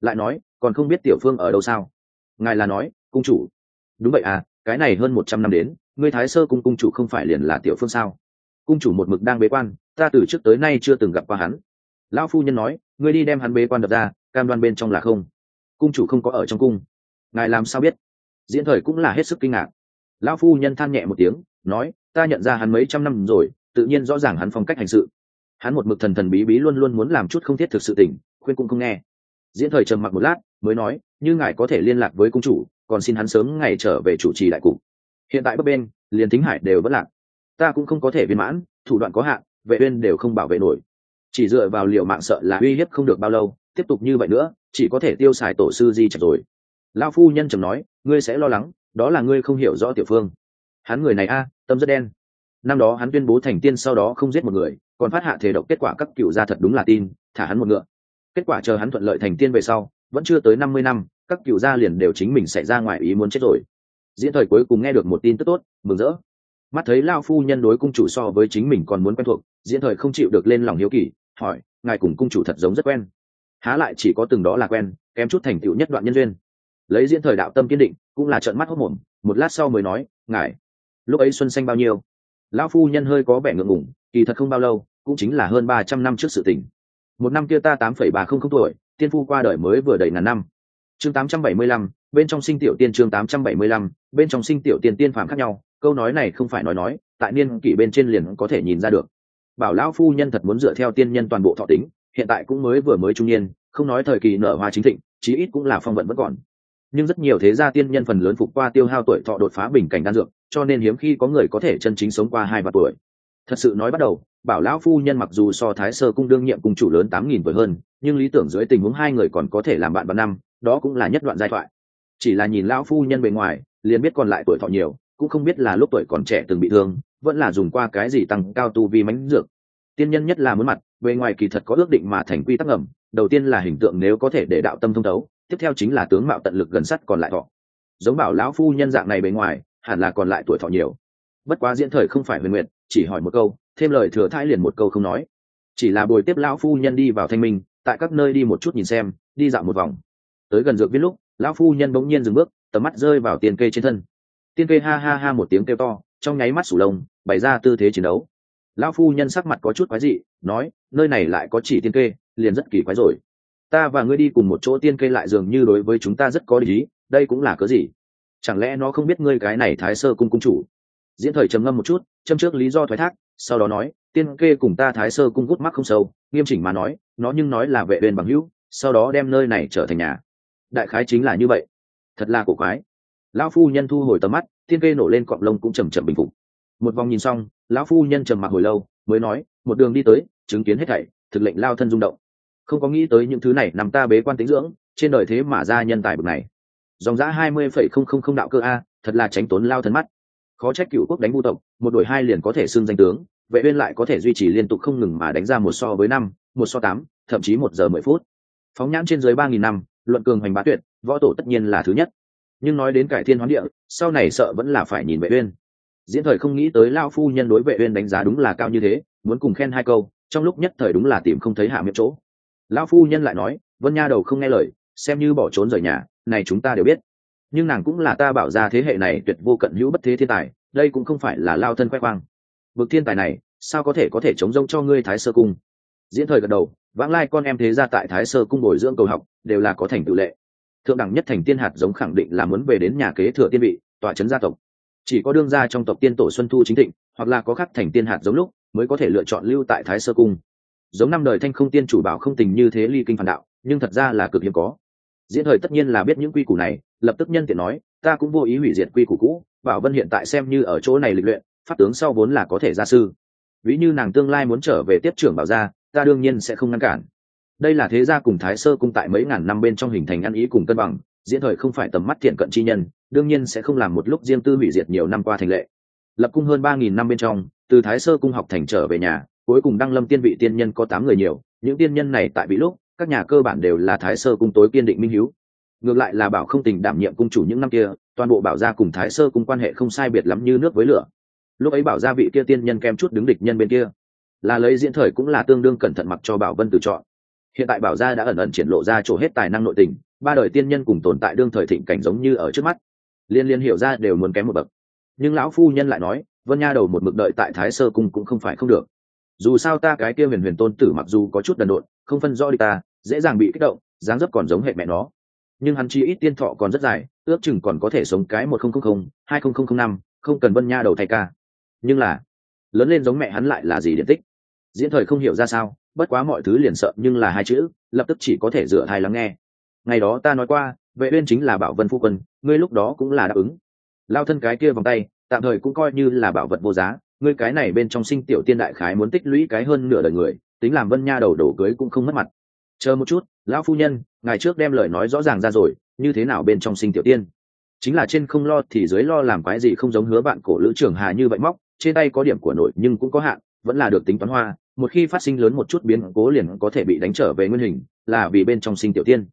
Lại nói, còn không biết tiểu phương ở đâu sao? Ngài là nói, cung chủ. Đúng vậy à cái này hơn một trăm năm đến, ngươi thái sơ cung cung chủ không phải liền là tiểu phương sao? Cung chủ một mực đang bế quan, ta từ trước tới nay chưa từng gặp qua hắn. Lão phu nhân nói, ngươi đi đem hắn bế quan đập ra cam đoan bên trong là không. Cung chủ không có ở trong cung. Ngài làm sao biết? Diễn thời cũng là hết sức kinh ngạc. Lão phu nhân than nhẹ một tiếng, nói, ta nhận ra hắn mấy trăm năm rồi, tự nhiên rõ ràng hắn phong cách hành sự. Hắn một mực thần thần bí bí luôn luôn muốn làm chút không thiết thực sự tình, khuyên cũng không nghe. Diễn thời trầm mặc một lát, mới nói, như ngài có thể liên lạc với cung chủ, còn xin hắn sớm ngày trở về chủ trì đại cục. Hiện tại bấp bên, liền thính hải đều vẫn lạc. Ta cũng không có thể viên mãn, thủ đoạn có hạn, vệ uyên đều không bảo vệ nổi. Chỉ dựa vào liều mạng sợ là uy hiếp không được bao lâu tiếp tục như vậy nữa, chỉ có thể tiêu xài tổ sư di trạch rồi. Lão phu nhân trầm nói, ngươi sẽ lo lắng, đó là ngươi không hiểu rõ tiểu phương. Hắn người này a, tâm rất đen. Năm đó hắn tuyên bố thành tiên sau đó không giết một người, còn phát hạ thể độc, kết quả các cựu gia thật đúng là tin, thả hắn một ngựa. Kết quả chờ hắn thuận lợi thành tiên về sau, vẫn chưa tới năm mươi năm, các cựu gia liền đều chính mình xảy ra ngoài ý muốn chết rồi. Diễn thời cuối cùng nghe được một tin tức tốt, mừng rỡ. Mắt thấy lao phu nhân đối cung chủ so với chính mình còn muốn quen thuộc, diễn thời không chịu được lên lòng hiếu kỳ, hỏi, ngài cùng cung chủ thật giống rất quen há lại chỉ có từng đó là quen, kém chút thành tựu nhất đoạn nhân duyên. Lấy diễn thời đạo tâm kiên định, cũng là trợn mắt hốc mồm, một lát sau mới nói, ngài, lúc ấy xuân xanh bao nhiêu? Lão phu nhân hơi có vẻ ngượng ngủng kỳ thật không bao lâu, cũng chính là hơn ba trăm năm trước sự tình. Một năm kia ta tám phẩy ba không không tuổi, tiên phu qua đời mới vừa đầy ngàn năm. Chương tám trăm bảy mươi lăm, bên trong sinh tiểu tiên chương tám trăm bảy mươi lăm, bên trong sinh tiểu tiên tiên phàm khác nhau, câu nói này không phải nói nói, tại niên kỷ bên trên liền có thể nhìn ra được. Bảo lão phu nhân thật muốn dựa theo tiên nhân toàn bộ thọ tính hiện tại cũng mới vừa mới trung niên, không nói thời kỳ nở hoa chính thịnh, chí ít cũng là phong vận vẫn còn. Nhưng rất nhiều thế gia tiên nhân phần lớn phục qua tiêu hao tuổi thọ đột phá bình cảnh đan dược, cho nên hiếm khi có người có thể chân chính sống qua hai ba tuổi. Thật sự nói bắt đầu, bảo lão phu nhân mặc dù so thái sơ cung đương nhiệm cung chủ lớn tám nghìn tuổi hơn, nhưng lý tưởng dưới tình huống hai người còn có thể làm bạn vào năm, đó cũng là nhất đoạn giai thoại. Chỉ là nhìn lão phu nhân bề ngoài, liền biết còn lại tuổi thọ nhiều, cũng không biết là lúc tuổi còn trẻ từng bị thương, vẫn là dùng qua cái gì tăng cao tu vi mánh dược tiên nhân nhất là muốn mặt, bề ngoài kỳ thật có ước định mà thành quy tắc ngầm, đầu tiên là hình tượng nếu có thể để đạo tâm thông thấu, tiếp theo chính là tướng mạo tận lực gần sắt còn lại thọ. Giống bảo lão phu nhân dạng này bề ngoài, hẳn là còn lại tuổi thọ nhiều. Bất quá diễn thời không phải huyền nguyện chỉ hỏi một câu, thêm lời thừa thãi liền một câu không nói. Chỉ là bồi tiếp lão phu nhân đi vào thanh minh, tại các nơi đi một chút nhìn xem, đi dạo một vòng. Tới gần dược viết lúc, lão phu nhân bỗng nhiên dừng bước, tầm mắt rơi vào tiền kê trên thân. Tiên kê ha ha ha một tiếng kêu to, trong nháy mắt sủ lông, bày ra tư thế chiến đấu lão phu nhân sắc mặt có chút quái dị, nói, nơi này lại có chỉ tiên kê, liền rất kỳ quái rồi. Ta và ngươi đi cùng một chỗ tiên kê lại dường như đối với chúng ta rất có lý, đây cũng là cớ gì? Chẳng lẽ nó không biết ngươi cái này thái sơ cung cung chủ? Diễn thời trầm ngâm một chút, châm trước lý do thoái thác, sau đó nói, tiên kê cùng ta thái sơ cung gút mắc không sâu, nghiêm chỉnh mà nói, nó nhưng nói là vệ bên bằng hữu, sau đó đem nơi này trở thành nhà. Đại khái chính là như vậy. Thật là cổ quái. Lão phu nhân thu hồi tầm mắt, tiên kê nổ lên cọng lông cũng chầm chậm bình phục. Một vòng nhìn xong lão phu nhân trầm mặc hồi lâu, mới nói, một đường đi tới, chứng kiến hết thảy, thực lệnh lao thân rung động. Không có nghĩ tới những thứ này nằm ta bế quan tính dưỡng, trên đời thế mà ra nhân tài bực này. Dòng giã hai mươi phẩy không không không đạo cơ a, thật là tránh tốn lao thân mắt. Khó trách cựu quốc đánh vu tộc, một đội hai liền có thể xưng danh tướng, vệ uyên lại có thể duy trì liên tục không ngừng mà đánh ra một so với năm, một so tám, thậm chí một giờ mười phút. Phóng nhãn trên dưới ba nghìn năm, luận cường hoành bá tuyệt, võ tổ tất nhiên là thứ nhất. Nhưng nói đến cải thiên hoán địa, sau này sợ vẫn là phải nhìn vệ uyên diễn thời không nghĩ tới lao phu nhân đối vệ uyên đánh giá đúng là cao như thế, muốn cùng khen hai câu, trong lúc nhất thời đúng là tìm không thấy hạ miệng chỗ. Lão phu nhân lại nói, vân nha đầu không nghe lời, xem như bỏ trốn rời nhà, này chúng ta đều biết. Nhưng nàng cũng là ta bảo ra thế hệ này tuyệt vô cận hữu bất thế thiên tài, đây cũng không phải là lao thân khoe khoang. Bực thiên tài này, sao có thể có thể chống rông cho ngươi thái sơ cung? Diễn thời gật đầu, vãng lai con em thế ra tại thái sơ cung bồi dưỡng cầu học, đều là có thành tự lệ. Thượng đẳng nhất thành tiên hạt giống khẳng định là muốn về đến nhà kế thừa tiên vị tòa trấn gia tộc chỉ có đương gia trong tộc tiên tổ xuân thu chính thịnh, hoặc là có khắc thành tiên hạt giống lúc, mới có thể lựa chọn lưu tại thái sơ cung. Giống năm đời thanh không tiên chủ bảo không tình như thế ly kinh phản đạo, nhưng thật ra là cực hiếm có. Diễn thời tất nhiên là biết những quy củ này, lập tức nhân tiện nói, ta cũng vô ý hủy diệt quy củ cũ, bảo vân hiện tại xem như ở chỗ này lịch luyện, pháp tướng sau vốn là có thể gia sư. Ví như nàng tương lai muốn trở về tiếp trưởng bảo gia, ta đương nhiên sẽ không ngăn cản. Đây là thế gia cùng thái sơ cung tại mấy ngàn năm bên trong hình thành ăn ý cùng cân bằng, diễn thời không phải tầm mắt thiện cận chi nhân đương nhiên sẽ không làm một lúc riêng tư hủy diệt nhiều năm qua thành lệ. Lập cung hơn ba nghìn năm bên trong, từ thái sơ cung học thành trở về nhà, cuối cùng đăng lâm tiên vị tiên nhân có tám người nhiều, những tiên nhân này tại bị lúc, các nhà cơ bản đều là thái sơ cung tối kiên định minh hiếu. Ngược lại là bảo không tình đảm nhiệm cung chủ những năm kia, toàn bộ bảo gia cùng thái sơ cung quan hệ không sai biệt lắm như nước với lửa. Lúc ấy bảo gia vị kia tiên nhân kem chút đứng địch nhân bên kia. Là lấy diễn thời cũng là tương đương cẩn thận mặc cho bảo vân tự chọn. Hiện tại bảo gia đã ẩn ẩn triển lộ ra chỗ hết tài năng nội tình, ba đời tiên nhân cùng tồn tại đương thời thịnh cảnh giống như ở trước mắt liên liên hiểu ra đều muốn kém một bậc. Nhưng lão phu nhân lại nói, vân nha đầu một mực đợi tại thái sơ cung cũng không phải không được. Dù sao ta cái kia huyền huyền tôn tử mặc dù có chút đần độn, không phân rõ đi ta, dễ dàng bị kích động, dáng dấp còn giống hệ mẹ nó. Nhưng hắn chi ít tiên thọ còn rất dài, ước chừng còn có thể sống cái một không không không, hai không không không năm, không cần vân nha đầu thay ca. Nhưng là, lớn lên giống mẹ hắn lại là gì điện tích? Diễn thời không hiểu ra sao, bất quá mọi thứ liền sợ nhưng là hai chữ, lập tức chỉ có thể dựa thai lắng nghe. Ngày đó ta nói qua vệ uyên chính là bảo vân phu quân, ngươi lúc đó cũng là đáp ứng. Lao thân cái kia vòng tay, tạm thời cũng coi như là bảo vật vô giá, ngươi cái này bên trong sinh tiểu tiên đại khái muốn tích lũy cái hơn nửa đời người, tính làm vân nha đầu đổ cưới cũng không mất mặt. Chờ một chút, lão phu nhân ngày trước đem lời nói rõ ràng ra rồi, như thế nào bên trong sinh tiểu tiên? Chính là trên không lo thì dưới lo làm cái gì không giống hứa bạn cổ lữ trưởng hà như vậy móc, trên tay có điểm của nội nhưng cũng có hạn, vẫn là được tính toán hoa, một khi phát sinh lớn một chút biến cố liền có thể bị đánh trở về nguyên hình, là vì bên trong sinh tiểu tiên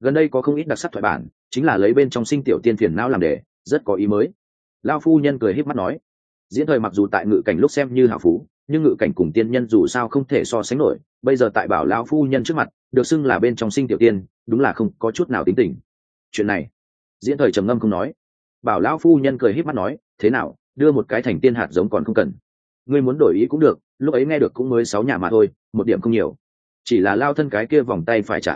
gần đây có không ít đặc sắc thoại bản, chính là lấy bên trong sinh tiểu tiên phiền não làm đề, rất có ý mới. Lao phu nhân cười híp mắt nói, diễn thời mặc dù tại ngự cảnh lúc xem như hảo phú, nhưng ngự cảnh cùng tiên nhân dù sao không thể so sánh nổi, bây giờ tại bảo lao phu nhân trước mặt, được xưng là bên trong sinh tiểu tiên, đúng là không có chút nào tính tình. Chuyện này, diễn thời trầm ngâm không nói. Bảo lão phu nhân cười híp mắt nói, thế nào, đưa một cái thành tiên hạt giống còn không cần. Ngươi muốn đổi ý cũng được, lúc ấy nghe được cũng mới sáu nhà mà thôi, một điểm không nhiều. Chỉ là lao thân cái kia vòng tay phải trả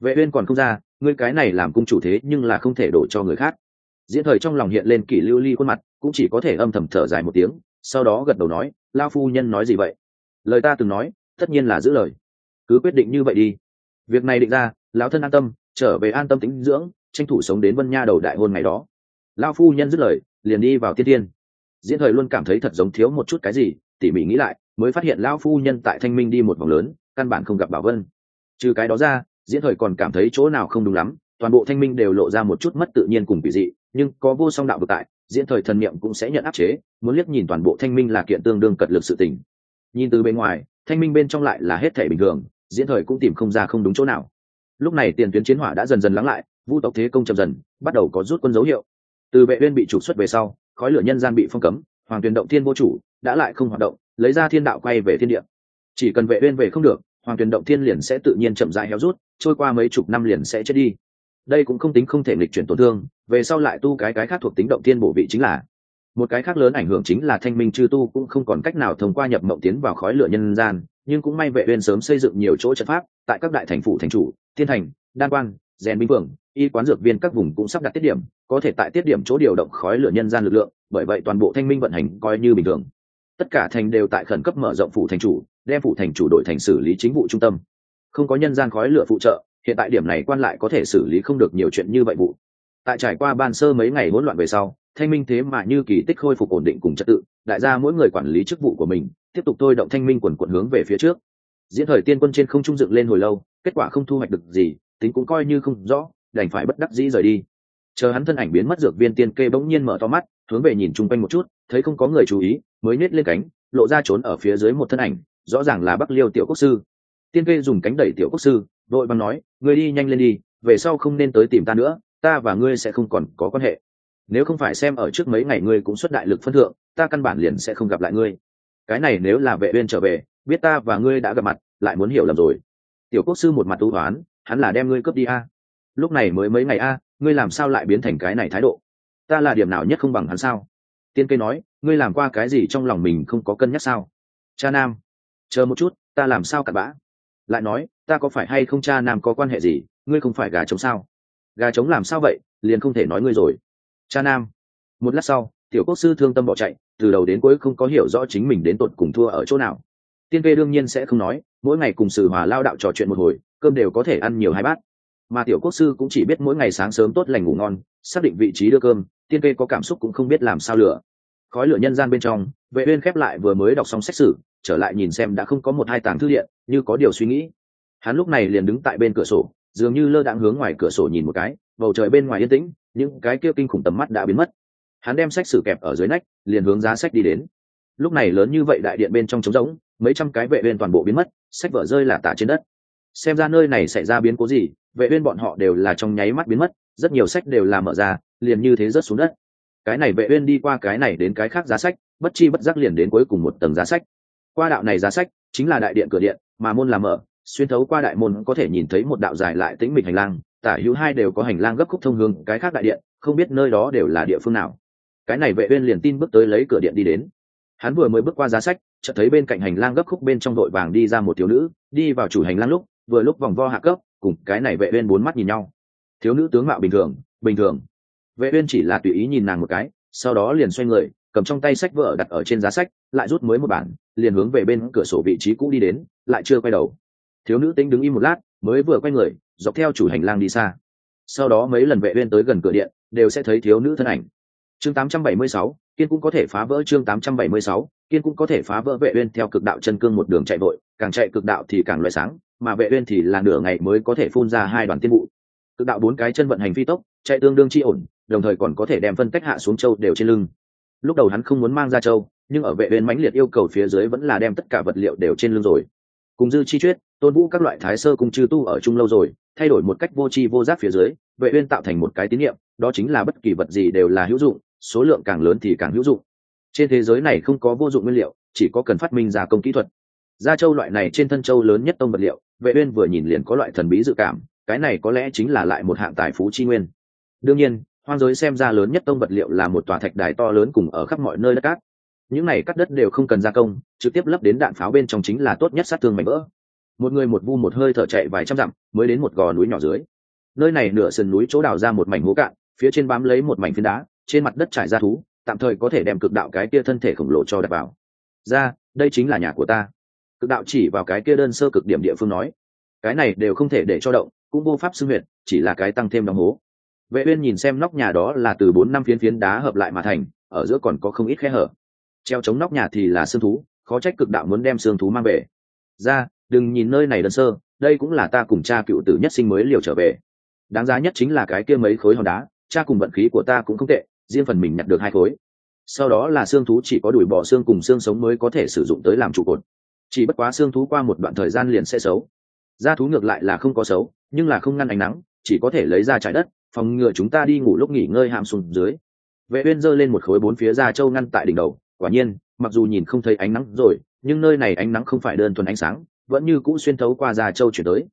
vệ uyên còn không ra, ngươi cái này làm cung chủ thế nhưng là không thể đổ cho người khác. Diễn thời trong lòng hiện lên kỷ lưu ly khuôn mặt, cũng chỉ có thể âm thầm thở dài một tiếng, sau đó gật đầu nói lao phu nhân nói gì vậy? Lời ta từng nói, tất nhiên là giữ lời. Cứ quyết định như vậy đi. Việc này định ra, lão thân an tâm, trở về an tâm tĩnh dưỡng, tranh thủ sống đến vân nha đầu đại hôn ngày đó. Lao phu nhân dứt lời, liền đi vào tiên tiên diễn thời luôn cảm thấy thật giống thiếu một chút cái gì, tỉ mỉ nghĩ lại, mới phát hiện lao phu nhân tại thanh minh đi một vòng lớn, căn bản không gặp bảo vân. Trừ cái đó ra diễn thời còn cảm thấy chỗ nào không đúng lắm, toàn bộ thanh minh đều lộ ra một chút mất tự nhiên cùng kỳ dị, nhưng có vô song đạo vực tại, diễn thời thần niệm cũng sẽ nhận áp chế, muốn liếc nhìn toàn bộ thanh minh là kiện tương đương cật lực sự tình. Nhìn từ bên ngoài, thanh minh bên trong lại là hết thể bình thường, diễn thời cũng tìm không ra không đúng chỗ nào. Lúc này tiền tuyến chiến hỏa đã dần dần lắng lại, vu tộc thế công chậm dần, bắt đầu có rút quân dấu hiệu. Từ vệ uyên bị trục xuất về sau, khói lửa nhân gian bị phong cấm, hoàng tuyền động thiên vô chủ, đã lại không hoạt động, lấy ra thiên đạo quay về thiên địa. Chỉ cần vệ uyên về không được hoàng tuyền động thiên liền sẽ tự nhiên chậm rãi héo rút, trôi qua mấy chục năm liền sẽ chết đi. Đây cũng không tính không thể lịch chuyển tổn thương, về sau lại tu cái cái khác thuộc tính động thiên bổ vị chính là. Một cái khác lớn ảnh hưởng chính là thanh minh chư tu cũng không còn cách nào thông qua nhập mộng tiến vào khói lửa nhân gian, nhưng cũng may vệ uyên sớm xây dựng nhiều chỗ trận pháp, tại các đại thành phủ thành chủ, thiên thành, đan quan, rèn binh phường y quán dược viên các vùng cũng sắp đặt tiết điểm, có thể tại tiết điểm chỗ điều động khói lửa nhân gian lực lượng, bởi vậy toàn bộ thanh minh vận hành coi như bình thường tất cả thành đều tại khẩn cấp mở rộng phủ thành chủ, đem phủ thành chủ đội thành xử lý chính vụ trung tâm. Không có nhân gian khói lửa phụ trợ, hiện tại điểm này quan lại có thể xử lý không được nhiều chuyện như vậy vụ. Tại trải qua ban sơ mấy ngày hỗn loạn về sau, thanh minh thế mà như kỳ tích khôi phục ổn định cùng trật tự, đại gia mỗi người quản lý chức vụ của mình, tiếp tục thôi động thanh minh quần quận hướng về phía trước. Diễn thời tiên quân trên không trung dựng lên hồi lâu, kết quả không thu hoạch được gì, tính cũng coi như không rõ, đành phải bất đắc dĩ rời đi. Chờ hắn thân ảnh biến mất, dược viên tiên kê bỗng nhiên mở to mắt, hướng về nhìn chung quanh một chút thấy không có người chú ý, mới nhét lên cánh, lộ ra trốn ở phía dưới một thân ảnh, rõ ràng là bắc liêu tiểu quốc sư. Tiên kê dùng cánh đẩy tiểu quốc sư, đội bằng nói người đi nhanh lên đi, về sau không nên tới tìm ta nữa, ta và ngươi sẽ không còn có quan hệ. Nếu không phải xem ở trước mấy ngày ngươi cũng xuất đại lực phân thượng, ta căn bản liền sẽ không gặp lại ngươi. Cái này nếu là vệ uyên trở về, biết ta và ngươi đã gặp mặt, lại muốn hiểu lầm rồi. Tiểu quốc sư một mặt ưu hoán hắn là đem ngươi cướp đi a? Lúc này mới mấy ngày a, ngươi làm sao lại biến thành cái này thái độ? Ta là điểm nào nhất không bằng hắn sao? Tiên cây nói, ngươi làm qua cái gì trong lòng mình không có cân nhắc sao? Cha nam. Chờ một chút, ta làm sao cặn bã? Lại nói, ta có phải hay không cha nam có quan hệ gì? Ngươi không phải gà trống sao? Gà trống làm sao vậy? Liền không thể nói ngươi rồi. Cha nam. Một lát sau, tiểu quốc sư thương tâm bỏ chạy, từ đầu đến cuối không có hiểu rõ chính mình đến tột cùng thua ở chỗ nào. Tiên kê đương nhiên sẽ không nói, mỗi ngày cùng sử hòa lao đạo trò chuyện một hồi, cơm đều có thể ăn nhiều hai bát. Mà tiểu quốc sư cũng chỉ biết mỗi ngày sáng sớm tốt lành ngủ ngon, xác định vị trí đưa cơm tiên kê có cảm xúc cũng không biết làm sao lửa khói lửa nhân gian bên trong, vệ uyên khép lại vừa mới đọc xong sách sử, trở lại nhìn xem đã không có một hai tàng thư điện, như có điều suy nghĩ. Hắn lúc này liền đứng tại bên cửa sổ, dường như lơ đãng hướng ngoài cửa sổ nhìn một cái, bầu trời bên ngoài yên tĩnh, những cái kia kinh khủng tầm mắt đã biến mất. Hắn đem sách sử kẹp ở dưới nách, liền hướng giá sách đi đến. Lúc này lớn như vậy đại điện bên trong trống rỗng, mấy trăm cái vệ uyên toàn bộ biến mất, sách vở rơi là tả trên đất. Xem ra nơi này xảy ra biến cố gì, vệ uyên bọn họ đều là trong nháy mắt biến mất, rất nhiều sách đều là mở ra liền như thế rớt xuống đất. Cái này vệ uyên đi qua cái này đến cái khác giá sách, bất chi bất giác liền đến cuối cùng một tầng giá sách. Qua đạo này giá sách, chính là đại điện cửa điện, mà môn là mở, xuyên thấu qua đại môn có thể nhìn thấy một đạo dài lại tĩnh mịch hành lang, tả hữu hai đều có hành lang gấp khúc thông hướng cái khác đại điện, không biết nơi đó đều là địa phương nào. Cái này vệ uyên liền tin bước tới lấy cửa điện đi đến. Hắn vừa mới bước qua giá sách, chợt thấy bên cạnh hành lang gấp khúc bên trong đội vàng đi ra một thiếu nữ, đi vào chủ hành lang lúc, vừa lúc vòng vo hạ cấp, cùng cái này vệ uyên bốn mắt nhìn nhau. Thiếu nữ tướng mạo bình thường bình thường vệ uyên chỉ là tùy ý nhìn nàng một cái sau đó liền xoay người cầm trong tay sách vở đặt ở trên giá sách lại rút mới một bản liền hướng về bên cửa sổ vị trí cũ đi đến lại chưa quay đầu. Thiếu nữ tính đứng im một lát mới vừa quay người dọc theo chủ hành lang đi xa. Sau đó mấy lần vệ uyên tới gần cửa điện đều sẽ thấy thiếu nữ thân ảnh. Chương 876, kiên cũng có thể phá vỡ chương 876, kiên cũng có thể phá vỡ vệ uyên theo cực đạo chân cương một đường chạy vội càng chạy cực đạo thì càng loại sáng mà vệ uyên thì là nửa ngày mới có thể phun ra hai đoàn tiên vụ. Cực đạo bốn cái chân vận hành phi tốc chạy tương đương chi ổn đồng thời còn có thể đem phân cách hạ xuống châu đều trên lưng. Lúc đầu hắn không muốn mang ra châu, nhưng ở vệ uyên mãnh liệt yêu cầu phía dưới vẫn là đem tất cả vật liệu đều trên lưng rồi. Cùng dư chi chuyết, tôn vũ các loại thái sơ cùng chư tu ở chung lâu rồi, thay đổi một cách vô tri vô giác phía dưới, vệ uyên tạo thành một cái tín niệm, đó chính là bất kỳ vật gì đều là hữu dụng, số lượng càng lớn thì càng hữu dụng. Trên thế giới này không có vô dụng nguyên liệu, chỉ có cần phát minh gia công kỹ thuật. Gia châu loại này trên thân châu lớn nhất tông vật liệu, vệ uyên vừa nhìn liền có loại thần bí dự cảm, cái này có lẽ chính là lại một hạng tài phú chi nguyên. Đương nhiên hoang giới xem ra lớn nhất tông vật liệu là một tòa thạch đài to lớn cùng ở khắp mọi nơi đất cát. Những này cắt đất đều không cần gia công, trực tiếp lấp đến đạn pháo bên trong chính là tốt nhất sát thương mảnh vỡ. Một người một vu một hơi thở chạy vài trăm dặm, mới đến một gò núi nhỏ dưới. Nơi này nửa sườn núi chỗ đào ra một mảnh hố cạn, phía trên bám lấy một mảnh phiến đá, trên mặt đất trải ra thú, tạm thời có thể đem cực đạo cái kia thân thể khổng lồ cho đặt vào. Ra, đây chính là nhà của ta. Cực đạo chỉ vào cái kia đơn sơ cực điểm địa phương nói. Cái này đều không thể để cho động, cũng vô pháp xưng huyệt, chỉ là cái tăng thêm đóng hố vệ uyên nhìn xem nóc nhà đó là từ bốn năm phiến phiến đá hợp lại mà thành, ở giữa còn có không ít khe hở. Treo chống nóc nhà thì là xương thú, khó trách cực đạo muốn đem xương thú mang về. Ra, đừng nhìn nơi này đơn sơ, đây cũng là ta cùng cha cựu tử nhất sinh mới liều trở về. Đáng giá nhất chính là cái kia mấy khối hòn đá, cha cùng vận khí của ta cũng không tệ, riêng phần mình nhặt được hai khối. Sau đó là xương thú chỉ có đùi bỏ xương cùng xương sống mới có thể sử dụng tới làm trụ cột. Chỉ bất quá xương thú qua một đoạn thời gian liền sẽ xấu. Da thú ngược lại là không có xấu, nhưng là không ngăn ánh nắng, chỉ có thể lấy ra trái đất phòng ngừa chúng ta đi ngủ lúc nghỉ ngơi hàm sùn dưới. Vệ uyên giơ lên một khối bốn phía da châu ngăn tại đỉnh đầu, quả nhiên, mặc dù nhìn không thấy ánh nắng rồi, nhưng nơi này ánh nắng không phải đơn thuần ánh sáng, vẫn như cũ xuyên thấu qua da châu chuyển tới.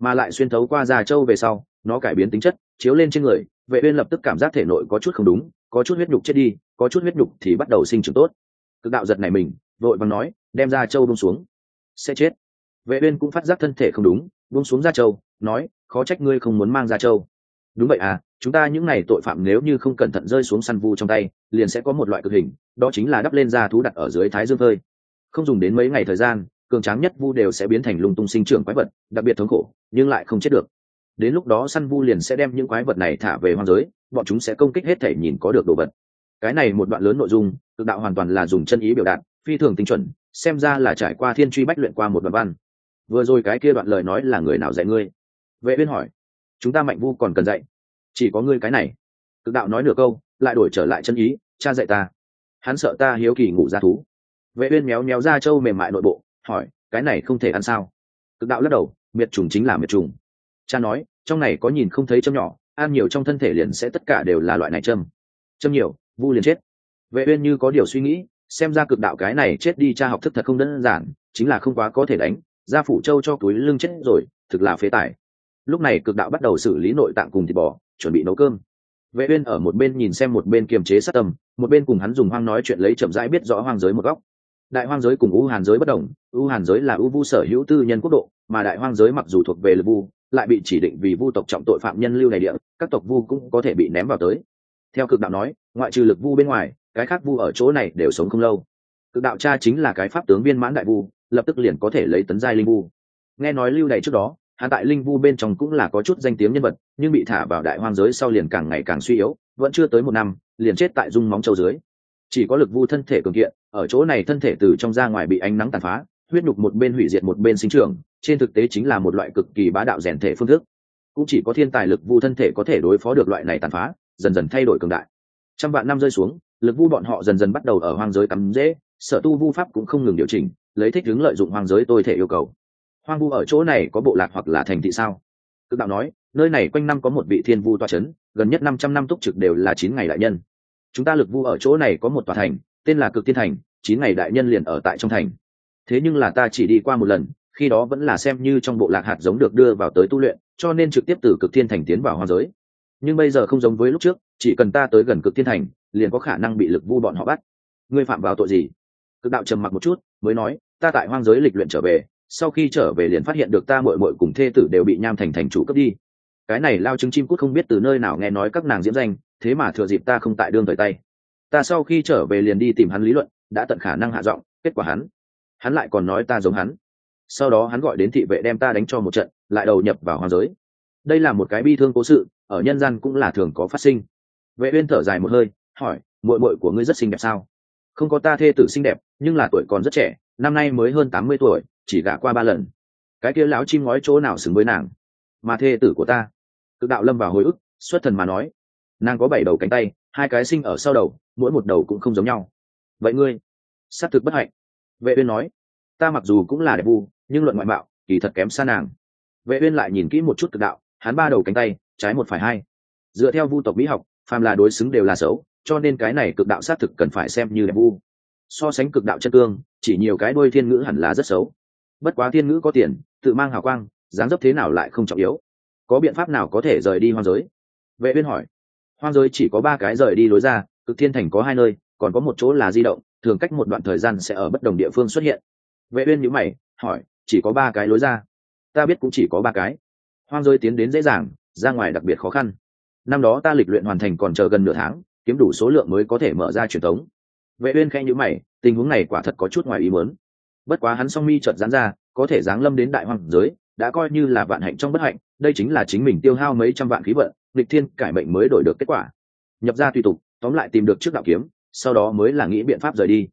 Mà lại xuyên thấu qua da châu về sau, nó cải biến tính chất, chiếu lên trên người, vệ uyên lập tức cảm giác thể nội có chút không đúng, có chút huyết nhục chết đi, có chút huyết nhục thì bắt đầu sinh trưởng tốt. Cực đạo giật này mình, vội vàng nói, đem da châu buông xuống. Sẽ chết. Vệ uyên cũng phát giác thân thể không đúng, buông xuống da châu nói, khó trách ngươi không muốn mang da châu đúng vậy à chúng ta những này tội phạm nếu như không cẩn thận rơi xuống săn vu trong tay, liền sẽ có một loại cực hình, đó chính là đắp lên da thú đặt ở dưới thái dương hơi không dùng đến mấy ngày thời gian, cường tráng nhất vu đều sẽ biến thành lung tung sinh trưởng quái vật, đặc biệt thống khổ, nhưng lại không chết được. Đến lúc đó săn vu liền sẽ đem những quái vật này thả về hoang giới, bọn chúng sẽ công kích hết thể nhìn có được đồ vật. Cái này một đoạn lớn nội dung tự đạo hoàn toàn là dùng chân ý biểu đạt, phi thường tinh chuẩn, xem ra là trải qua thiên truy bách luyện qua một đoạn văn. Vừa rồi cái kia đoạn lời nói là người nào dạy ngươi? Vệ uyên hỏi chúng ta mạnh vu còn cần dạy. Chỉ có ngươi cái này. Tự đạo nói nửa câu, lại đổi trở lại chân ý, cha dạy ta. Hắn sợ ta hiếu kỳ ngủ ra thú. Vệ uyên méo méo ra châu mềm mại nội bộ, hỏi, cái này không thể ăn sao? Cực đạo lắc đầu, miệt trùng chính là miệt trùng. Cha nói, trong này có nhìn không thấy châm nhỏ, ăn nhiều trong thân thể liền sẽ tất cả đều là loại này châm. Châm nhiều, vu liền chết. Vệ uyên như có điều suy nghĩ, xem ra cực đạo cái này chết đi cha học thức thật không đơn giản, chính là không quá có thể đánh, gia phủ châu cho túi lưng chết rồi, thực là phế tài lúc này cực đạo bắt đầu xử lý nội tạng cùng thịt bò, chuẩn bị nấu cơm. Vệ uyên ở một bên nhìn xem một bên kiềm chế sát tâm, một bên cùng hắn dùng hoang nói chuyện lấy chậm rãi biết rõ hoang giới một góc. Đại hoang giới cùng u hàn giới bất đồng, u hàn giới là u vu sở hữu tư nhân quốc độ, mà đại hoang giới mặc dù thuộc về lực vu, lại bị chỉ định vì vu tộc trọng tội phạm nhân lưu này địa, các tộc vu cũng có thể bị ném vào tới. Theo cực đạo nói, ngoại trừ lực vu bên ngoài, cái khác vu ở chỗ này đều sống không lâu. Cực đạo cha chính là cái pháp tướng viên mãn đại vu, lập tức liền có thể lấy tấn giai linh vu. Nghe nói lưu này trước đó hắn tại linh vu bên trong cũng là có chút danh tiếng nhân vật, nhưng bị thả vào đại hoang giới sau liền càng ngày càng suy yếu, vẫn chưa tới một năm, liền chết tại dung móng châu dưới. Chỉ có lực vu thân thể cường kiện, ở chỗ này thân thể từ trong ra ngoài bị ánh nắng tàn phá, huyết nhục một bên hủy diệt một bên sinh trưởng, trên thực tế chính là một loại cực kỳ bá đạo rèn thể phương thức. Cũng chỉ có thiên tài lực vu thân thể có thể đối phó được loại này tàn phá, dần dần thay đổi cường đại. Trăm vạn năm rơi xuống, lực vu bọn họ dần dần bắt đầu ở hoang giới cắm dễ, sở tu vu pháp cũng không ngừng điều chỉnh, lấy thích hướng lợi dụng hoang giới tôi thể yêu cầu hoang vu ở chỗ này có bộ lạc hoặc là thành thị sao? Cực đạo nói, nơi này quanh năm có một vị thiên vu toa c h ấ n gần nhất năm trăm năm túc trực đều là chín ngày đại nhân. Chúng ta lực vu ở chỗ này có một tòa thành, tên là cực thiên thành, chín ngày đại nhân liền ở tại trong thành. Thế nhưng là ta chỉ đi qua một lần, khi đó vẫn là xem như trong bộ lạc hạt giống được đưa vào tới tu luyện, cho nên trực tiếp từ cực thiên thành tiến vào hoa giới. Nhưng bây giờ không giống với lúc trước, chỉ cần ta tới gần cực thiên thành, liền có khả năng bị lực vu bọn họ bắt. Ngươi phạm vào tội gì? Cực đạo trầm mặc một chút, mới nói, ta tại hoang giới lịch luyện trở về sau khi trở về liền phát hiện được ta mội mội cùng thê tử đều bị nham thành thành chủ cướp đi. Cái này lao chứng chim cút không biết từ nơi nào nghe nói các nàng diễm danh, thế mà thừa dịp ta không tại đương thời tay. Ta sau khi trở về liền đi tìm hắn lý luận, đã tận khả năng hạ giọng, kết quả hắn hắn lại còn nói ta giống hắn. Sau đó hắn gọi đến thị vệ đem ta đánh cho một trận, lại đầu nhập vào hoàng giới. Đây là một cái bi thương cố sự, ở nhân gian cũng là thường có phát sinh. Vệ uyên thở dài một hơi, hỏi, muội muội của ngươi rất xinh đẹp sao? Không có ta thê tử xinh đẹp, nhưng là tuổi còn rất trẻ, năm nay mới hơn tám mươi tuổi chỉ gả qua ba lần. Cái kia lão chim ngói chỗ nào xứng với nàng? Mà thê tử của ta. Cực đạo lâm vào hồi ức, xuất thần mà nói. Nàng có bảy đầu cánh tay, hai cái sinh ở sau đầu, mỗi một đầu cũng không giống nhau. Vậy ngươi? S á t thực bất hạnh. Vệ uyên nói. Ta mặc dù cũng là đẹp vu, nhưng luận ngoại mạo, kỳ thật kém xa nàng. Vệ uyên lại nhìn kỹ một chút cực đạo, hắn ba đầu cánh tay, trái một phải hai. Dựa theo vu tộc mỹ học, phàm là đối xứng đều là xấu, cho nên cái này cực đạo xác thực cần phải xem như đẹp vu. So sánh cực đạo chân cương, chỉ nhiều cái đôi thiên ngữ hẳn là rất xấu bất quá thiên ngữ có tiền, tự mang hào quang, dáng dấp thế nào lại không trọng yếu. Có biện pháp nào có thể rời đi hoang giới? Vệ uyên hỏi. Hoang giới chỉ có ba cái rời đi lối ra, cực thiên thành có hai nơi, còn có một chỗ là di động, thường cách một đoạn thời gian sẽ ở bất đồng địa phương xuất hiện. Vệ uyên nhíu mày, hỏi, chỉ có ba cái lối ra? Ta biết cũng chỉ có ba cái. Hoang giới tiến đến dễ dàng, ra ngoài đặc biệt khó khăn. Năm đó ta lịch luyện hoàn thành còn chờ gần nửa tháng, kiếm đủ số lượng mới có thể mở ra truyền thống. Vệ uyên khẽ nhíu mày, tình huống này quả thật có chút ngoài ý muốn bất quá hắn song mi chợt giãn ra, có thể giáng lâm đến đại hoàng giới, đã coi như là vạn hạnh trong bất hạnh, đây chính là chính mình tiêu hao mấy trăm vạn khí vận lịch thiên cải mệnh mới đổi được kết quả. Nhập ra tùy tục, tóm lại tìm được trước đạo kiếm, sau đó mới là nghĩ biện pháp rời đi.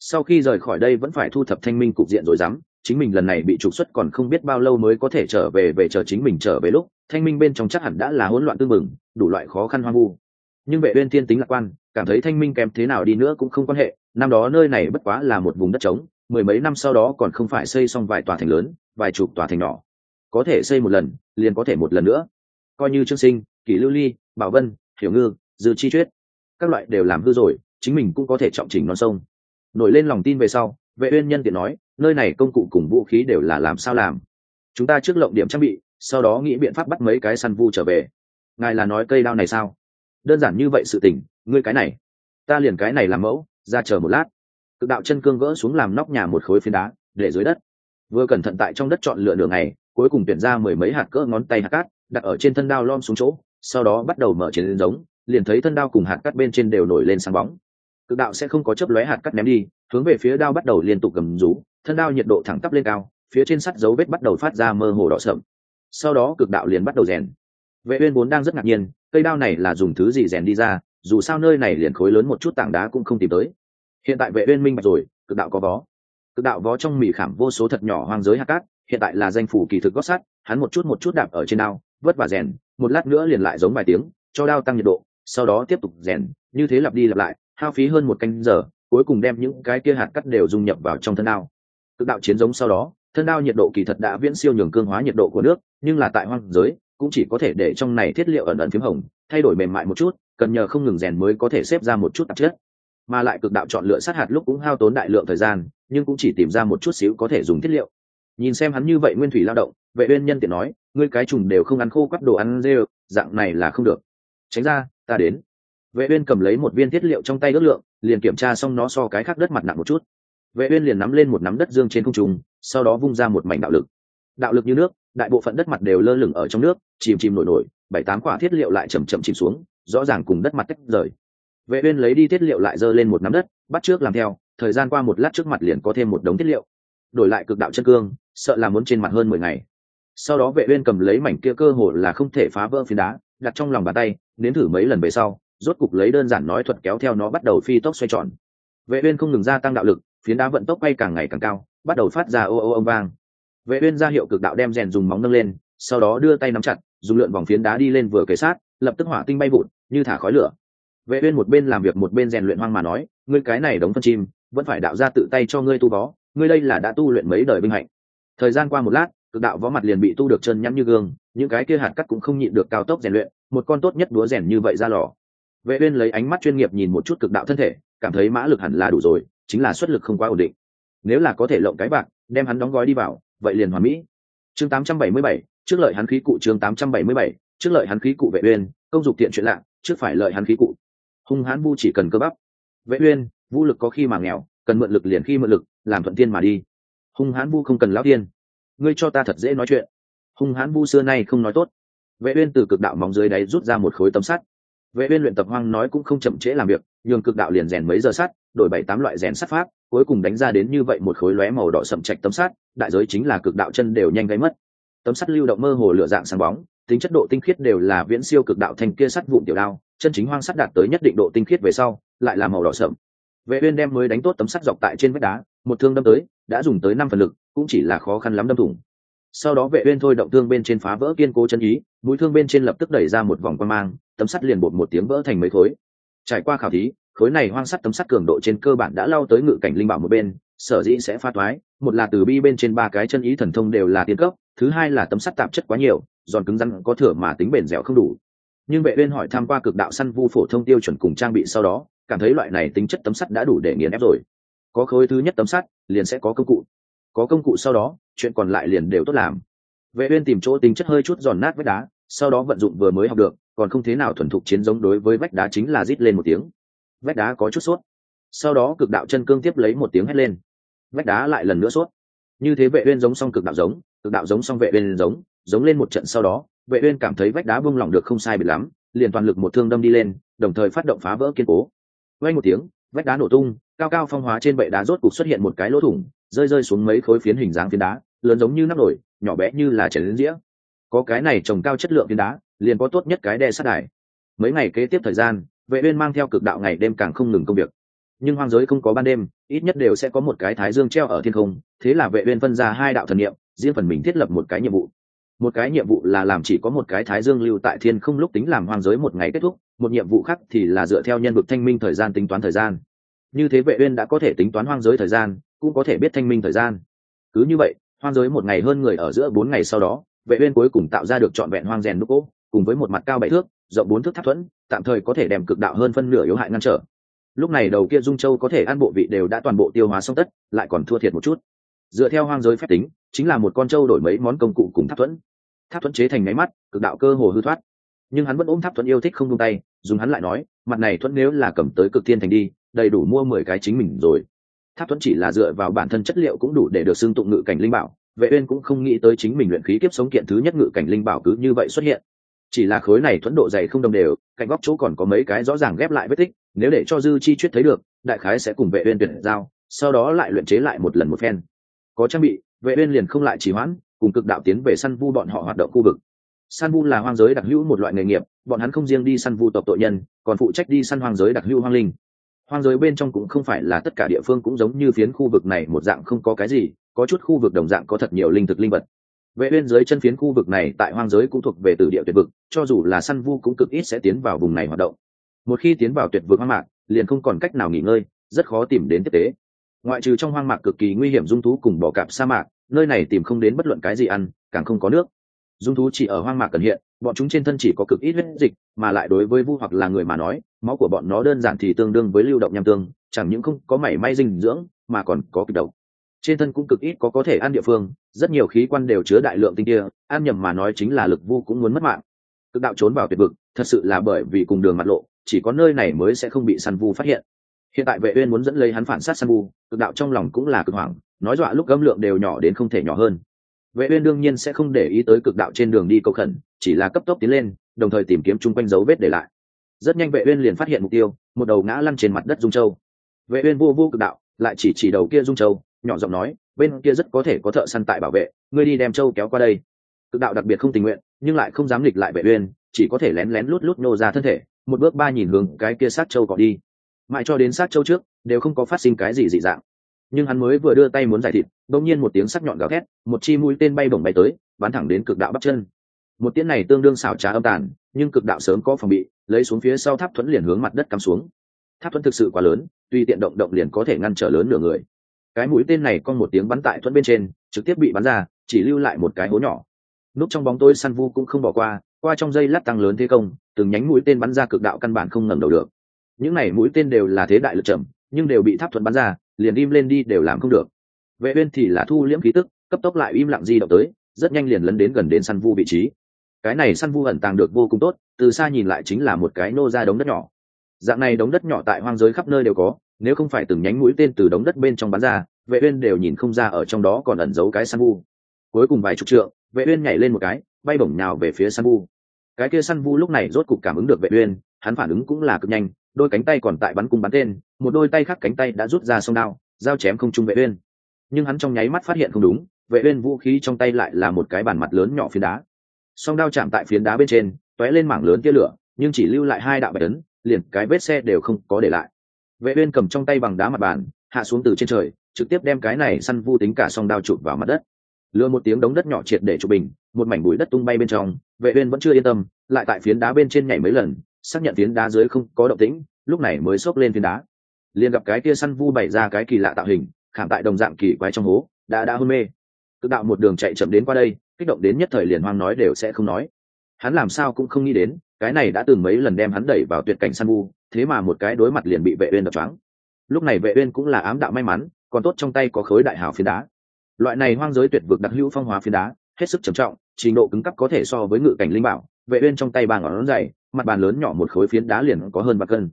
Sau khi rời khỏi đây vẫn phải thu thập thanh minh cục diện rồi dám, chính mình lần này bị trục xuất còn không biết bao lâu mới có thể trở về về chờ chính mình trở về lúc, thanh minh bên trong chắc hẳn đã là hỗn loạn tương mừng, đủ loại khó khăn hoang vu. Nhưng vệ uyên thiên tính lạc quan, cảm thấy thanh minh kém thế nào đi nữa cũng không quan hệ, năm đó nơi này bất quá là một vùng đất trống mười mấy năm sau đó còn không phải xây xong vài tòa thành lớn, vài chục tòa thành nhỏ. Có thể xây một lần, liền có thể một lần nữa. Coi như trương sinh, kỷ lưu ly, bảo vân, hiểu ngư, dư chi chuyết các loại đều làm hư rồi, chính mình cũng có thể trọng chỉnh non sông. Nổi lên lòng tin về sau, vệ uyên nhân tiện nói, nơi này công cụ cùng vũ khí đều là làm sao làm? Chúng ta trước lộng điểm trang bị, sau đó nghĩ biện pháp bắt mấy cái săn vu trở về. Ngài là nói cây đao này sao? Đơn giản như vậy sự tình, ngươi cái này. Ta liền cái này làm mẫu, ra chờ một lát cực đạo chân cương gỡ xuống làm nóc nhà một khối phiến đá, để dưới đất. Vừa cẩn thận tại trong đất chọn lựa đường này cuối cùng tuyển ra mười mấy hạt cỡ ngón tay hạt cát, đặt ở trên thân đao lom xuống chỗ, sau đó bắt đầu mở chiến giống, liền thấy thân đao cùng hạt cát bên trên đều nổi lên sáng bóng. Cực đạo sẽ không có chớp lóe hạt cát ném đi, hướng về phía đao bắt đầu liên tục cầm rú, thân đao nhiệt độ thẳng tắp lên cao, phía trên sắt dấu vết bắt đầu phát ra mơ hồ đỏ sậm. Sau đó cực đạo liền bắt đầu rèn. Vệ uyên vốn đang rất ngạc nhiên, cây đao này là dùng thứ gì rèn đi ra, dù sao nơi này liền khối lớn một chút tảng đá cũng không tìm tới hiện tại vệ uyên minh bạch rồi, cực đạo có vó. Cực đạo vó trong mỉ khảm vô số thật nhỏ hoang giới hạt cát, hiện tại là danh phủ kỳ thực gót sắt, hắn một chút một chút đạp ở trên đao, vất vả rèn, một lát nữa liền lại giống vài tiếng, cho đao tăng nhiệt độ, sau đó tiếp tục rèn, như thế lặp đi lặp lại, hao phí hơn một canh giờ, cuối cùng đem những cái kia hạt cắt đều dung nhập vào trong thân đao. Cực đạo chiến giống sau đó, thân đao nhiệt độ kỳ thật đã viễn siêu nhường cương hóa nhiệt độ của nước, nhưng là tại hoang giới, cũng chỉ có thể để trong này thiết liệu ẩn ẩn phím hồng, thay đổi mềm mại một chút, cần nhờ không ngừng rèn mới có thể xếp ra một chút tạp chất mà lại cực đạo chọn lựa sát hạt lúc cũng hao tốn đại lượng thời gian, nhưng cũng chỉ tìm ra một chút xíu có thể dùng thiết liệu. Nhìn xem hắn như vậy nguyên thủy lao động, vệ uyên nhân tiện nói, ngươi cái trùng đều không ăn khô quắt đồ ăn dê dạng này là không được. Tránh ra, ta đến. Vệ uyên cầm lấy một viên thiết liệu trong tay ước lượng, liền kiểm tra xong nó so cái khác đất mặt nặng một chút. Vệ uyên liền nắm lên một nắm đất dương trên không trung, sau đó vung ra một mảnh đạo lực. Đạo lực như nước, đại bộ phận đất mặt đều lơ lửng ở trong nước, chìm chìm nổi nổi, bảy tám quả thiết liệu lại chậm chậm chìm xuống, rõ ràng cùng đất mặt tách rời vệ uyên lấy đi tiết liệu lại dơ lên một nắm đất, bắt trước làm theo, thời gian qua một lát trước mặt liền có thêm một đống tiết liệu. Đổi lại cực đạo chân cương, sợ là muốn trên mặt hơn mười ngày. Sau đó vệ uyên cầm lấy mảnh kia cơ hồ là không thể phá vỡ phiến đá, đặt trong lòng bàn tay, nếm thử mấy lần về sau, rốt cục lấy đơn giản nói thuật kéo theo nó bắt đầu phi tốc xoay tròn. Vệ uyên không ngừng gia tăng đạo lực, phiến đá vận tốc bay càng ngày càng cao, bắt đầu phát ra ô ô âm vang. Vệ uyên ra hiệu cực đạo đem rèn dùng móng nâng lên, sau đó đưa tay nắm chặt, dùng lượn vòng phiến đá đi lên vừa kề sát, lập tức hỏa tinh bay vụt, như thả khói lửa vệ uyên một bên làm việc một bên rèn luyện hoang mà nói ngươi cái này đóng phân chim vẫn phải đạo ra tự tay cho ngươi tu võ ngươi đây là đã tu luyện mấy đời binh hạnh. Thời gian qua một lát cực đạo võ mặt liền bị tu được chân nhắn như gương những cái kia hạt cắt cũng không nhịn được cao tốc rèn luyện một con tốt nhất đúa rèn như vậy ra lò. Vệ uyên lấy ánh mắt chuyên nghiệp nhìn một chút cực đạo thân thể cảm thấy mã lực hẳn là đủ rồi chính là xuất lực không quá ổn định. Nếu là có thể lộng cái bạc đem hắn đóng gói đi vào vậy liền hoàn mỹ. Chương 877, trước lợi hắn khí cụ chương 877, trước lợi hắn khí cụ vệ uyên công dục tiện chuyện lạ trước phải lợi hắn khí cụ hung hãn vu chỉ cần cơ bắp. Vệ uyên vũ lực có khi mà nghèo, cần mượn lực liền khi mượn lực, làm thuận tiên mà đi. Hung hãn vu không cần lão tiên. Ngươi cho ta thật dễ nói chuyện. Hung hãn vu xưa nay không nói tốt. Vệ uyên từ cực đạo móng dưới đáy rút ra một khối tấm sắt. Vệ uyên luyện tập hoang nói cũng không chậm trễ làm việc, nhường cực đạo liền rèn mấy giờ sắt, đổi bảy tám loại rèn sắt pháp, cuối cùng đánh ra đến như vậy một khối lóe màu đỏ sậm chạch tấm sắt, đại giới chính là cực đạo chân đều nhanh gáy mất. Tấm sắt lưu động mơ hồ lửa dạng sáng bóng, tính chất độ tinh khiết đều là viễn siêu cực đạo thành kia sắt vụn tiểu đao chân chính hoang sắt đạt tới nhất định độ tinh khiết về sau, lại là màu đỏ sậm vệ uyên đem mới đánh tốt tấm sắt dọc tại trên vách đá, một thương đâm tới, đã dùng tới năm phần lực, cũng chỉ là khó khăn lắm đâm thủng. Sau đó vệ uyên thôi động thương bên trên phá vỡ kiên cố chân ý, mũi thương bên trên lập tức đẩy ra một vòng quang mang, tấm sắt liền bột một tiếng vỡ thành mấy khối. Trải qua khảo thí, khối này hoang sắt tấm sắt cường độ trên cơ bản đã lao tới ngự cảnh linh bảo một bên, sở dĩ sẽ phá toái một là từ bi bên trên ba cái chân ý thần thông đều là tiên cấp, thứ hai là tấm sắt tạp chất quá nhiều, giòn cứng rắn có thừa mà tính bền dẻo không đủ nhưng vệ uyên hỏi tham qua cực đạo săn vu phổ thông tiêu chuẩn cùng trang bị sau đó, cảm thấy loại này tính chất tấm sắt đã đủ để nghiền ép rồi. Có khối thứ nhất tấm sắt, liền sẽ có công cụ. Có công cụ sau đó, chuyện còn lại liền đều tốt làm. Vệ uyên tìm chỗ tính chất hơi chút giòn nát vách đá, sau đó vận dụng vừa mới học được, còn không thế nào thuần thục chiến giống đối với vách đá chính là rít lên một tiếng. Vách đá có chút suốt sau đó cực đạo chân cương tiếp lấy một tiếng hét lên. Vách đá lại lần nữa suốt như thế vệ uyên giống xong cực đạo giống, cực đạo giống xong vệ uyên giống giống lên một trận sau đó vệ uyên cảm thấy vách đá buông lỏng được không sai biệt lắm, liền toàn lực một thương đâm đi lên, đồng thời phát động phá vỡ kiên cố. Vang một tiếng, vách đá nổ tung, cao cao phong hóa trên bệ đá rốt cục xuất hiện một cái lỗ thủng, rơi rơi xuống mấy khối phiến hình dáng phiến đá, lớn giống như nắp nổi nhỏ bé như là chén dĩa. Có cái này trồng cao chất lượng phiến đá, liền có tốt nhất cái đe sát đài. Mấy ngày kế tiếp thời gian, vệ uyên mang theo cực đạo ngày đêm càng không ngừng công việc. Nhưng hoang giới không có ban đêm, ít nhất đều sẽ có một cái thái dương treo ở thiên không, thế là vệ uyên phân ra hai đạo thần niệm, riêng phần mình thiết lập một cái nhiệm vụ một cái nhiệm vụ là làm chỉ có một cái thái dương lưu tại thiên không lúc tính làm hoang giới một ngày kết thúc, một nhiệm vụ khác thì là dựa theo nhân vực thanh minh thời gian tính toán thời gian. Như thế vệ uyên đã có thể tính toán hoang giới thời gian, cũng có thể biết thanh minh thời gian. Cứ như vậy, hoang giới một ngày hơn người ở giữa bốn ngày sau đó, vệ uyên cuối cùng tạo ra được trọn vẹn hoang rèn nút cỗ, cùng với một mặt cao bảy thước, rộng bốn thước tháp thuẫn, tạm thời có thể đem cực đạo hơn phân nửa yếu hại ngăn trở. Lúc này đầu kia dung châu có thể ăn bộ vị đều đã toàn bộ tiêu hóa xong tất, lại còn thua thiệt một chút dựa theo hoang giới phép tính, chính là một con trâu đổi mấy món công cụ cùng tháp thuẫn. Tháp thuẫn chế thành máy mắt, cực đạo cơ hồ hư thoát. Nhưng hắn vẫn ôm tháp thuẫn yêu thích không tung tay, dùng hắn lại nói, mặt này thuẫn nếu là cầm tới cực thiên thành đi, đầy đủ mua mười cái chính mình rồi. Tháp thuẫn chỉ là dựa vào bản thân chất liệu cũng đủ để được xưng tụng ngự cảnh linh bảo, vệ uyên cũng không nghĩ tới chính mình luyện khí kiếp sống kiện thứ nhất ngự cảnh linh bảo cứ như vậy xuất hiện. Chỉ là khối này thuẫn độ dày không đồng đều, cạnh góc chỗ còn có mấy cái rõ ràng ghép lại vết tích, nếu để cho dư chi chuyết thấy được, đại khái sẽ cùng vệ uyên tuyển giao, sau đó lại luyện chế lại một lần một phen có trang bị, vệ uyên liền không lại trì hoãn, cùng cực đạo tiến về săn vu bọn họ hoạt động khu vực. Săn vu là hoang giới đặc hữu một loại nghề nghiệp, bọn hắn không riêng đi săn vu tộc tội nhân, còn phụ trách đi săn hoang giới đặc hữu hoang linh. Hoang giới bên trong cũng không phải là tất cả địa phương cũng giống như phiến khu vực này một dạng không có cái gì, có chút khu vực đồng dạng có thật nhiều linh thực linh vật. Vệ uyên dưới chân phiến khu vực này tại hoang giới cũng thuộc về từ địa tuyệt vực, cho dù là săn vu cũng cực ít sẽ tiến vào vùng này hoạt động. Một khi tiến vào tuyệt vực hoang mạc, liền không còn cách nào nghỉ ngơi, rất khó tìm đến tiếp tế ngoại trừ trong hoang mạc cực kỳ nguy hiểm dung thú cùng bỏ cạp sa mạc, nơi này tìm không đến bất luận cái gì ăn, càng không có nước. Dung thú chỉ ở hoang mạc cần hiện, bọn chúng trên thân chỉ có cực ít huyết dịch, mà lại đối với vu hoặc là người mà nói, máu của bọn nó đơn giản thì tương đương với lưu động nham tương, chẳng những không có mảy may dinh dưỡng, mà còn có kịch độc. Trên thân cũng cực ít có có thể ăn địa phương, rất nhiều khí quan đều chứa đại lượng tinh kia, ăn nhầm mà nói chính là lực vu cũng muốn mất mạng. Cực đạo trốn vào tuyệt vực, thật sự là bởi vì cùng đường mặt lộ, chỉ có nơi này mới sẽ không bị săn vu phát hiện hiện tại vệ uyên muốn dẫn lấy hắn phản sát săn vu cực đạo trong lòng cũng là cực hoảng, nói dọa lúc âm lượng đều nhỏ đến không thể nhỏ hơn. Vệ uyên đương nhiên sẽ không để ý tới cực đạo trên đường đi cầu khẩn, chỉ là cấp tốc tiến lên, đồng thời tìm kiếm chung quanh dấu vết để lại. Rất nhanh vệ uyên liền phát hiện mục tiêu, một đầu ngã lăn trên mặt đất dung châu. Vệ uyên vô vô cực đạo, lại chỉ chỉ đầu kia dung châu, nhỏ giọng nói, bên kia rất có thể có thợ săn tại bảo vệ, ngươi đi đem châu kéo qua đây. Cực đạo đặc biệt không tình nguyện, nhưng lại không dám nghịch lại vệ uyên, chỉ có thể lén lén lút lút nô ra thân thể, một bước ba nhìn hướng cái kia sát châu cọ đi mãi cho đến sát châu trước, đều không có phát sinh cái gì dị dạng. Nhưng hắn mới vừa đưa tay muốn giải thịt, đột nhiên một tiếng sắc nhọn gào thét, một chi mũi tên bay bổng bay tới, bắn thẳng đến cực đạo bắp chân. Một tiếng này tương đương xảo trá âm tàn, nhưng cực đạo sớm có phòng bị, lấy xuống phía sau tháp thuẫn liền hướng mặt đất cắm xuống. Tháp thuẫn thực sự quá lớn tuy tiện động động liền có thể ngăn trở lớn nửa người. Cái mũi tên này con một tiếng bắn tại thuẫn bên trên, trực tiếp bị bắn ra, chỉ lưu lại một cái hố nhỏ. Núp trong bóng tôi săn vu cũng không bỏ qua qua trong dây lát tăng lớn thế công, từng nhánh mũi tên bắn ra cực đạo căn bản không ngẩng đầu được những này mũi tên đều là thế đại lực chậm, nhưng đều bị tháp thuận bắn ra, liền im lên đi đều làm không được. Vệ uyên thì là thu liễm khí tức, cấp tốc lại im lặng di động tới, rất nhanh liền lấn đến gần đến săn vu vị trí. Cái này săn vu ẩn tàng được vô cùng tốt, từ xa nhìn lại chính là một cái nô ra đống đất nhỏ. Dạng này đống đất nhỏ tại hoang giới khắp nơi đều có, nếu không phải từng nhánh mũi tên từ đống đất bên trong bắn ra, vệ uyên đều nhìn không ra ở trong đó còn ẩn giấu cái săn vu. Cuối cùng vài chục trượng, vệ uyên nhảy lên một cái, bay bổng nhào về phía săn vu. Cái kia săn vu lúc này rốt cục cảm ứng được vệ uyên, hắn phản ứng cũng là cực nhanh đôi cánh tay còn tại bắn cung bắn tên, một đôi tay khác cánh tay đã rút ra sông đao, giao chém không trung vệ uyên. Nhưng hắn trong nháy mắt phát hiện không đúng, vệ uyên vũ khí trong tay lại là một cái bàn mặt lớn nhỏ phiến đá. Song đao chạm tại phiến đá bên trên, tóe lên mảng lớn tia lửa, nhưng chỉ lưu lại hai đạo bạch ấn, liền cái vết xe đều không có để lại. Vệ uyên cầm trong tay bằng đá mặt bàn, hạ xuống từ trên trời, trực tiếp đem cái này săn vu tính cả song đao chụp vào mặt đất. Lừa một tiếng đống đất nhỏ triệt để chụp bình, một mảnh bụi đất tung bay bên trong, vệ uyên vẫn chưa yên tâm, lại tại phiến đá bên trên nhảy mấy lần xác nhận phiến đá dưới không có động tĩnh, lúc này mới xốc lên phiến đá. Liền gặp cái kia săn vu bày ra cái kỳ lạ tạo hình, khảm tại đồng dạng kỳ quái trong hố, đã đã hôn mê. Cực đạo một đường chạy chậm đến qua đây, kích động đến nhất thời liền hoang nói đều sẽ không nói. Hắn làm sao cũng không nghĩ đến, cái này đã từng mấy lần đem hắn đẩy vào tuyệt cảnh săn vu, thế mà một cái đối mặt liền bị vệ uyên đập choáng. Lúc này vệ uyên cũng là ám đạo may mắn, còn tốt trong tay có khối đại hảo phiến đá. Loại này hoang giới tuyệt vực đặc hữu phong hóa phiến đá, hết sức trầm trọng, trình độ cứng cấp có thể so với ngự cảnh linh bảo, vệ uyên trong tay ba ngón dày mặt bàn lớn nhỏ một khối phiến đá liền có hơn ba cân.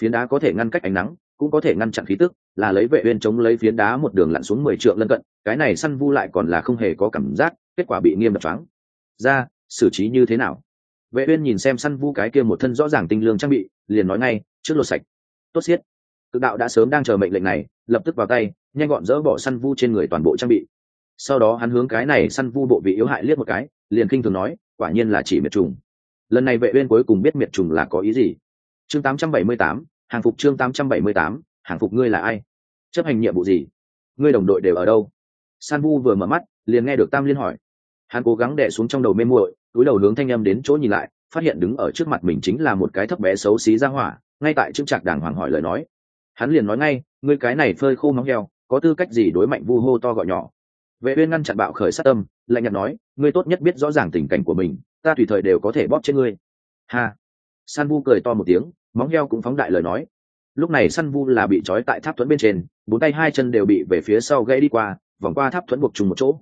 Phiến đá có thể ngăn cách ánh nắng, cũng có thể ngăn chặn khí tức, là lấy vệ uyên chống lấy phiến đá một đường lặn xuống mười trượng lân cận, cái này săn vu lại còn là không hề có cảm giác, kết quả bị nghiêm đập choáng. Ra, xử trí như thế nào? Vệ uyên nhìn xem săn vu cái kia một thân rõ ràng tinh lương trang bị, liền nói ngay, trước lột sạch. Tốt xiết. Cực đạo đã sớm đang chờ mệnh lệnh này, lập tức vào tay, nhanh gọn dỡ bỏ săn vu trên người toàn bộ trang bị. Sau đó hắn hướng cái này săn vu bộ vị yếu hại liếc một cái, liền kinh thường nói, quả nhiên là chỉ miệt trùng lần này vệ uyên cuối cùng biết miệt trùng là có ý gì? Chương 878, hàng phục chương 878, hàng phục ngươi là ai? Chấp hành nhiệm vụ gì? Ngươi đồng đội đều ở đâu? San vu vừa mở mắt liền nghe được tam liên hỏi. Hắn cố gắng đè xuống trong đầu mê muội túi đầu hướng thanh âm đến chỗ nhìn lại phát hiện đứng ở trước mặt mình chính là một cái thấp bé xấu xí ra hỏa ngay tại trước trạc đàng hoàng hỏi lời nói. Hắn liền nói ngay ngươi cái này phơi khô móng heo có tư cách gì đối mạnh vu hô to gọi nhỏ? Vệ uyên ngăn chặn bạo khởi sát tâm lạnh nhạt nói ngươi tốt nhất biết rõ ràng tình cảnh của mình ta tùy thời đều có thể bóp chết ngươi. Ha. San vu cười to một tiếng, móng heo cũng phóng đại lời nói. Lúc này san vu là bị trói tại tháp thuẫn bên trên, bốn tay hai chân đều bị về phía sau gãy đi qua, vòng qua tháp thuẫn buộc trùng một chỗ.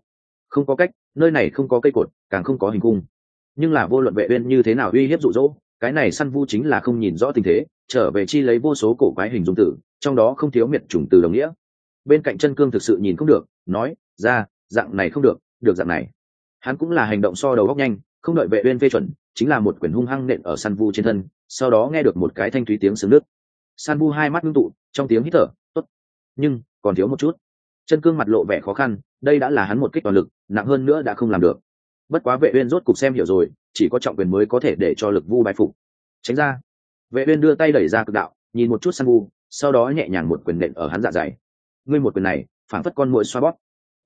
Không có cách, nơi này không có cây cột, càng không có hình cung. Nhưng là vô luận vệ uyên như thế nào uy hiếp dụ dỗ, cái này săn vu chính là không nhìn rõ tình thế, trở về chi lấy vô số cổ quái hình dung tử, trong đó không thiếu miệt trùng từ đồng nghĩa. Bên cạnh chân cương thực sự nhìn không được, nói, ra, dạng này không được được dạng này. Hắn cũng là hành động so đầu góc nhanh không đợi vệ uyên phê chuẩn, chính là một quyền hung hăng nện ở săn vu trên thân, sau đó nghe được một cái thanh thúy tiếng sướng nước. San vu hai mắt ngưng tụ, trong tiếng hít thở, tốt, nhưng còn thiếu một chút. Chân cương mặt lộ vẻ khó khăn, đây đã là hắn một kích toàn lực, nặng hơn nữa đã không làm được. Bất quá vệ uyên rốt cục xem hiểu rồi, chỉ có trọng quyền mới có thể để cho lực vu bài phục. Tránh ra. Vệ uyên đưa tay đẩy ra cực đạo, nhìn một chút san vu, sau đó nhẹ nhàng một quyền nện ở hắn dạ dày. Ngươi một quyền này phản phất con muỗi xoa bóp.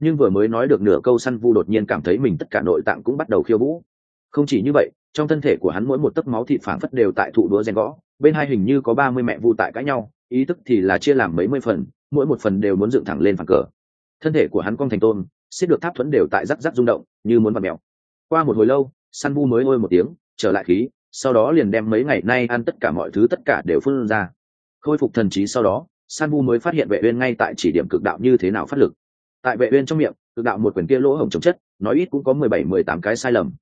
Nhưng vừa mới nói được nửa câu săn vu đột nhiên cảm thấy mình tất cả nội tạng cũng bắt đầu khiêu vũ không chỉ như vậy, trong thân thể của hắn mỗi một tấc máu thịt phảng phất đều tại thụ đũa rèn gõ, bên hai hình như có ba mươi mẹ vu tại cãi nhau, ý thức thì là chia làm mấy mươi phần, mỗi một phần đều muốn dựng thẳng lên phản cờ. Thân thể của hắn cong thành tôn, xếp được tháp thuẫn đều tại rắc rắc rung động, như muốn vặt mèo. Qua một hồi lâu, săn vu mới ôi một tiếng, trở lại khí, sau đó liền đem mấy ngày nay ăn tất cả mọi thứ tất cả đều phun ra. Khôi phục thần trí sau đó san vu mới phát hiện vệ uyên ngay tại chỉ điểm cực đạo như thế nào phát lực. Tại vệ uyên trong miệng, cực đạo một quyền kia lỗ hổng chống chất, nói ít cũng có mười bảy, mười tám cái sai lầm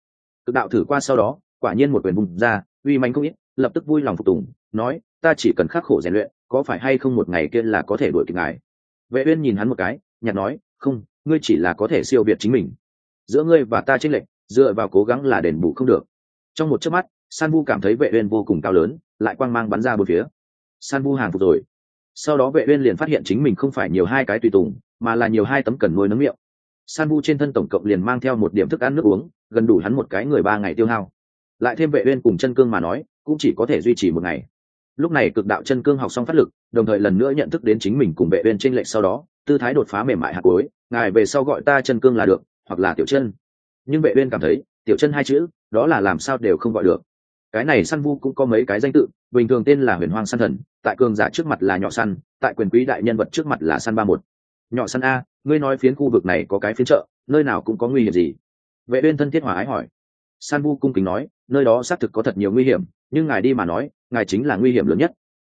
cực đạo thử qua sau đó, quả nhiên một quyền bùng ra, uy mạnh không ít, lập tức vui lòng phục tùng, nói, ta chỉ cần khắc khổ rèn luyện, có phải hay không một ngày kia là có thể đuổi kịp ngài? Vệ uyên nhìn hắn một cái, nhạt nói, không, ngươi chỉ là có thể siêu việt chính mình. Giữa ngươi và ta chênh lệch, dựa vào cố gắng là đền bù không được. Trong một chớp mắt, san vu cảm thấy vệ uyên vô cùng cao lớn, lại quang mang bắn ra bốn phía. San vu hàng phục rồi. Sau đó vệ uyên liền phát hiện chính mình không phải nhiều hai cái tùy tùng, mà là nhiều hai tấm cần nuôi nấng miệng san vu trên thân tổng cộng liền mang theo một điểm thức ăn nước uống, gần đủ hắn một cái người ba ngày tiêu hao. Lại thêm vệ uyên cùng chân cương mà nói, cũng chỉ có thể duy trì một ngày. Lúc này cực đạo chân cương học xong phát lực, đồng thời lần nữa nhận thức đến chính mình cùng vệ uyên trên lệnh sau đó, tư thái đột phá mềm mại hạt cuối, ngài về sau gọi ta chân cương là được, hoặc là tiểu chân. Nhưng vệ uyên cảm thấy, tiểu chân hai chữ, đó là làm sao đều không gọi được. Cái này săn vu cũng có mấy cái danh tự, bình thường tên là huyền hoang săn thần, tại cường giả trước mặt là nhỏ săn tại quyền quý đại nhân vật trước mặt là săn ba một. Nhỏ săn a ngươi nói phiến khu vực này có cái phiến chợ, nơi nào cũng có nguy hiểm gì? Vệ uyên thân thiết hòa ái hỏi. San vu cung kính nói, nơi đó xác thực có thật nhiều nguy hiểm, nhưng ngài đi mà nói, ngài chính là nguy hiểm lớn nhất.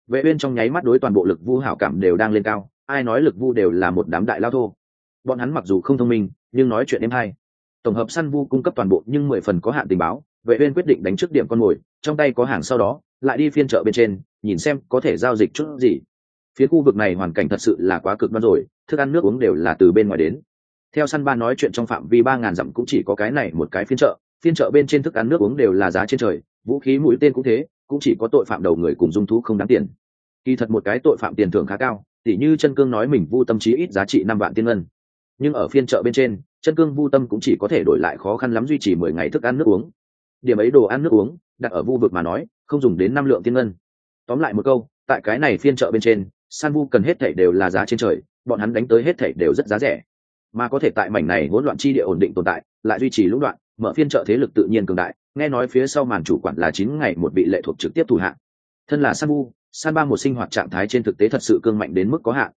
Vệ uyên trong nháy mắt đối toàn bộ lực vu hảo cảm đều đang lên cao, ai nói lực vu đều là một đám đại lao thô. Bọn hắn mặc dù không thông minh, nhưng nói chuyện em hay. Tổng hợp San vu cung cấp toàn bộ nhưng mười phần có hạn tình báo, vệ uyên quyết định đánh trước điểm con mồi, trong tay có hàng sau đó, lại đi phiên chợ bên trên, nhìn xem có thể giao dịch chút gì phía khu vực này hoàn cảnh thật sự là quá cực đoan rồi, thức ăn nước uống đều là từ bên ngoài đến. Theo săn ba nói chuyện trong phạm vi ba ngàn dặm cũng chỉ có cái này một cái phiên chợ phiên chợ bên trên thức ăn nước uống đều là giá trên trời, vũ khí mũi tên cũng thế, cũng chỉ có tội phạm đầu người cùng dung thú không đáng tiền. Kỳ thật một cái tội phạm tiền thưởng khá cao, tỉ như chân cương nói mình vu tâm trí ít giá trị năm vạn tiên ngân. Nhưng ở phiên chợ bên trên, chân cương vu tâm cũng chỉ có thể đổi lại khó khăn lắm duy trì mười ngày thức ăn nước uống. Điểm ấy đồ ăn nước uống, đặt ở vu vực mà nói, không dùng đến năm lượng tiên ngân. Tóm lại một câu, tại cái này phiên chợ bên trên san vu cần hết thảy đều là giá trên trời, bọn hắn đánh tới hết thảy đều rất giá rẻ. Mà có thể tại mảnh này hỗn loạn chi địa ổn định tồn tại, lại duy trì lũng đoạn, mở phiên trợ thế lực tự nhiên cường đại, nghe nói phía sau màn chủ quản là chín ngày một vị lệ thuộc trực tiếp thủ hạng. Thân là san vu, san ba một sinh hoạt trạng thái trên thực tế thật sự cương mạnh đến mức có hạn.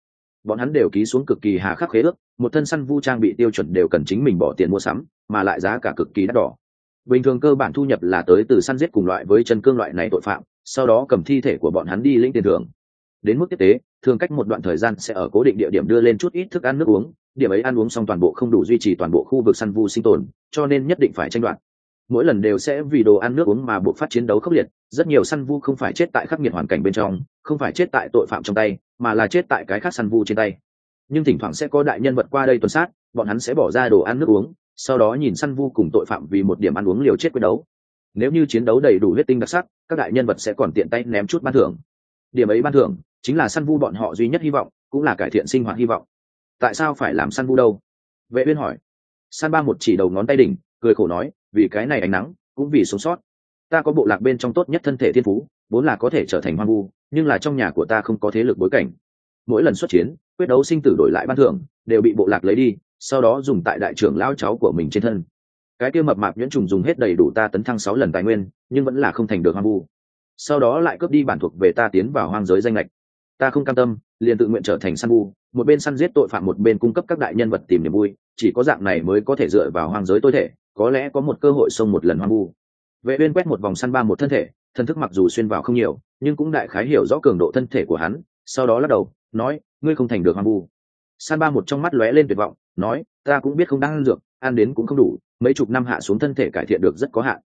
Bọn hắn đều ký xuống cực kỳ hà khắc khế ước, một thân săn vu trang bị tiêu chuẩn đều cần chính mình bỏ tiền mua sắm, mà lại giá cả cực kỳ đắt đỏ. Bình thường cơ bản thu nhập là tới từ săn giết cùng loại với chân cương loại này tội phạm, sau đó cầm thi thể của bọn hắn đi lĩnh tiền thưởng đến mức tiếp tế, thường cách một đoạn thời gian sẽ ở cố định địa điểm đưa lên chút ít thức ăn, nước uống. Điểm ấy ăn uống xong toàn bộ không đủ duy trì toàn bộ khu vực săn vu sinh tồn, cho nên nhất định phải tranh đoạt. Mỗi lần đều sẽ vì đồ ăn, nước uống mà buộc phát chiến đấu khốc liệt. Rất nhiều săn vu không phải chết tại khắc nghiệt hoàn cảnh bên trong, không phải chết tại tội phạm trong tay, mà là chết tại cái khác săn vu trên tay. Nhưng thỉnh thoảng sẽ có đại nhân vật qua đây tuần sát, bọn hắn sẽ bỏ ra đồ ăn, nước uống, sau đó nhìn săn vu cùng tội phạm vì một điểm ăn uống liều chết quyết đấu. Nếu như chiến đấu đầy đủ huyết tinh đặc sắc, các đại nhân vật sẽ còn tiện tay ném chút ban thưởng điểm ấy ban thưởng chính là săn vu bọn họ duy nhất hy vọng, cũng là cải thiện sinh hoạt hy vọng. Tại sao phải làm săn vu đâu? Vệ uyên hỏi. San ba một chỉ đầu ngón tay đỉnh, cười khổ nói, vì cái này ánh nắng, cũng vì sống sót. Ta có bộ lạc bên trong tốt nhất thân thể thiên phú, vốn là có thể trở thành hoang vu, nhưng là trong nhà của ta không có thế lực bối cảnh. Mỗi lần xuất chiến, quyết đấu sinh tử đổi lại ban thưởng, đều bị bộ lạc lấy đi, sau đó dùng tại đại trưởng lao cháu của mình trên thân. Cái kia mập mạp nhuyễn trùng dùng hết đầy đủ ta tấn thăng sáu lần tài nguyên, nhưng vẫn là không thành được hoang vu sau đó lại cướp đi bản thuộc về ta tiến vào hoang giới danh lệch. Ta không cam tâm, liền tự nguyện trở thành săn vu, một bên săn giết tội phạm một bên cung cấp các đại nhân vật tìm niềm vui, chỉ có dạng này mới có thể dựa vào hoang giới tối thể, có lẽ có một cơ hội xông một lần hoang vu. Vệ uyên quét một vòng săn ba một thân thể thân thức mặc dù xuyên vào không nhiều, nhưng cũng đại khái hiểu rõ cường độ thân thể của hắn, sau đó lắc đầu, nói, ngươi không thành được hoang vu. San ba một trong mắt lóe lên tuyệt vọng, nói, ta cũng biết không đang ăn dược, ăn đến cũng không đủ, mấy chục năm hạ xuống thân thể cải thiện được rất có hạn.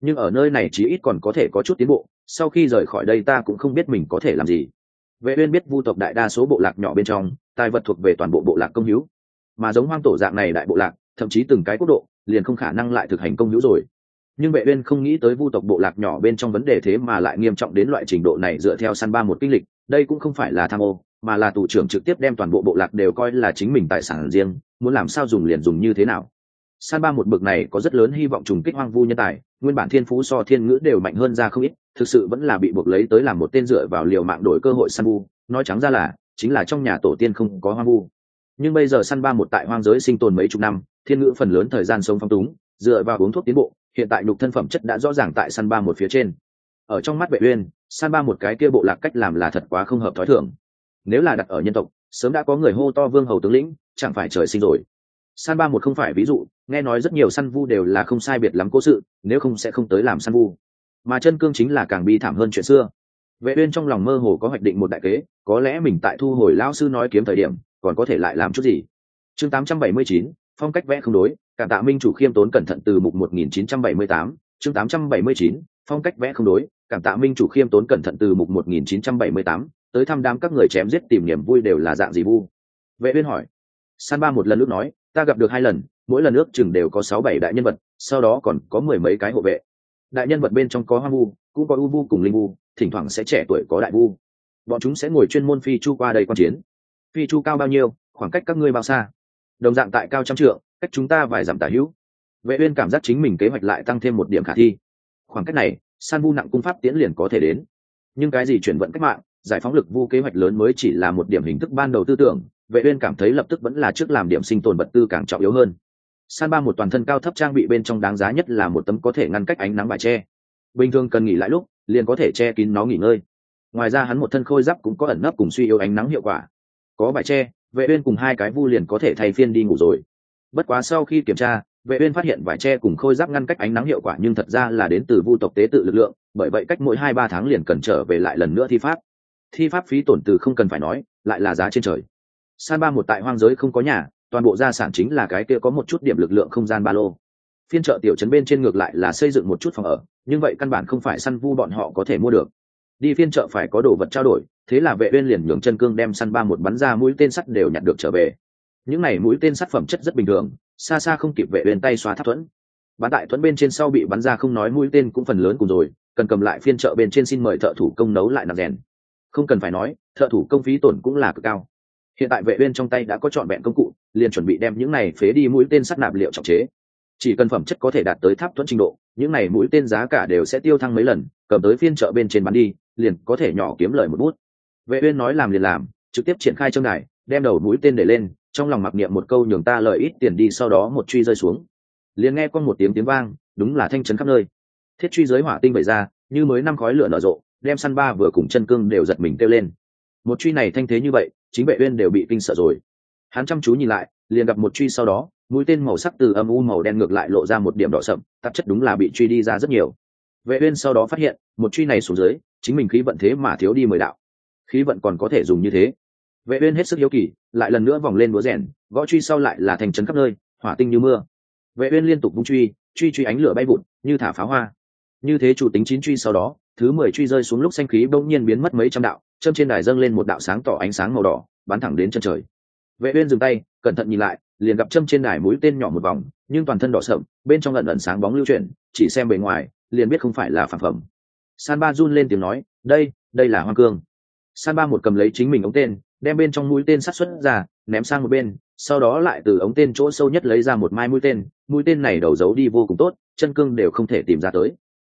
Nhưng ở nơi này chí ít còn có thể có chút tiến bộ sau khi rời khỏi đây ta cũng không biết mình có thể làm gì. Vệ uyên biết vu tộc đại đa số bộ lạc nhỏ bên trong, tài vật thuộc về toàn bộ bộ lạc công hữu. Mà giống hoang tổ dạng này đại bộ lạc, thậm chí từng cái quốc độ, liền không khả năng lại thực hành công hữu rồi. Nhưng vệ uyên không nghĩ tới vu tộc bộ lạc nhỏ bên trong vấn đề thế mà lại nghiêm trọng đến loại trình độ này dựa theo săn ba một kinh lịch. Đây cũng không phải là tham ô, mà là tù trưởng trực tiếp đem toàn bộ bộ lạc đều coi là chính mình tài sản riêng, muốn làm sao dùng liền dùng như thế nào san ba một bậc này có rất lớn hy vọng trùng kích hoang vu nhân tài, nguyên bản thiên phú so thiên ngữ đều mạnh hơn ra không ít, thực sự vẫn là bị buộc lấy tới làm một tên dựa vào liều mạng đổi cơ hội san vu. Nói trắng ra là, chính là trong nhà tổ tiên không có hoang vu. Nhưng bây giờ săn ba một tại hoang giới sinh tồn mấy chục năm, thiên ngữ phần lớn thời gian sống phong túng, dựa vào uống thuốc tiến bộ, hiện tại nhục thân phẩm chất đã rõ ràng tại săn ba một phía trên. Ở trong mắt vệ uyên săn ba một cái kia bộ lạc cách làm là thật quá không hợp thói thường. Nếu là đặt ở nhân tộc, sớm đã có người hô to vương hầu tướng lĩnh, chẳng phải trời sinh rồi san ba một không phải ví dụ nghe nói rất nhiều săn vu đều là không sai biệt lắm cố sự nếu không sẽ không tới làm săn vu. Mà chân cương chính là càng bi thảm hơn chuyện xưa. Vệ uyên trong lòng mơ hồ có hoạch định một đại kế có lẽ mình tại thu hồi lão sư nói kiếm thời điểm còn có thể lại làm chút gì. Chương 879, phong cách vẽ không đối cảm tạ minh chủ khiêm tốn cẩn thận từ mục 1978, chương 879, phong cách vẽ không đối cảm tạ minh chủ khiêm tốn cẩn thận từ mục 1978, tới thăm đám các người chém giết tìm niềm vui đều là dạng gì vu? Vệ uyên hỏi. San ba một lần lúc nói ta gặp được hai lần, mỗi lần ước chừng đều có sáu bảy đại nhân vật, sau đó còn có mười mấy cái hộ vệ. Đại nhân vật bên trong có hoang vu, cũng có u vu cùng linh vu, thỉnh thoảng sẽ trẻ tuổi có đại vu. Bọn chúng sẽ ngồi chuyên môn phi chu qua đây quan chiến. Phi chu cao bao nhiêu, khoảng cách các ngươi bao xa? Đồng dạng tại cao trăm trượng, cách chúng ta vài dặm tả hữu. Vệ uyên cảm giác chính mình kế hoạch lại tăng thêm một điểm khả thi. Khoảng cách này, san vu nặng cung pháp tiễn liền có thể đến. Nhưng cái gì chuyển vận cách mạng, giải phóng lực vu kế hoạch lớn mới chỉ là một điểm hình thức ban đầu tư tưởng vệ uyên cảm thấy lập tức vẫn là trước làm điểm sinh tồn vật tư càng trọng yếu hơn. San ba một toàn thân cao thấp trang bị bên trong đáng giá nhất là một tấm có thể ngăn cách ánh nắng vải che. Bình thường cần nghỉ lại lúc, liền có thể che kín nó nghỉ ngơi. Ngoài ra hắn một thân khôi giáp cũng có ẩn nấp cùng suy yếu ánh nắng hiệu quả. Có vải che, vệ uyên cùng hai cái vu liền có thể thay phiên đi ngủ rồi. Bất quá sau khi kiểm tra, vệ uyên phát hiện vải che cùng khôi giáp ngăn cách ánh nắng hiệu quả nhưng thật ra là đến từ vu tộc tế tự lực lượng, bởi vậy cách mỗi hai ba tháng liền cần trở về lại lần nữa thi pháp. Thi pháp phí tổn từ không cần phải nói, lại là giá trên trời san ba một tại hoang giới không có nhà, toàn bộ gia sản chính là cái kia có một chút điểm lực lượng không gian ba lô. Phiên chợ tiểu trấn bên trên ngược lại là xây dựng một chút phòng ở, nhưng vậy căn bản không phải săn vu bọn họ có thể mua được. Đi phiên chợ phải có đồ vật trao đổi, thế là vệ uyên liền nhường chân cương đem săn ba một bắn ra mũi tên sắt đều nhặt được trở về. Những này mũi tên sắt phẩm chất rất bình thường, xa xa không kịp vệ uyên tay xóa tháp thuẫn. Bán tại thuẫn bên trên sau bị bắn ra không nói mũi tên cũng phần lớn cùng rồi, cần cầm lại phiên chợ bên trên xin mời thợ thủ công nấu lại nạp rèn. Không cần phải nói, thợ thủ công phí tổn cũng là cực cao hiện tại vệ uyên trong tay đã có chọn vẹn công cụ, liền chuẩn bị đem những này phế đi mũi tên sắt nạp liệu trọng chế. Chỉ cần phẩm chất có thể đạt tới tháp thuẫn trình độ, những này mũi tên giá cả đều sẽ tiêu thăng mấy lần, cầm tới phiên chợ bên trên bán đi, liền có thể nhỏ kiếm lời một bút. Vệ uyên nói làm liền làm, trực tiếp triển khai trong đài, đem đầu mũi tên để lên, trong lòng mặc niệm một câu nhường ta lợi ít tiền đi sau đó một truy rơi xuống. Liền nghe quang một tiếng tiếng vang, đúng là thanh chấn khắp nơi. Thiết truy giới hỏa tinh bày ra, như mới năm khói lửa nở rộ, đem săn ba vừa cùng chân cương đều giật mình kêu lên một truy này thanh thế như vậy, chính vệ uyên đều bị kinh sợ rồi. Hắn chăm chú nhìn lại, liền gặp một truy sau đó, mũi tên màu sắc từ âm u màu đen ngược lại lộ ra một điểm đỏ sậm, tạp chất đúng là bị truy đi ra rất nhiều. Vệ uyên sau đó phát hiện, một truy này xuống dưới, chính mình khí vận thế mà thiếu đi mười đạo. Khí vận còn có thể dùng như thế. Vệ uyên hết sức hiếu kỳ, lại lần nữa vòng lên búa rèn, gõ truy sau lại là thành chấn khắp nơi, hỏa tinh như mưa. Vệ uyên liên tục vung truy truy truy ánh lửa bay vụt, như thả pháo hoa. Như thế chủ tính chín truy sau đó, thứ mười truy rơi xuống lúc xanh khí bỗng nhiên biến mất mấy trăm đạo châm trên đài dâng lên một đạo sáng tỏ ánh sáng màu đỏ, bắn thẳng đến chân trời. Vệ uyên dừng tay, cẩn thận nhìn lại, liền gặp châm trên đài mũi tên nhỏ một vòng, nhưng toàn thân đỏ sậm, bên trong ẩn ẩn sáng bóng lưu chuyển, chỉ xem bề ngoài, liền biết không phải là phản phẩm. San ba run lên tiếng nói, đây đây là hoang cương. San ba một cầm lấy chính mình ống tên, đem bên trong mũi tên sát xuất ra, ném sang một bên, sau đó lại từ ống tên chỗ sâu nhất lấy ra một mai mũi tên mũi tên này đầu giấu đi vô cùng tốt, chân cương đều không thể tìm ra tới.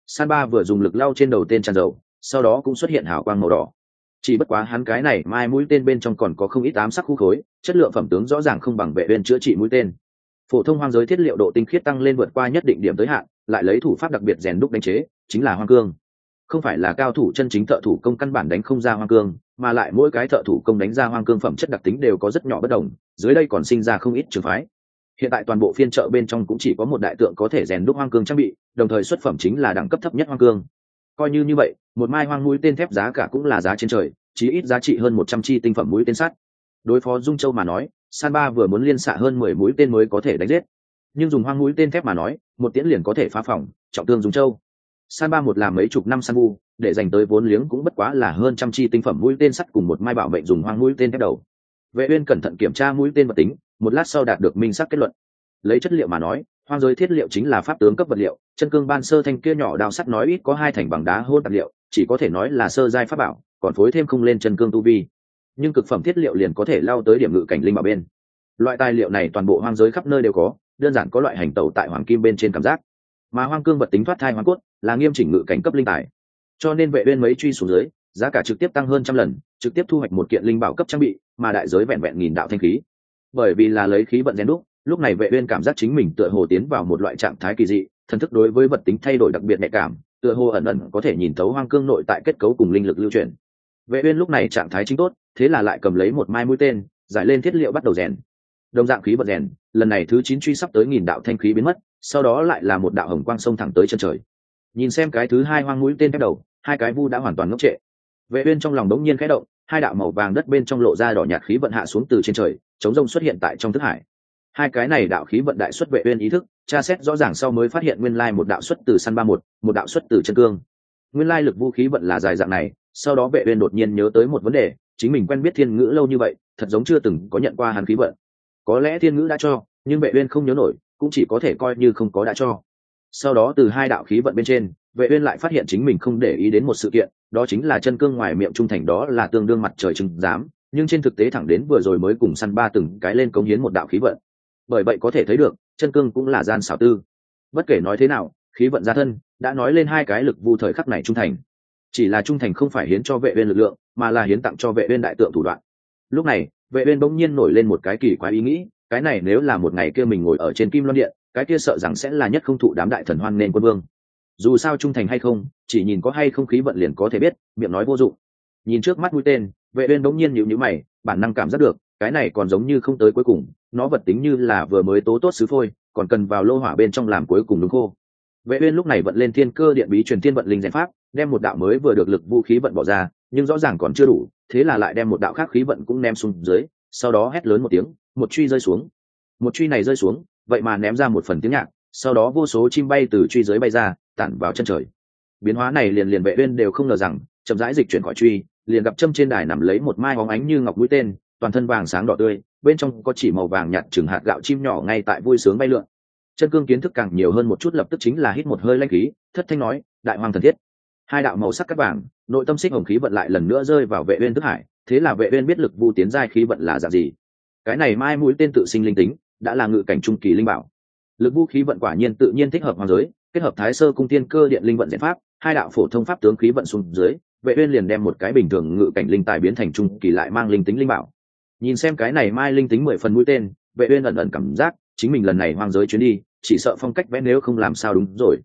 San ba vừa dùng lực lau trên đầu tên tràn dầu, sau đó cũng xuất hiện hào quang màu đỏ chỉ bất quá hắn cái này mai mũi tên bên trong còn có không ít ám sắc khu khối, chất lượng phẩm tướng rõ ràng không bằng vệ bên chữa trị mũi tên. Phổ thông hoang giới thiết liệu độ tinh khiết tăng lên vượt qua nhất định điểm tới hạn, lại lấy thủ pháp đặc biệt rèn đúc đánh chế, chính là hoang cương. Không phải là cao thủ chân chính thợ thủ công căn bản đánh không ra hoang cương, mà lại mỗi cái thợ thủ công đánh ra hoang cương phẩm chất đặc tính đều có rất nhỏ bất đồng, dưới đây còn sinh ra không ít trường phái. Hiện tại toàn bộ phiên chợ bên trong cũng chỉ có một đại tượng có thể rèn đúc hoang cương trang bị, đồng thời xuất phẩm chính là đẳng cấp thấp nhất hoang cương coi như như vậy, một mai hoang mũi tên thép giá cả cũng là giá trên trời, chí ít giá trị hơn một trăm chi tinh phẩm mũi tên sắt. Đối phó dung châu mà nói, san ba vừa muốn liên xạ hơn mười mũi tên mới có thể đánh giết. Nhưng dùng hoang mũi tên thép mà nói, một tiễn liền có thể phá phòng, trọng tương dung châu. San ba một làm mấy chục năm san bu để dành tới vốn liếng cũng bất quá là hơn trăm chi tinh phẩm mũi tên sắt cùng một mai bảo mệnh dùng hoang mũi tên thép đầu. Vệ uyên cẩn thận kiểm tra mũi tên vật tính, một lát sau đạt được minh xác kết luận. Lấy chất liệu mà nói hoang giới thiết liệu chính là pháp tướng cấp vật liệu, chân cương ban sơ thanh kia nhỏ đào sắt nói ít có hai thành bằng đá hôn vật liệu, chỉ có thể nói là sơ giai pháp bảo, còn phối thêm không lên chân cương tu vi. Nhưng cực phẩm thiết liệu liền có thể lao tới điểm ngự cảnh linh bảo bên. Loại tài liệu này toàn bộ hoang giới khắp nơi đều có, đơn giản có loại hành tẩu tại hoàng kim bên trên cảm giác. Mà hoang cương vật tính thoát thai hoàng cốt, là nghiêm chỉnh ngự cảnh cấp linh tài. Cho nên vệ uyên mấy truy xuống dưới, giá cả trực tiếp tăng hơn trăm lần, trực tiếp thu hoạch một kiện linh bảo cấp trang bị, mà đại giới vẹn vẹn nghìn đạo thanh khí. Bởi vì là lấy khí vận rèn đúc lúc này vệ uyên cảm giác chính mình tựa hồ tiến vào một loại trạng thái kỳ dị, thần thức đối với vật tính thay đổi đặc biệt nhạy cảm, tựa hồ ẩn ẩn có thể nhìn thấu hoang cương nội tại kết cấu cùng linh lực lưu chuyển. Vệ uyên lúc này trạng thái chính tốt, thế là lại cầm lấy một mai mũi tên, giải lên thiết liệu bắt đầu rèn. Đồng dạng khí vật rèn, lần này thứ chín truy sắp tới nghìn đạo thanh khí biến mất, sau đó lại là một đạo hồng quang sông thẳng tới chân trời. Nhìn xem cái thứ hai hoang mũi tên thép đầu, hai cái vu đã hoàn toàn ngốc trệ. Vệ uyên trong lòng đống nhiên khẽ động, hai đạo màu vàng đất bên trong lộ ra đỏ nhạt khí vận hạ xuống từ trên trời, chống rông xuất hiện tại trong thức hải hai cái này đạo khí vận đại xuất vệ uyên ý thức, tra xét rõ ràng sau mới phát hiện nguyên lai một đạo xuất từ săn ba một một đạo xuất từ chân cương. Nguyên lai lực vũ khí vận là dài dạng này, sau đó vệ uyên đột nhiên nhớ tới một vấn đề, chính mình quen biết thiên ngữ lâu như vậy, thật giống chưa từng có nhận qua hàn khí vận. Có lẽ thiên ngữ đã cho, nhưng vệ uyên không nhớ nổi, cũng chỉ có thể coi như không có đã cho. Sau đó từ hai đạo khí vận bên trên, vệ uyên lại phát hiện chính mình không để ý đến một sự kiện, đó chính là chân cương ngoài miệng trung thành đó là tương đương mặt trời trừng dám nhưng trên thực tế thẳng đến vừa rồi mới cùng săn ba từng cái lên cống hiến một đạo khí vận bởi vậy có thể thấy được, chân cương cũng là gian xảo tư. Bất kể nói thế nào, khí vận gia thân đã nói lên hai cái lực vu thời khắc này trung thành. Chỉ là trung thành không phải hiến cho vệ uyên lực lượng, mà là hiến tặng cho vệ uyên đại tượng thủ đoạn. Lúc này, vệ uyên bỗng nhiên nổi lên một cái kỳ quái ý nghĩ, cái này nếu là một ngày kia mình ngồi ở trên kim loan điện, cái kia sợ rằng sẽ là nhất không thụ đám đại thần hoan nên quân vương. Dù sao trung thành hay không, chỉ nhìn có hay không khí vận liền có thể biết, miệng nói vô dụng. Nhìn trước mắt mũi tên, vệ uyên bỗng nhiên nhíu nhíu mày, bản năng cảm giác được, cái này còn giống như không tới cuối cùng nó vật tính như là vừa mới tố tốt xứ phôi, còn cần vào lô hỏa bên trong làm cuối cùng đúng khô. Vệ uyên lúc này vận lên thiên cơ điện bí truyền thiên vận linh giải pháp, đem một đạo mới vừa được lực vũ khí vận bỏ ra, nhưng rõ ràng còn chưa đủ, thế là lại đem một đạo khác khí vận cũng ném xuống dưới, sau đó hét lớn một tiếng, một truy rơi xuống. Một truy này rơi xuống, vậy mà ném ra một phần tiếng nhạc, sau đó vô số chim bay từ truy dưới bay ra, tản vào chân trời. Biến hóa này liền liền vệ uyên đều không ngờ rằng, chậm rãi dịch chuyển khỏi truy, liền gặp châm trên đài nằm lấy một mai bóng ánh như ngọc mũi tên, toàn thân vàng sáng đỏ tươi bên trong có chỉ màu vàng nhạt chừng hạt gạo chim nhỏ ngay tại vui sướng bay lượn. Chân cương kiến thức càng nhiều hơn một chút lập tức chính là hít một hơi lanh khí, thất thanh nói, đại hoàng thần thiết. Hai đạo màu sắc cắt vàng, nội tâm xích hồng khí vận lại lần nữa rơi vào vệ uyên thức hải, thế là vệ uyên biết lực vu tiến giai khí vận là dạng gì. Cái này mai mũi tên tự sinh linh tính, đã là ngự cảnh trung kỳ linh bảo. Lực vũ khí vận quả nhiên tự nhiên thích hợp hoàng giới, kết hợp thái sơ cung tiên cơ điện linh vận diễn pháp, hai đạo phổ thông pháp tướng khí vận xuống dưới, vệ uyên liền đem một cái bình thường ngự cảnh linh tài biến thành trung kỳ lại mang linh tính linh bảo nhìn xem cái này mai linh tính mười phần mũi tên, vệ uyên ẩn ẩn cảm giác chính mình lần này hoang giới chuyến đi, chỉ sợ phong cách vẽ nếu không làm sao đúng rồi.